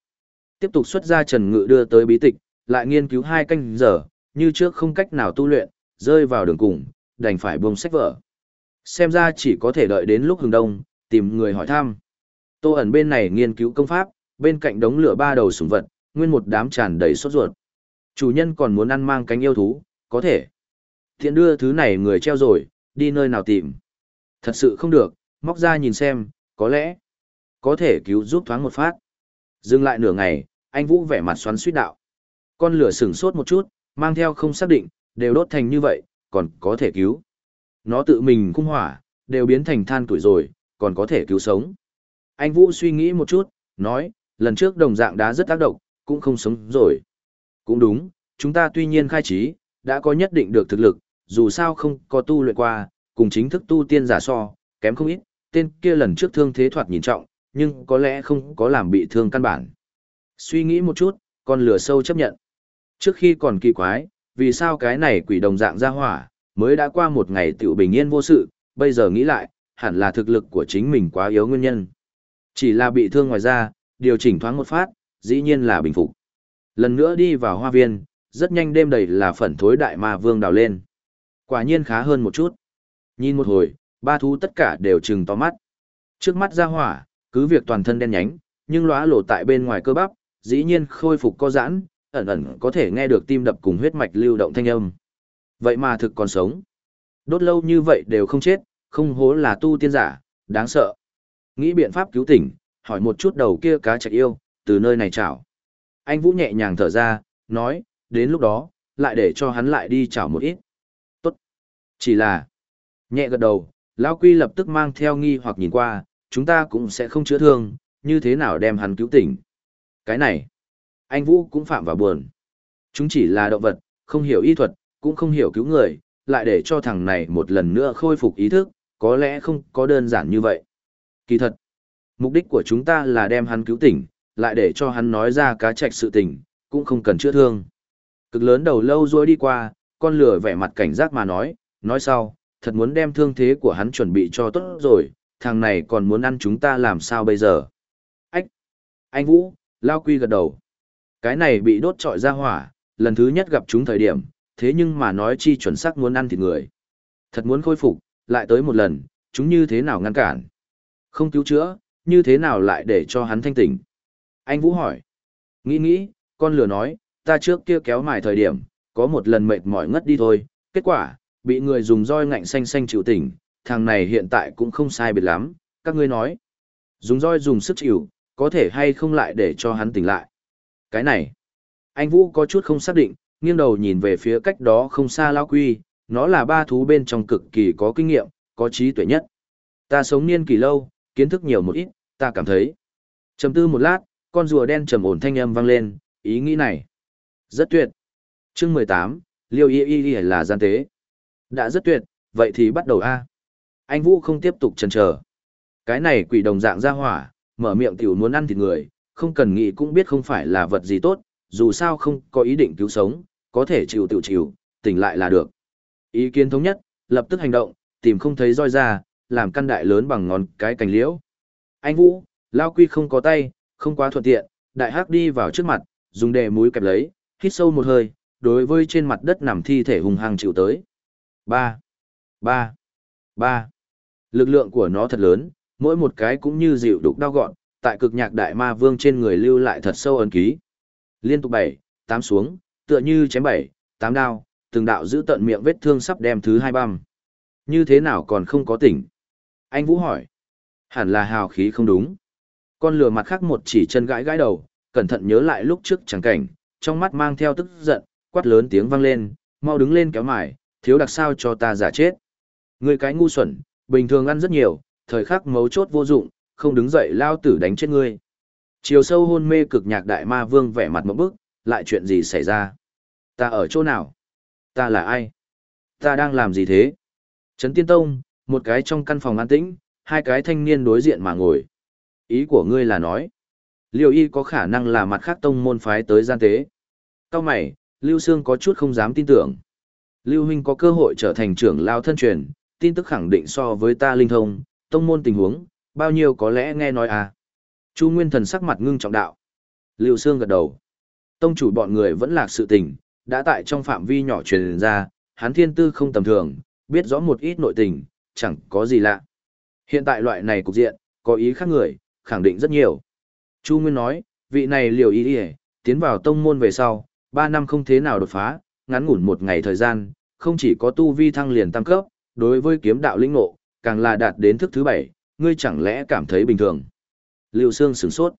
Tiếp tục xuất ra Trần Ngự đưa tới bí tịch, lại nghiên cứu hai canh giờ, như trước không cách nào tu luyện, rơi vào đường cùng, đành phải buông sách vở. Xem ra chỉ có thể đợi đến lúc hừng đông, tìm người hỏi thăm. Tô ẩn bên này nghiên cứu công pháp, bên cạnh đống lửa ba đầu sủng vật, nguyên một đám tràn đầy sốt ruột. Chủ nhân còn muốn ăn mang cánh yêu thú, có thể. Thiện đưa thứ này người treo rồi, đi nơi nào tìm. Thật sự không được, móc ra nhìn xem, có lẽ có thể cứu giúp thoáng một phát. Dừng lại nửa ngày, anh Vũ vẻ mặt xoắn suýt đạo. Con lửa sửng sốt một chút, mang theo không xác định, đều đốt thành như vậy, còn có thể cứu. Nó tự mình cung hỏa, đều biến thành than tuổi rồi, còn có thể cứu sống. Anh Vũ suy nghĩ một chút, nói, lần trước đồng dạng đá rất tác động, cũng không sống rồi. Cũng đúng, chúng ta tuy nhiên khai trí, đã có nhất định được thực lực, dù sao không có tu luyện qua, cùng chính thức tu tiên giả so, kém không ít, tên kia lần trước thương thế thoạt nhìn trọng, nhưng có lẽ không có làm bị thương căn bản. Suy nghĩ một chút, con lửa sâu chấp nhận. Trước khi còn kỳ quái, vì sao cái này quỷ đồng dạng ra hỏa, mới đã qua một ngày tiểu bình yên vô sự, bây giờ nghĩ lại, hẳn là thực lực của chính mình quá yếu nguyên nhân. Chỉ là bị thương ngoài ra, điều chỉnh thoáng một phát, dĩ nhiên là bình phục. Lần nữa đi vào hoa viên, rất nhanh đêm đầy là phẩn thối đại ma vương đào lên. Quả nhiên khá hơn một chút. Nhìn một hồi, ba thú tất cả đều trừng to mắt. Trước mắt ra hỏa, cứ việc toàn thân đen nhánh, nhưng lóa lộ tại bên ngoài cơ bắp, dĩ nhiên khôi phục co giãn, ẩn ẩn có thể nghe được tim đập cùng huyết mạch lưu động thanh âm. Vậy mà thực còn sống. Đốt lâu như vậy đều không chết, không hố là tu tiên giả, đáng sợ. Nghĩ biện pháp cứu tỉnh, hỏi một chút đầu kia cá trạch yêu, từ nơi này chảo. Anh Vũ nhẹ nhàng thở ra, nói, đến lúc đó, lại để cho hắn lại đi chảo một ít. Tốt. Chỉ là, nhẹ gật đầu, Lão Quy lập tức mang theo nghi hoặc nhìn qua, chúng ta cũng sẽ không chữa thương, như thế nào đem hắn cứu tỉnh. Cái này, anh Vũ cũng phạm vào buồn. Chúng chỉ là động vật, không hiểu y thuật, cũng không hiểu cứu người, lại để cho thằng này một lần nữa khôi phục ý thức, có lẽ không có đơn giản như vậy. Kỳ thật, mục đích của chúng ta là đem hắn cứu tỉnh, lại để cho hắn nói ra cá trạch sự tình, cũng không cần chữa thương. Cực lớn đầu lâu rồi đi qua, con lửa vẻ mặt cảnh giác mà nói, nói sau, thật muốn đem thương thế của hắn chuẩn bị cho tốt rồi, thằng này còn muốn ăn chúng ta làm sao bây giờ. Ách! Anh Vũ, Lao Quy gật đầu. Cái này bị đốt trọi ra hỏa, lần thứ nhất gặp chúng thời điểm, thế nhưng mà nói chi chuẩn xác muốn ăn thịt người. Thật muốn khôi phục, lại tới một lần, chúng như thế nào ngăn cản. Không cứu chữa, như thế nào lại để cho hắn thanh tỉnh. Anh Vũ hỏi. Nghĩ nghĩ, con lừa nói, ta trước kia kéo mài thời điểm, có một lần mệt mỏi ngất đi thôi, kết quả, bị người dùng roi ngạnh xanh xanh chịu tỉnh, thằng này hiện tại cũng không sai biệt lắm, các ngươi nói. Dùng roi dùng sức chịu, có thể hay không lại để cho hắn tỉnh lại. Cái này, anh Vũ có chút không xác định, nghiêng đầu nhìn về phía cách đó không xa lao quy, nó là ba thú bên trong cực kỳ có kinh nghiệm, có trí tuệ nhất. Ta sống niên kỳ lâu, kiến thức nhiều một ít, ta cảm thấy. Trầm tư một lát, con rùa đen trầm ổn thanh âm vang lên, ý nghĩ này. Rất tuyệt. Chương mười tám, Liêu Y Y Y là gian tế. Đã rất tuyệt, vậy thì bắt đầu A. Anh Vũ không tiếp tục chần chờ. Cái này quỷ đồng dạng ra hỏa, mở miệng tiểu muốn ăn thịt người, không cần nghĩ cũng biết không phải là vật gì tốt, dù sao không có ý định cứu sống, có thể chịu tiểu chịu, tỉnh lại là được. Ý kiến thống nhất, lập tức hành động, tìm không thấy roi ra, làm căn đại lớn bằng ngón cái cành liễu. Anh Vũ, Lao Quy không có tay, không quá thuận tiện, đại hắc đi vào trước mặt, dùng đề mũi kẹp lấy, hít sâu một hơi, đối với trên mặt đất nằm thi thể hùng hăng chịu tới. Ba, ba, ba. Lực lượng của nó thật lớn, mỗi một cái cũng như dịu đục đau gọn, tại cực nhạc đại ma vương trên người lưu lại thật sâu ấn ký. Liên tục bảy, tám xuống, tựa như chém bảy, tám đao, từng đạo giữ tận miệng vết thương sắp đem thứ hai băm. Như thế nào còn không có tỉnh? Anh Vũ hỏi. Hẳn là hào khí không đúng. Con lừa mặt khác một chỉ chân gãi gãi đầu, cẩn thận nhớ lại lúc trước chẳng cảnh, trong mắt mang theo tức giận, quát lớn tiếng vang lên, mau đứng lên kéo mải, thiếu đặc sao cho ta giả chết. Người cái ngu xuẩn, bình thường ăn rất nhiều, thời khắc mấu chốt vô dụng, không đứng dậy lao tử đánh chết ngươi. Chiều sâu hôn mê cực nhạc đại ma vương vẻ mặt một bức, lại chuyện gì xảy ra? Ta ở chỗ nào? Ta là ai? Ta đang làm gì thế? Trấn Tiên Tông, một cái trong căn phòng an tĩnh, hai cái thanh niên đối diện mà ngồi. Ý của ngươi là nói, liệu Y có khả năng là mặt khác tông môn phái tới gian tế. Cao mày, Lưu Sương có chút không dám tin tưởng. Lưu Huynh có cơ hội trở thành trưởng lao thân truyền, tin tức khẳng định so với ta linh thông, tông môn tình huống, bao nhiêu có lẽ nghe nói à. Chu Nguyên Thần sắc mặt ngưng trọng đạo. Lưu Sương gật đầu. Tông chủ bọn người vẫn lạc sự tình, đã tại trong phạm vi nhỏ truyền ra, hắn thiên tư không tầm thường, biết rõ một ít nội tình, chẳng có gì lạ. Hiện tại loại này cục diện, có ý khác người, khẳng định rất nhiều. Chu Nguyên nói, vị này liều ý ý, tiến vào tông môn về sau, 3 năm không thế nào đột phá, ngắn ngủn một ngày thời gian, không chỉ có tu vi thăng liền tăng cấp, đối với kiếm đạo linh ngộ, càng là đạt đến thức thứ 7, ngươi chẳng lẽ cảm thấy bình thường. Liều Sương sửng sốt.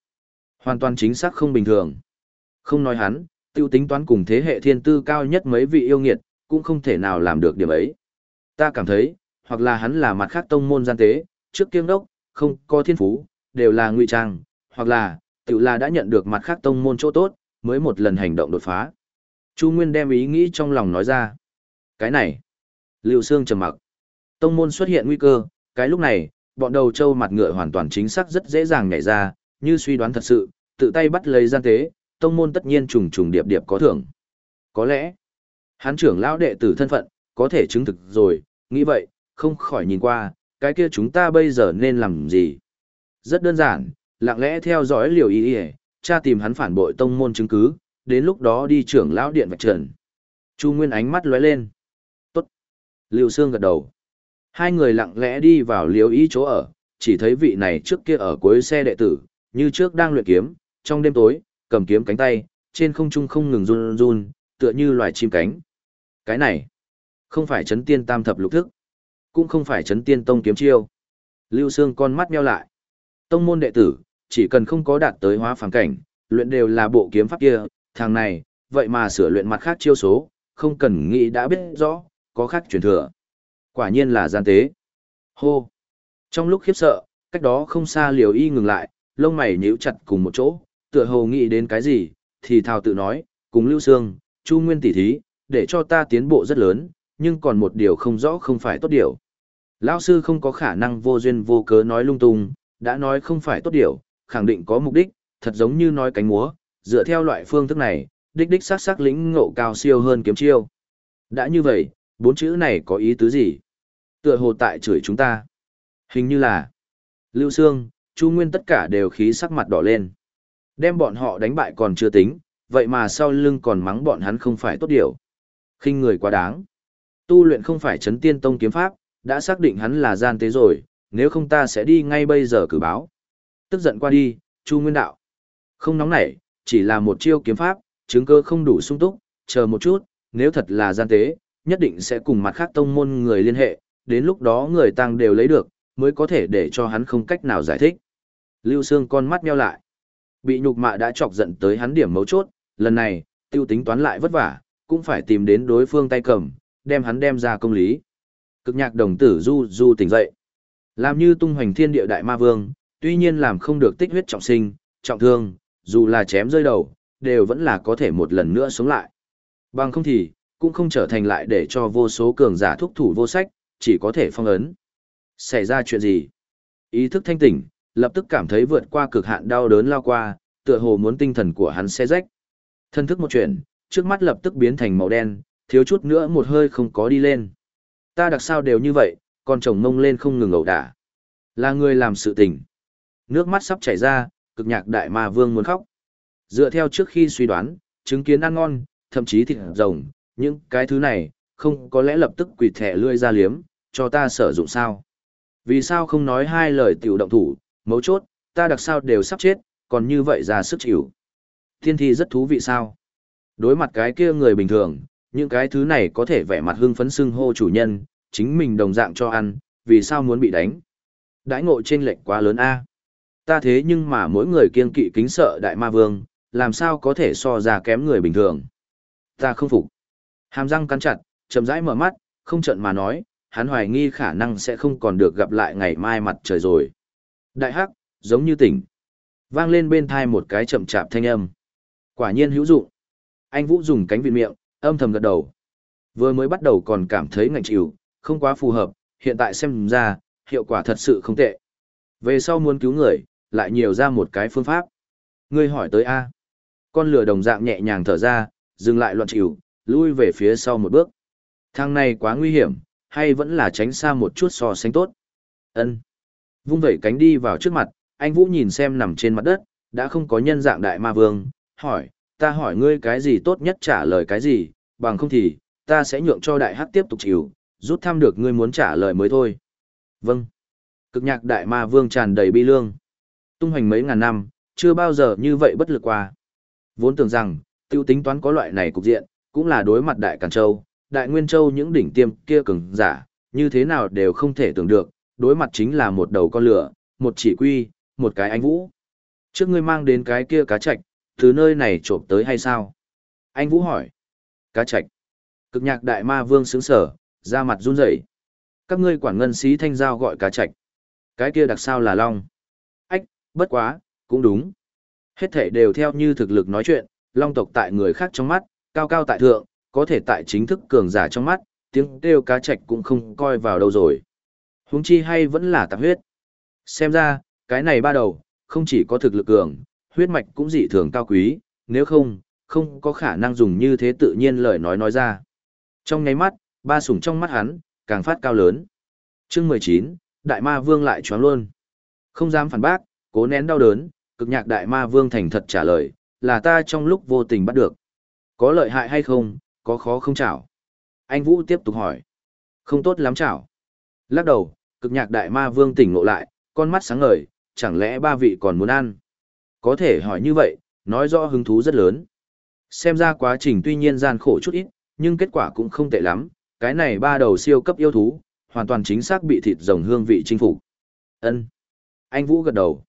Hoàn toàn chính xác không bình thường. Không nói hắn, tiêu tính toán cùng thế hệ thiên tư cao nhất mấy vị yêu nghiệt, cũng không thể nào làm được điểm ấy. Ta cảm thấy, hoặc là hắn là mặt khác tông môn gian tế, trước kiêng đốc, không có thiên phú, đều là ngụy trang, hoặc là, tự là đã nhận được mặt khác tông môn chỗ tốt, mới một lần hành động đột phá. Chu Nguyên đem ý nghĩ trong lòng nói ra. Cái này, Lưu Sương trầm mặc. Tông môn xuất hiện nguy cơ, cái lúc này, bọn đầu trâu mặt ngựa hoàn toàn chính xác rất dễ dàng nhảy ra, như suy đoán thật sự, tự tay bắt lấy gian tế, tông môn tất nhiên trùng trùng điệp điệp có thưởng. Có lẽ, hán trưởng lão đệ tử thân phận, có thể chứng thực rồi, nghĩ vậy, không khỏi nhìn qua, cái kia chúng ta bây giờ nên làm gì? Rất đơn giản, lặng lẽ theo dõi liều ý ý, cha tìm hắn phản bội tông môn chứng cứ, đến lúc đó đi trưởng lão điện vạch trần. Chu Nguyên ánh mắt lóe lên. Tốt. Lưu Sương gật đầu. Hai người lặng lẽ đi vào liều ý chỗ ở, chỉ thấy vị này trước kia ở cuối xe đệ tử, như trước đang luyện kiếm, trong đêm tối, cầm kiếm cánh tay, trên không trung không ngừng run run, tựa như loài chim cánh. Cái này, không phải chấn tiên tam thập lục thức, cũng không phải chấn tiên tông kiếm chiêu. Lưu Sương con mắt nheo lại. Tông môn đệ tử, chỉ cần không có đạt tới hóa phàm cảnh, luyện đều là bộ kiếm pháp kia, thằng này, vậy mà sửa luyện mặt khác chiêu số, không cần nghĩ đã biết rõ, có khác truyền thừa. Quả nhiên là gian tế. Hô! Trong lúc khiếp sợ, cách đó không xa liều y ngừng lại, lông mày nhíu chặt cùng một chỗ, tựa hồ nghĩ đến cái gì, thì thào tự nói, cùng Lưu Sương, Chu Nguyên tỷ thí, để cho ta tiến bộ rất lớn, nhưng còn một điều không rõ không phải tốt điều. Lão sư không có khả năng vô duyên vô cớ nói lung tung, đã nói không phải tốt điều, khẳng định có mục đích, thật giống như nói cánh múa, dựa theo loại phương thức này, đích đích sắc sắc lĩnh ngộ cao siêu hơn kiếm chiêu. Đã như vậy, bốn chữ này có ý tứ gì? Tựa hồ tại chửi chúng ta. Hình như là Lưu Sương, Chu Nguyên tất cả đều khí sắc mặt đỏ lên. Đem bọn họ đánh bại còn chưa tính, vậy mà sau lưng còn mắng bọn hắn không phải tốt điều. khinh người quá đáng. Tu luyện không phải chấn tiên tông kiếm pháp, đã xác định hắn là gian tế rồi, nếu không ta sẽ đi ngay bây giờ cử báo. Tức giận qua đi, Chu Nguyên đạo. Không nóng nảy, chỉ là một chiêu kiếm pháp, chứng cơ không đủ sung túc, chờ một chút, nếu thật là gian tế, nhất định sẽ cùng mặt khác tông môn người liên hệ, đến lúc đó người tăng đều lấy được, mới có thể để cho hắn không cách nào giải thích. Lưu Sương con mắt nheo lại. Bị nhục mạ đã chọc giận tới hắn điểm mấu chốt, lần này, tiêu tính toán lại vất vả, cũng phải tìm đến đối phương tay cầm, đem hắn đem ra công lý. Cực nhạc đồng tử du du tỉnh dậy. Làm như tung hoành thiên địa đại ma vương, tuy nhiên làm không được tích huyết trọng sinh, trọng thương, dù là chém rơi đầu, đều vẫn là có thể một lần nữa sống lại. Bằng không thì, cũng không trở thành lại để cho vô số cường giả thúc thủ vô sách, chỉ có thể phong ấn. Xảy ra chuyện gì? Ý thức thanh tỉnh, lập tức cảm thấy vượt qua cực hạn đau đớn lao qua, tựa hồ muốn tinh thần của hắn xe rách. Thân thức một chuyện, trước mắt lập tức biến thành màu đen, thiếu chút nữa một hơi không có đi lên. Ta đặc sao đều như vậy, con chồng mông lên không ngừng ẩu đả. Là người làm sự tình. Nước mắt sắp chảy ra, cực nhạc đại ma vương muốn khóc. Dựa theo trước khi suy đoán, chứng kiến ăn ngon, thậm chí thịt rồng, những cái thứ này, không có lẽ lập tức quỳ thẻ lươi ra liếm, cho ta sử dụng sao. Vì sao không nói hai lời tiểu động thủ, mấu chốt, ta đặc sao đều sắp chết, còn như vậy ra sức chịu. Thiên thi rất thú vị sao. Đối mặt cái kia người bình thường, những cái thứ này có thể vẻ mặt hưng phấn xưng hô chủ nhân, chính mình đồng dạng cho ăn, vì sao muốn bị đánh. Đãi ngộ trên lệnh quá lớn a. Ta thế nhưng mà mỗi người kiên kỵ kính sợ đại ma vương, làm sao có thể so ra kém người bình thường. Ta không phục. Hàm răng cắn chặt, chậm rãi mở mắt, không trận mà nói, hắn hoài nghi khả năng sẽ không còn được gặp lại ngày mai mặt trời rồi. Đại hắc, giống như tỉnh. Vang lên bên thai một cái chậm chạp thanh âm. Quả nhiên hữu dụng. Anh Vũ dùng cánh vịn miệng, âm thầm gật đầu. Vừa mới bắt đầu còn cảm thấy ngạnh chịu, không quá phù hợp, hiện tại xem ra, hiệu quả thật sự không tệ. Về sau muốn cứu người, lại nhiều ra một cái phương pháp. Ngươi hỏi tới A. Con lửa đồng dạng nhẹ nhàng thở ra, dừng lại loạn chịu, lui về phía sau một bước. Thang này quá nguy hiểm, hay vẫn là tránh xa một chút so sánh tốt. Ân. Vung vẩy cánh đi vào trước mặt, anh Vũ nhìn xem nằm trên mặt đất, đã không có nhân dạng đại ma vương, hỏi, ta hỏi ngươi cái gì tốt nhất trả lời cái gì, bằng không thì, ta sẽ nhượng cho đại hắc tiếp tục chịu, rút thăm được ngươi muốn trả lời mới thôi. Vâng. Cực nhạc đại ma vương tràn đầy bi lương. Tung hoành mấy ngàn năm, chưa bao giờ như vậy bất lực qua. Vốn tưởng rằng, tiêu tính toán có loại này cục diện, cũng là đối mặt đại Càn Châu, đại Nguyên Châu những đỉnh tiêm kia cường giả, như thế nào đều không thể tưởng được, đối mặt chính là một đầu con lửa, một chỉ quy, một cái anh vũ. Trước ngươi mang đến cái kia cá chạch, từ nơi này trộm tới hay sao? Anh Vũ hỏi. Cá chạch. Cực nhạc đại ma vương sướng sở, ra mặt run rẩy. Các ngươi quản ngân sĩ thanh giao gọi cá chạch. Cái kia đặc sao là long. Ách, bất quá, cũng đúng. Hết thể đều theo như thực lực nói chuyện, long tộc tại người khác trong mắt, cao cao tại thượng, có thể tại chính thức cường giả trong mắt, tiếng kêu cá chạch cũng không coi vào đâu rồi. Huống chi hay vẫn là tạp huyết. Xem ra, cái này ba đầu, không chỉ có thực lực cường, huyết mạch cũng dị thường cao quý, nếu không, không có khả năng dùng như thế tự nhiên lời nói nói ra. Trong nháy mắt, ba sủng trong mắt hắn, càng phát cao lớn. chương 19, Đại Ma Vương lại choáng luôn. Không dám phản bác, cố nén đau đớn, cực nhạc Đại Ma Vương thành thật trả lời, là ta trong lúc vô tình bắt được. Có lợi hại hay không, có khó không chảo. Anh Vũ tiếp tục hỏi. Không tốt lắm chảo. Lắc đầu, cực nhạc Đại Ma Vương tỉnh ngộ lại, con mắt sáng ngời, chẳng lẽ ba vị còn muốn ăn? Có thể hỏi như vậy, nói rõ hứng thú rất lớn. Xem ra quá trình tuy nhiên gian khổ chút ít, nhưng kết quả cũng không tệ lắm, cái này ba đầu siêu cấp yêu thú, hoàn toàn chính xác bị thịt rồng hương vị chinh phục. Ân. Anh Vũ gật đầu.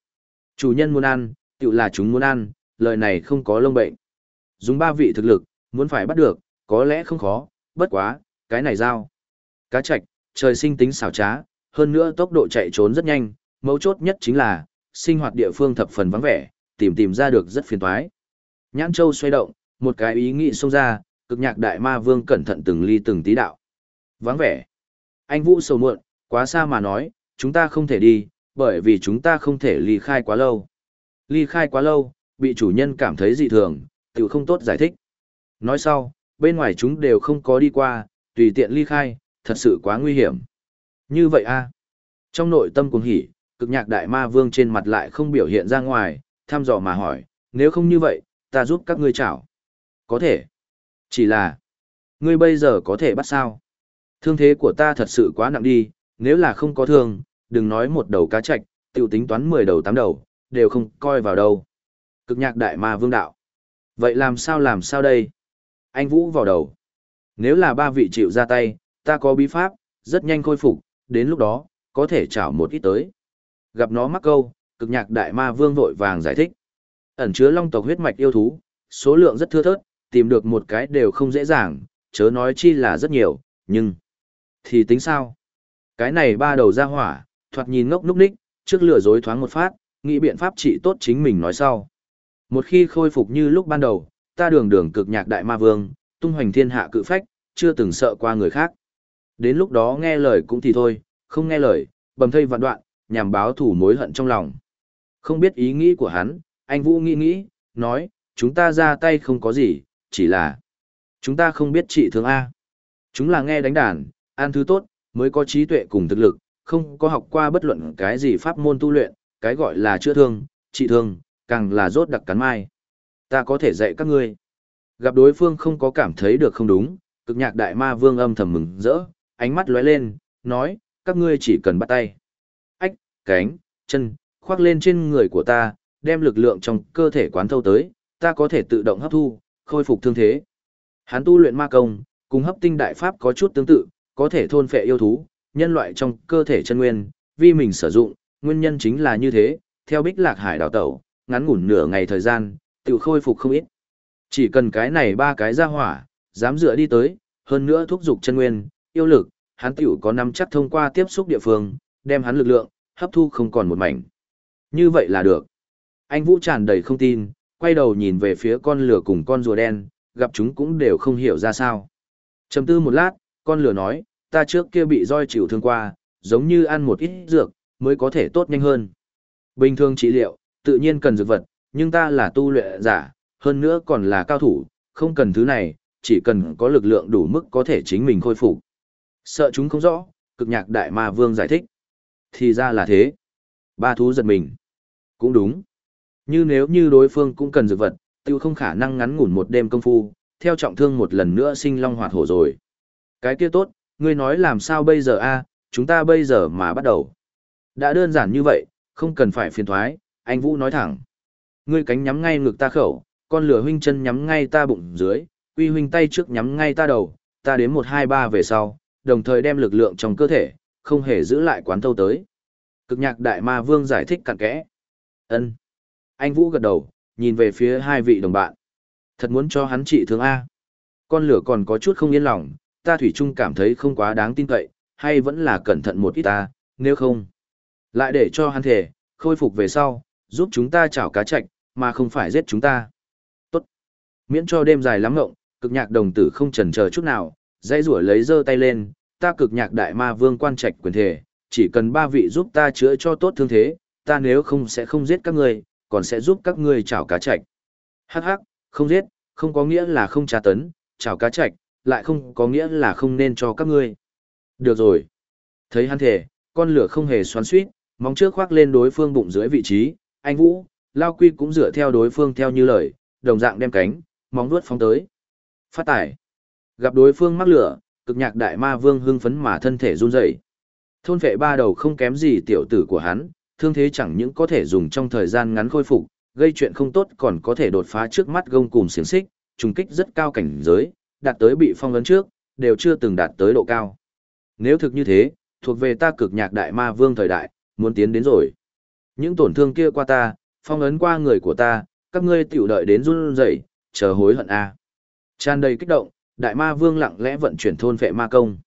Chủ nhân muốn ăn, tự là chúng muốn ăn, lời này không có lông bệnh. Dùng ba vị thực lực, muốn phải bắt được, có lẽ không khó, bất quá, cái này giao. Cá trạch, trời sinh tính xảo trá, hơn nữa tốc độ chạy trốn rất nhanh, mấu chốt nhất chính là, sinh hoạt địa phương thập phần vắng vẻ, tìm tìm ra được rất phiền toái. Nhãn Châu xoay động, một cái ý nghĩ xông ra, cực nhạc đại ma vương cẩn thận từng ly từng tí đạo. Vắng vẻ. Anh Vũ sầu muộn, quá xa mà nói, chúng ta không thể đi, bởi vì chúng ta không thể ly khai quá lâu. Ly khai quá lâu, bị chủ nhân cảm thấy dị thường, tự không tốt giải thích. Nói sau, bên ngoài chúng đều không có đi qua, tùy tiện ly khai, thật sự quá nguy hiểm. Như vậy a Trong nội tâm cuồng hỉ, cực nhạc đại ma vương trên mặt lại không biểu hiện ra ngoài, thăm dò mà hỏi, nếu không như vậy, ta giúp các ngươi chảo. Có thể. Chỉ là, ngươi bây giờ có thể bắt sao? Thương thế của ta thật sự quá nặng đi, nếu là không có thương, đừng nói một đầu cá chạch, tiểu tính toán 10 đầu 8 đầu, đều không coi vào đâu. Cực nhạc đại ma vương đạo. Vậy làm sao làm sao đây? Anh Vũ vào đầu. Nếu là ba vị chịu ra tay, ta có bí pháp, rất nhanh khôi phục, đến lúc đó, có thể chảo một ít tới. Gặp nó mắc câu, cực nhạc đại ma vương vội vàng giải thích. Ẩn chứa long tộc huyết mạch yêu thú, số lượng rất thưa thớt, tìm được một cái đều không dễ dàng, chớ nói chi là rất nhiều, nhưng... Thì tính sao? Cái này ba đầu ra hỏa, thoạt nhìn ngốc núc ních, trước lừa dối thoáng một phát, nghĩ biện pháp trị tốt chính mình nói sau. Một khi khôi phục như lúc ban đầu, ta đường đường cực nhạc đại ma vương, tung hoành thiên hạ cự phách, chưa từng sợ qua người khác. Đến lúc đó nghe lời cũng thì thôi, không nghe lời, bầm thây vạn đoạn, nhằm báo thủ mối hận trong lòng. Không biết ý nghĩ của hắn, anh Vũ nghĩ nghĩ, nói, chúng ta ra tay không có gì, chỉ là chúng ta không biết trị thương A. Chúng là nghe đánh đàn, ăn thứ tốt, mới có trí tuệ cùng thực lực, không có học qua bất luận cái gì pháp môn tu luyện, cái gọi là chữa thương, trị thương, càng là rốt đặc cắn mai. Ta có thể dạy các ngươi. Gặp đối phương không có cảm thấy được không đúng, cực nhạc đại ma vương âm thầm mừng rỡ, ánh mắt lóe lên, nói, các ngươi chỉ cần bắt tay. Ách, cánh, chân, khoác lên trên người của ta, đem lực lượng trong cơ thể quán thâu tới, ta có thể tự động hấp thu, khôi phục thương thế. Hắn tu luyện ma công, cùng hấp tinh đại pháp có chút tương tự, có thể thôn phệ yêu thú, nhân loại trong cơ thể chân nguyên, vì mình sử dụng, nguyên nhân chính là như thế, theo bích lạc hải đào tẩu, ngắn ngủn nửa ngày thời gian, tự khôi phục không ít. Chỉ cần cái này ba cái ra hỏa, dám dựa đi tới, hơn nữa thúc dục chân nguyên, yêu lực, hắn tiểu có nắm chắc thông qua tiếp xúc địa phương, đem hắn lực lượng, hấp thu không còn một mảnh. Như vậy là được. Anh Vũ tràn đầy không tin, quay đầu nhìn về phía con lửa cùng con rùa đen, gặp chúng cũng đều không hiểu ra sao. Chầm tư một lát, con lửa nói, ta trước kia bị roi chịu thương qua, giống như ăn một ít dược, mới có thể tốt nhanh hơn. Bình thường trị liệu, tự nhiên cần dược vật, nhưng ta là tu luyện giả, hơn nữa còn là cao thủ, không cần thứ này, chỉ cần có lực lượng đủ mức có thể chính mình khôi phục. Sợ chúng không rõ, cực nhạc đại ma vương giải thích. Thì ra là thế. Ba thú giật mình. Cũng đúng. Như nếu như đối phương cũng cần dược vật, tiêu không khả năng ngắn ngủn một đêm công phu, theo trọng thương một lần nữa sinh long hoạt hổ rồi. Cái kia tốt, ngươi nói làm sao bây giờ a? chúng ta bây giờ mà bắt đầu. Đã đơn giản như vậy, không cần phải phiền thoái, anh Vũ nói thẳng. Ngươi cánh nhắm ngay ngực ta khẩu, con lửa huynh chân nhắm ngay ta bụng dưới, uy huynh tay trước nhắm ngay ta đầu, ta đến một hai ba về sau, đồng thời đem lực lượng trong cơ thể, không hề giữ lại quán thâu tới. Cực nhạc đại ma vương giải thích cặn kẽ. ân Anh Vũ gật đầu, nhìn về phía hai vị đồng bạn. Thật muốn cho hắn trị thương A. Con lửa còn có chút không yên lòng, ta thủy chung cảm thấy không quá đáng tin cậy, hay vẫn là cẩn thận một ít ta, nếu không. Lại để cho hắn thể, khôi phục về sau, giúp chúng ta chảo cá chạch, mà không phải giết chúng ta. Tốt. Miễn cho đêm dài lắm ngộng, cực nhạc đồng tử không chần chờ chút nào, dây rủa lấy giơ tay lên, ta cực nhạc đại ma vương quan trạch quyền thể, chỉ cần ba vị giúp ta chữa cho tốt thương thế, ta nếu không sẽ không giết các ngươi, còn sẽ giúp các ngươi chảo cá chạch. Hắc hắc, không giết, không có nghĩa là không tra tấn, chảo cá chạch, lại không có nghĩa là không nên cho các ngươi. Được rồi. Thấy hắn thể, con lửa không hề xoắn suýt, móng trước khoác lên đối phương bụng dưới vị trí, anh Vũ, Lao Quy cũng dựa theo đối phương theo như lời, đồng dạng đem cánh, móng vuốt phóng tới. Phát tải. Gặp đối phương mắc lửa, cực nhạc đại ma vương hưng phấn mà thân thể run rẩy. Thôn vệ ba đầu không kém gì tiểu tử của hắn, thương thế chẳng những có thể dùng trong thời gian ngắn khôi phục, gây chuyện không tốt còn có thể đột phá trước mắt gông cùng xiềng xích, trùng kích rất cao cảnh giới, đạt tới bị phong ấn trước, đều chưa từng đạt tới độ cao. Nếu thực như thế, thuộc về ta cực nhạc đại ma vương thời đại, muốn tiến đến rồi. Những tổn thương kia qua ta, phong ấn qua người của ta, các ngươi tiểu đợi đến run rẩy, chờ hối hận a. Tràn đầy kích động, đại ma vương lặng lẽ vận chuyển thôn vệ ma công.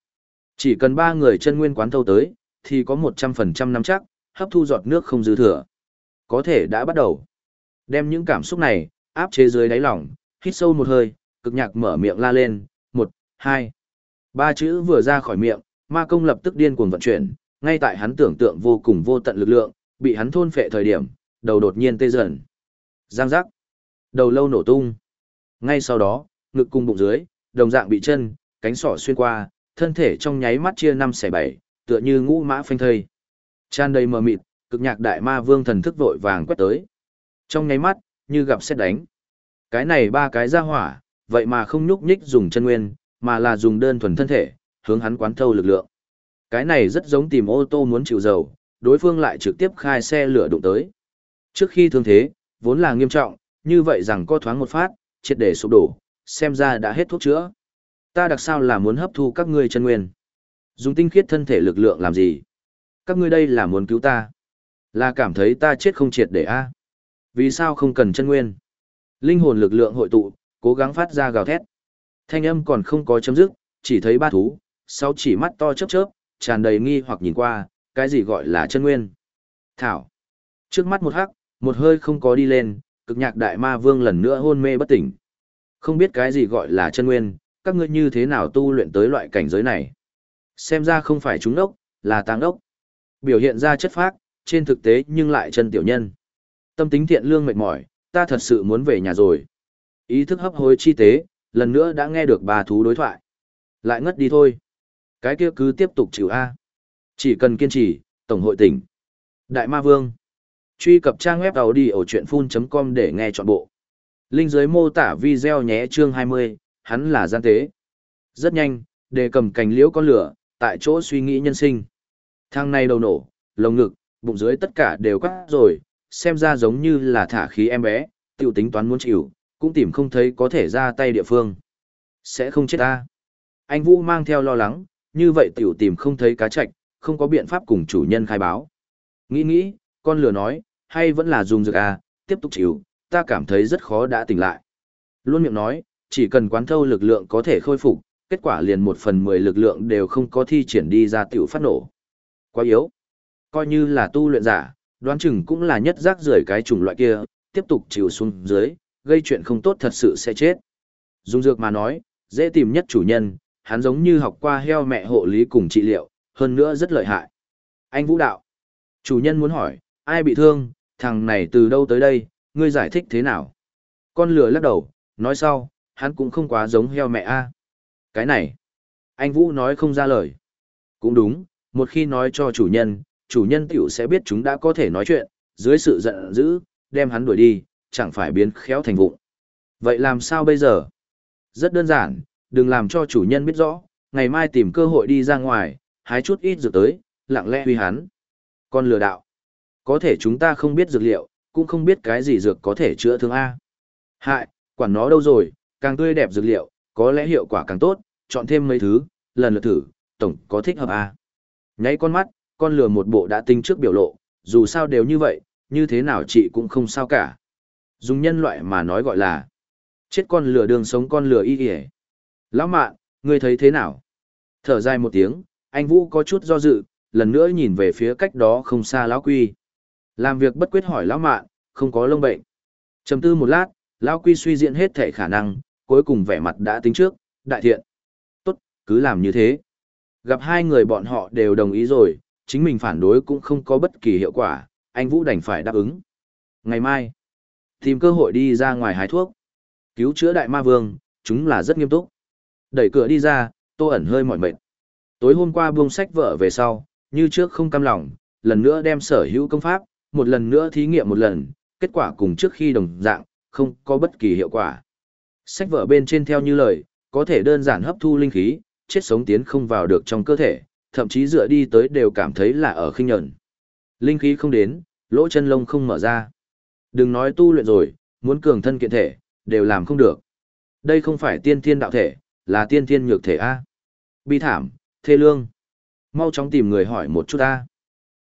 Chỉ cần ba người chân nguyên quán thâu tới, thì có 100% nắm chắc, hấp thu giọt nước không dư thừa. Có thể đã bắt đầu. Đem những cảm xúc này, áp chế dưới đáy lòng, hít sâu một hơi, cực nhạc mở miệng la lên, một, hai. Ba chữ vừa ra khỏi miệng, ma công lập tức điên cuồng vận chuyển, ngay tại hắn tưởng tượng vô cùng vô tận lực lượng, bị hắn thôn phệ thời điểm, đầu đột nhiên tê dần. Giang giác. Đầu lâu nổ tung. Ngay sau đó, ngực cùng bụng dưới, đồng dạng bị chân, cánh sỏ xuyên qua, thân thể trong nháy mắt chia năm xẻ bảy, tựa như ngũ mã phanh thây. Tràn đầy mờ mịt, cực nhạc đại ma vương thần thức vội vàng quét tới. Trong nháy mắt, như gặp xét đánh. Cái này ba cái ra hỏa, vậy mà không nhúc nhích dùng chân nguyên, mà là dùng đơn thuần thân thể, hướng hắn quán thâu lực lượng. Cái này rất giống tìm ô tô muốn chịu dầu, đối phương lại trực tiếp khai xe lửa đụng tới. Trước khi thương thế, vốn là nghiêm trọng, như vậy rằng co thoáng một phát, triệt để sụp đổ, xem ra đã hết thuốc chữa. Ta đặc sao là muốn hấp thu các ngươi chân nguyên. Dùng tinh khiết thân thể lực lượng làm gì? Các ngươi đây là muốn cứu ta. Là cảm thấy ta chết không triệt để a Vì sao không cần chân nguyên? Linh hồn lực lượng hội tụ, cố gắng phát ra gào thét. Thanh âm còn không có chấm dứt, chỉ thấy ba thú, sáu chỉ mắt to chớp chớp, tràn đầy nghi hoặc nhìn qua, cái gì gọi là chân nguyên. Thảo. Trước mắt một hắc, một hơi không có đi lên, cực nhạc đại ma vương lần nữa hôn mê bất tỉnh. Không biết cái gì gọi là chân nguyên, các ngươi như thế nào tu luyện tới loại cảnh giới này. Xem ra không phải chúng đốc là tăng đốc, Biểu hiện ra chất phác, trên thực tế nhưng lại chân tiểu nhân. Tâm tính thiện lương mệt mỏi, ta thật sự muốn về nhà rồi. Ý thức hấp hối chi tế, lần nữa đã nghe được bà thú đối thoại. Lại ngất đi thôi. Cái kia cứ tiếp tục chịu A. Chỉ cần kiên trì, Tổng hội tỉnh. Đại Ma Vương. Truy cập trang web đầu đi ở chuyện full.com để nghe trọn bộ. Linh dưới mô tả video nhé chương 20, hắn là gian tế. Rất nhanh, đề cầm cành liễu con lửa, tại chỗ suy nghĩ nhân sinh. Thang này đầu nổ, lồng ngực, bụng dưới tất cả đều cắt rồi, xem ra giống như là thả khí em bé, tiểu tính toán muốn chịu, cũng tìm không thấy có thể ra tay địa phương. Sẽ không chết ta. Anh Vũ mang theo lo lắng, như vậy tiểu tìm không thấy cá chạch, không có biện pháp cùng chủ nhân khai báo. Nghĩ nghĩ, con lừa nói, hay vẫn là dùng dược à, tiếp tục chịu, ta cảm thấy rất khó đã tỉnh lại. Luôn miệng nói, chỉ cần quán thâu lực lượng có thể khôi phục, kết quả liền một phần mười lực lượng đều không có thi triển đi ra tiểu phát nổ. Quá yếu. Coi như là tu luyện giả, đoán chừng cũng là nhất rác rưởi cái chủng loại kia, tiếp tục chịu xuống dưới, gây chuyện không tốt thật sự sẽ chết. Dung dược mà nói, dễ tìm nhất chủ nhân, hắn giống như học qua heo mẹ hộ lý cùng trị liệu, hơn nữa rất lợi hại. Anh Vũ Đạo. Chủ nhân muốn hỏi, ai bị thương, thằng này từ đâu tới đây, ngươi giải thích thế nào? Con lừa lắc đầu, nói sau, hắn cũng không quá giống heo mẹ a. Cái này, anh Vũ nói không ra lời. Cũng đúng, một khi nói cho chủ nhân, chủ nhân tiểu sẽ biết chúng đã có thể nói chuyện, dưới sự giận dữ, đem hắn đuổi đi, chẳng phải biến khéo thành vụn. Vậy làm sao bây giờ? Rất đơn giản, đừng làm cho chủ nhân biết rõ, ngày mai tìm cơ hội đi ra ngoài, hái chút ít dược tới, lặng lẽ huy hắn. Con lừa đạo. Có thể chúng ta không biết dược liệu, cũng không biết cái gì dược có thể chữa thương A. Hại, quản nó đâu rồi, càng tươi đẹp dược liệu, có lẽ hiệu quả càng tốt, chọn thêm mấy thứ, lần lượt thử, tổng có thích hợp A. Nháy con mắt, con lừa một bộ đã tinh trước biểu lộ, dù sao đều như vậy, như thế nào chị cũng không sao cả. Dùng nhân loại mà nói gọi là chết con lửa đường sống con lửa y ỉa Lão mạn, ngươi thấy thế nào? Thở dài một tiếng, anh Vũ có chút do dự, lần nữa nhìn về phía cách đó không xa lão quy. Làm việc bất quyết hỏi lão mạn, không có lông bệnh. Trầm tư một lát, lão quy suy diễn hết thể khả năng, cuối cùng vẻ mặt đã tính trước, đại thiện. Tốt, cứ làm như thế. Gặp hai người bọn họ đều đồng ý rồi, chính mình phản đối cũng không có bất kỳ hiệu quả, anh Vũ đành phải đáp ứng. Ngày mai, tìm cơ hội đi ra ngoài hái thuốc. Cứu chữa đại ma vương, chúng là rất nghiêm túc. Đẩy cửa đi ra, tô ẩn hơi mỏi mệt. Tối hôm qua buông sách vở về sau, như trước không cam lòng, lần nữa đem sở hữu công pháp, một lần nữa thí nghiệm một lần, kết quả cùng trước khi đồng dạng, không có bất kỳ hiệu quả. Sách vở bên trên theo như lời, có thể đơn giản hấp thu linh khí, chết sống tiến không vào được trong cơ thể, thậm chí dựa đi tới đều cảm thấy là ở khinh nhẫn. Linh khí không đến, lỗ chân lông không mở ra. Đừng nói tu luyện rồi, muốn cường thân kiện thể, đều làm không được. Đây không phải tiên thiên đạo thể, là tiên thiên nhược thể A. Bi thảm, thê lương. Mau chóng tìm người hỏi một chút A.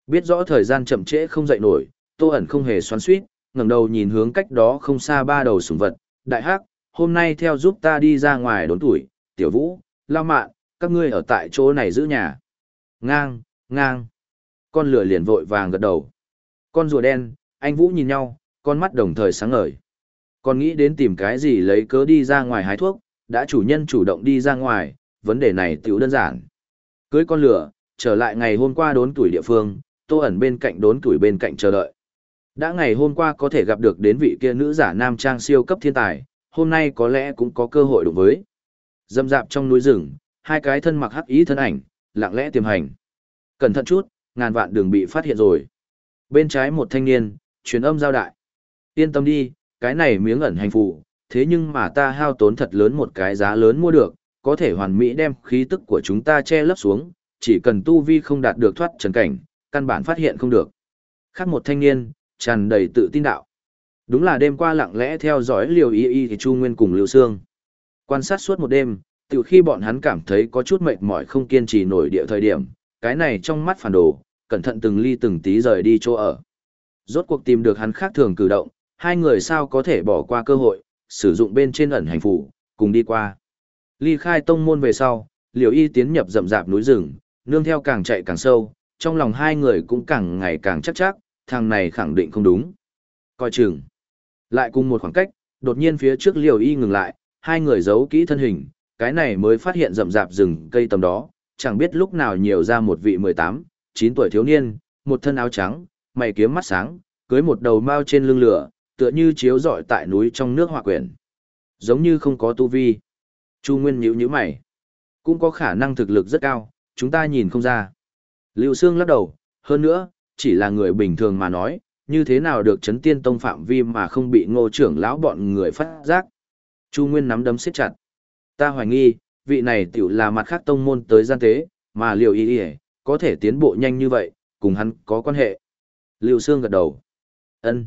Biết rõ thời gian chậm trễ không dậy nổi, tô ẩn không hề xoắn suýt, ngẩng đầu nhìn hướng cách đó không xa ba đầu sủng vật. Đại hắc, hôm nay theo giúp ta đi ra ngoài đốn tuổi, tiểu vũ, lao mạn, các ngươi ở tại chỗ này giữ nhà. Ngang, ngang. Con lửa liền vội vàng gật đầu. Con rùa đen, anh Vũ nhìn nhau, con mắt đồng thời sáng ngời. Con nghĩ đến tìm cái gì lấy cớ đi ra ngoài hái thuốc, đã chủ nhân chủ động đi ra ngoài, vấn đề này tiểu đơn giản. Cưới con lửa, trở lại ngày hôm qua đốn tuổi địa phương, tô ẩn bên cạnh đốn tuổi bên cạnh chờ đợi. Đã ngày hôm qua có thể gặp được đến vị kia nữ giả nam trang siêu cấp thiên tài, hôm nay có lẽ cũng có cơ hội đụng với. Dâm dạp trong núi rừng, hai cái thân mặc hắc ý thân ảnh, lặng lẽ tiềm hành. Cẩn thận chút, ngàn vạn đường bị phát hiện rồi. Bên trái một thanh niên, truyền âm giao đại. Yên tâm đi, cái này miếng ẩn hành phù, thế nhưng mà ta hao tốn thật lớn một cái giá lớn mua được, có thể hoàn mỹ đem khí tức của chúng ta che lấp xuống, chỉ cần tu vi không đạt được thoát trần cảnh, căn bản phát hiện không được. Khác một thanh niên, tràn đầy tự tin đạo. Đúng là đêm qua lặng lẽ theo dõi liều y y thì Chu Nguyên cùng Lưu Sương. Quan sát suốt một đêm, từ khi bọn hắn cảm thấy có chút mệt mỏi không kiên trì nổi địa thời điểm, cái này trong mắt phản đồ, cẩn thận từng ly từng tí rời đi chỗ ở. Rốt cuộc tìm được hắn khác thường cử động, hai người sao có thể bỏ qua cơ hội, sử dụng bên trên ẩn hành phủ, cùng đi qua. Ly khai tông môn về sau, liều y tiến nhập rậm rạp núi rừng, nương theo càng chạy càng sâu, trong lòng hai người cũng càng ngày càng chắc chắc, thằng này khẳng định không đúng. Coi chừng. Lại cùng một khoảng cách, đột nhiên phía trước liều y ngừng lại, hai người giấu kỹ thân hình, cái này mới phát hiện rậm rạp rừng cây tầm đó, chẳng biết lúc nào nhiều ra một vị 18, 9 tuổi thiếu niên, một thân áo trắng, mày kiếm mắt sáng, cưới một đầu mao trên lưng lửa, tựa như chiếu rọi tại núi trong nước hòa quyển. Giống như không có tu vi. Chu Nguyên nhíu nhíu mày. Cũng có khả năng thực lực rất cao, chúng ta nhìn không ra. Lưu Sương lắc đầu, hơn nữa, chỉ là người bình thường mà nói, như thế nào được chấn tiên tông phạm vi mà không bị ngô trưởng lão bọn người phát giác. Chu Nguyên nắm đấm siết chặt. Ta hoài nghi, vị này tiểu là mặt khác tông môn tới gian tế, mà liều ý ý, có thể tiến bộ nhanh như vậy, cùng hắn có quan hệ. Lưu Sương gật đầu. ân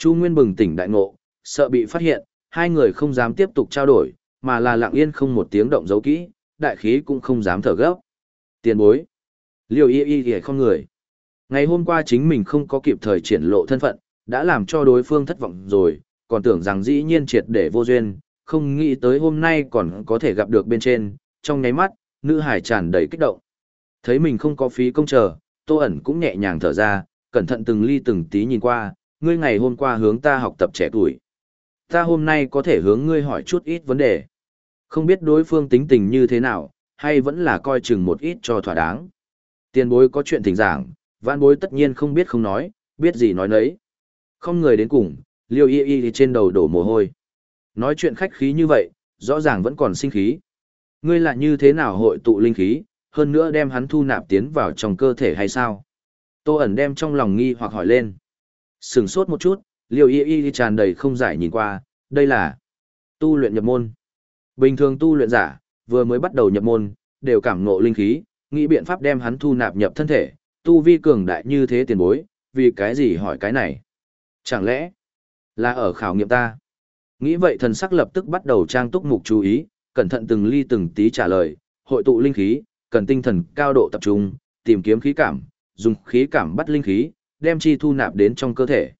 Chu Nguyên bừng tỉnh đại ngộ, sợ bị phát hiện, hai người không dám tiếp tục trao đổi, mà là lặng yên không một tiếng động giấu kỹ, đại khí cũng không dám thở gấp. Tiền bối. Liều y y thì không người. Ngày hôm qua chính mình không có kịp thời triển lộ thân phận, đã làm cho đối phương thất vọng rồi, còn tưởng rằng dĩ nhiên triệt để vô duyên, không nghĩ tới hôm nay còn có thể gặp được bên trên, trong nháy mắt, nữ hải tràn đầy kích động. Thấy mình không có phí công chờ, tô ẩn cũng nhẹ nhàng thở ra, cẩn thận từng ly từng tí nhìn qua, ngươi ngày hôm qua hướng ta học tập trẻ tuổi. Ta hôm nay có thể hướng ngươi hỏi chút ít vấn đề. Không biết đối phương tính tình như thế nào, hay vẫn là coi chừng một ít cho thỏa đáng. Tiền bối có chuyện thỉnh giảng, vạn bối tất nhiên không biết không nói, biết gì nói nấy. Không người đến cùng, liêu y y trên đầu đổ mồ hôi. Nói chuyện khách khí như vậy, rõ ràng vẫn còn sinh khí. Ngươi là như thế nào hội tụ linh khí, hơn nữa đem hắn thu nạp tiến vào trong cơ thể hay sao? Tô ẩn đem trong lòng nghi hoặc hỏi lên sửng sốt một chút, liều y y tràn đầy không giải nhìn qua, đây là tu luyện nhập môn. Bình thường tu luyện giả, vừa mới bắt đầu nhập môn, đều cảm ngộ linh khí, nghĩ biện pháp đem hắn thu nạp nhập thân thể, tu vi cường đại như thế tiền bối, vì cái gì hỏi cái này? Chẳng lẽ là ở khảo nghiệm ta? Nghĩ vậy thần sắc lập tức bắt đầu trang túc mục chú ý, cẩn thận từng ly từng tí trả lời, hội tụ linh khí, cần tinh thần cao độ tập trung, tìm kiếm khí cảm, dùng khí cảm bắt linh khí, đem chi thu nạp đến trong cơ thể.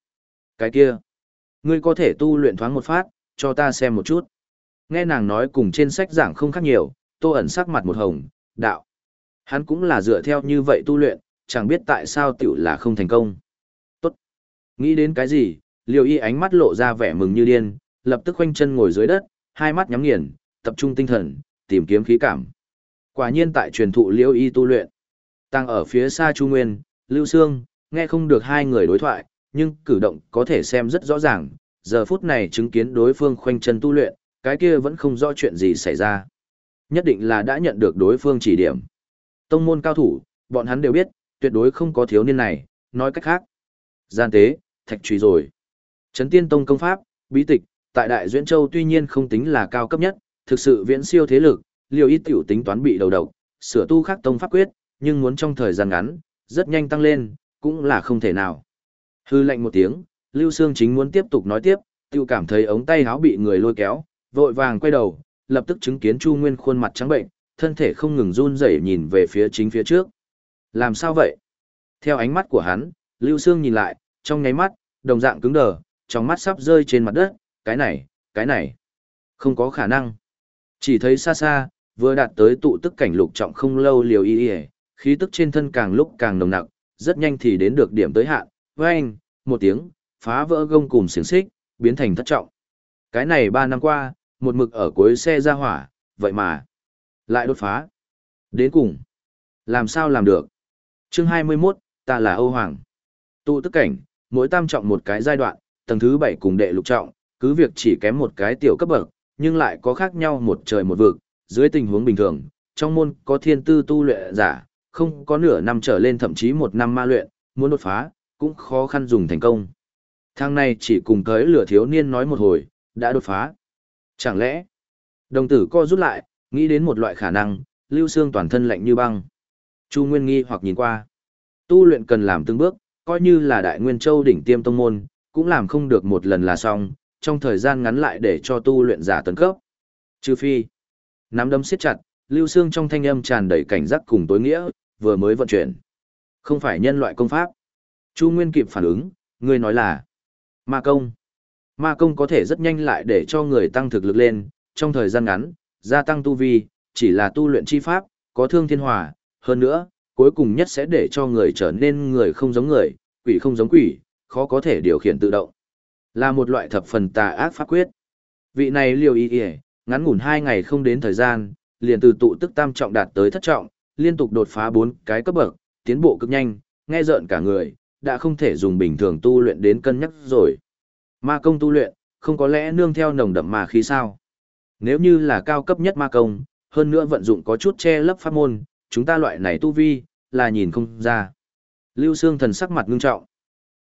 Cái kia, ngươi có thể tu luyện thoáng một phát, cho ta xem một chút. Nghe nàng nói cùng trên sách giảng không khác nhiều, tô ẩn sắc mặt một hồng, đạo. Hắn cũng là dựa theo như vậy tu luyện, chẳng biết tại sao tiểu là không thành công. Tốt. Nghĩ đến cái gì, liều y ánh mắt lộ ra vẻ mừng như điên, lập tức khoanh chân ngồi dưới đất, hai mắt nhắm nghiền, tập trung tinh thần, tìm kiếm khí cảm. Quả nhiên tại truyền thụ liêu y tu luyện. Tăng ở phía xa Chu Nguyên, Lưu Sương, nghe không được hai người đối thoại, nhưng cử động có thể xem rất rõ ràng, giờ phút này chứng kiến đối phương khoanh chân tu luyện, cái kia vẫn không rõ chuyện gì xảy ra. Nhất định là đã nhận được đối phương chỉ điểm. Tông môn cao thủ, bọn hắn đều biết, tuyệt đối không có thiếu niên này, nói cách khác. Gian tế, thạch trùy rồi. Trấn tiên tông công pháp, bí tịch, tại Đại Duyễn Châu tuy nhiên không tính là cao cấp nhất, thực sự viễn siêu thế lực, liều ít tiểu tính toán bị đầu độc, sửa tu khắc tông pháp quyết, nhưng muốn trong thời gian ngắn, rất nhanh tăng lên, cũng là không thể nào. Hư lệnh một tiếng, Lưu Sương chính muốn tiếp tục nói tiếp, tiêu cảm thấy ống tay áo bị người lôi kéo, vội vàng quay đầu, lập tức chứng kiến Chu Nguyên khuôn mặt trắng bệnh, thân thể không ngừng run rẩy nhìn về phía chính phía trước. Làm sao vậy? Theo ánh mắt của hắn, Lưu Sương nhìn lại, trong nháy mắt, đồng dạng cứng đờ, trong mắt sắp rơi trên mặt đất, cái này, cái này, không có khả năng. Chỉ thấy xa xa, vừa đạt tới tụ tức cảnh lục trọng không lâu liều y y, khí tức trên thân càng lúc càng nồng nặc, rất nhanh thì đến được điểm tới hạn, anh, một tiếng, phá vỡ gông cùng xiềng xích, biến thành thất trọng. Cái này ba năm qua, một mực ở cuối xe ra hỏa, vậy mà, lại đột phá. Đến cùng, làm sao làm được? Chương 21, ta là Âu Hoàng. Tụ tức cảnh, mỗi tam trọng một cái giai đoạn, tầng thứ 7 cùng đệ lục trọng, cứ việc chỉ kém một cái tiểu cấp bậc, nhưng lại có khác nhau một trời một vực, dưới tình huống bình thường, trong môn có thiên tư tu luyện giả, không có nửa năm trở lên thậm chí một năm ma luyện, muốn đột phá, cũng khó khăn dùng thành công. Thang này chỉ cùng tới lửa thiếu niên nói một hồi, đã đột phá. Chẳng lẽ, đồng tử co rút lại, nghĩ đến một loại khả năng, lưu xương toàn thân lạnh như băng. Chu Nguyên nghi hoặc nhìn qua. Tu luyện cần làm từng bước, coi như là đại nguyên châu đỉnh tiêm tông môn, cũng làm không được một lần là xong, trong thời gian ngắn lại để cho tu luyện giả tấn cấp. Trừ phi, nắm đấm siết chặt, lưu xương trong thanh âm tràn đầy cảnh giác cùng tối nghĩa, vừa mới vận chuyển. Không phải nhân loại công pháp. Chu Nguyên kịp phản ứng, người nói là ma công. Ma công có thể rất nhanh lại để cho người tăng thực lực lên, trong thời gian ngắn, gia tăng tu vi, chỉ là tu luyện chi pháp, có thương thiên hòa, hơn nữa, cuối cùng nhất sẽ để cho người trở nên người không giống người, quỷ không giống quỷ, khó có thể điều khiển tự động. Là một loại thập phần tà ác pháp quyết. Vị này liều y y, ngắn ngủn hai ngày không đến thời gian, liền từ tụ tức tam trọng đạt tới thất trọng, liên tục đột phá bốn cái cấp bậc, tiến bộ cực nhanh, nghe rợn cả người, đã không thể dùng bình thường tu luyện đến cân nhắc rồi. Ma công tu luyện, không có lẽ nương theo nồng đậm ma khí sao? Nếu như là cao cấp nhất ma công, hơn nữa vận dụng có chút che lấp pháp môn, chúng ta loại này tu vi, là nhìn không ra. Lưu Sương thần sắc mặt ngưng trọng.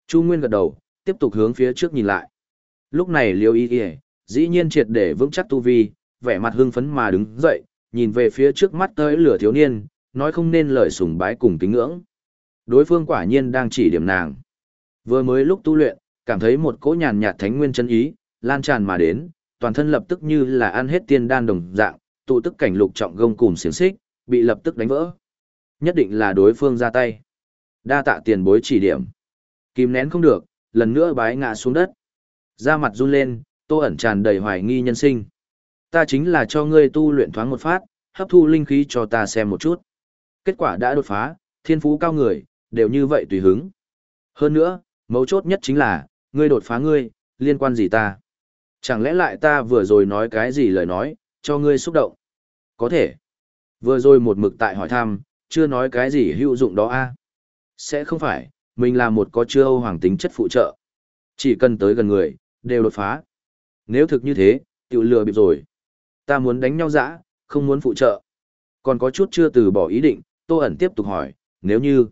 Chu Nguyên gật đầu, tiếp tục hướng phía trước nhìn lại. Lúc này Liêu Y Y, dĩ nhiên triệt để vững chắc tu vi, vẻ mặt hưng phấn mà đứng dậy, nhìn về phía trước mắt tới lửa thiếu niên, nói không nên lời sùng bái cùng kính ngưỡng. Đối phương quả nhiên đang chỉ điểm nàng. Vừa mới lúc tu luyện, cảm thấy một cỗ nhàn nhạt thánh nguyên chân ý, lan tràn mà đến, toàn thân lập tức như là ăn hết tiên đan đồng dạng, tụ tức cảnh lục trọng gông cùng xiềng xích, bị lập tức đánh vỡ. Nhất định là đối phương ra tay. Đa tạ tiền bối chỉ điểm. Kìm nén không được, lần nữa bái ngã xuống đất. Da mặt run lên, tô ẩn tràn đầy hoài nghi nhân sinh. Ta chính là cho ngươi tu luyện thoáng một phát, hấp thu linh khí cho ta xem một chút. Kết quả đã đột phá, thiên phú cao người, đều như vậy tùy hứng. Hơn nữa, mấu chốt nhất chính là, ngươi đột phá ngươi, liên quan gì ta? Chẳng lẽ lại ta vừa rồi nói cái gì lời nói, cho ngươi xúc động? Có thể. Vừa rồi một mực tại hỏi thăm, chưa nói cái gì hữu dụng đó a à? Sẽ không phải, mình là một có chưa Âu hoàng tính chất phụ trợ. Chỉ cần tới gần người, đều đột phá. Nếu thực như thế, tiểu lừa bịp rồi. Ta muốn đánh nhau dã, không muốn phụ trợ. Còn có chút chưa từ bỏ ý định, Tô ẩn tiếp tục hỏi, nếu như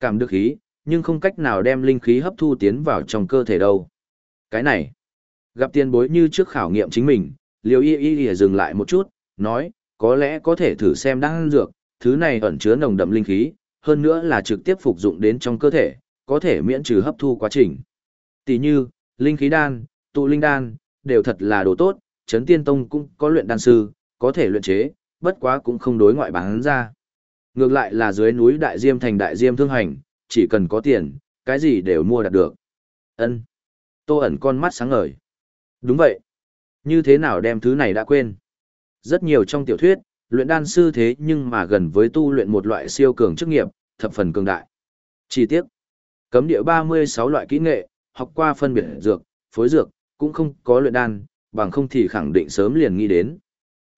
cảm được khí, nhưng không cách nào đem linh khí hấp thu tiến vào trong cơ thể đâu. Cái này, gặp tiền bối như trước khảo nghiệm chính mình, liều y y y dừng lại một chút, nói, có lẽ có thể thử xem đang dược, thứ này ẩn chứa nồng đậm linh khí, hơn nữa là trực tiếp phục dụng đến trong cơ thể, có thể miễn trừ hấp thu quá trình. Tỷ như, linh khí đan, tụ linh đan, đều thật là đồ tốt, chấn tiên tông cũng có luyện đan sư, có thể luyện chế, bất quá cũng không đối ngoại bán ra. Ngược lại là dưới núi Đại Diêm thành Đại Diêm thương hành, chỉ cần có tiền, cái gì đều mua đạt được. Ân. Tô ẩn con mắt sáng ngời. Đúng vậy. Như thế nào đem thứ này đã quên? Rất nhiều trong tiểu thuyết, luyện đan sư thế nhưng mà gần với tu luyện một loại siêu cường chức nghiệp, thập phần cường đại. Chi tiết. Cấm địa 36 loại kỹ nghệ, học qua phân biệt dược, phối dược, cũng không có luyện đan, bằng không thì khẳng định sớm liền nghĩ đến.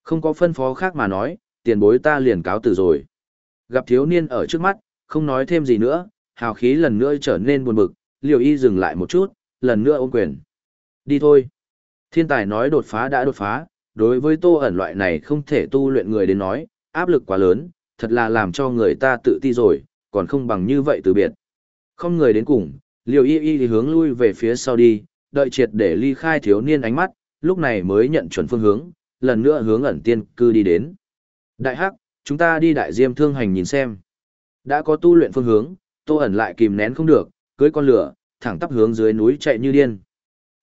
Không có phân phó khác mà nói, tiền bối ta liền cáo từ rồi. Gặp thiếu niên ở trước mắt, không nói thêm gì nữa, hào khí lần nữa trở nên buồn bực, liều y dừng lại một chút, lần nữa ôm quyền. Đi thôi. Thiên tài nói đột phá đã đột phá, đối với tô ẩn loại này không thể tu luyện người đến nói, áp lực quá lớn, thật là làm cho người ta tự ti rồi, còn không bằng như vậy từ biệt. Không người đến cùng, liều y y thì hướng lui về phía sau đi, đợi triệt để ly khai thiếu niên ánh mắt, lúc này mới nhận chuẩn phương hướng, lần nữa hướng ẩn tiên cư đi đến. Đại hắc, chúng ta đi đại diêm thương hành nhìn xem. Đã có tu luyện phương hướng, tô ẩn lại kìm nén không được, cưới con lửa, thẳng tắp hướng dưới núi chạy như điên.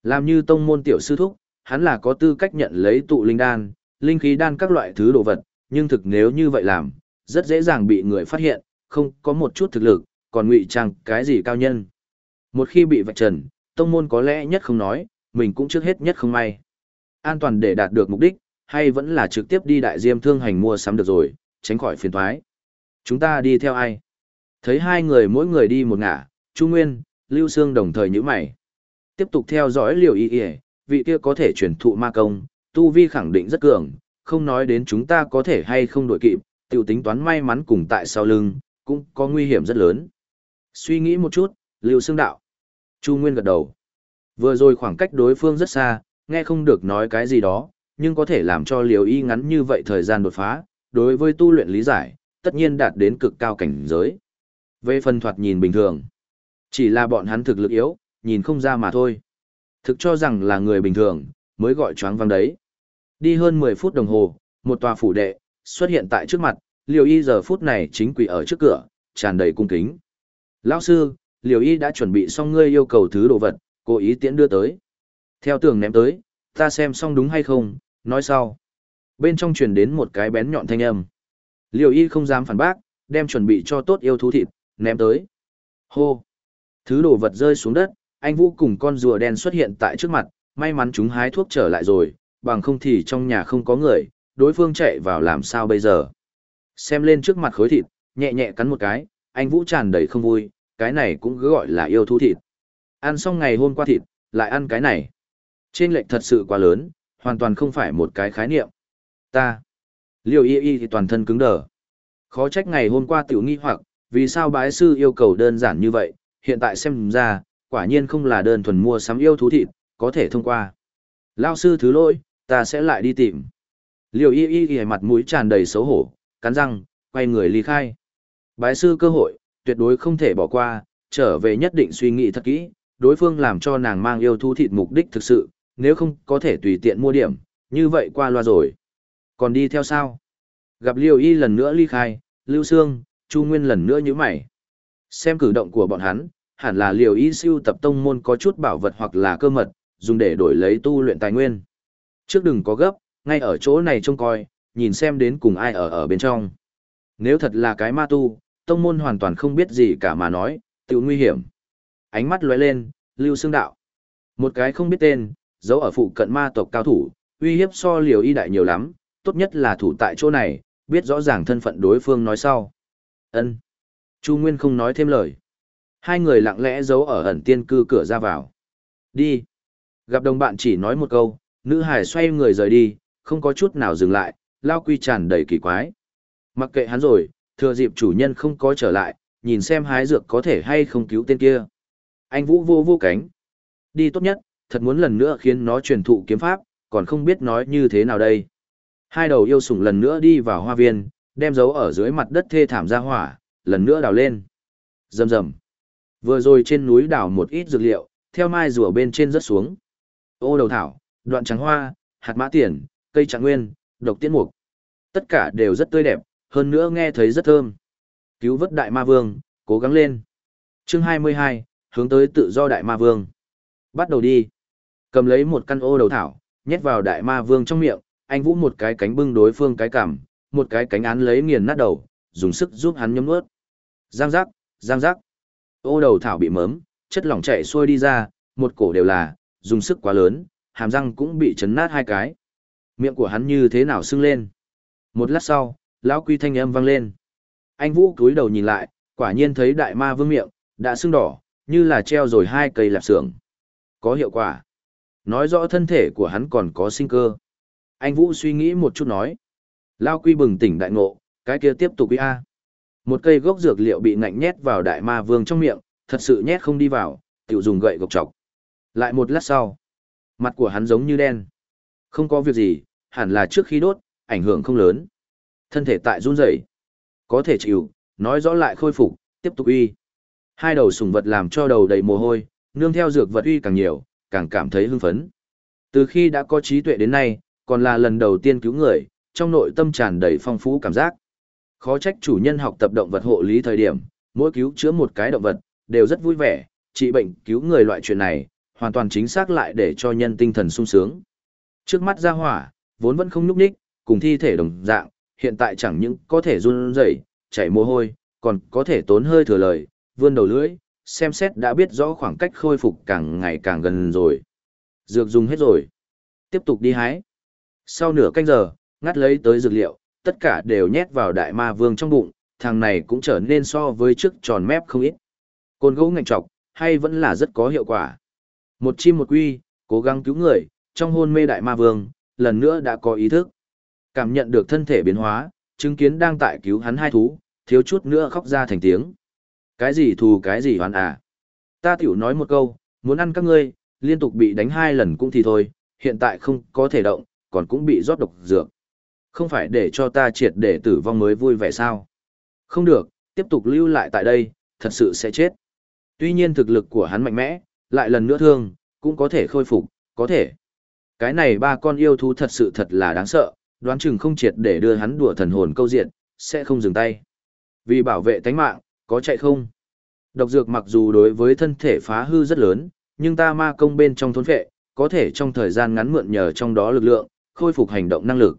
Làm như tông môn tiểu sư thúc, hắn là có tư cách nhận lấy tụ linh đan, linh khí đan các loại thứ đồ vật, nhưng thực nếu như vậy làm, rất dễ dàng bị người phát hiện, không có một chút thực lực, còn ngụy trang cái gì cao nhân. Một khi bị vạch trần, tông môn có lẽ nhất không nói, mình cũng trước hết nhất không may. An toàn để đạt được mục đích, hay vẫn là trực tiếp đi đại diêm thương hành mua sắm được rồi, tránh khỏi phiền thoái. Chúng ta đi theo ai? Thấy hai người mỗi người đi một ngả, Chu Nguyên, Lưu Sương đồng thời nhíu mày. Tiếp tục theo dõi liều y y, vị kia có thể chuyển thụ ma công, tu vi khẳng định rất cường, không nói đến chúng ta có thể hay không đổi kịp, tiểu tính toán may mắn cùng tại sau lưng, cũng có nguy hiểm rất lớn. Suy nghĩ một chút, Lưu Sương đạo. Chu Nguyên gật đầu. Vừa rồi khoảng cách đối phương rất xa, nghe không được nói cái gì đó, nhưng có thể làm cho liều y ngắn như vậy thời gian đột phá, đối với tu luyện lý giải, tất nhiên đạt đến cực cao cảnh giới. Về phần thoạt nhìn bình thường, chỉ là bọn hắn thực lực yếu, nhìn không ra mà thôi. Thực cho rằng là người bình thường, mới gọi choáng văng đấy. Đi hơn 10 phút đồng hồ, một tòa phủ đệ, xuất hiện tại trước mặt, liều y giờ phút này chính quỷ ở trước cửa, tràn đầy cung kính. Lão sư, liều y đã chuẩn bị xong ngươi yêu cầu thứ đồ vật, cố ý tiễn đưa tới. Theo tường ném tới, ta xem xong đúng hay không, nói sau. Bên trong truyền đến một cái bén nhọn thanh âm. Liều y không dám phản bác, đem chuẩn bị cho tốt yêu thú thịt, ném tới. Hô! Thứ đồ vật rơi xuống đất, anh Vũ cùng con rùa đen xuất hiện tại trước mặt, may mắn chúng hái thuốc trở lại rồi, bằng không thì trong nhà không có người, đối phương chạy vào làm sao bây giờ. Xem lên trước mặt khối thịt, nhẹ nhẹ cắn một cái, anh Vũ tràn đầy không vui, cái này cũng cứ gọi là yêu thú thịt. Ăn xong ngày hôm qua thịt, lại ăn cái này. Trên lệnh thật sự quá lớn, hoàn toàn không phải một cái khái niệm. Ta, liều y y thì toàn thân cứng đờ. Khó trách ngày hôm qua tiểu nghi hoặc, vì sao bái sư yêu cầu đơn giản như vậy, hiện tại xem ra, quả nhiên không là đơn thuần mua sắm yêu thú thịt, có thể thông qua. Lao sư thứ lỗi, ta sẽ lại đi tìm. Liều y y y mặt mũi tràn đầy xấu hổ, cắn răng, quay người ly khai. Bái sư cơ hội, tuyệt đối không thể bỏ qua, trở về nhất định suy nghĩ thật kỹ, đối phương làm cho nàng mang yêu thú thịt mục đích thực sự, nếu không có thể tùy tiện mua điểm, như vậy qua loa rồi. Còn đi theo sao? Gặp Liêu Y lần nữa ly khai, Lưu Sương, Chu Nguyên lần nữa như mày. Xem cử động của bọn hắn, hẳn là Liêu Y siêu tập tông môn có chút bảo vật hoặc là cơ mật, dùng để đổi lấy tu luyện tài nguyên. Trước đừng có gấp, ngay ở chỗ này trông coi, nhìn xem đến cùng ai ở ở bên trong. Nếu thật là cái ma tu, tông môn hoàn toàn không biết gì cả mà nói, tự nguy hiểm. Ánh mắt lóe lên, Lưu Sương đạo. Một cái không biết tên, giấu ở phụ cận ma tộc cao thủ, uy hiếp so liều y đại nhiều lắm, tốt nhất là thủ tại chỗ này, biết rõ ràng thân phận đối phương nói sau. Ân. Chu Nguyên không nói thêm lời. Hai người lặng lẽ giấu ở ẩn tiên cư cửa ra vào. Đi. Gặp đồng bạn chỉ nói một câu, nữ hải xoay người rời đi, không có chút nào dừng lại, lao quy tràn đầy kỳ quái. Mặc kệ hắn rồi, thừa dịp chủ nhân không có trở lại, nhìn xem hái dược có thể hay không cứu tên kia. Anh Vũ vô vô cánh. Đi tốt nhất, thật muốn lần nữa khiến nó truyền thụ kiếm pháp, còn không biết nói như thế nào đây. Hai đầu yêu sủng lần nữa đi vào hoa viên, đem dấu ở dưới mặt đất thê thảm ra hỏa, lần nữa đào lên. Rầm rầm. Vừa rồi trên núi đào một ít dược liệu, theo mai rùa bên trên rớt xuống. Ô đầu thảo, đoạn trắng hoa, hạt mã tiền, cây trạng nguyên, độc tiễn mục. Tất cả đều rất tươi đẹp, hơn nữa nghe thấy rất thơm. Cứu vớt đại ma vương, cố gắng lên. Chương 22, hướng tới tự do đại ma vương. Bắt đầu đi. Cầm lấy một căn ô đầu thảo, nhét vào đại ma vương trong miệng, anh vũ một cái cánh bưng đối phương cái cảm, một cái cánh án lấy nghiền nát đầu, dùng sức giúp hắn nhấm nuốt. Giang giác, giang giác. Ô đầu thảo bị mớm, chất lỏng chảy xuôi đi ra, một cổ đều là, dùng sức quá lớn, hàm răng cũng bị chấn nát hai cái. Miệng của hắn như thế nào sưng lên. Một lát sau, lão quy thanh âm vang lên. Anh Vũ cúi đầu nhìn lại, quả nhiên thấy đại ma vương miệng, đã sưng đỏ, như là treo rồi hai cây lạp xưởng. Có hiệu quả. Nói rõ thân thể của hắn còn có sinh cơ. Anh Vũ suy nghĩ một chút nói. Lao quy bừng tỉnh đại ngộ, cái kia tiếp tục quy A. Một cây gốc dược liệu bị ngạnh nhét vào đại ma vương trong miệng, thật sự nhét không đi vào, tiểu dùng gậy gộc chọc. Lại một lát sau, mặt của hắn giống như đen. Không có việc gì, hẳn là trước khi đốt, ảnh hưởng không lớn. Thân thể tại run rẩy, có thể chịu, nói rõ lại khôi phục, tiếp tục uy. Hai đầu sùng vật làm cho đầu đầy mồ hôi, nương theo dược vật uy càng nhiều, càng cảm thấy hưng phấn. Từ khi đã có trí tuệ đến nay, còn là lần đầu tiên cứu người, trong nội tâm tràn đầy phong phú cảm giác. Khó trách chủ nhân học tập động vật hộ lý thời điểm, mỗi cứu chữa một cái động vật, đều rất vui vẻ, trị bệnh cứu người loại chuyện này, hoàn toàn chính xác lại để cho nhân tinh thần sung sướng. Trước mắt ra hỏa, vốn vẫn không nhúc nhích, cùng thi thể đồng dạng, hiện tại chẳng những có thể run rẩy, chảy mồ hôi, còn có thể tốn hơi thừa lời, vươn đầu lưỡi, xem xét đã biết rõ khoảng cách khôi phục càng ngày càng gần rồi. Dược dùng hết rồi. Tiếp tục đi hái. Sau nửa canh giờ, ngắt lấy tới dược liệu, tất cả đều nhét vào đại ma vương trong bụng, thằng này cũng trở nên so với trước tròn mép không ít. Côn gỗ ngạnh trọc, hay vẫn là rất có hiệu quả. Một chim một quy, cố gắng cứu người, trong hôn mê đại ma vương, lần nữa đã có ý thức. Cảm nhận được thân thể biến hóa, chứng kiến đang tại cứu hắn hai thú, thiếu chút nữa khóc ra thành tiếng. Cái gì thù cái gì hoàn à? Ta tiểu nói một câu, muốn ăn các ngươi, liên tục bị đánh hai lần cũng thì thôi, hiện tại không có thể động, còn cũng bị rót độc dược. Không phải để cho ta triệt để tử vong mới vui vẻ sao? Không được, tiếp tục lưu lại tại đây, thật sự sẽ chết. Tuy nhiên thực lực của hắn mạnh mẽ, lại lần nữa thương, cũng có thể khôi phục, có thể. Cái này ba con yêu thú thật sự thật là đáng sợ, đoán chừng không triệt để đưa hắn đùa thần hồn câu diện, sẽ không dừng tay. Vì bảo vệ tánh mạng, có chạy không? Độc dược mặc dù đối với thân thể phá hư rất lớn, nhưng ta ma công bên trong thốn phệ, có thể trong thời gian ngắn mượn nhờ trong đó lực lượng, khôi phục hành động năng lực.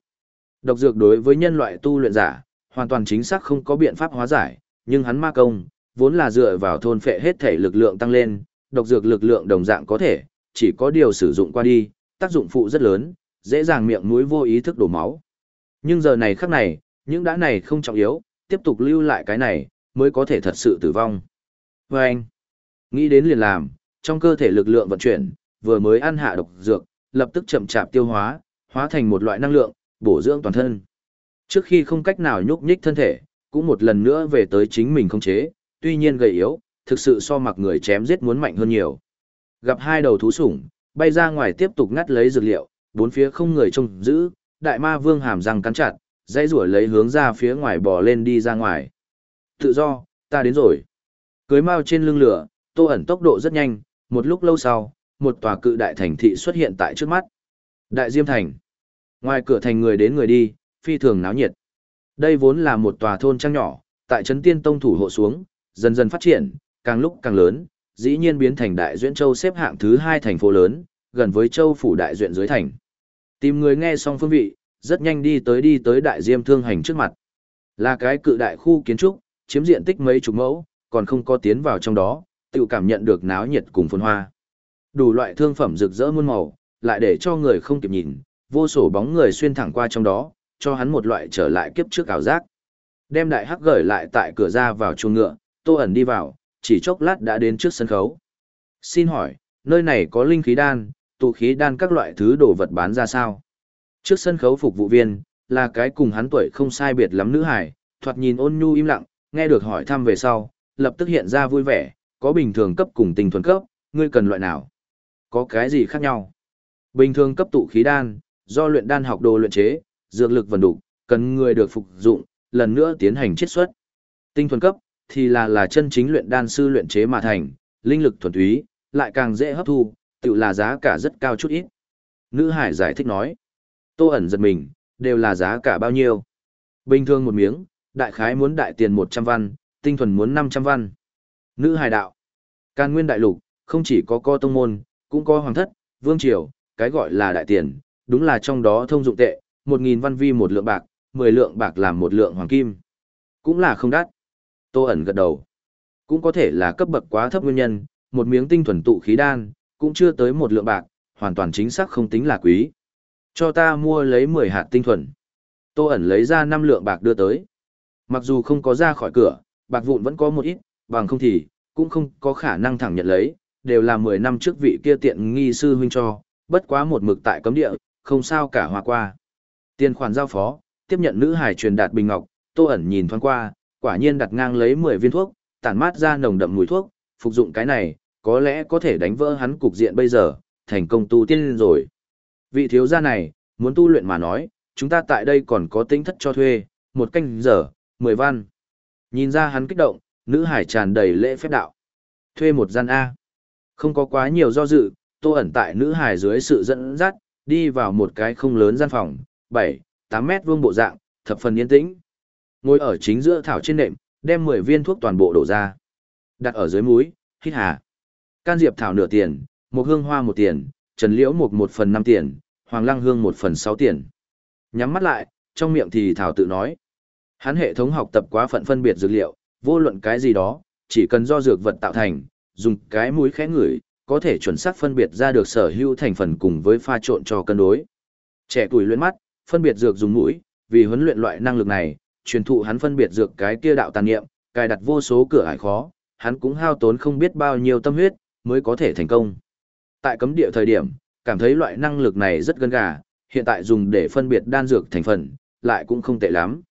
Độc dược đối với nhân loại tu luyện giả, hoàn toàn chính xác không có biện pháp hóa giải, nhưng hắn ma công, vốn là dựa vào thôn phệ hết thể lực lượng tăng lên, độc dược lực lượng đồng dạng có thể, chỉ có điều sử dụng qua đi, tác dụng phụ rất lớn, dễ dàng miệng mũi vô ý thức đổ máu. Nhưng giờ này khắc này, những đã này không trọng yếu, tiếp tục lưu lại cái này, mới có thể thật sự tử vong. Và anh, nghĩ đến liền làm, trong cơ thể lực lượng vận chuyển, vừa mới ăn hạ độc dược, lập tức chậm chạp tiêu hóa, hóa thành một loại năng lượng, bổ dưỡng toàn thân. Trước khi không cách nào nhúc nhích thân thể, cũng một lần nữa về tới chính mình không chế, tuy nhiên gầy yếu, thực sự so mặc người chém giết muốn mạnh hơn nhiều. Gặp hai đầu thú sủng, bay ra ngoài tiếp tục ngắt lấy dược liệu, bốn phía không người trông giữ, đại ma vương hàm răng cắn chặt, dãy rủa lấy hướng ra phía ngoài bò lên đi ra ngoài. Tự do, ta đến rồi. Cưới mau trên lưng lửa, tô ẩn tốc độ rất nhanh, một lúc lâu sau, một tòa cự đại thành thị xuất hiện tại trước mắt. Đại Diêm Thành. Ngoài cửa thành người đến người đi, phi thường náo nhiệt. Đây vốn là một tòa thôn trang nhỏ, tại trấn tiên tông thủ hộ xuống, dần dần phát triển, càng lúc càng lớn, dĩ nhiên biến thành đại duyễn châu xếp hạng thứ hai thành phố lớn, gần với châu phủ đại duyện dưới thành. Tìm người nghe xong phương vị, rất nhanh đi tới đi tới đại diêm thương hành trước mặt. Là cái cự đại khu kiến trúc, chiếm diện tích mấy chục mẫu, còn không có tiến vào trong đó, tự cảm nhận được náo nhiệt cùng phồn hoa. Đủ loại thương phẩm rực rỡ muôn màu, lại để cho người không kịp nhìn, vô sổ bóng người xuyên thẳng qua trong đó, cho hắn một loại trở lại kiếp trước ảo giác. Đem đại hắc gửi lại tại cửa ra vào chuồng ngựa, tô ẩn đi vào, chỉ chốc lát đã đến trước sân khấu. Xin hỏi, nơi này có linh khí đan, tụ khí đan các loại thứ đồ vật bán ra sao? Trước sân khấu phục vụ viên, là cái cùng hắn tuổi không sai biệt lắm nữ hải, thoạt nhìn ôn nhu im lặng, nghe được hỏi thăm về sau, lập tức hiện ra vui vẻ, có bình thường cấp cùng tình thuần cấp, ngươi cần loại nào? Có cái gì khác nhau? Bình thường cấp tụ khí đan, do luyện đan học đồ luyện chế, dược lực vận đủ, cần người được phục dụng, lần nữa tiến hành chiết xuất. Tinh thuần cấp, thì là là chân chính luyện đan sư luyện chế mà thành, linh lực thuần túy, lại càng dễ hấp thu, tự là giá cả rất cao chút ít. Nữ hải giải thích nói, tô ẩn giật mình, đều là giá cả bao nhiêu. Bình thường một miếng, đại khái muốn đại tiền 100 văn, tinh thuần muốn 500 văn. Nữ hải đạo, can nguyên đại lục, không chỉ có co tông môn, cũng có hoàng thất, vương triều, cái gọi là đại tiền, đúng là trong đó thông dụng tệ, 1.000 văn vi một lượng bạc, 10 lượng bạc làm một lượng hoàng kim. Cũng là không đắt. Tô ẩn gật đầu. Cũng có thể là cấp bậc quá thấp nguyên nhân, một miếng tinh thuần tụ khí đan, cũng chưa tới một lượng bạc, hoàn toàn chính xác không tính là quý. Cho ta mua lấy 10 hạt tinh thuần. Tô ẩn lấy ra 5 lượng bạc đưa tới. Mặc dù không có ra khỏi cửa, bạc vụn vẫn có một ít, bằng không thì, cũng không có khả năng thẳng nhận lấy, đều là 10 năm trước vị kia tiện nghi sư huynh cho, bất quá một mực tại cấm địa, không sao cả hòa qua. Tiền khoản giao phó, tiếp nhận nữ hải truyền đạt bình ngọc, Tô ẩn nhìn thoáng qua, quả nhiên đặt ngang lấy 10 viên thuốc, tản mát ra nồng đậm mùi thuốc, phục dụng cái này, có lẽ có thể đánh vỡ hắn cục diện bây giờ, thành công tu tiên rồi. Vị thiếu gia này, muốn tu luyện mà nói, chúng ta tại đây còn có tính thất cho thuê, một canh giờ, 10 văn. Nhìn ra hắn kích động, nữ hải tràn đầy lễ phép đạo. Thuê một gian A. Không có quá nhiều do dự, tô ẩn tại nữ hải dưới sự dẫn dắt, đi vào một cái không lớn gian phòng, 7, 8 mét vuông bộ dạng, thập phần yên tĩnh. Ngồi ở chính giữa thảo trên nệm, đem 10 viên thuốc toàn bộ đổ ra. Đặt ở dưới mũi, hít hà. Can diệp thảo nửa tiền, một hương hoa một tiền, trần liễu một một phần năm tiền, hoàng lăng hương một phần sáu tiền. Nhắm mắt lại, trong miệng thì thảo tự nói. Hắn hệ thống học tập quá phận phân biệt dược liệu, vô luận cái gì đó, chỉ cần do dược vật tạo thành, dùng cái mũi khẽ ngửi, có thể chuẩn xác phân biệt ra được sở hữu thành phần cùng với pha trộn cho cân đối. Trẻ tuổi luyện mắt, phân biệt dược dùng mũi, vì huấn luyện loại năng lực này, truyền thụ hắn phân biệt dược cái kia đạo tàn niệm, cài đặt vô số cửa ải khó, hắn cũng hao tốn không biết bao nhiêu tâm huyết mới có thể thành công. Tại cấm địa thời điểm, cảm thấy loại năng lực này rất gần gà, hiện tại dùng để phân biệt đan dược thành phần, lại cũng không tệ lắm.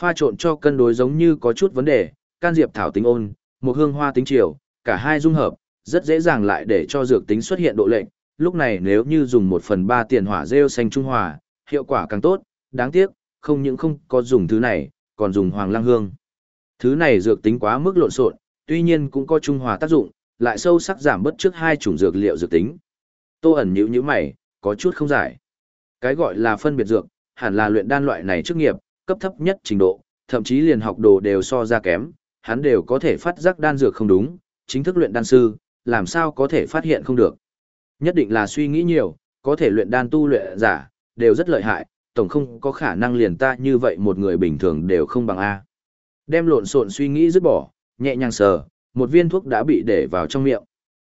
Pha trộn cho cân đối giống như có chút vấn đề, can diệp thảo tính ôn, một hương hoa tính chiều, cả hai dung hợp, rất dễ dàng lại để cho dược tính xuất hiện độ lệnh. Lúc này nếu như dùng một phần ba tiền hỏa rêu xanh trung hòa, hiệu quả càng tốt, đáng tiếc, không những không có dùng thứ này, còn dùng hoàng lang hương. Thứ này dược tính quá mức lộn xộn, tuy nhiên cũng có trung hòa tác dụng, lại sâu sắc giảm bất trước hai chủng dược liệu dược tính. Tô ẩn nhíu nhíu mày, có chút không giải. Cái gọi là phân biệt dược, hẳn là luyện đan loại này chức nghiệp, cấp thấp nhất trình độ, thậm chí liền học đồ đều so ra kém, hắn đều có thể phát giác đan dược không đúng, chính thức luyện đan sư, làm sao có thể phát hiện không được. Nhất định là suy nghĩ nhiều, có thể luyện đan tu luyện giả, đều rất lợi hại, tổng không có khả năng liền ta như vậy một người bình thường đều không bằng A. Đem lộn xộn suy nghĩ dứt bỏ, nhẹ nhàng sờ, một viên thuốc đã bị để vào trong miệng.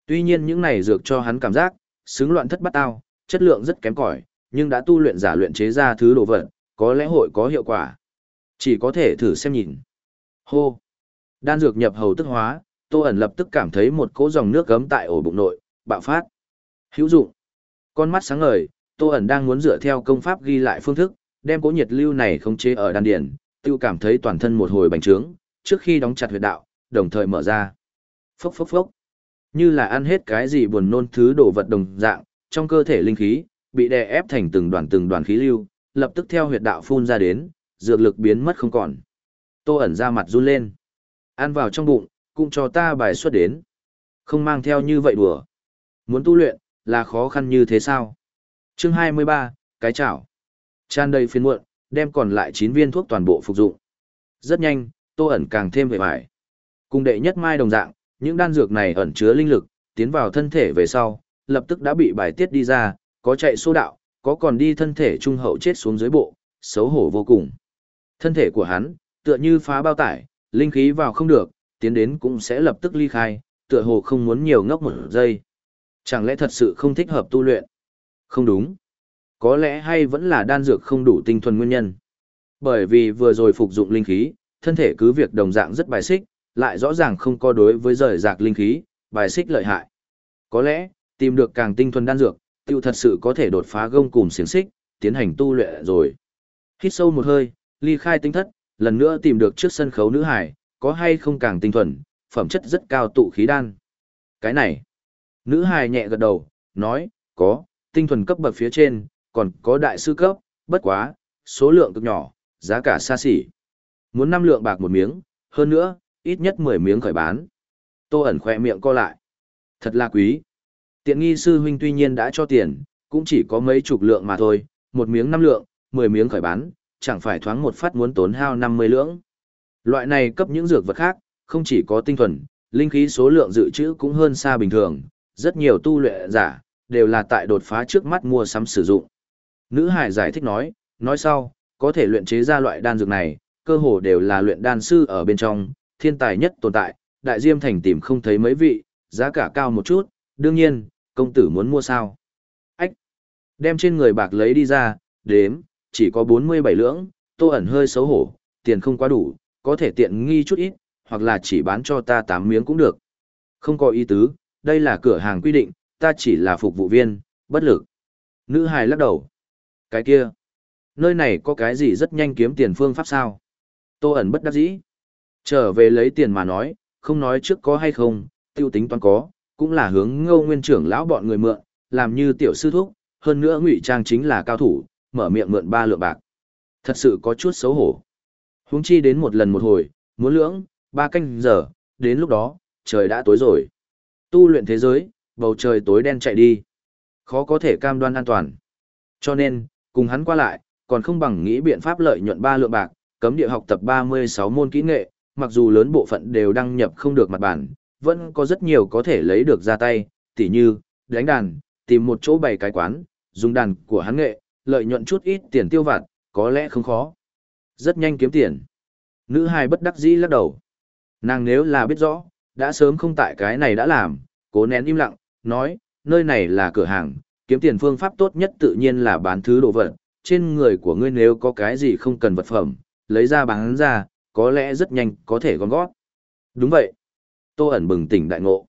Tuy nhiên những này dược cho hắn cảm giác, xứng loạn thất bắt tao, chất lượng rất kém cỏi, nhưng đã tu luyện giả luyện chế ra thứ đồ vật, có lẽ hội có hiệu quả. Chỉ có thể thử xem nhìn. Hô! Đan dược nhập hầu tức hóa, Tô ẩn lập tức cảm thấy một cỗ dòng nước gấm tại ổ bụng nội, bạo phát. Hữu dụng. Con mắt sáng ngời, Tô ẩn đang muốn dựa theo công pháp ghi lại phương thức, đem cỗ nhiệt lưu này khống chế ở đan điển, tiêu cảm thấy toàn thân một hồi bành trướng, trước khi đóng chặt huyệt đạo, đồng thời mở ra. Phốc phốc phốc. Như là ăn hết cái gì buồn nôn thứ đồ vật đồng dạng, trong cơ thể linh khí, bị đè ép thành từng đoàn từng đoàn khí lưu, lập tức theo huyệt đạo phun ra đến, dược lực biến mất không còn. Tô ẩn ra mặt run lên. Ăn vào trong bụng, cũng cho ta bài xuất đến. Không mang theo như vậy đùa. Muốn tu luyện, là khó khăn như thế sao? Chương 23, cái chảo. Tràn đầy phiên muộn, đem còn lại 9 viên thuốc toàn bộ phục dụng. Rất nhanh, Tô ẩn càng thêm về bài, Cùng đệ nhất mai đồng dạng, những đan dược này ẩn chứa linh lực, tiến vào thân thể về sau, lập tức đã bị bài tiết đi ra, có chạy xô đạo, có còn đi thân thể trung hậu chết xuống dưới bộ, xấu hổ vô cùng. Thân thể của hắn, tựa như phá bao tải, linh khí vào không được, tiến đến cũng sẽ lập tức ly khai, tựa hồ không muốn nhiều ngốc một giây. Chẳng lẽ thật sự không thích hợp tu luyện? Không đúng. Có lẽ hay vẫn là đan dược không đủ tinh thuần nguyên nhân. Bởi vì vừa rồi phục dụng linh khí, thân thể cứ việc đồng dạng rất bài xích, lại rõ ràng không có đối với rời rạc linh khí, bài xích lợi hại. Có lẽ, tìm được càng tinh thuần đan dược, tiêu thật sự có thể đột phá gông cùng xiềng xích, tiến hành tu luyện rồi. Hít sâu một hơi, ly khai tinh thất, lần nữa tìm được trước sân khấu nữ hải, có hay không càng tinh thuần, phẩm chất rất cao tụ khí đan. Cái này, nữ hài nhẹ gật đầu, nói, có, tinh thuần cấp bậc phía trên, còn có đại sư cấp, bất quá, số lượng cực nhỏ, giá cả xa xỉ. Muốn năm lượng bạc một miếng, hơn nữa, ít nhất 10 miếng khởi bán. Tô ẩn khoe miệng co lại. Thật là quý. Tiện nghi sư huynh tuy nhiên đã cho tiền, cũng chỉ có mấy chục lượng mà thôi, một miếng năm lượng, 10 miếng khởi bán, chẳng phải thoáng một phát muốn tốn hao 50 lượng. Loại này cấp những dược vật khác, không chỉ có tinh thuần, linh khí số lượng dự trữ cũng hơn xa bình thường, rất nhiều tu luyện giả, đều là tại đột phá trước mắt mua sắm sử dụng. Nữ hải giải thích nói, nói sau, có thể luyện chế ra loại đan dược này, cơ hồ đều là luyện đan sư ở bên trong, thiên tài nhất tồn tại, đại diêm thành tìm không thấy mấy vị, giá cả cao một chút, đương nhiên, công tử muốn mua sao. Ách! Đem trên người bạc lấy đi ra, đếm, chỉ có 47 lưỡng, tô ẩn hơi xấu hổ, tiền không quá đủ, có thể tiện nghi chút ít, hoặc là chỉ bán cho ta 8 miếng cũng được. Không có ý tứ, đây là cửa hàng quy định, ta chỉ là phục vụ viên, bất lực. Nữ hài lắc đầu. Cái kia, nơi này có cái gì rất nhanh kiếm tiền phương pháp sao? Tô ẩn bất đắc dĩ. Trở về lấy tiền mà nói, không nói trước có hay không, tiêu tính toán có, cũng là hướng ngô nguyên trưởng lão bọn người mượn, làm như tiểu sư thúc, hơn nữa ngụy trang chính là cao thủ, mở miệng mượn ba lượng bạc. Thật sự có chút xấu hổ. Huống chi đến một lần một hồi, muốn lưỡng, ba canh giờ, đến lúc đó, trời đã tối rồi. Tu luyện thế giới, bầu trời tối đen chạy đi. Khó có thể cam đoan an toàn. Cho nên, cùng hắn qua lại, còn không bằng nghĩ biện pháp lợi nhuận ba lượng bạc, cấm địa học tập 36 môn kỹ nghệ, mặc dù lớn bộ phận đều đăng nhập không được mặt bản, vẫn có rất nhiều có thể lấy được ra tay, tỉ như, đánh đàn, tìm một chỗ bày cái quán, dùng đàn của hắn nghệ, lợi nhuận chút ít tiền tiêu vặt, có lẽ không khó. Rất nhanh kiếm tiền. Nữ hài bất đắc dĩ lắc đầu. Nàng nếu là biết rõ, đã sớm không tại cái này đã làm, cố nén im lặng, nói, nơi này là cửa hàng, kiếm tiền phương pháp tốt nhất tự nhiên là bán thứ đồ vật, trên người của ngươi nếu có cái gì không cần vật phẩm, lấy ra bán ra, có lẽ rất nhanh có thể gom gót. Đúng vậy. Tô ẩn bừng tỉnh đại ngộ.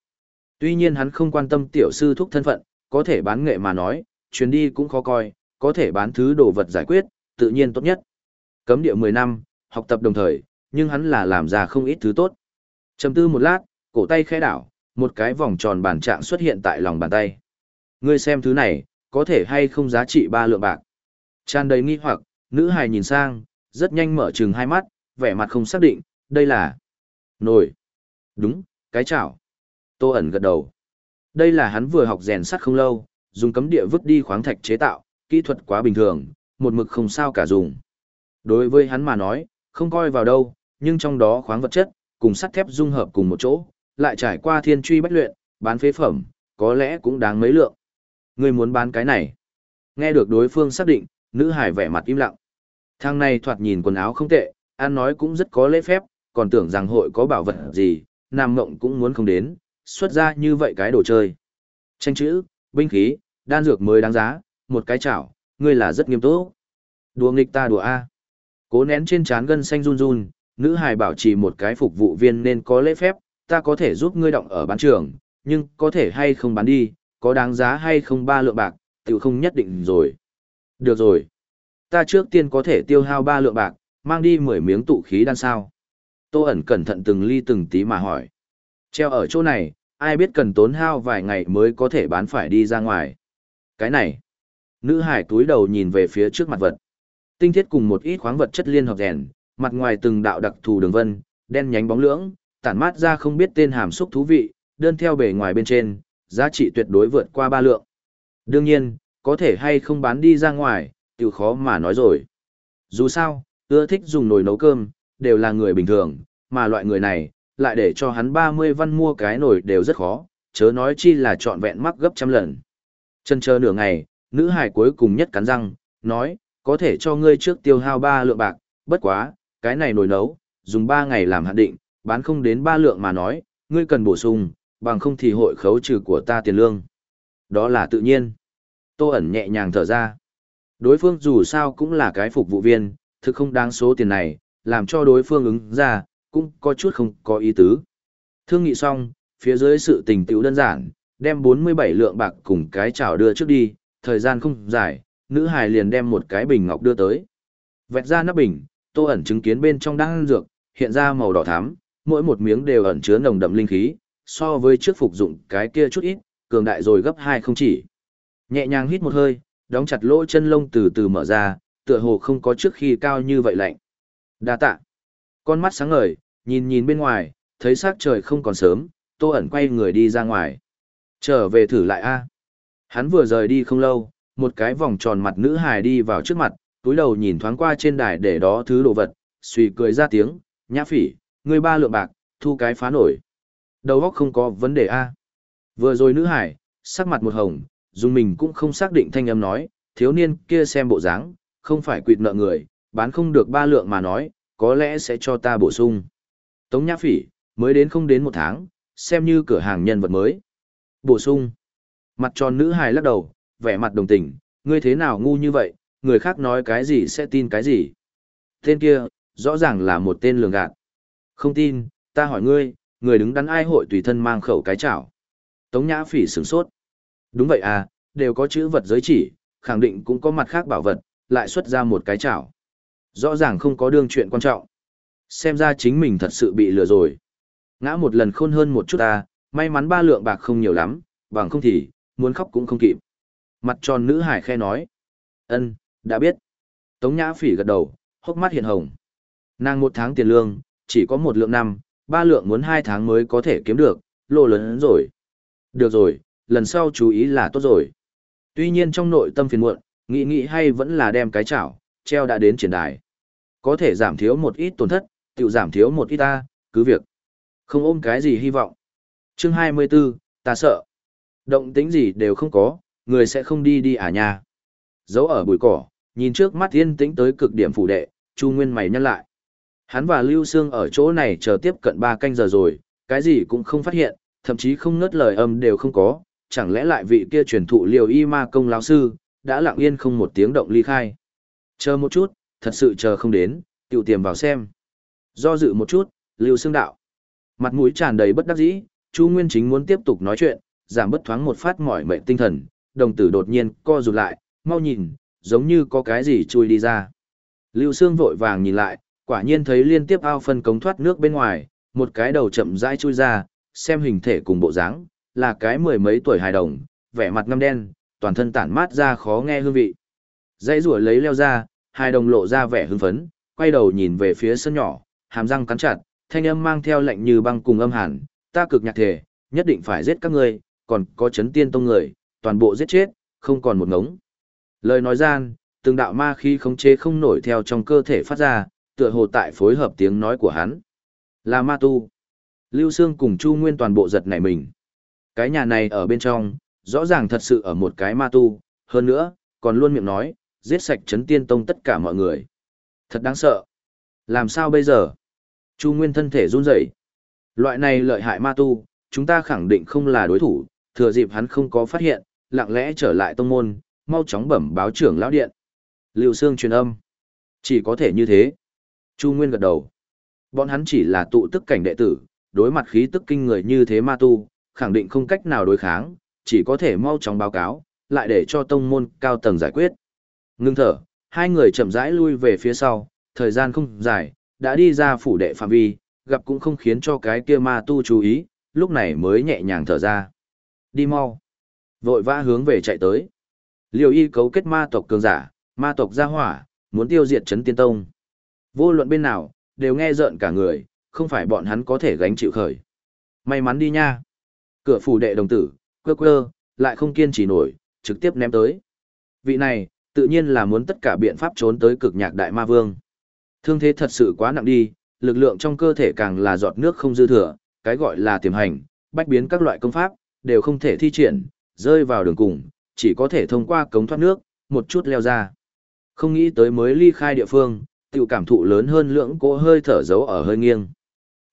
Tuy nhiên hắn không quan tâm tiểu sư thúc thân phận, có thể bán nghệ mà nói, chuyến đi cũng khó coi, có thể bán thứ đồ vật giải quyết, tự nhiên tốt nhất. Cấm địa 10 năm, học tập đồng thời, nhưng hắn là làm ra không ít thứ tốt. Chầm tư một lát, cổ tay khẽ đảo, một cái vòng tròn bản trạng xuất hiện tại lòng bàn tay. Ngươi xem thứ này, có thể hay không giá trị ba lượng bạc. Tràn đầy nghi hoặc, nữ hài nhìn sang, rất nhanh mở trừng hai mắt, vẻ mặt không xác định, đây là nồi. Đúng, cái chảo. Tô ẩn gật đầu. Đây là hắn vừa học rèn sắt không lâu, dùng cấm địa vứt đi khoáng thạch chế tạo, kỹ thuật quá bình thường, một mực không sao cả dùng. Đối với hắn mà nói, không coi vào đâu, nhưng trong đó khoáng vật chất, cùng sắt thép dung hợp cùng một chỗ, lại trải qua thiên truy bách luyện, bán phế phẩm, có lẽ cũng đáng mấy lượng. Người muốn bán cái này. Nghe được đối phương xác định, nữ hải vẻ mặt im lặng. Thằng này thoạt nhìn quần áo không tệ, ăn nói cũng rất có lễ phép, còn tưởng rằng hội có bảo vật gì, nam mộng cũng muốn không đến, xuất ra như vậy cái đồ chơi. Tranh chữ, binh khí, đan dược mới đáng giá, một cái chảo, ngươi là rất nghiêm túc. Đùa nghịch ta đùa A. Cố nén trên trán gân xanh run run, nữ hài bảo trì một cái phục vụ viên nên có lễ phép, ta có thể giúp ngươi động ở bán trường, nhưng có thể hay không bán đi, có đáng giá hay không ba lượng bạc, tự không nhất định rồi. Được rồi. Ta trước tiên có thể tiêu hao ba lượng bạc, mang đi mười miếng tụ khí đan sao. Tô ẩn cẩn thận từng ly từng tí mà hỏi. Treo ở chỗ này, ai biết cần tốn hao vài ngày mới có thể bán phải đi ra ngoài. Cái này. Nữ hải túi đầu nhìn về phía trước mặt vật. Tinh thiết cùng một ít khoáng vật chất liên hợp rèn, mặt ngoài từng đạo đặc thù đường vân, đen nhánh bóng lưỡng, tản mát ra không biết tên hàm xúc thú vị, đơn theo bề ngoài bên trên, giá trị tuyệt đối vượt qua ba lượng. Đương nhiên, có thể hay không bán đi ra ngoài, tiểu khó mà nói rồi. Dù sao, ưa thích dùng nồi nấu cơm, đều là người bình thường, mà loại người này, lại để cho hắn 30 văn mua cái nồi đều rất khó, chớ nói chi là trọn vẹn mắc gấp trăm lần. Chân chờ nửa ngày, nữ hải cuối cùng nhất cắn răng, nói, có thể cho ngươi trước tiêu hao 3 lượng bạc, bất quá, cái này nồi nấu, dùng 3 ngày làm hạn định, bán không đến 3 lượng mà nói, ngươi cần bổ sung, bằng không thì hội khấu trừ của ta tiền lương. Đó là tự nhiên. Tô ẩn nhẹ nhàng thở ra. Đối phương dù sao cũng là cái phục vụ viên, thực không đáng số tiền này, làm cho đối phương ứng ra, cũng có chút không có ý tứ. Thương nghị xong, phía dưới sự tình tiểu đơn giản, đem 47 lượng bạc cùng cái chảo đưa trước đi, thời gian không dài, nữ hài liền đem một cái bình ngọc đưa tới. Vẹt ra nắp bình, tô ẩn chứng kiến bên trong đang dược, hiện ra màu đỏ thắm, mỗi một miếng đều ẩn chứa nồng đậm linh khí, so với trước phục dụng cái kia chút ít, cường đại rồi gấp hai không chỉ. Nhẹ nhàng hít một hơi, đóng chặt lỗ chân lông từ từ mở ra, tựa hồ không có trước khi cao như vậy lạnh. Đa tạ. Con mắt sáng ngời, nhìn nhìn bên ngoài, thấy sắc trời không còn sớm, Tô ẩn quay người đi ra ngoài. Trở về thử lại a. Hắn vừa rời đi không lâu, một cái vòng tròn mặt nữ hài đi vào trước mặt, túi đầu nhìn thoáng qua trên đài để đó thứ đồ vật, suy cười ra tiếng, nhã phỉ, người ba lượng bạc, thu cái phá nổi. Đầu óc không có vấn đề a. Vừa rồi nữ hải, sắc mặt một hồng, dùng mình cũng không xác định thanh âm nói, thiếu niên kia xem bộ dáng, không phải quỵt nợ người, bán không được ba lượng mà nói, có lẽ sẽ cho ta bổ sung. Tống Nhã Phỉ, mới đến không đến một tháng, xem như cửa hàng nhân vật mới. Bổ sung. Mặt tròn nữ hài lắc đầu, vẻ mặt đồng tình, ngươi thế nào ngu như vậy, người khác nói cái gì sẽ tin cái gì. Tên kia, rõ ràng là một tên lường gạt. Không tin, ta hỏi ngươi, người đứng đắn ai hội tùy thân mang khẩu cái chảo. Tống Nhã Phỉ sửng sốt. Đúng vậy à, đều có chữ vật giới chỉ, khẳng định cũng có mặt khác bảo vật, lại xuất ra một cái chảo. Rõ ràng không có đương chuyện quan trọng. Xem ra chính mình thật sự bị lừa rồi. Ngã một lần khôn hơn một chút à, may mắn ba lượng bạc không nhiều lắm, bằng không thì, muốn khóc cũng không kịp. Mặt tròn nữ hải khe nói. ân đã biết. Tống Nhã Phỉ gật đầu, hốc mắt hiện hồng. Nàng một tháng tiền lương, chỉ có một lượng năm, ba lượng muốn hai tháng mới có thể kiếm được, lô lớn rồi. Được rồi, lần sau chú ý là tốt rồi. Tuy nhiên trong nội tâm phiền muộn, nghĩ nghĩ hay vẫn là đem cái chảo, treo đã đến triển đài. Có thể giảm thiếu một ít tổn thất, tự giảm thiếu một ít ta, cứ việc. Không ôm cái gì hy vọng. Chương 24, ta sợ. Động tính gì đều không có, người sẽ không đi đi à nha. Giấu ở bụi cỏ, nhìn trước mắt yên tĩnh tới cực điểm phủ đệ, Chu Nguyên mày nhăn lại. Hắn và Lưu Sương ở chỗ này chờ tiếp cận 3 canh giờ rồi, cái gì cũng không phát hiện, thậm chí không ngớt lời âm đều không có, chẳng lẽ lại vị kia truyền thụ liều y ma công lão sư, đã lặng yên không một tiếng động ly khai. Chờ một chút, thật sự chờ không đến, tiểu tiềm vào xem. Do dự một chút, Lưu Sương đạo. Mặt mũi tràn đầy bất đắc dĩ, Chu Nguyên chính muốn tiếp tục nói chuyện, giảm bất thoáng một phát mỏi mệt tinh thần, đồng tử đột nhiên co rụt lại, mau nhìn, giống như có cái gì chui đi ra. Lưu Sương vội vàng nhìn lại, quả nhiên thấy liên tiếp ao phân cống thoát nước bên ngoài, một cái đầu chậm rãi chui ra, xem hình thể cùng bộ dáng, là cái mười mấy tuổi hài đồng, vẻ mặt ngăm đen, toàn thân tản mát ra khó nghe hương vị. Dãy rủa lấy leo ra, hài đồng lộ ra vẻ hưng phấn, quay đầu nhìn về phía sân nhỏ, hàm răng cắn chặt, thanh âm mang theo lệnh như băng cùng âm hàn, ta cực nhạc thể, nhất định phải giết các ngươi, còn có chấn tiên tông người, toàn bộ giết chết, không còn một ngống. Lời nói gian, từng đạo ma khí khống chế không nổi theo trong cơ thể phát ra, tựa hồ tại phối hợp tiếng nói của hắn. Là ma tu. Lưu Sương cùng Chu Nguyên toàn bộ giật nảy mình. Cái nhà này ở bên trong, rõ ràng thật sự ở một cái ma tu, hơn nữa, còn luôn miệng nói, giết sạch chấn tiên tông tất cả mọi người. Thật đáng sợ. Làm sao bây giờ? Chu Nguyên thân thể run rẩy. Loại này lợi hại ma tu, chúng ta khẳng định không là đối thủ, thừa dịp hắn không có phát hiện, lặng lẽ trở lại tông môn, mau chóng bẩm báo trưởng lão điện. Lưu Sương truyền âm. Chỉ có thể như thế. Chu Nguyên gật đầu. Bọn hắn chỉ là tụ tức cảnh đệ tử, đối mặt khí tức kinh người như thế ma tu, khẳng định không cách nào đối kháng, chỉ có thể mau chóng báo cáo, lại để cho tông môn cao tầng giải quyết. Ngưng thở, hai người chậm rãi lui về phía sau, thời gian không dài, đã đi ra phủ đệ phạm vi, gặp cũng không khiến cho cái kia ma tu chú ý, lúc này mới nhẹ nhàng thở ra. Đi mau. Vội vã hướng về chạy tới. Liều y cấu kết ma tộc cường giả, ma tộc gia hỏa, muốn tiêu diệt chấn Tiên Tông. Vô luận bên nào, đều nghe rợn cả người, không phải bọn hắn có thể gánh chịu khởi. May mắn đi nha. Cửa phủ đệ đồng tử, quơ quơ, lại không kiên trì nổi, trực tiếp ném tới. Vị này, tự nhiên là muốn tất cả biện pháp trốn tới cực nhạc đại ma vương. Thương thế thật sự quá nặng đi, lực lượng trong cơ thể càng là giọt nước không dư thừa, cái gọi là tiềm hành, bách biến các loại công pháp, đều không thể thi triển, rơi vào đường cùng, chỉ có thể thông qua cống thoát nước, một chút leo ra. Không nghĩ tới mới ly khai địa phương, tiểu cảm thụ lớn hơn lưỡng cỗ hơi thở giấu ở hơi nghiêng.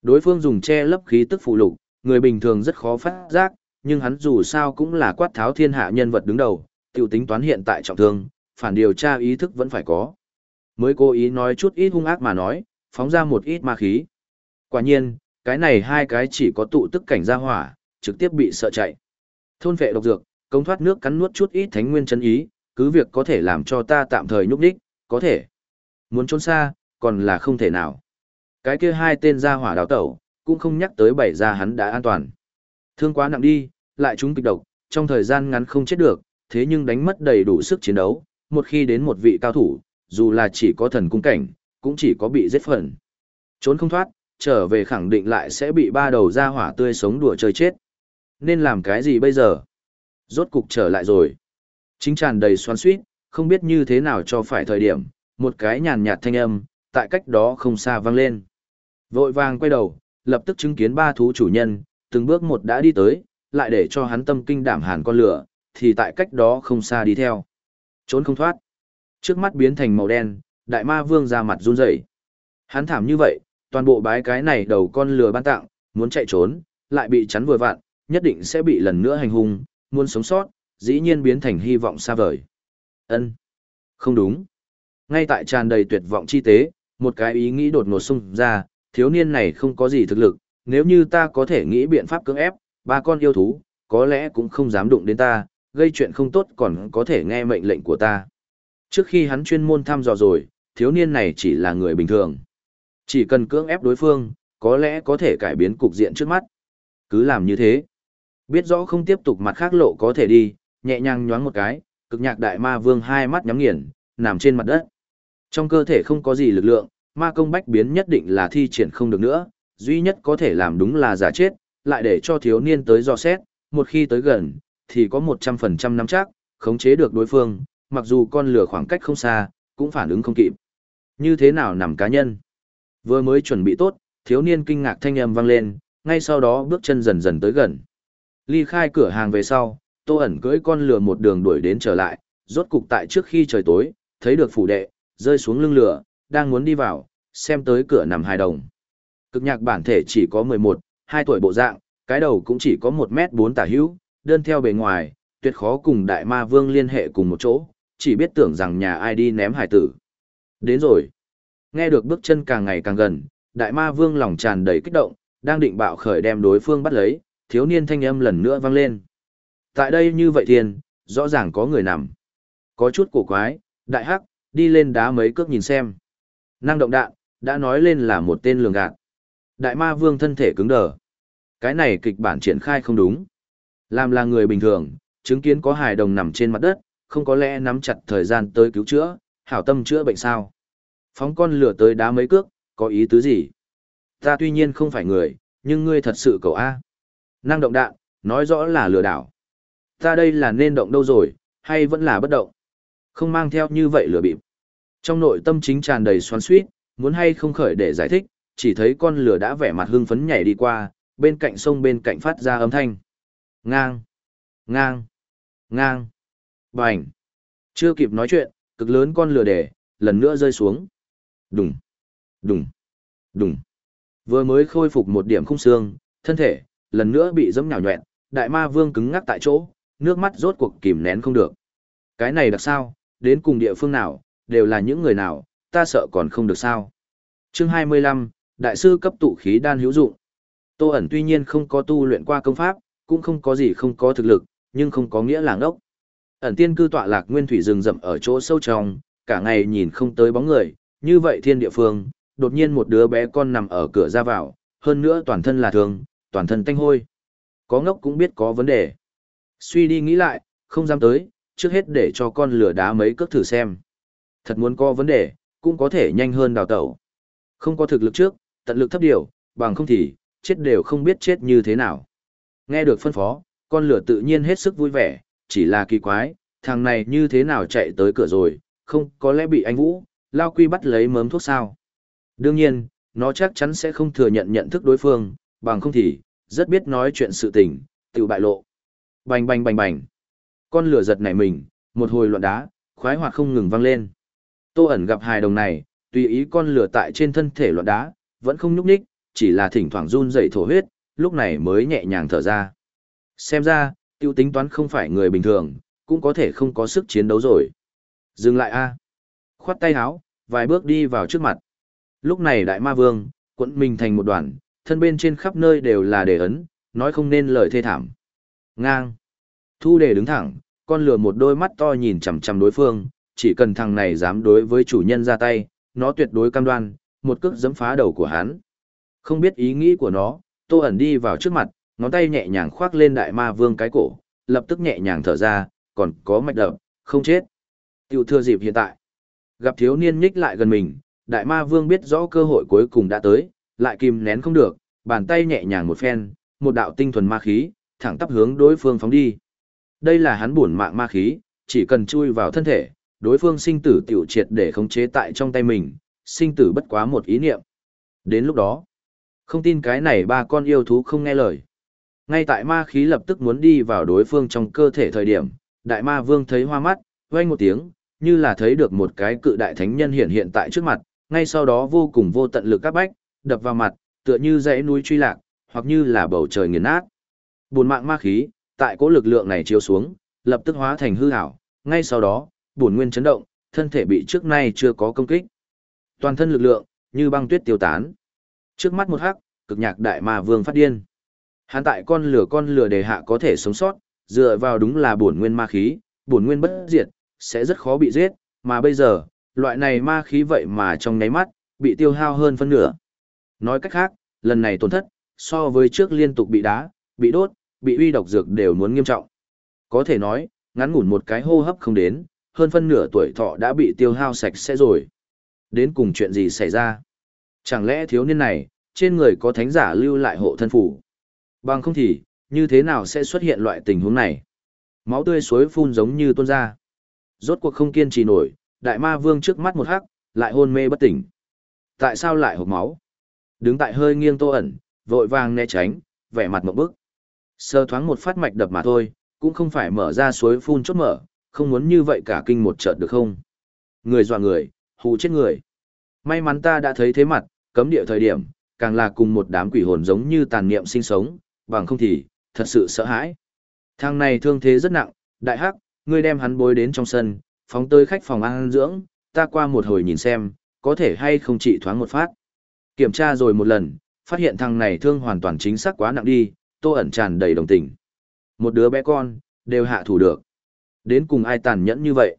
Đối phương dùng che lấp khí tức phụ lục, người bình thường rất khó phát giác, nhưng hắn dù sao cũng là quát tháo thiên hạ nhân vật đứng đầu, tiểu tính toán hiện tại trọng thương, phản điều tra ý thức vẫn phải có. Mới cố ý nói chút ít hung ác mà nói, phóng ra một ít ma khí. Quả nhiên, cái này hai cái chỉ có tụ tức cảnh ra hỏa, trực tiếp bị sợ chạy. Thôn vệ độc dược, công thoát nước cắn nuốt chút ít thánh nguyên chân ý, cứ việc có thể làm cho ta tạm thời nhúc đích, có thể. Muốn trốn xa, còn là không thể nào. Cái kia hai tên gia hỏa đào tẩu, cũng không nhắc tới bảy gia hắn đã an toàn. Thương quá nặng đi, lại chúng kịch độc, trong thời gian ngắn không chết được, thế nhưng đánh mất đầy đủ sức chiến đấu, một khi đến một vị cao thủ, dù là chỉ có thần cung cảnh, cũng chỉ có bị giết phần. Trốn không thoát, trở về khẳng định lại sẽ bị ba đầu gia hỏa tươi sống đùa chơi chết. Nên làm cái gì bây giờ? Rốt cục trở lại rồi. Chính tràn đầy xoắn suýt, không biết như thế nào cho phải thời điểm, một cái nhàn nhạt thanh âm, tại cách đó không xa vang lên. Vội vàng quay đầu, lập tức chứng kiến ba thú chủ nhân, từng bước một đã đi tới, lại để cho hắn tâm kinh đảm hàn con lửa, thì tại cách đó không xa đi theo. Trốn không thoát. Trước mắt biến thành màu đen, đại ma vương ra mặt run rẩy. Hắn thảm như vậy, toàn bộ bái cái này đầu con lừa ban tặng, muốn chạy trốn, lại bị chắn vừa vặn, nhất định sẽ bị lần nữa hành hung, muốn sống sót, dĩ nhiên biến thành hy vọng xa vời. Ân, Không đúng. Ngay tại tràn đầy tuyệt vọng chi tế, một cái ý nghĩ đột ngột xung ra, thiếu niên này không có gì thực lực, nếu như ta có thể nghĩ biện pháp cưỡng ép, ba con yêu thú, có lẽ cũng không dám đụng đến ta, gây chuyện không tốt còn có thể nghe mệnh lệnh của ta. Trước khi hắn chuyên môn thăm dò rồi, thiếu niên này chỉ là người bình thường. Chỉ cần cưỡng ép đối phương, có lẽ có thể cải biến cục diện trước mắt. Cứ làm như thế. Biết rõ không tiếp tục mặt khác lộ có thể đi, nhẹ nhàng nhoáng một cái, cực nhạc đại ma vương hai mắt nhắm nghiền, nằm trên mặt đất. Trong cơ thể không có gì lực lượng, ma công bách biến nhất định là thi triển không được nữa, duy nhất có thể làm đúng là giả chết, lại để cho thiếu niên tới dò xét, một khi tới gần, thì có 100% nắm chắc, khống chế được đối phương, mặc dù con lửa khoảng cách không xa, cũng phản ứng không kịp. Như thế nào nằm cá nhân? Vừa mới chuẩn bị tốt, thiếu niên kinh ngạc thanh âm vang lên, ngay sau đó bước chân dần dần tới gần. Ly khai cửa hàng về sau, Tô ẩn cưỡi con lửa một đường đuổi đến trở lại, rốt cục tại trước khi trời tối, thấy được phủ đệ, rơi xuống lưng lửa, đang muốn đi vào, xem tới cửa nằm hài đồng. Cực nhạc bản thể chỉ có 11, 2 tuổi bộ dạng, cái đầu cũng chỉ có 1 mét 4 tả hữu, đơn theo bề ngoài, tuyệt khó cùng đại ma vương liên hệ cùng một chỗ, chỉ biết tưởng rằng nhà ai đi ném hải tử. Đến rồi. Nghe được bước chân càng ngày càng gần, đại ma vương lòng tràn đầy kích động, đang định bạo khởi đem đối phương bắt lấy, thiếu niên thanh âm lần nữa vang lên. Tại đây như vậy thiên, rõ ràng có người nằm. Có chút cổ quái, đại hắc, đi lên đá mấy cước nhìn xem. Năng động đạn, đã nói lên là một tên lường gạt. Đại ma vương thân thể cứng đờ. Cái này kịch bản triển khai không đúng. Làm là người bình thường, chứng kiến có hài đồng nằm trên mặt đất, không có lẽ nắm chặt thời gian tới cứu chữa, hảo tâm chữa bệnh sao. Phóng con lửa tới đá mấy cước, có ý tứ gì? Ta tuy nhiên không phải người, nhưng ngươi thật sự cầu A. Năng động đạn, nói rõ là lừa đảo. Ta đây là nên động đâu rồi, hay vẫn là bất động? Không mang theo như vậy lừa bịp. Trong nội tâm chính tràn đầy xoắn xuýt, muốn hay không khởi để giải thích, chỉ thấy con lửa đã vẻ mặt hưng phấn nhảy đi qua, bên cạnh sông bên cạnh phát ra âm thanh. Ngang, ngang, ngang, bành. Chưa kịp nói chuyện, cực lớn con lửa để, lần nữa rơi xuống. Đùng, đùng, đùng. Vừa mới khôi phục một điểm khung xương, thân thể, lần nữa bị dẫm nhào nhọẹn, đại ma vương cứng ngắc tại chỗ, nước mắt rốt cuộc kìm nén không được. Cái này đặc sao, đến cùng địa phương nào, đều là những người nào, ta sợ còn không được sao. Chương 25, Đại sư cấp tụ khí đan hữu dụng. Tô ẩn tuy nhiên không có tu luyện qua công pháp, cũng không có gì không có thực lực, nhưng không có nghĩa là ngốc. Ẩn tiên cư tọa lạc nguyên thủy rừng rậm ở chỗ sâu trong, cả ngày nhìn không tới bóng người, như vậy thiên địa phương, đột nhiên một đứa bé con nằm ở cửa ra vào, hơn nữa toàn thân là thường, toàn thân tanh hôi. Có ngốc cũng biết có vấn đề. Suy đi nghĩ lại, không dám tới, trước hết để cho con lửa đá mấy cước thử xem. Thật muốn có vấn đề, cũng có thể nhanh hơn đào tẩu. Không có thực lực trước, tận lực thấp điều, bằng không thì, chết đều không biết chết như thế nào. Nghe được phân phó, con lửa tự nhiên hết sức vui vẻ, chỉ là kỳ quái, thằng này như thế nào chạy tới cửa rồi, không có lẽ bị anh Vũ, Lao Quy bắt lấy mớm thuốc sao. Đương nhiên, nó chắc chắn sẽ không thừa nhận nhận thức đối phương, bằng không thì, rất biết nói chuyện sự tình, tự bại lộ. Bành bành bành bành. Con lửa giật nảy mình, một hồi loạn đá, khoái hoạt không ngừng vang lên. Tô ẩn gặp hài đồng này, tùy ý con lửa tại trên thân thể loạn đá, vẫn không nhúc nhích, chỉ là thỉnh thoảng run dậy thổ huyết, lúc này mới nhẹ nhàng thở ra. Xem ra, tiêu tính toán không phải người bình thường, cũng có thể không có sức chiến đấu rồi. Dừng lại a Khoát tay háo, vài bước đi vào trước mặt. Lúc này đại ma vương, quận mình thành một đoàn, thân bên trên khắp nơi đều là đề ấn, nói không nên lời thê thảm. Ngang. Thu đề đứng thẳng, con lừa một đôi mắt to nhìn chằm chằm đối phương, chỉ cần thằng này dám đối với chủ nhân ra tay, nó tuyệt đối cam đoan, một cước giẫm phá đầu của hắn. Không biết ý nghĩ của nó, Tô ẩn đi vào trước mặt, ngón tay nhẹ nhàng khoác lên đại ma vương cái cổ, lập tức nhẹ nhàng thở ra, còn có mạch đập, không chết. Tiểu thừa dịp hiện tại. Gặp thiếu niên nhích lại gần mình, đại ma vương biết rõ cơ hội cuối cùng đã tới, lại kìm nén không được, bàn tay nhẹ nhàng một phen, một đạo tinh thuần ma khí, thẳng tắp hướng đối phương phóng đi. Đây là hắn bổn mạng ma khí, chỉ cần chui vào thân thể, đối phương sinh tử tiểu triệt để khống chế tại trong tay mình, sinh tử bất quá một ý niệm. Đến lúc đó, không tin cái này ba con yêu thú không nghe lời. Ngay tại ma khí lập tức muốn đi vào đối phương trong cơ thể thời điểm, đại ma vương thấy hoa mắt, vang một tiếng, như là thấy được một cái cự đại thánh nhân hiện hiện tại trước mặt, ngay sau đó vô cùng vô tận lực các bách, đập vào mặt, tựa như dãy núi truy lạc, hoặc như là bầu trời nghiền nát. Buồn mạng ma khí, tại cỗ lực lượng này chiếu xuống, lập tức hóa thành hư ảo, ngay sau đó, buồn nguyên chấn động, thân thể bị trước nay chưa có công kích. Toàn thân lực lượng, như băng tuyết tiêu tán. Trước mắt một hắc, cực nhạc đại ma vương phát điên. Hắn tại con lửa con lửa đề hạ có thể sống sót, dựa vào đúng là bổn nguyên ma khí, bổn nguyên bất diệt, sẽ rất khó bị giết, mà bây giờ, loại này ma khí vậy mà trong nháy mắt, bị tiêu hao hơn phân nửa. Nói cách khác, lần này tổn thất, so với trước liên tục bị đá, bị đốt, bị uy độc dược đều muốn nghiêm trọng. Có thể nói, ngắn ngủn một cái hô hấp không đến, hơn phân nửa tuổi thọ đã bị tiêu hao sạch sẽ rồi. Đến cùng chuyện gì xảy ra? Chẳng lẽ thiếu niên này, trên người có thánh giả lưu lại hộ thân phủ? Bằng không thì, như thế nào sẽ xuất hiện loại tình huống này? Máu tươi suối phun giống như tuôn ra. Rốt cuộc không kiên trì nổi, đại ma vương trước mắt một hắc, lại hôn mê bất tỉnh. Tại sao lại hộc máu? Đứng tại hơi nghiêng tô ẩn, vội vàng né tránh, vẻ mặt một bức. Sơ thoáng một phát mạch đập mà thôi, cũng không phải mở ra suối phun chốt mở, không muốn như vậy cả kinh một chợt được không? Người dọa người, hù chết người. May mắn ta đã thấy thế mặt, cấm địa thời điểm, càng là cùng một đám quỷ hồn giống như tàn niệm sinh sống, bằng không thì, thật sự sợ hãi. Thằng này thương thế rất nặng, đại hắc, ngươi đem hắn bối đến trong sân, phóng tới khách phòng ăn dưỡng, ta qua một hồi nhìn xem, có thể hay không trị thoáng một phát. Kiểm tra rồi một lần, phát hiện thằng này thương hoàn toàn chính xác quá nặng đi, tô ẩn tràn đầy đồng tình. Một đứa bé con, đều hạ thủ được. Đến cùng ai tàn nhẫn như vậy?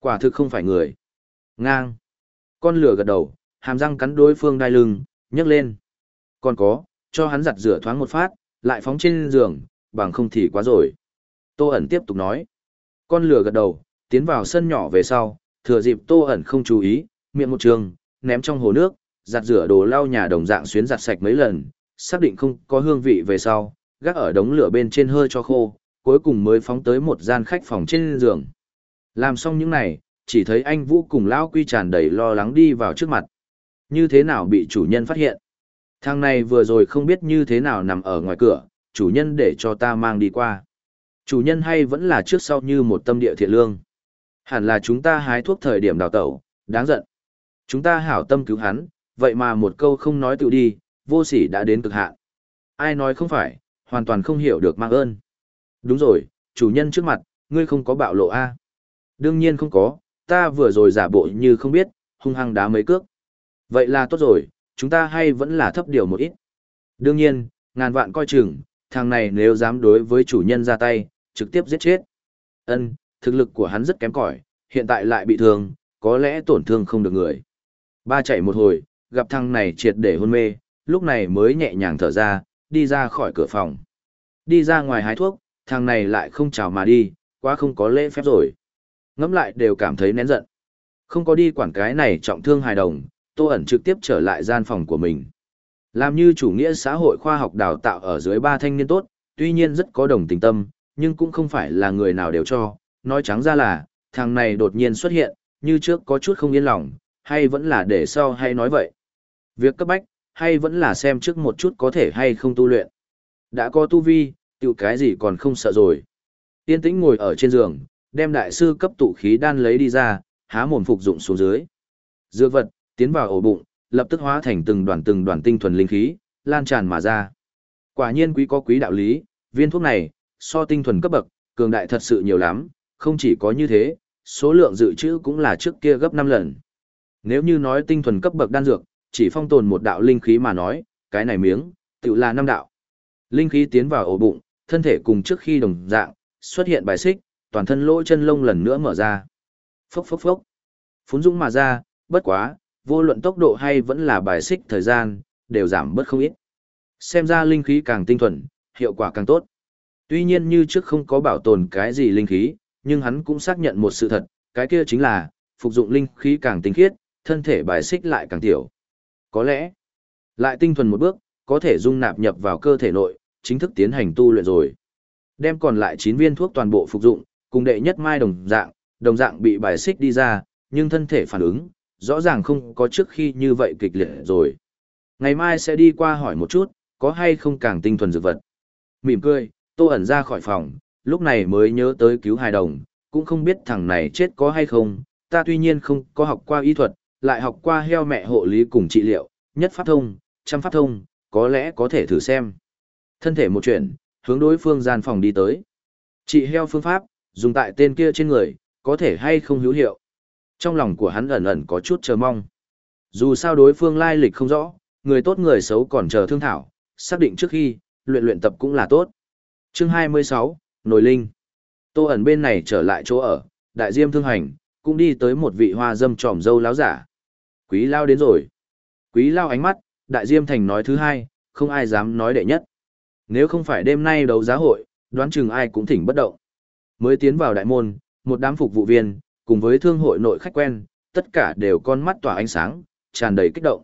Quả thực không phải người. Ngang. Con lửa gật đầu, hàm răng cắn đối phương đai lưng, nhấc lên. Còn có, cho hắn giặt rửa thoáng một phát, lại phóng trên giường, bằng không thì quá rồi. Tô ẩn tiếp tục nói. Con lửa gật đầu, tiến vào sân nhỏ về sau, thừa dịp tô ẩn không chú ý, miệng một trường, ném trong hồ nước, giặt rửa đồ lau nhà đồng dạng xuyến giặt sạch mấy lần, xác định không có hương vị về sau, gác ở đống lửa bên trên hơi cho khô, cuối cùng mới phóng tới một gian khách phòng trên giường. Làm xong những này, chỉ thấy anh Vũ cùng Lão Quy tràn đầy lo lắng đi vào trước mặt. Như thế nào bị chủ nhân phát hiện? Thằng này vừa rồi không biết như thế nào nằm ở ngoài cửa, chủ nhân để cho ta mang đi qua. Chủ nhân hay vẫn là trước sau như một tâm địa thiện lương. Hẳn là chúng ta hái thuốc thời điểm đào tẩu, đáng giận. Chúng ta hảo tâm cứu hắn, vậy mà một câu không nói tự đi, vô sỉ đã đến cực hạn. Ai nói không phải, hoàn toàn không hiểu được mang ơn. Đúng rồi, chủ nhân trước mặt, ngươi không có bạo lộ A. Đương nhiên không có, ta vừa rồi giả bộ như không biết, hung hăng đá mấy cước. Vậy là tốt rồi, chúng ta hay vẫn là thấp điều một ít. Đương nhiên, ngàn vạn coi chừng, thằng này nếu dám đối với chủ nhân ra tay, trực tiếp giết chết. Ân, thực lực của hắn rất kém cỏi, hiện tại lại bị thương, có lẽ tổn thương không được người. Ba chạy một hồi, gặp thằng này triệt để hôn mê, lúc này mới nhẹ nhàng thở ra, đi ra khỏi cửa phòng. Đi ra ngoài hái thuốc, thằng này lại không chào mà đi, quá không có lễ phép rồi. Ngắm lại đều cảm thấy nén giận. Không có đi quản cái này trọng thương hài đồng, Tô ẩn trực tiếp trở lại gian phòng của mình. Làm như chủ nghĩa xã hội khoa học đào tạo ở dưới ba thanh niên tốt, tuy nhiên rất có đồng tình tâm, nhưng cũng không phải là người nào đều cho. Nói trắng ra là, thằng này đột nhiên xuất hiện, như trước có chút không yên lòng, hay vẫn là để sau hay nói vậy. Việc cấp bách, hay vẫn là xem trước một chút có thể hay không tu luyện. Đã có tu vi, tiểu cái gì còn không sợ rồi. Tiên tĩnh ngồi ở trên giường, đem đại sư cấp tụ khí đan lấy đi ra, há mồm phục dụng xuống dưới. Dược vật, tiến vào ổ bụng, lập tức hóa thành từng đoàn từng đoàn tinh thuần linh khí, lan tràn mà ra. Quả nhiên quý có quý đạo lý, viên thuốc này, so tinh thuần cấp bậc, cường đại thật sự nhiều lắm, không chỉ có như thế, số lượng dự trữ cũng là trước kia gấp 5 lần. Nếu như nói tinh thuần cấp bậc đan dược, chỉ phong tồn một đạo linh khí mà nói, cái này miếng, tự là năm đạo. Linh khí tiến vào ổ bụng, thân thể cùng trước khi đồng dạng, xuất hiện bài xích, toàn thân lỗ chân lông lần nữa mở ra. Phốc phốc phốc. Phún dũng mà ra, bất quá, vô luận tốc độ hay vẫn là bài xích thời gian, đều giảm bớt không ít. Xem ra linh khí càng tinh thuần, hiệu quả càng tốt. Tuy nhiên như trước không có bảo tồn cái gì linh khí, nhưng hắn cũng xác nhận một sự thật, cái kia chính là, phục dụng linh khí càng tinh khiết, thân thể bài xích lại càng tiểu. Có lẽ, lại tinh thuần một bước, có thể dung nạp nhập vào cơ thể nội, chính thức tiến hành tu luyện rồi. Đem còn lại 9 viên thuốc toàn bộ phục dụng, cùng đệ nhất mai đồng dạng, đồng dạng bị bài xích đi ra, nhưng thân thể phản ứng, rõ ràng không có trước khi như vậy kịch liệt rồi. Ngày mai sẽ đi qua hỏi một chút, có hay không càng tinh thuần dược vật. Mỉm cười, tô ẩn ra khỏi phòng, lúc này mới nhớ tới cứu hài đồng, cũng không biết thằng này chết có hay không, ta tuy nhiên không có học qua y thuật, lại học qua heo mẹ hộ lý cùng trị liệu, nhất pháp thông, trăm pháp thông, có lẽ có thể thử xem. Thân thể một chuyện, hướng đối phương gian phòng đi tới. Trị heo phương pháp, dùng tại tên kia trên người, có thể hay không hữu hiệu. Trong lòng của hắn ẩn ẩn có chút chờ mong. Dù sao đối phương lai lịch không rõ, người tốt người xấu còn chờ thương thảo, xác định trước khi, luyện luyện tập cũng là tốt. Chương 26, Nồi Linh. Tô ẩn bên này trở lại chỗ ở, đại diêm thương hành, cũng đi tới một vị hoa dâm tròm dâu láo giả. Quý lao đến rồi. Quý lao ánh mắt, đại diêm thành nói thứ hai, không ai dám nói đệ nhất. Nếu không phải đêm nay đấu giá hội, đoán chừng ai cũng thỉnh bất động. Mới tiến vào đại môn, một đám phục vụ viên, cùng với thương hội nội khách quen, tất cả đều con mắt tỏa ánh sáng, tràn đầy kích động.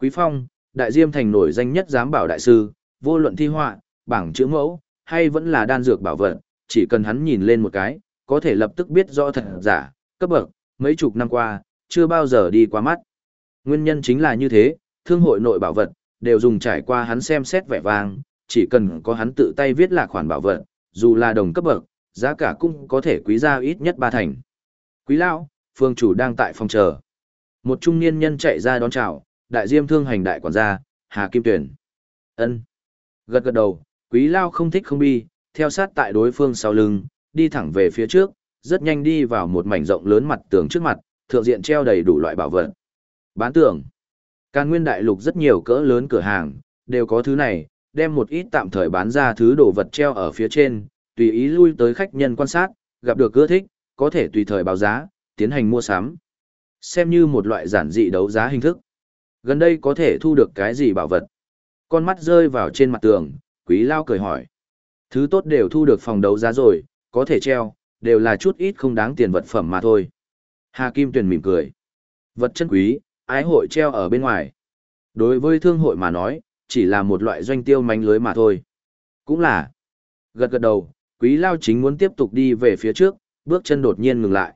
Quý Phong, đại diêm thành nổi danh nhất giám bảo đại sư, vô luận thi họa, bảng chữ mẫu, hay vẫn là đan dược bảo vật, chỉ cần hắn nhìn lên một cái, có thể lập tức biết rõ thật giả, cấp bậc, mấy chục năm qua, chưa bao giờ đi qua mắt. Nguyên nhân chính là như thế, thương hội nội bảo vật, đều dùng trải qua hắn xem xét vẻ vang, chỉ cần có hắn tự tay viết là khoản bảo vật, dù là đồng cấp bậc, giá cả cũng có thể quý ra ít nhất ba thành. Quý lão, phương chủ đang tại phòng chờ. Một trung niên nhân chạy ra đón chào, đại diêm thương hành đại quản gia, Hà Kim Tuyển. Ân. Gật gật đầu, quý lao không thích không bi, theo sát tại đối phương sau lưng, đi thẳng về phía trước, rất nhanh đi vào một mảnh rộng lớn mặt tường trước mặt, thượng diện treo đầy đủ loại bảo vật. Bán tưởng, Càn nguyên đại lục rất nhiều cỡ lớn cửa hàng, đều có thứ này, đem một ít tạm thời bán ra thứ đồ vật treo ở phía trên, tùy ý lui tới khách nhân quan sát, gặp được ưa thích, có thể tùy thời báo giá, tiến hành mua sắm. Xem như một loại giản dị đấu giá hình thức. Gần đây có thể thu được cái gì bảo vật? Con mắt rơi vào trên mặt tường, quý lao cười hỏi. Thứ tốt đều thu được phòng đấu giá rồi, có thể treo, đều là chút ít không đáng tiền vật phẩm mà thôi. Hà Kim Tuyền mỉm cười. Vật chân quý, ái hội treo ở bên ngoài. Đối với thương hội mà nói, chỉ là một loại doanh tiêu mánh lưới mà thôi. Cũng là. Gật gật đầu, quý lao chính muốn tiếp tục đi về phía trước, bước chân đột nhiên ngừng lại.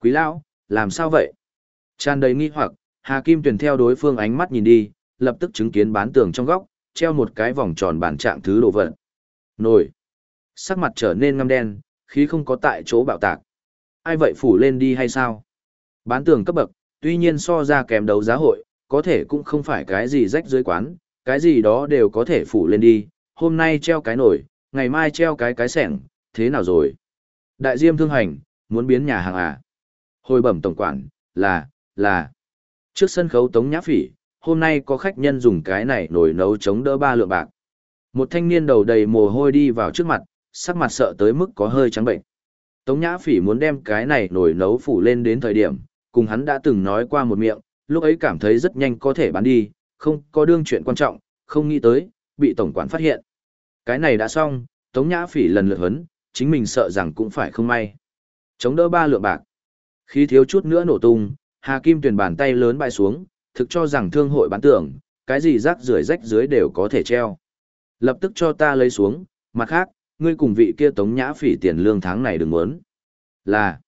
Quý lão, làm sao vậy? Tràn đầy nghi hoặc, Hà Kim Tuyền theo đối phương ánh mắt nhìn đi, lập tức chứng kiến bán tường trong góc, treo một cái vòng tròn bản trạng thứ đồ vật. Nổi. Sắc mặt trở nên ngăm đen, khí không có tại chỗ bạo tạc. Ai vậy phủ lên đi hay sao? Bán tường cấp bậc, tuy nhiên so ra kém đấu giá hội, có thể cũng không phải cái gì rách dưới quán, cái gì đó đều có thể phủ lên đi. Hôm nay treo cái nổi, ngày mai treo cái cái sẻng, thế nào rồi? Đại diêm thương hành, muốn biến nhà hàng à? Hồi bẩm tổng quản, là, là. Trước sân khấu tống nhã phỉ, hôm nay có khách nhân dùng cái này nổi nấu chống đỡ ba lượng bạc. Một thanh niên đầu đầy mồ hôi đi vào trước mặt, sắc mặt sợ tới mức có hơi trắng bệnh. Tống nhã phỉ muốn đem cái này nổi nấu phủ lên đến thời điểm, cùng hắn đã từng nói qua một miệng, lúc ấy cảm thấy rất nhanh có thể bán đi, không có đương chuyện quan trọng, không nghĩ tới, bị tổng quản phát hiện. Cái này đã xong, Tống Nhã Phỉ lần lượt hấn, chính mình sợ rằng cũng phải không may. Chống đỡ ba lượng bạc. Khi thiếu chút nữa nổ tung, Hà Kim tuyển bàn tay lớn bại xuống, thực cho rằng thương hội bán tưởng, cái gì rác rưởi rách dưới đều có thể treo. Lập tức cho ta lấy xuống, mặt khác, ngươi cùng vị kia tống nhã phỉ tiền lương tháng này đừng muốn. Là,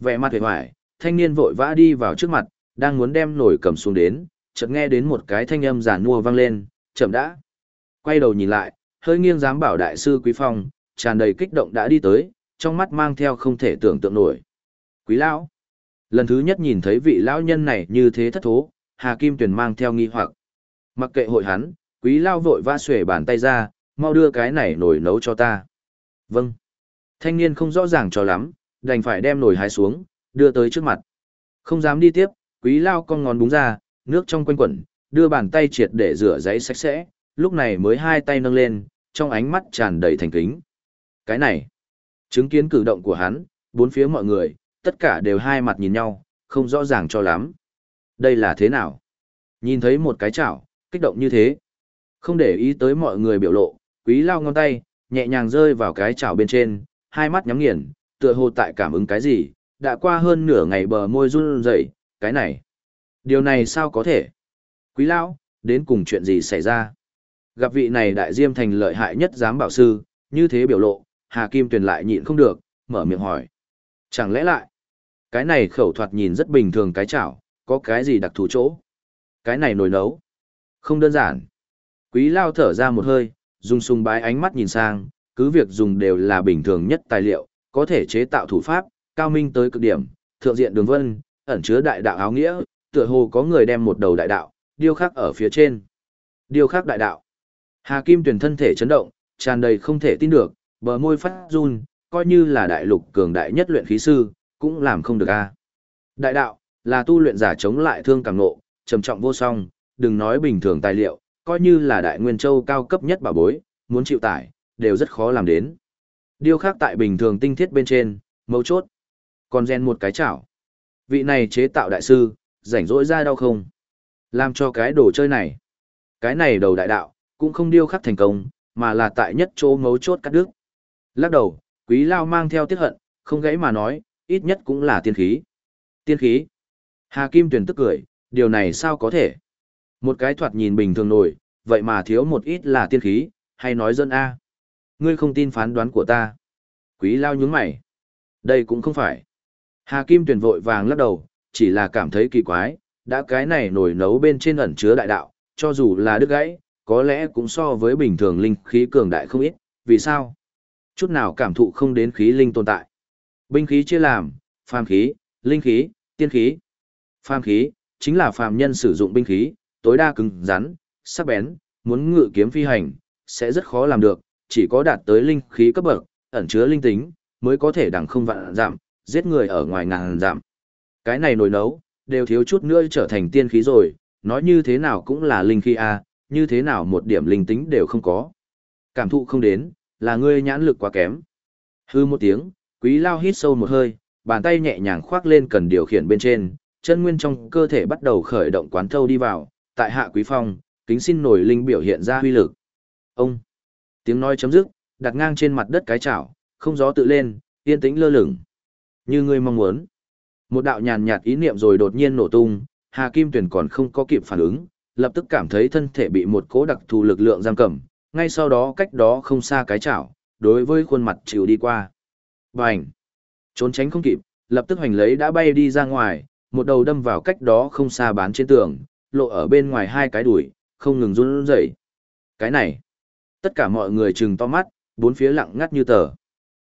vẻ mặt hề hoài, thanh niên vội vã đi vào trước mặt, đang muốn đem nổi cầm xuống đến, chợt nghe đến một cái thanh âm giản mua vang lên, chậm đã. Quay đầu nhìn lại, hơi nghiêng dám bảo đại sư Quý Phong, tràn đầy kích động đã đi tới, trong mắt mang theo không thể tưởng tượng nổi. Quý lão, lần thứ nhất nhìn thấy vị lão nhân này như thế thất thố, Hà Kim Tuyền mang theo nghi hoặc. Mặc kệ hội hắn, quý lão vội va xuể bàn tay ra, mau đưa cái này nồi nấu cho ta. Vâng. Thanh niên không rõ ràng cho lắm, đành phải đem nồi hái xuống, đưa tới trước mặt. Không dám đi tiếp, quý lao con ngón búng ra, nước trong quanh quẩn, đưa bàn tay triệt để rửa giấy sạch sẽ, lúc này mới hai tay nâng lên, trong ánh mắt tràn đầy thành kính. Cái này, chứng kiến cử động của hắn, bốn phía mọi người, tất cả đều hai mặt nhìn nhau, không rõ ràng cho lắm. Đây là thế nào? Nhìn thấy một cái chảo, kích động như thế. Không để ý tới mọi người biểu lộ, quý lao ngón tay, nhẹ nhàng rơi vào cái chảo bên trên, hai mắt nhắm nghiền, tựa hồ tại cảm ứng cái gì, đã qua hơn nửa ngày bờ môi run rẩy, cái này. Điều này sao có thể? Quý lão đến cùng chuyện gì xảy ra? Gặp vị này đại diêm thành lợi hại nhất giám bảo sư, như thế biểu lộ, Hà Kim Tuyền lại nhịn không được, mở miệng hỏi. Chẳng lẽ lại, cái này khẩu thoạt nhìn rất bình thường cái chảo, có cái gì đặc thù chỗ? Cái này nồi nấu. Không đơn giản. Quý lao thở ra một hơi, dùng sùng bái ánh mắt nhìn sang, cứ việc dùng đều là bình thường nhất tài liệu, có thể chế tạo thủ pháp, cao minh tới cực điểm, thượng diện đường vân, ẩn chứa đại đạo áo nghĩa, tựa hồ có người đem một đầu đại đạo, điêu khắc ở phía trên. Điêu khắc đại đạo. Hà Kim tuyển thân thể chấn động, tràn đầy không thể tin được, bờ môi phát run, coi như là đại lục cường đại nhất luyện khí sư, cũng làm không được a. Đại đạo, là tu luyện giả chống lại thương càng nộ, trầm trọng vô song, đừng nói bình thường tài liệu, coi như là đại nguyên châu cao cấp nhất bảo bối, muốn chịu tải, đều rất khó làm đến. điêu khắc tại bình thường tinh thiết bên trên, mấu chốt. Còn gen một cái chảo. Vị này chế tạo đại sư, rảnh rỗi ra đau không? Làm cho cái đồ chơi này. Cái này đầu đại đạo, cũng không điêu khắc thành công, mà là tại nhất chỗ mấu chốt cắt đứt. Lắc đầu, quý lao mang theo tiết hận, không gãy mà nói, ít nhất cũng là tiên khí. Tiên khí. Hà Kim Tuyền tức cười, điều này sao có thể? Một cái thoạt nhìn bình thường nổi, vậy mà thiếu một ít là tiên khí, hay nói dân A. Ngươi không tin phán đoán của ta. Quý lao nhướng mày. Đây cũng không phải. Hà Kim tuyển vội vàng lắc đầu, chỉ là cảm thấy kỳ quái, đã cái này nổi nấu bên trên ẩn chứa đại đạo, cho dù là đứt gãy, có lẽ cũng so với bình thường linh khí cường đại không ít, vì sao? Chút nào cảm thụ không đến khí linh tồn tại. Binh khí chia làm, phàm khí, linh khí, tiên khí. Phàm khí, chính là phàm nhân sử dụng binh khí, tối đa cứng rắn, sắc bén, muốn ngự kiếm phi hành, sẽ rất khó làm được, chỉ có đạt tới linh khí cấp bậc, ẩn chứa linh tính, mới có thể đẳng không vạn giảm, giết người ở ngoài ngàn giảm. Cái này nồi nấu, đều thiếu chút nữa trở thành tiên khí rồi, nói như thế nào cũng là linh khí a, như thế nào một điểm linh tính đều không có. Cảm thụ không đến, là ngươi nhãn lực quá kém. Hư một tiếng, quý lao hít sâu một hơi, bàn tay nhẹ nhàng khoác lên cần điều khiển bên trên, chân nguyên trong cơ thể bắt đầu khởi động quán thâu đi vào, tại hạ quý phong, kính xin nổi linh biểu hiện ra huy lực. Ông, tiếng nói chấm dứt, đặt ngang trên mặt đất cái chảo, không gió tự lên, yên tĩnh lơ lửng. Như ngươi mong muốn. Một đạo nhàn nhạt ý niệm rồi đột nhiên nổ tung, Hà Kim Tuyền còn không có kịp phản ứng, lập tức cảm thấy thân thể bị một cố đặc thù lực lượng giam cầm, ngay sau đó cách đó không xa cái chảo, đối với khuôn mặt chịu đi qua. Bành! Trốn tránh không kịp, lập tức hoành lấy đã bay đi ra ngoài, một đầu đâm vào cách đó không xa bán trên tường, lộ ở bên ngoài hai cái đùi, không ngừng run rẩy. Cái này, tất cả mọi người trừng to mắt, bốn phía lặng ngắt như tờ.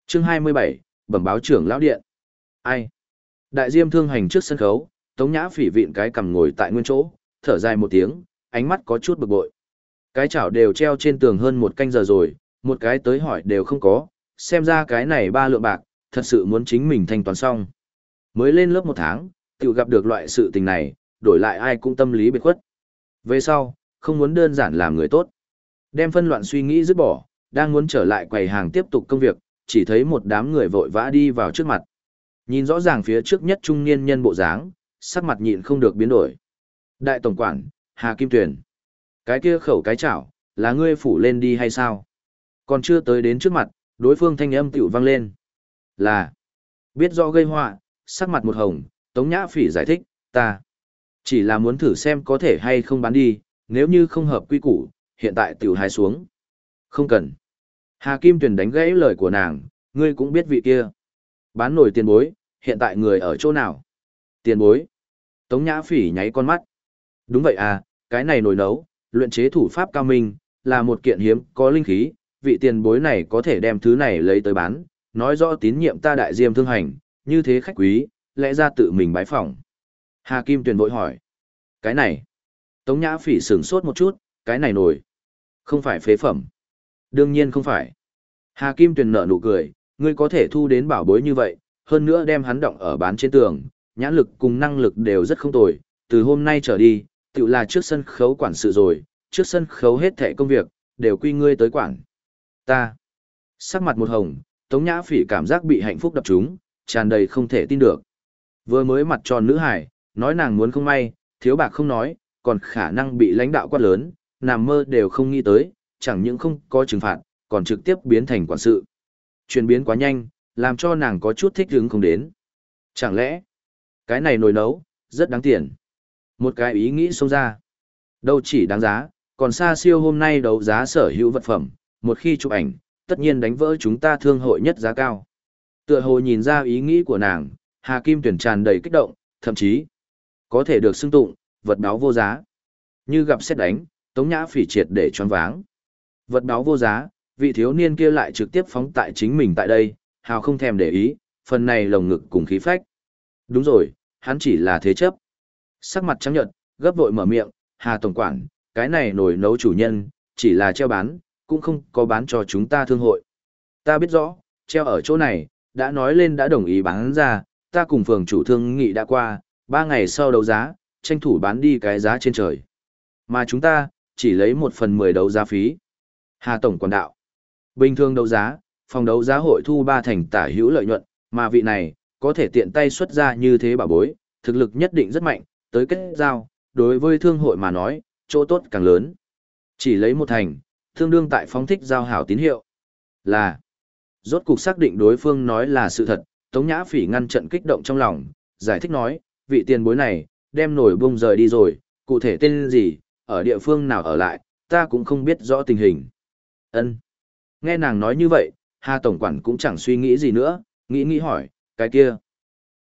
Chương 27, bẩm báo trưởng lão điện. Ai? Đại Diêm thương hành trước sân khấu, Tống Nhã phỉ vịn cái cằm ngồi tại nguyên chỗ, thở dài một tiếng, ánh mắt có chút bực bội. Cái chảo đều treo trên tường hơn một canh giờ rồi, một cái tới hỏi đều không có, xem ra cái này ba lượng bạc, thật sự muốn chính mình thanh toán xong. Mới lên lớp một tháng, tự gặp được loại sự tình này, đổi lại ai cũng tâm lý biệt khuất. Về sau, không muốn đơn giản làm người tốt. Đem phân loạn suy nghĩ dứt bỏ, đang muốn trở lại quầy hàng tiếp tục công việc, chỉ thấy một đám người vội vã đi vào trước mặt. Nhìn rõ ràng phía trước nhất trung niên nhân bộ dáng, sắc mặt nhịn không được biến đổi. Đại tổng quản, Hà Kim Tuyền. Cái kia khẩu cái chảo, là ngươi phủ lên đi hay sao? Còn chưa tới đến trước mặt, đối phương thanh âm tiểu vang lên. Là, biết rõ gây họa, sắc mặt một hồng, Tống Nhã Phỉ giải thích, ta chỉ là muốn thử xem có thể hay không bán đi, nếu như không hợp quy củ, hiện tại tiểu hái xuống. Không cần. Hà Kim Tuyền đánh gãy lời của nàng, ngươi cũng biết vị kia. Bán nổi tiền bối, hiện tại người ở chỗ nào? Tiền bối. Tống Nhã Phỉ nháy con mắt. Đúng vậy à, cái này nổi nấu, luyện chế thủ pháp cao minh, là một kiện hiếm, có linh khí, vị tiền bối này có thể đem thứ này lấy tới bán, nói rõ tín nhiệm ta đại diêm thương hành, như thế khách quý, lẽ ra tự mình bái phỏng. Hà Kim Tuyền vội hỏi. Cái này. Tống Nhã Phỉ sửng sốt một chút, cái này nổi. Không phải phế phẩm. Đương nhiên không phải. Hà Kim Tuyền nở nụ cười, ngươi có thể thu đến bảo bối như vậy, hơn nữa đem hắn động ở bán trên tường, nhãn lực cùng năng lực đều rất không tồi, từ hôm nay trở đi, tự là trước sân khấu quản sự rồi, trước sân khấu hết thẻ công việc, đều quy ngươi tới quản. Ta. Sắc mặt một hồng, Tống Nhã Phỉ cảm giác bị hạnh phúc đập trúng, tràn đầy không thể tin được. Vừa mới mặt tròn nữ hải, nói nàng muốn không may, thiếu bạc không nói, còn khả năng bị lãnh đạo quát lớn, nằm mơ đều không nghĩ tới, chẳng những không có trừng phạt, còn trực tiếp biến thành quản sự. Chuyển biến quá nhanh, làm cho nàng có chút thích hứng không đến. Chẳng lẽ, cái này nồi nấu, rất đáng tiền. Một cái ý nghĩ xông ra. Đâu chỉ đáng giá, còn xa siêu hôm nay đấu giá sở hữu vật phẩm, một khi chụp ảnh, tất nhiên đánh vỡ chúng ta thương hội nhất giá cao. Tựa hồ nhìn ra ý nghĩ của nàng, Hà Kim tuyển tràn đầy kích động, thậm chí có thể được xưng tụng, vật báo vô giá. Như gặp xét đánh, Tống Nhã phỉ triệt để choáng váng. Vật báo vô giá, vị thiếu niên kia lại trực tiếp phóng tại chính mình tại đây, hào không thèm để ý, phần này lồng ngực cùng khí phách. Đúng rồi, hắn chỉ là thế chấp. Sắc mặt trắng nhợt, gấp vội mở miệng, Hà Tổng Quản, cái này nổi nấu chủ nhân, chỉ là treo bán, cũng không có bán cho chúng ta thương hội. Ta biết rõ, treo ở chỗ này, đã nói lên đã đồng ý bán ra, ta cùng phường chủ thương nghị đã qua, ba ngày sau đấu giá, tranh thủ bán đi cái giá trên trời. Mà chúng ta, chỉ lấy một phần mười đấu giá phí. Hà Tổng Quản đạo. Bình thường đấu giá, phòng đấu giá hội thu ba thành tả hữu lợi nhuận, mà vị này, có thể tiện tay xuất ra như thế bảo bối, thực lực nhất định rất mạnh, tới kết giao, đối với thương hội mà nói, chỗ tốt càng lớn. Chỉ lấy một thành, tương đương tại phóng thích giao hảo tín hiệu. Là, rốt cục xác định đối phương nói là sự thật, Tống Nhã Phỉ ngăn trận kích động trong lòng, giải thích nói, vị tiền bối này, đem nổi bung rời đi rồi, cụ thể tên gì, ở địa phương nào ở lại, ta cũng không biết rõ tình hình. Ân. Nghe nàng nói như vậy, Hà Tổng Quản cũng chẳng suy nghĩ gì nữa, nghĩ nghĩ hỏi, cái kia.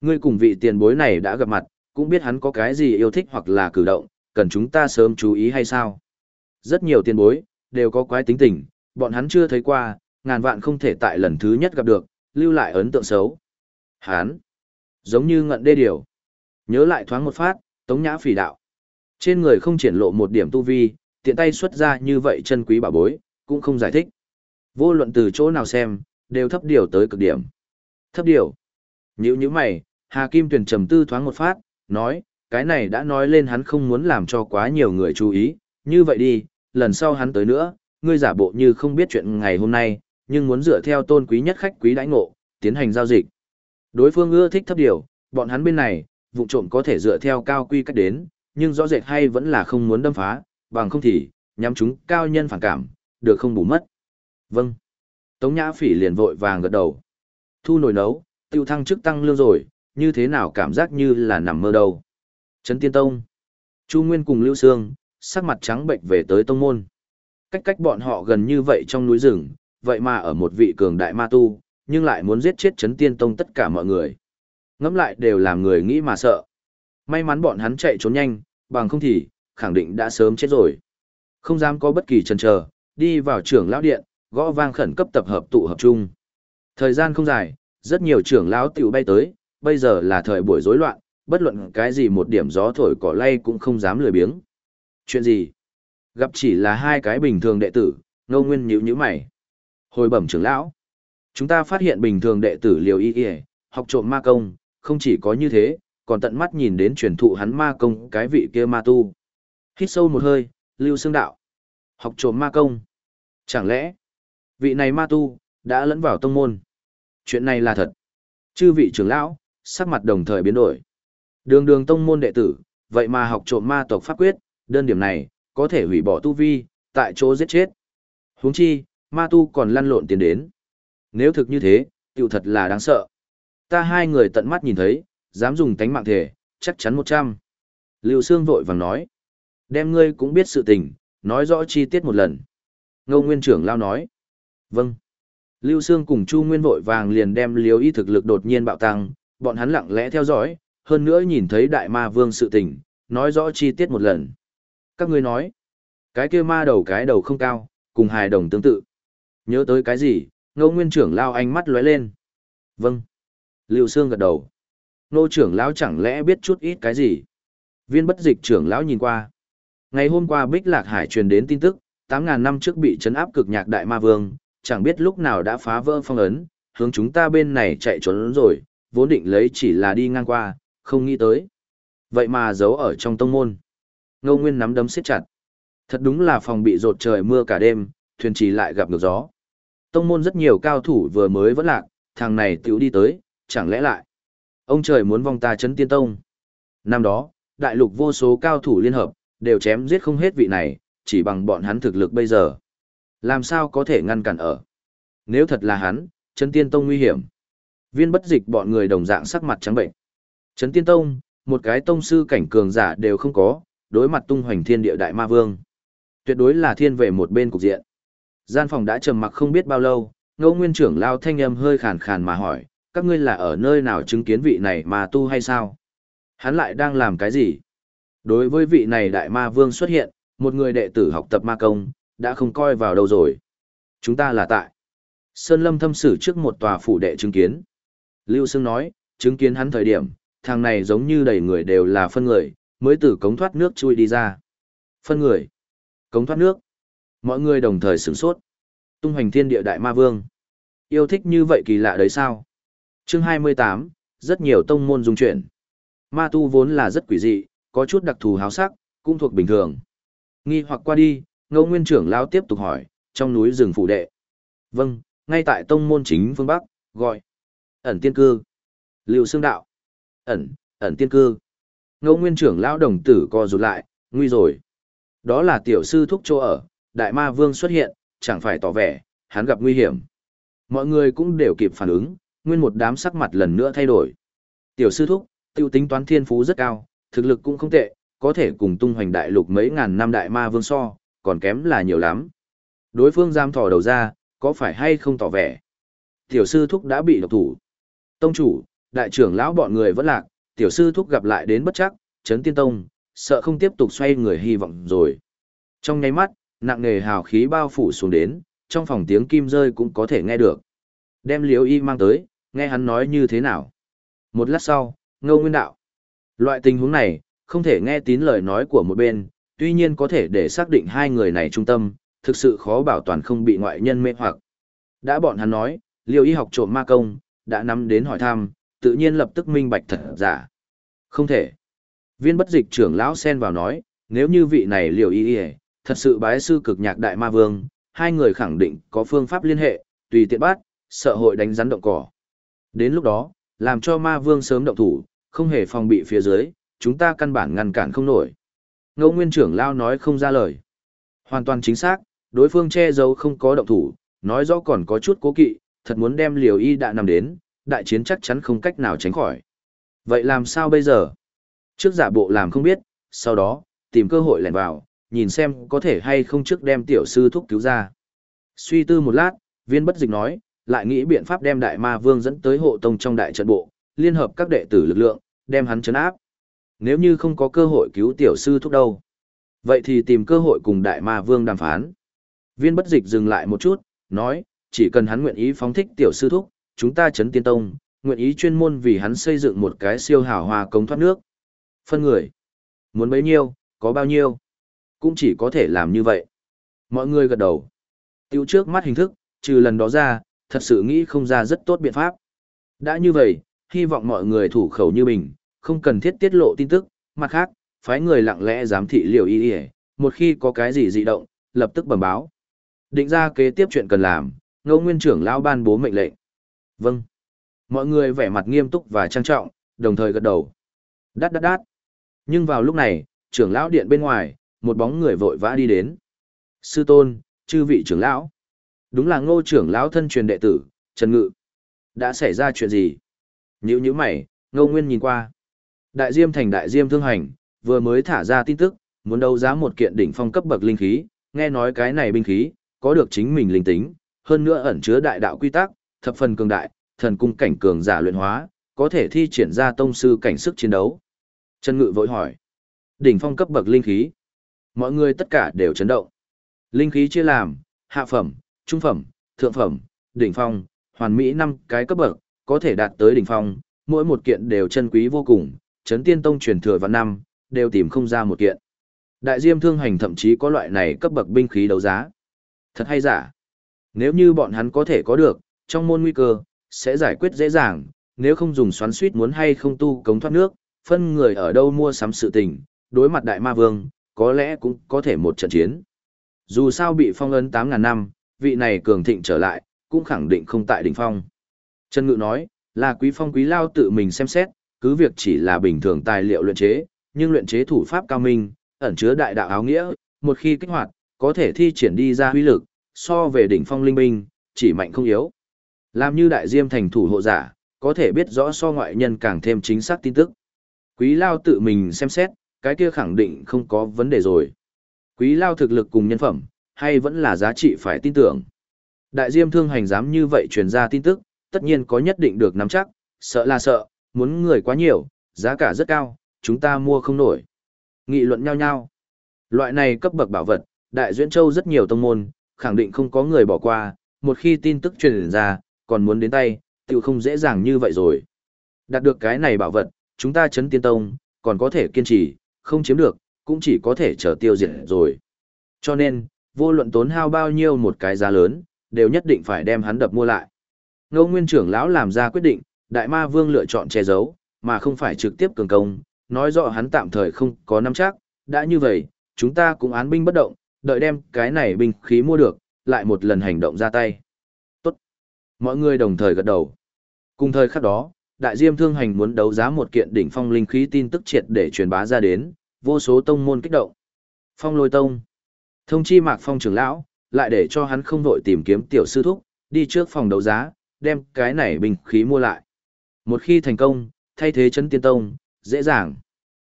Ngươi cùng vị tiền bối này đã gặp mặt, cũng biết hắn có cái gì yêu thích hoặc là cử động, cần chúng ta sớm chú ý hay sao? Rất nhiều tiền bối, đều có quái tính tình, bọn hắn chưa thấy qua, ngàn vạn không thể tại lần thứ nhất gặp được, lưu lại ấn tượng xấu. Hắn, giống như ngận đê điều. Nhớ lại thoáng một phát, tống nhã phỉ đạo. Trên người không triển lộ một điểm tu vi, tiện tay xuất ra như vậy chân quý bảo bối, cũng không giải thích. Vô luận từ chỗ nào xem, đều thấp điều tới cực điểm. Thấp điều. Nhữ như mày, Hà Kim Tuyền trầm tư thoáng một phát, nói, cái này đã nói lên hắn không muốn làm cho quá nhiều người chú ý, như vậy đi, lần sau hắn tới nữa, ngươi giả bộ như không biết chuyện ngày hôm nay, nhưng muốn dựa theo tôn quý nhất khách quý đãi ngộ, tiến hành giao dịch. Đối phương ưa thích thấp điều, bọn hắn bên này, vụ trộm có thể dựa theo cao quy cách đến, nhưng rõ rệt hay vẫn là không muốn đâm phá, bằng không thì, nhắm chúng cao nhân phản cảm, được không bù mất. Vâng. Tống Nhã Phỉ liền vội vàng gật đầu. Thu nồi nấu, tiêu thăng chức tăng lương rồi, như thế nào cảm giác như là nằm mơ đâu. Trấn Tiên Tông. Chu Nguyên cùng Lưu Sương, sắc mặt trắng bệnh về tới tông môn. Cách cách bọn họ gần như vậy trong núi rừng, vậy mà ở một vị cường đại ma tu, nhưng lại muốn giết chết Trấn Tiên Tông tất cả mọi người. Ngẫm lại đều làm người nghĩ mà sợ. May mắn bọn hắn chạy trốn nhanh, bằng không thì, khẳng định đã sớm chết rồi. Không dám có bất kỳ chần chờ, đi vào trưởng lão điện, gõ vang khẩn cấp tập hợp tụ hợp chung. Thời gian không dài, rất nhiều trưởng lão tiểu bay tới, bây giờ là thời buổi rối loạn, bất luận cái gì một điểm gió thổi cỏ lay cũng không dám lười biếng. Chuyện gì? Gặp chỉ là hai cái bình thường đệ tử, ngô nguyên nhíu nhíu mày. Hồi bẩm trưởng lão. Chúng ta phát hiện bình thường đệ tử liều y y, học trộm ma công, không chỉ có như thế, còn tận mắt nhìn đến truyền thụ hắn ma công cái vị kia ma tu. Hít sâu một hơi, lưu xương đạo. Học trộm ma công. Chẳng lẽ, vị này ma tu, đã lẫn vào tông môn. Chuyện này là thật. Chư vị trưởng lão, sắc mặt đồng thời biến đổi. Đường đường tông môn đệ tử, vậy mà học trộm ma tộc pháp quyết, đơn điểm này, có thể hủy bỏ tu vi, tại chỗ giết chết. huống chi, ma tu còn lăn lộn tiền đến. Nếu thực như thế, tiểu thật là đáng sợ. Ta hai người tận mắt nhìn thấy, dám dùng tánh mạng thể, chắc chắn một trăm. Lưu Sương vội vàng nói. Đem ngươi cũng biết sự tình, nói rõ chi tiết một lần. Ngô Nguyên trưởng lao nói. Vâng. Lưu Sương cùng Chu Nguyên vội vàng liền đem liếu y thực lực đột nhiên bạo tăng, bọn hắn lặng lẽ theo dõi, hơn nữa nhìn thấy đại ma vương sự tình, nói rõ chi tiết một lần. Các ngươi nói, cái kia ma đầu cái đầu không cao, cùng hài đồng tương tự. Nhớ tới cái gì, ngô nguyên trưởng lao ánh mắt lóe lên. Vâng. Lưu Sương gật đầu. Nô trưởng lão chẳng lẽ biết chút ít cái gì? Viên bất dịch trưởng lão nhìn qua. Ngày hôm qua Bích Lạc Hải truyền đến tin tức, 8.000 năm trước bị chấn áp cực nhạc đại ma vương, chẳng biết lúc nào đã phá vỡ phong ấn, hướng chúng ta bên này chạy trốn rồi, vốn định lấy chỉ là đi ngang qua, không nghĩ tới. Vậy mà giấu ở trong tông môn. Ngô Nguyên nắm đấm siết chặt. Thật đúng là phòng bị rột trời mưa cả đêm, thuyền trì lại gặp ngược gió. Tông môn rất nhiều cao thủ vừa mới vẫn lạc, thằng này tiểu đi tới, chẳng lẽ lại. Ông trời muốn vong ta chấn tiên tông. Năm đó, đại lục vô số cao thủ liên hợp, đều chém giết không hết vị này, chỉ bằng bọn hắn thực lực bây giờ. Làm sao có thể ngăn cản ở? Nếu thật là hắn, Trấn tiên tông nguy hiểm. Viên bất dịch bọn người đồng dạng sắc mặt trắng bệnh. Trấn tiên tông, một cái tông sư cảnh cường giả đều không có, đối mặt tung hoành thiên địa đại ma vương. Tuyệt đối là thiên về một bên cục diện. Gian phòng đã trầm mặc không biết bao lâu, ngô nguyên trưởng lao thanh âm hơi khàn khàn mà hỏi, các ngươi là ở nơi nào chứng kiến vị này mà tu hay sao? Hắn lại đang làm cái gì? Đối với vị này đại ma vương xuất hiện, một người đệ tử học tập ma công, đã không coi vào đâu rồi. Chúng ta là tại. Sơn Lâm thâm sử trước một tòa phủ đệ chứng kiến. Lưu Sương nói, chứng kiến hắn thời điểm, thằng này giống như đầy người đều là phân người, mới từ cống thoát nước chui đi ra. Phân người. Cống thoát nước. Mọi người đồng thời sửng sốt. Tung hoành thiên địa đại ma vương. Yêu thích như vậy kỳ lạ đấy sao? Chương 28, rất nhiều tông môn dung chuyển. Ma tu vốn là rất quỷ dị, có chút đặc thù háo sắc, cũng thuộc bình thường. Nghi hoặc qua đi, ngô nguyên trưởng lão tiếp tục hỏi, trong núi rừng phủ đệ. Vâng, ngay tại tông môn chính phương Bắc, gọi. Ẩn tiên cư. Liệu xương đạo. Ẩn, ẩn tiên cư. Ngô nguyên trưởng lão đồng tử co rụt lại, nguy rồi. Đó là tiểu sư thúc chỗ ở, đại ma vương xuất hiện, chẳng phải tỏ vẻ, hắn gặp nguy hiểm. Mọi người cũng đều kịp phản ứng, nguyên một đám sắc mặt lần nữa thay đổi. Tiểu sư thúc, tiêu tính toán thiên phú rất cao, thực lực cũng không tệ, có thể cùng tung hoành đại lục mấy ngàn năm đại ma vương so, còn kém là nhiều lắm. Đối phương giam thỏ đầu ra, có phải hay không tỏ vẻ. Tiểu sư thúc đã bị độc thủ. Tông chủ, đại trưởng lão bọn người vẫn lạc, tiểu sư thúc gặp lại đến bất chắc, chấn tiên tông, sợ không tiếp tục xoay người hy vọng rồi. Trong nháy mắt, nặng nề hào khí bao phủ xuống đến, trong phòng tiếng kim rơi cũng có thể nghe được. Đem liếu y mang tới, nghe hắn nói như thế nào. Một lát sau, ngô nguyên đạo. Loại tình huống này, không thể nghe tín lời nói của một bên, tuy nhiên có thể để xác định hai người này trung tâm, thực sự khó bảo toàn không bị ngoại nhân mê hoặc. Đã bọn hắn nói, liều y học trộm ma công, đã nắm đến hỏi thăm, tự nhiên lập tức minh bạch thật giả. Không thể. Viên bất dịch trưởng lão sen vào nói, nếu như vị này liều y y, thật sự bái sư cực nhạc đại ma vương, hai người khẳng định có phương pháp liên hệ, tùy tiện bắt, sợ hội đánh rắn động cỏ. Đến lúc đó, làm cho ma vương sớm động thủ, không hề phòng bị phía dưới, chúng ta căn bản ngăn cản không nổi. Ngô Nguyên trưởng lao nói không ra lời. Hoàn toàn chính xác, đối phương che giấu không có động thủ, nói rõ còn có chút cố kỵ, thật muốn đem liều y đã nằm đến, đại chiến chắc chắn không cách nào tránh khỏi. Vậy làm sao bây giờ? Trước giả bộ làm không biết, sau đó, tìm cơ hội lẻn vào, nhìn xem có thể hay không trước đem tiểu sư thúc cứu ra. Suy tư một lát, viên bất dịch nói, lại nghĩ biện pháp đem đại ma vương dẫn tới hộ tông trong đại trận bộ, liên hợp các đệ tử lực lượng, đem hắn chấn áp. Nếu như không có cơ hội cứu tiểu sư thúc đâu, vậy thì tìm cơ hội cùng đại ma vương đàm phán. Viên bất dịch dừng lại một chút, nói, chỉ cần hắn nguyện ý phóng thích tiểu sư thúc, chúng ta chấn tiên tông, nguyện ý chuyên môn vì hắn xây dựng một cái siêu hào hòa cống thoát nước. Phân người, muốn bấy nhiêu, có bao nhiêu, cũng chỉ có thể làm như vậy. Mọi người gật đầu. Tiêu trước mắt hình thức, trừ lần đó ra, thật sự nghĩ không ra rất tốt biện pháp. Đã như vậy, hy vọng mọi người thủ khẩu như mình, không cần thiết tiết lộ tin tức, mặt khác, phái người lặng lẽ giám thị liều y y, một khi có cái gì dị động, lập tức bẩm báo. Định ra kế tiếp chuyện cần làm, ngô nguyên trưởng lão ban bố mệnh lệnh. Vâng. Mọi người vẻ mặt nghiêm túc và trang trọng, đồng thời gật đầu. Đát đát đát. Nhưng vào lúc này, trưởng lão điện bên ngoài, một bóng người vội vã đi đến. Sư tôn, chư vị trưởng lão. Đúng là ngô trưởng lão thân truyền đệ tử, Trần Ngự. Đã xảy ra chuyện gì? Nhữ như mày, Ngô Nguyên nhìn qua. Đại Diêm thành Đại Diêm Thương Hành, vừa mới thả ra tin tức, muốn đấu giá một kiện đỉnh phong cấp bậc linh khí, nghe nói cái này binh khí, có được chính mình linh tính, hơn nữa ẩn chứa đại đạo quy tắc, thập phần cường đại, thần cung cảnh cường giả luyện hóa, có thể thi triển ra tông sư cảnh sức chiến đấu. Trần Ngự vội hỏi. Đỉnh phong cấp bậc linh khí. Mọi người tất cả đều chấn động. Linh khí chia làm, hạ phẩm, trung phẩm, thượng phẩm, đỉnh phong, hoàn mỹ năm cái cấp bậc, có thể đạt tới đỉnh phong, mỗi một kiện đều chân quý vô cùng, chấn tiên tông truyền thừa vạn năm, đều tìm không ra một kiện. Đại diêm thương hành thậm chí có loại này cấp bậc binh khí đấu giá. Thật hay giả? Nếu như bọn hắn có thể có được, trong môn nguy cơ, sẽ giải quyết dễ dàng, nếu không dùng xoắn suýt muốn hay không tu cống thoát nước, phân người ở đâu mua sắm sự tình, đối mặt đại ma vương, có lẽ cũng có thể một trận chiến. Dù sao bị phong ấn 8.000 năm, vị này cường thịnh trở lại, cũng khẳng định không tại đỉnh phong. Trần Ngự nói, là quý phong quý lao tự mình xem xét, cứ việc chỉ là bình thường tài liệu luyện chế, nhưng luyện chế thủ pháp cao minh, ẩn chứa đại đạo áo nghĩa, một khi kích hoạt, có thể thi triển đi ra huy lực, so về đỉnh phong linh binh, chỉ mạnh không yếu. Làm như đại diêm thành thủ hộ giả, có thể biết rõ so ngoại nhân càng thêm chính xác tin tức. Quý Lao tự mình xem xét, cái kia khẳng định không có vấn đề rồi. Quý Lao thực lực cùng nhân phẩm, hay vẫn là giá trị phải tin tưởng. Đại diêm thương hành dám như vậy truyền ra tin tức, tất nhiên có nhất định được nắm chắc, sợ là sợ, muốn người quá nhiều, giá cả rất cao, chúng ta mua không nổi. Nghị luận nhau nhau. Loại này cấp bậc bảo vật, Đại Duyễn Châu rất nhiều tông môn, khẳng định không có người bỏ qua, một khi tin tức truyền ra, còn muốn đến tay, tự không dễ dàng như vậy rồi. Đạt được cái này bảo vật, chúng ta chấn tiên tông, còn có thể kiên trì, không chiếm được, cũng chỉ có thể chờ tiêu diệt rồi. Cho nên, vô luận tốn hao bao nhiêu một cái giá lớn, đều nhất định phải đem hắn đập mua lại. Ngô Nguyên trưởng lão làm ra quyết định, Đại Ma Vương lựa chọn che giấu, mà không phải trực tiếp cường công, nói rõ hắn tạm thời không có nắm chắc, đã như vậy, chúng ta cũng án binh bất động, đợi đem cái này binh khí mua được, lại một lần hành động ra tay. Tốt. Mọi người đồng thời gật đầu. Cùng thời khắc đó, Đại Diêm Thương Hành muốn đấu giá một kiện đỉnh phong linh khí tin tức triệt để truyền bá ra đến, vô số tông môn kích động. Phong Lôi Tông. Thông chi Mạc Phong trưởng lão, lại để cho hắn không vội tìm kiếm tiểu sư thúc, đi trước phòng đấu giá, đem cái này bình khí mua lại. Một khi thành công, thay thế chấn tiên tông, dễ dàng.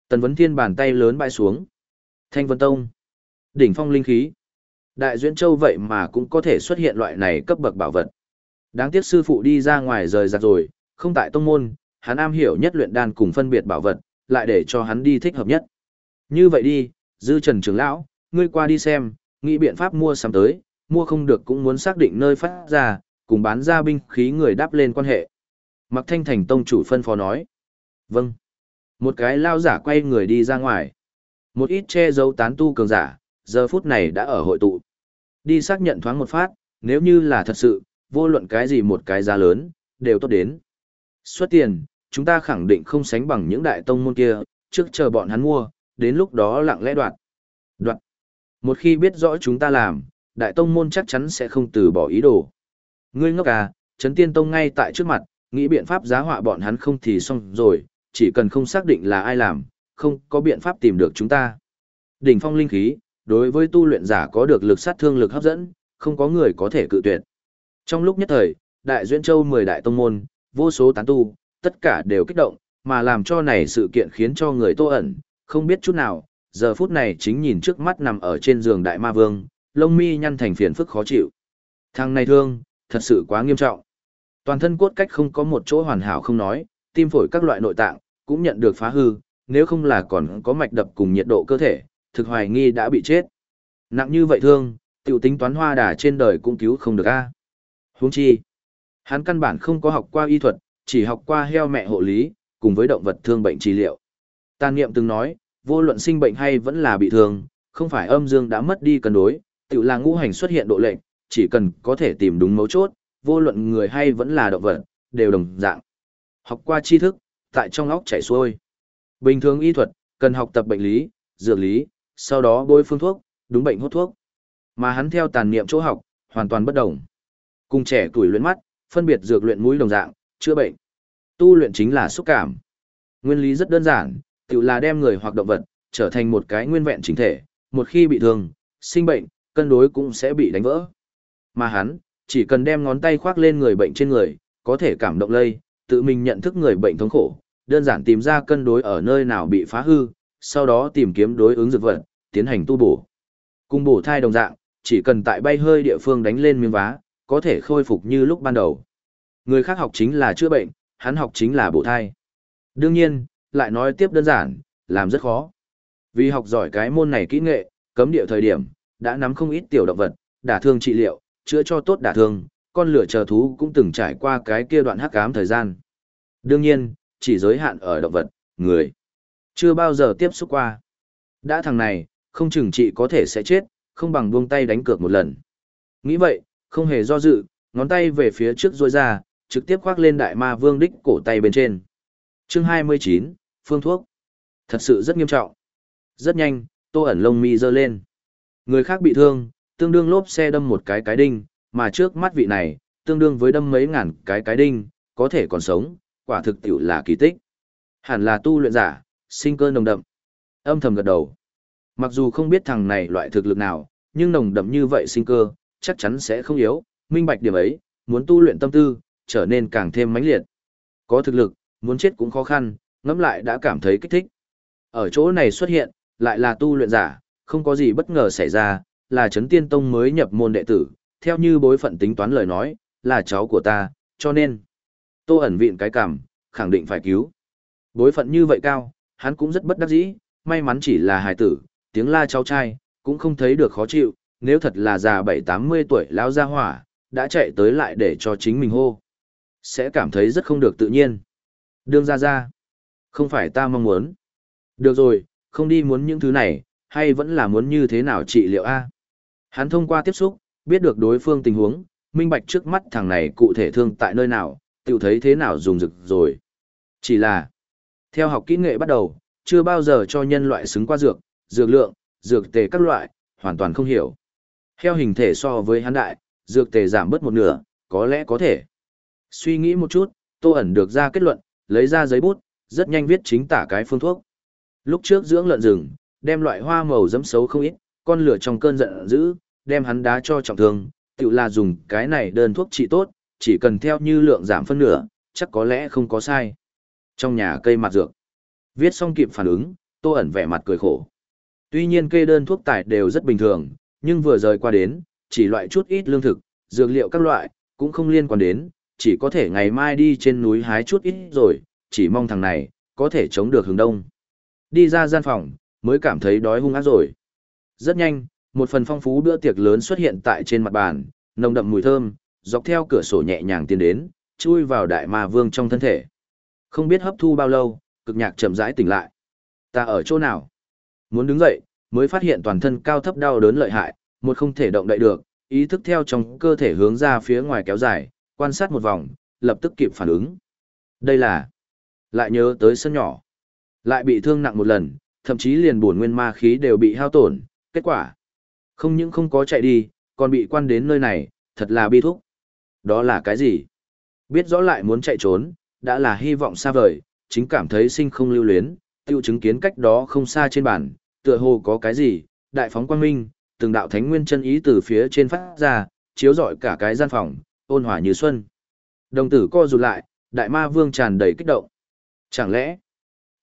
Tần Vấn Thiên bàn tay lớn bãi xuống. Thanh Vân Tông. Đỉnh phong linh khí. Đại Duyễn Châu vậy mà cũng có thể xuất hiện loại này cấp bậc bảo vật. Đáng tiếc sư phụ đi ra ngoài rời giặt rồi, không tại tông môn, hắn am hiểu nhất luyện đan cùng phân biệt bảo vật, lại để cho hắn đi thích hợp nhất. Như vậy đi, dư trần trưởng lão, ngươi qua đi xem, nghĩ biện pháp mua sắm tới, mua không được cũng muốn xác định nơi phát ra, cùng bán ra binh khí người đáp lên quan hệ. Mặc thanh thành tông chủ phân phó nói. Vâng. Một cái lao giả quay người đi ra ngoài. Một ít che giấu tán tu cường giả, giờ phút này đã ở hội tụ. Đi xác nhận thoáng một phát, nếu như là thật sự, vô luận cái gì một cái giá lớn, đều tốt đến. Xuất tiền, chúng ta khẳng định không sánh bằng những đại tông môn kia, trước chờ bọn hắn mua, đến lúc đó lặng lẽ đoạt. Đoạt. Một khi biết rõ chúng ta làm, đại tông môn chắc chắn sẽ không từ bỏ ý đồ. Ngươi ngốc à, chấn tiên tông ngay tại trước mặt, nghĩ biện pháp giá họa bọn hắn không thì xong rồi, chỉ cần không xác định là ai làm, không có biện pháp tìm được chúng ta. Đỉnh phong linh khí, đối với tu luyện giả có được lực sát thương lực hấp dẫn, không có người có thể cự tuyệt. Trong lúc nhất thời, Đại Duyên Châu 10 đại tông môn, vô số tán tu, tất cả đều kích động, mà làm cho này sự kiện khiến cho người tô ẩn, không biết chút nào, giờ phút này chính nhìn trước mắt nằm ở trên giường đại ma vương, lông mi nhăn thành phiền phức khó chịu. Thằng này thương, thật sự quá nghiêm trọng. Toàn thân cốt cách không có một chỗ hoàn hảo không nói, tim phổi các loại nội tạng, cũng nhận được phá hư, nếu không là còn có mạch đập cùng nhiệt độ cơ thể, thực hoài nghi đã bị chết. Nặng như vậy thương, tiểu tính toán hoa đà trên đời cũng cứu không được a. Huống chi, hắn căn bản không có học qua y thuật, chỉ học qua heo mẹ hộ lý, cùng với động vật thương bệnh trị liệu. Tàn niệm từng nói, vô luận sinh bệnh hay vẫn là bị thương, không phải âm dương đã mất đi cân đối, tiểu là ngũ hành xuất hiện độ lệnh, chỉ cần có thể tìm đúng mấu chốt, vô luận người hay vẫn là động vật, đều đồng dạng. Học qua tri thức, tại trong óc chảy xuôi. Bình thường y thuật, cần học tập bệnh lý, dược lý, sau đó bôi phương thuốc, đúng bệnh hút thuốc. Mà hắn theo tàn niệm chỗ học, hoàn toàn bất đồng. Cùng trẻ tuổi luyện mắt, phân biệt dược luyện mũi đồng dạng, chữa bệnh. Tu luyện chính là xúc cảm. Nguyên lý rất đơn giản, tự là đem người hoặc động vật, trở thành một cái nguyên vẹn chính thể, một khi bị thương, sinh bệnh, cân đối cũng sẽ bị đánh vỡ. Mà hắn, chỉ cần đem ngón tay khoác lên người bệnh trên người, có thể cảm động lây, tự mình nhận thức người bệnh thống khổ, đơn giản tìm ra cân đối ở nơi nào bị phá hư, sau đó tìm kiếm đối ứng dược vật, tiến hành tu bổ. Cùng bổ thai đồng dạng, chỉ cần tại bay hơi địa phương đánh lên miếng vá, có thể khôi phục như lúc ban đầu. Người khác học chính là chữa bệnh, hắn học chính là bổ thai. Đương nhiên, lại nói tiếp đơn giản, làm rất khó. Vì học giỏi cái môn này kỹ nghệ, cấm địa thời điểm, đã nắm không ít tiểu động vật, đả thương trị liệu, chữa cho tốt đả thương, con lửa chờ thú cũng từng trải qua cái kia đoạn hắc ám thời gian. Đương nhiên, chỉ giới hạn ở động vật, người. Chưa bao giờ tiếp xúc qua. Đã thằng này, không chừng chị có thể sẽ chết, không bằng buông tay đánh cược một lần. Nghĩ vậy, không hề do dự, ngón tay về phía trước rôi ra, trực tiếp khoác lên đại ma vương đích cổ tay bên trên. Chương 29, Phương thuốc. Thật sự rất nghiêm trọng. Rất nhanh, tô ẩn lông mi dơ lên. Người khác bị thương, tương đương lốp xe đâm một cái cái đinh, mà trước mắt vị này, tương đương với đâm mấy ngàn cái cái đinh, có thể còn sống, quả thực tiểu là kỳ tích. Hẳn là tu luyện giả, sinh cơ nồng đậm. Âm thầm gật đầu. Mặc dù không biết thằng này loại thực lực nào, nhưng nồng đậm như vậy sinh cơ, chắc chắn sẽ không yếu, minh bạch điểm ấy, muốn tu luyện tâm tư, trở nên càng thêm mãnh liệt. Có thực lực, muốn chết cũng khó khăn, ngẫm lại đã cảm thấy kích thích. Ở chỗ này xuất hiện, lại là tu luyện giả, không có gì bất ngờ xảy ra, là chấn tiên tông mới nhập môn đệ tử, theo như bối phận tính toán lời nói, là cháu của ta, cho nên, tô ẩn vịn cái cảm, khẳng định phải cứu. Bối phận như vậy cao, hắn cũng rất bất đắc dĩ, may mắn chỉ là hài tử, tiếng la cháu trai, cũng không thấy được khó chịu, nếu thật là già bảy tám mươi tuổi lão gia hỏa, đã chạy tới lại để cho chính mình hô. Sẽ cảm thấy rất không được tự nhiên. Đương ra ra. Không phải ta mong muốn. Được rồi, không đi muốn những thứ này, hay vẫn là muốn như thế nào trị liệu A. Hắn thông qua tiếp xúc, biết được đối phương tình huống, minh bạch trước mắt thằng này cụ thể thương tại nơi nào, tự thấy thế nào dùng rực rồi. Chỉ là, theo học kỹ nghệ bắt đầu, chưa bao giờ cho nhân loại xứng qua dược, dược lượng, dược tề các loại, hoàn toàn không hiểu. Theo hình thể so với hắn đại, dược tề giảm bớt một nửa, có lẽ có thể. Suy nghĩ một chút, Tô ẩn được ra kết luận, lấy ra giấy bút, rất nhanh viết chính tả cái phương thuốc. Lúc trước dưỡng lợn rừng, đem loại hoa màu dẫm xấu không ít, con lửa trong cơn giận dữ, đem hắn đá cho trọng thương, tự là dùng cái này đơn thuốc trị tốt, chỉ cần theo như lượng giảm phân nửa, chắc có lẽ không có sai. Trong nhà cây mặt dược, viết xong kịp phản ứng, tô ẩn vẻ mặt cười khổ. Tuy nhiên kê đơn thuốc tải đều rất bình thường, nhưng vừa rời qua đến, chỉ loại chút ít lương thực, dược liệu các loại, cũng không liên quan đến, chỉ có thể ngày mai đi trên núi hái chút ít rồi, chỉ mong thằng này, có thể chống được hướng đông. Đi ra gian phòng, mới cảm thấy đói hung ác rồi. Rất nhanh, một phần phong phú bữa tiệc lớn xuất hiện tại trên mặt bàn, nồng đậm mùi thơm, dọc theo cửa sổ nhẹ nhàng tiến đến, chui vào đại ma vương trong thân thể. Không biết hấp thu bao lâu, cực nhạc chậm rãi tỉnh lại. Ta ở chỗ nào? Muốn đứng dậy, mới phát hiện toàn thân cao thấp đau đớn lợi hại, một không thể động đậy được, ý thức theo trong cơ thể hướng ra phía ngoài kéo dài, quan sát một vòng, lập tức kịp phản ứng. Đây là... Lại nhớ tới sân nhỏ. Lại bị thương nặng một lần, thậm chí liền buồn nguyên ma khí đều bị hao tổn, kết quả. Không những không có chạy đi, còn bị quan đến nơi này, thật là bi thúc. Đó là cái gì? Biết rõ lại muốn chạy trốn, đã là hy vọng xa vời, chính cảm thấy sinh không lưu luyến, tiêu chứng kiến cách đó không xa trên bàn, tựa hồ có cái gì, đại phóng quang minh, từng đạo thánh nguyên chân ý từ phía trên phát ra, chiếu rọi cả cái gian phòng, ôn hòa như xuân. Đồng tử co rụt lại, đại ma vương tràn đầy kích động. Chẳng lẽ,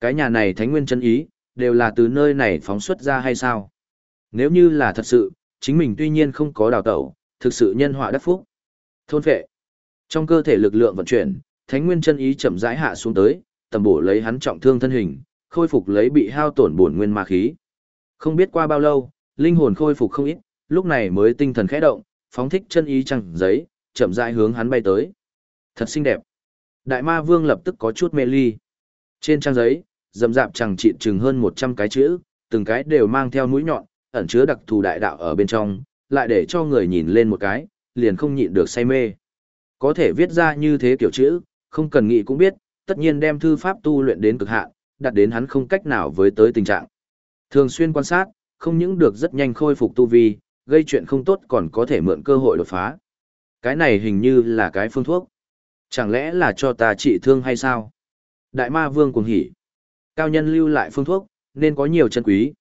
cái nhà này thánh nguyên chân ý, đều là từ nơi này phóng xuất ra hay sao? Nếu như là thật sự, chính mình tuy nhiên không có đào tẩu, thực sự nhân họa đắc phúc. Thôn phệ. Trong cơ thể lực lượng vận chuyển, thánh nguyên chân ý chậm rãi hạ xuống tới, tầm bổ lấy hắn trọng thương thân hình, khôi phục lấy bị hao tổn bổn nguyên ma khí. Không biết qua bao lâu, linh hồn khôi phục không ít, lúc này mới tinh thần khẽ động, phóng thích chân ý chẳng giấy, chậm rãi hướng hắn bay tới. Thật xinh đẹp. Đại ma vương lập tức có chút mê ly. Trên trang giấy, dầm dạp chẳng trị chừng hơn 100 cái chữ, từng cái đều mang theo mũi nhọn, ẩn chứa đặc thù đại đạo ở bên trong, lại để cho người nhìn lên một cái, liền không nhịn được say mê. Có thể viết ra như thế kiểu chữ, không cần nghĩ cũng biết, tất nhiên đem thư pháp tu luyện đến cực hạn, đặt đến hắn không cách nào với tới tình trạng. Thường xuyên quan sát, không những được rất nhanh khôi phục tu vi, gây chuyện không tốt còn có thể mượn cơ hội đột phá. Cái này hình như là cái phương thuốc. Chẳng lẽ là cho ta trị thương hay sao? Đại ma vương cuồng hỉ. Cao nhân lưu lại phương thuốc, nên có nhiều chân quý.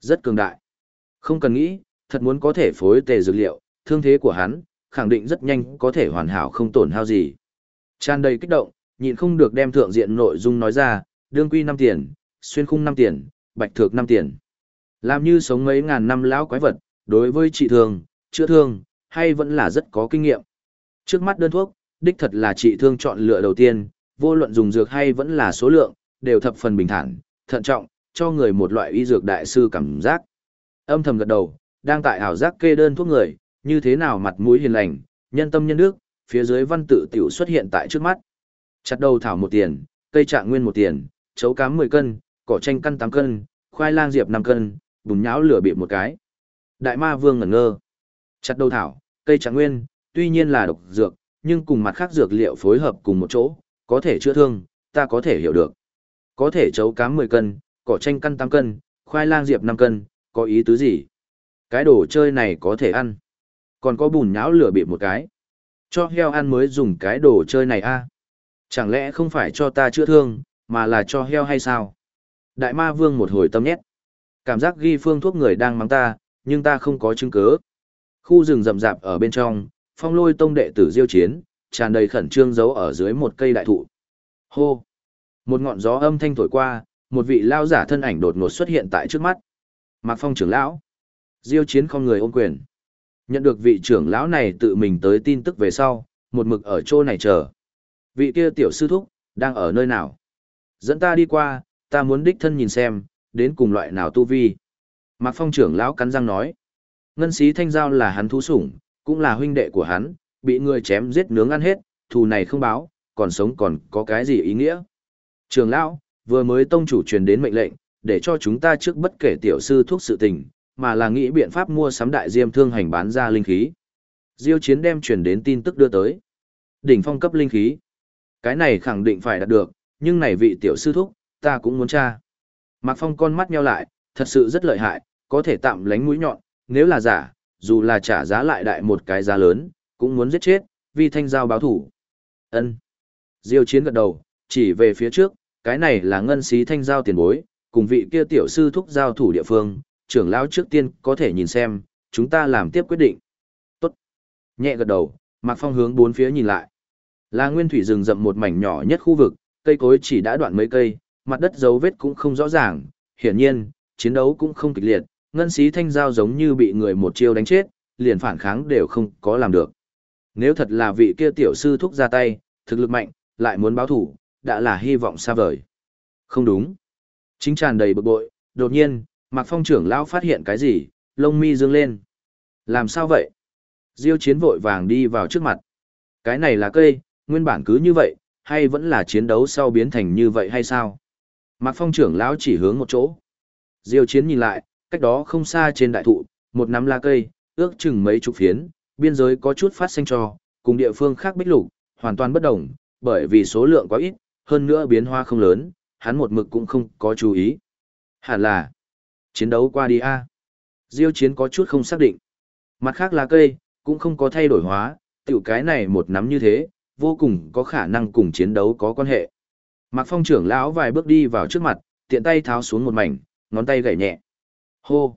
Rất cường đại. Không cần nghĩ, thật muốn có thể phối tề dược liệu, thương thế của hắn, khẳng định rất nhanh có thể hoàn hảo không tổn hao gì. Tràn đầy kích động, nhịn không được đem thượng diện nội dung nói ra, đương quy 5 tiền, xuyên khung 5 tiền, bạch thược 5 tiền. Làm như sống mấy ngàn năm lão quái vật, đối với trị thương, chữa thương, hay vẫn là rất có kinh nghiệm. Trước mắt đơn thuốc, đích thật là trị thương chọn lựa đầu tiên, vô luận dùng dược hay vẫn là số lượng, đều thập phần bình thản, thận trọng, cho người một loại y dược đại sư cảm giác. Âm thầm gật đầu, đang tại ảo giác kê đơn thuốc người, như thế nào mặt mũi hiền lành, nhân tâm nhân đức, phía dưới văn tự tiểu xuất hiện tại trước mắt. Chặt đầu thảo một tiền, cây trạng nguyên một tiền, chấu cám 10 cân, cỏ chanh căn 8 cân, khoai lang diệp 5 cân, bùn nháo lửa bị một cái. Đại ma vương ngẩn ngơ. Chặt đầu thảo, cây trạng nguyên, tuy nhiên là độc dược, nhưng cùng mặt khác dược liệu phối hợp cùng một chỗ, có thể chữa thương, ta có thể hiểu được. Có thể chấu cám 10 cân, cỏ chanh căn 8 cân, khoai lang diệp 5 cân, có ý tứ gì? Cái đồ chơi này có thể ăn. Còn có bùn nháo lửa bị một cái. Cho heo ăn mới dùng cái đồ chơi này a Chẳng lẽ không phải cho ta chữa thương, mà là cho heo hay sao? Đại ma vương một hồi tâm nhét. Cảm giác ghi phương thuốc người đang mắng ta, nhưng ta không có chứng cứ. Khu rừng rậm rạp ở bên trong, phong lôi tông đệ tử diêu chiến, tràn đầy khẩn trương giấu ở dưới một cây đại thụ. Hô! Một ngọn gió âm thanh thổi qua, một vị lao giả thân ảnh đột ngột xuất hiện tại trước mắt. Mạc Phong trưởng lão. Diêu chiến không người ôm quyền. Nhận được vị trưởng lão này tự mình tới tin tức về sau, một mực ở chỗ này chờ. Vị kia tiểu sư thúc, đang ở nơi nào? Dẫn ta đi qua, ta muốn đích thân nhìn xem, đến cùng loại nào tu vi. Mạc Phong trưởng lão cắn răng nói. Ngân sĩ thanh giao là hắn thú sủng, cũng là huynh đệ của hắn, bị người chém giết nướng ăn hết, thù này không báo, còn sống còn có cái gì ý nghĩa. Trường lão, vừa mới tông chủ truyền đến mệnh lệnh, để cho chúng ta trước bất kể tiểu sư thuốc sự tình, mà là nghĩ biện pháp mua sắm đại diêm thương hành bán ra linh khí. Diêu chiến đem truyền đến tin tức đưa tới. Đỉnh phong cấp linh khí. Cái này khẳng định phải đạt được, nhưng này vị tiểu sư thúc, ta cũng muốn tra. Mạc Phong con mắt nheo lại, thật sự rất lợi hại, có thể tạm lánh mũi nhọn, nếu là giả, dù là trả giá lại đại một cái giá lớn, cũng muốn giết chết, vì thanh giao báo thủ. Ân. Diêu chiến gật đầu, chỉ về phía trước, cái này là ngân xí thanh giao tiền bối, cùng vị kia tiểu sư thúc giao thủ địa phương, trưởng lão trước tiên có thể nhìn xem, chúng ta làm tiếp quyết định. Tốt. Nhẹ gật đầu, Mạc Phong hướng bốn phía nhìn lại. Là nguyên thủy rừng rậm một mảnh nhỏ nhất khu vực, cây cối chỉ đã đoạn mấy cây, mặt đất dấu vết cũng không rõ ràng, hiển nhiên, chiến đấu cũng không kịch liệt, ngân xí thanh giao giống như bị người một chiêu đánh chết, liền phản kháng đều không có làm được. Nếu thật là vị kia tiểu sư thúc ra tay, thực lực mạnh, lại muốn báo thủ, đã là hy vọng xa vời. Không đúng. Chính tràn đầy bực bội, đột nhiên, Mạc Phong trưởng lão phát hiện cái gì, lông mi dương lên. Làm sao vậy? Diêu chiến vội vàng đi vào trước mặt. Cái này là cây, nguyên bản cứ như vậy, hay vẫn là chiến đấu sau biến thành như vậy hay sao? Mạc Phong trưởng lão chỉ hướng một chỗ. Diêu chiến nhìn lại, cách đó không xa trên đại thụ, một nắm lá cây, ước chừng mấy chục phiến, biên giới có chút phát xanh cho, cùng địa phương khác bích lục, hoàn toàn bất đồng, bởi vì số lượng quá ít, hơn nữa biến hoa không lớn, hắn một mực cũng không có chú ý. Hẳn là, chiến đấu qua đi a Diêu chiến có chút không xác định. Mặt khác là cây, cũng không có thay đổi hóa, tiểu cái này một nắm như thế, vô cùng có khả năng cùng chiến đấu có quan hệ. Mạc Phong trưởng lão vài bước đi vào trước mặt, tiện tay tháo xuống một mảnh, ngón tay gảy nhẹ. Hô!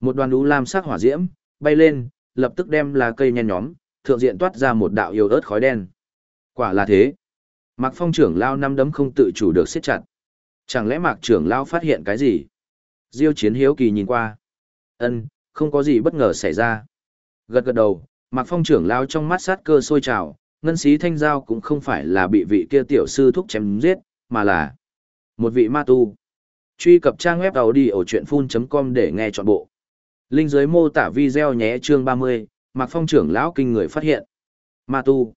Một đoàn đú lam sắc hỏa diễm, bay lên, lập tức đem lá cây nhen nhóm, thượng diện toát ra một đạo yêu ớt khói đen. Quả là thế. Mạc Phong trưởng lão năm đấm không tự chủ được siết chặt. Chẳng lẽ Mạc trưởng lão phát hiện cái gì? Diêu chiến hiếu kỳ nhìn qua. Ân, không có gì bất ngờ xảy ra. Gật gật đầu, Mạc Phong trưởng lão trong mắt sát cơ sôi trào, ngân sĩ thanh giao cũng không phải là bị vị kia tiểu sư thúc chém giết, mà là một vị ma tu. Truy cập trang web đầu đi ở chuyện full.com để nghe trọn bộ. Linh dưới mô tả video nhé chương 30, Mạc Phong trưởng lão kinh người phát hiện. Ma tu.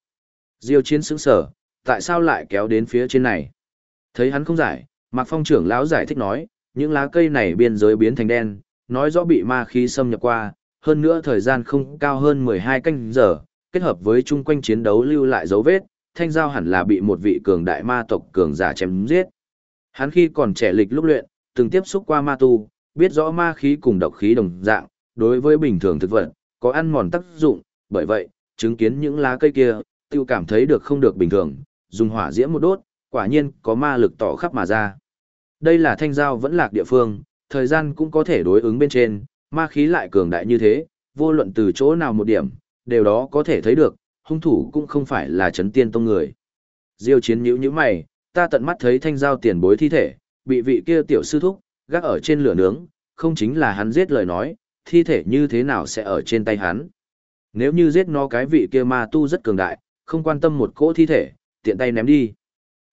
Diêu chiến sững sở, tại sao lại kéo đến phía trên này? Thấy hắn không giải, Mạc Phong trưởng lão giải thích nói, những lá cây này biên giới biến thành đen, nói rõ bị ma khí xâm nhập qua, hơn nữa thời gian không cao hơn 12 canh giờ, kết hợp với chung quanh chiến đấu lưu lại dấu vết, thanh giao hẳn là bị một vị cường đại ma tộc cường giả chém giết. Hắn khi còn trẻ lịch lúc luyện, từng tiếp xúc qua ma tu, biết rõ ma khí cùng độc khí đồng dạng, đối với bình thường thực vật, có ăn mòn tác dụng, bởi vậy, chứng kiến những lá cây kia, tiêu cảm thấy được không được bình thường, dùng hỏa diễm một đốt, quả nhiên có ma lực tỏ khắp mà ra. Đây là thanh giao vẫn lạc địa phương, thời gian cũng có thể đối ứng bên trên, ma khí lại cường đại như thế, vô luận từ chỗ nào một điểm, đều đó có thể thấy được, hung thủ cũng không phải là chấn tiên tông người. Diêu chiến nhữ như mày, ta tận mắt thấy thanh giao tiền bối thi thể, bị vị kia tiểu sư thúc, gác ở trên lửa nướng, không chính là hắn giết lời nói, thi thể như thế nào sẽ ở trên tay hắn. Nếu như giết nó cái vị kia ma tu rất cường đại, không quan tâm một cỗ thi thể, tiện tay ném đi.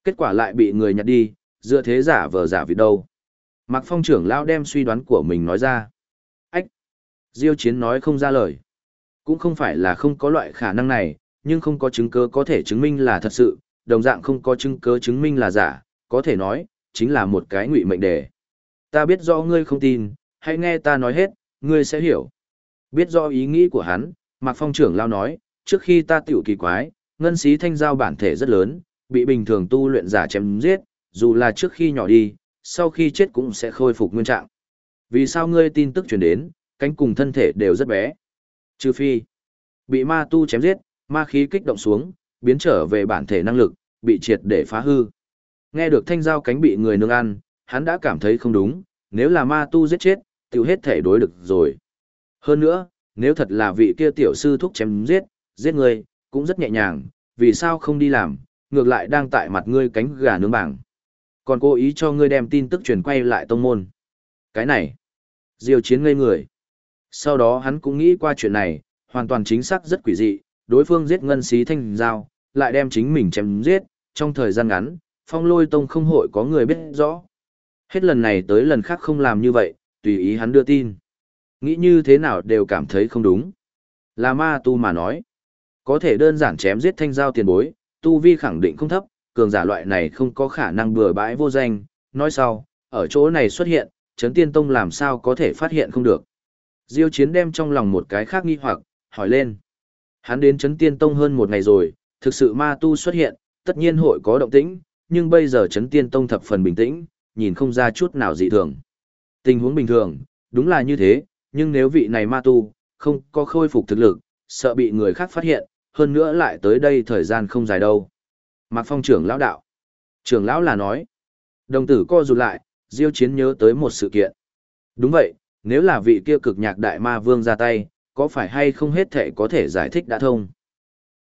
Kết quả lại bị người nhặt đi, dựa thế giả vờ giả vì đâu. Mạc Phong trưởng lão đem suy đoán của mình nói ra. Ách! Diêu chiến nói không ra lời. Cũng không phải là không có loại khả năng này, nhưng không có chứng cứ có thể chứng minh là thật sự, đồng dạng không có chứng cứ chứng minh là giả, có thể nói, chính là một cái ngụy mệnh đề. Ta biết rõ ngươi không tin, hãy nghe ta nói hết, ngươi sẽ hiểu. Biết rõ ý nghĩ của hắn, Mạc Phong trưởng lao nói, trước khi ta tiểu kỳ quái, ngân sĩ thanh giao bản thể rất lớn, bị bình thường tu luyện giả chém giết, dù là trước khi nhỏ đi, sau khi chết cũng sẽ khôi phục nguyên trạng. Vì sao ngươi tin tức truyền đến, cánh cùng thân thể đều rất bé? Trừ phi, bị ma tu chém giết, ma khí kích động xuống, biến trở về bản thể năng lực, bị triệt để phá hư. Nghe được thanh giao cánh bị người nương ăn, hắn đã cảm thấy không đúng, nếu là ma tu giết chết, tiêu hết thể đối được rồi. Hơn nữa, nếu thật là vị kia tiểu sư thúc chém giết, giết người, cũng rất nhẹ nhàng, vì sao không đi làm, ngược lại đang tại mặt ngươi cánh gà nướng bảng. Còn cố ý cho ngươi đem tin tức truyền quay lại tông môn. Cái này, diêu chiến ngây người. Sau đó hắn cũng nghĩ qua chuyện này, hoàn toàn chính xác rất quỷ dị, đối phương giết ngân xí thanh giao, lại đem chính mình chém giết, trong thời gian ngắn, phong lôi tông không hội có người biết rõ. Hết lần này tới lần khác không làm như vậy, tùy ý hắn đưa tin. Nghĩ như thế nào đều cảm thấy không đúng. Là ma tu mà nói. Có thể đơn giản chém giết thanh giao tiền bối, tu vi khẳng định không thấp, cường giả loại này không có khả năng bừa bãi vô danh. Nói sau, ở chỗ này xuất hiện, chấn tiên tông làm sao có thể phát hiện không được. Diêu chiến đem trong lòng một cái khác nghi hoặc, hỏi lên. Hắn đến chấn tiên tông hơn một ngày rồi, thực sự ma tu xuất hiện, tất nhiên hội có động tĩnh, nhưng bây giờ chấn tiên tông thập phần bình tĩnh, nhìn không ra chút nào dị thường. Tình huống bình thường, đúng là như thế, nhưng nếu vị này ma tu, không có khôi phục thực lực, sợ bị người khác phát hiện, hơn nữa lại tới đây thời gian không dài đâu. Mạc Phong trưởng lão đạo. Trưởng lão là nói. Đồng tử co rụt lại, Diêu Chiến nhớ tới một sự kiện. Đúng vậy, nếu là vị kia cực nhạc đại ma vương ra tay, có phải hay không hết thể có thể giải thích đã thông.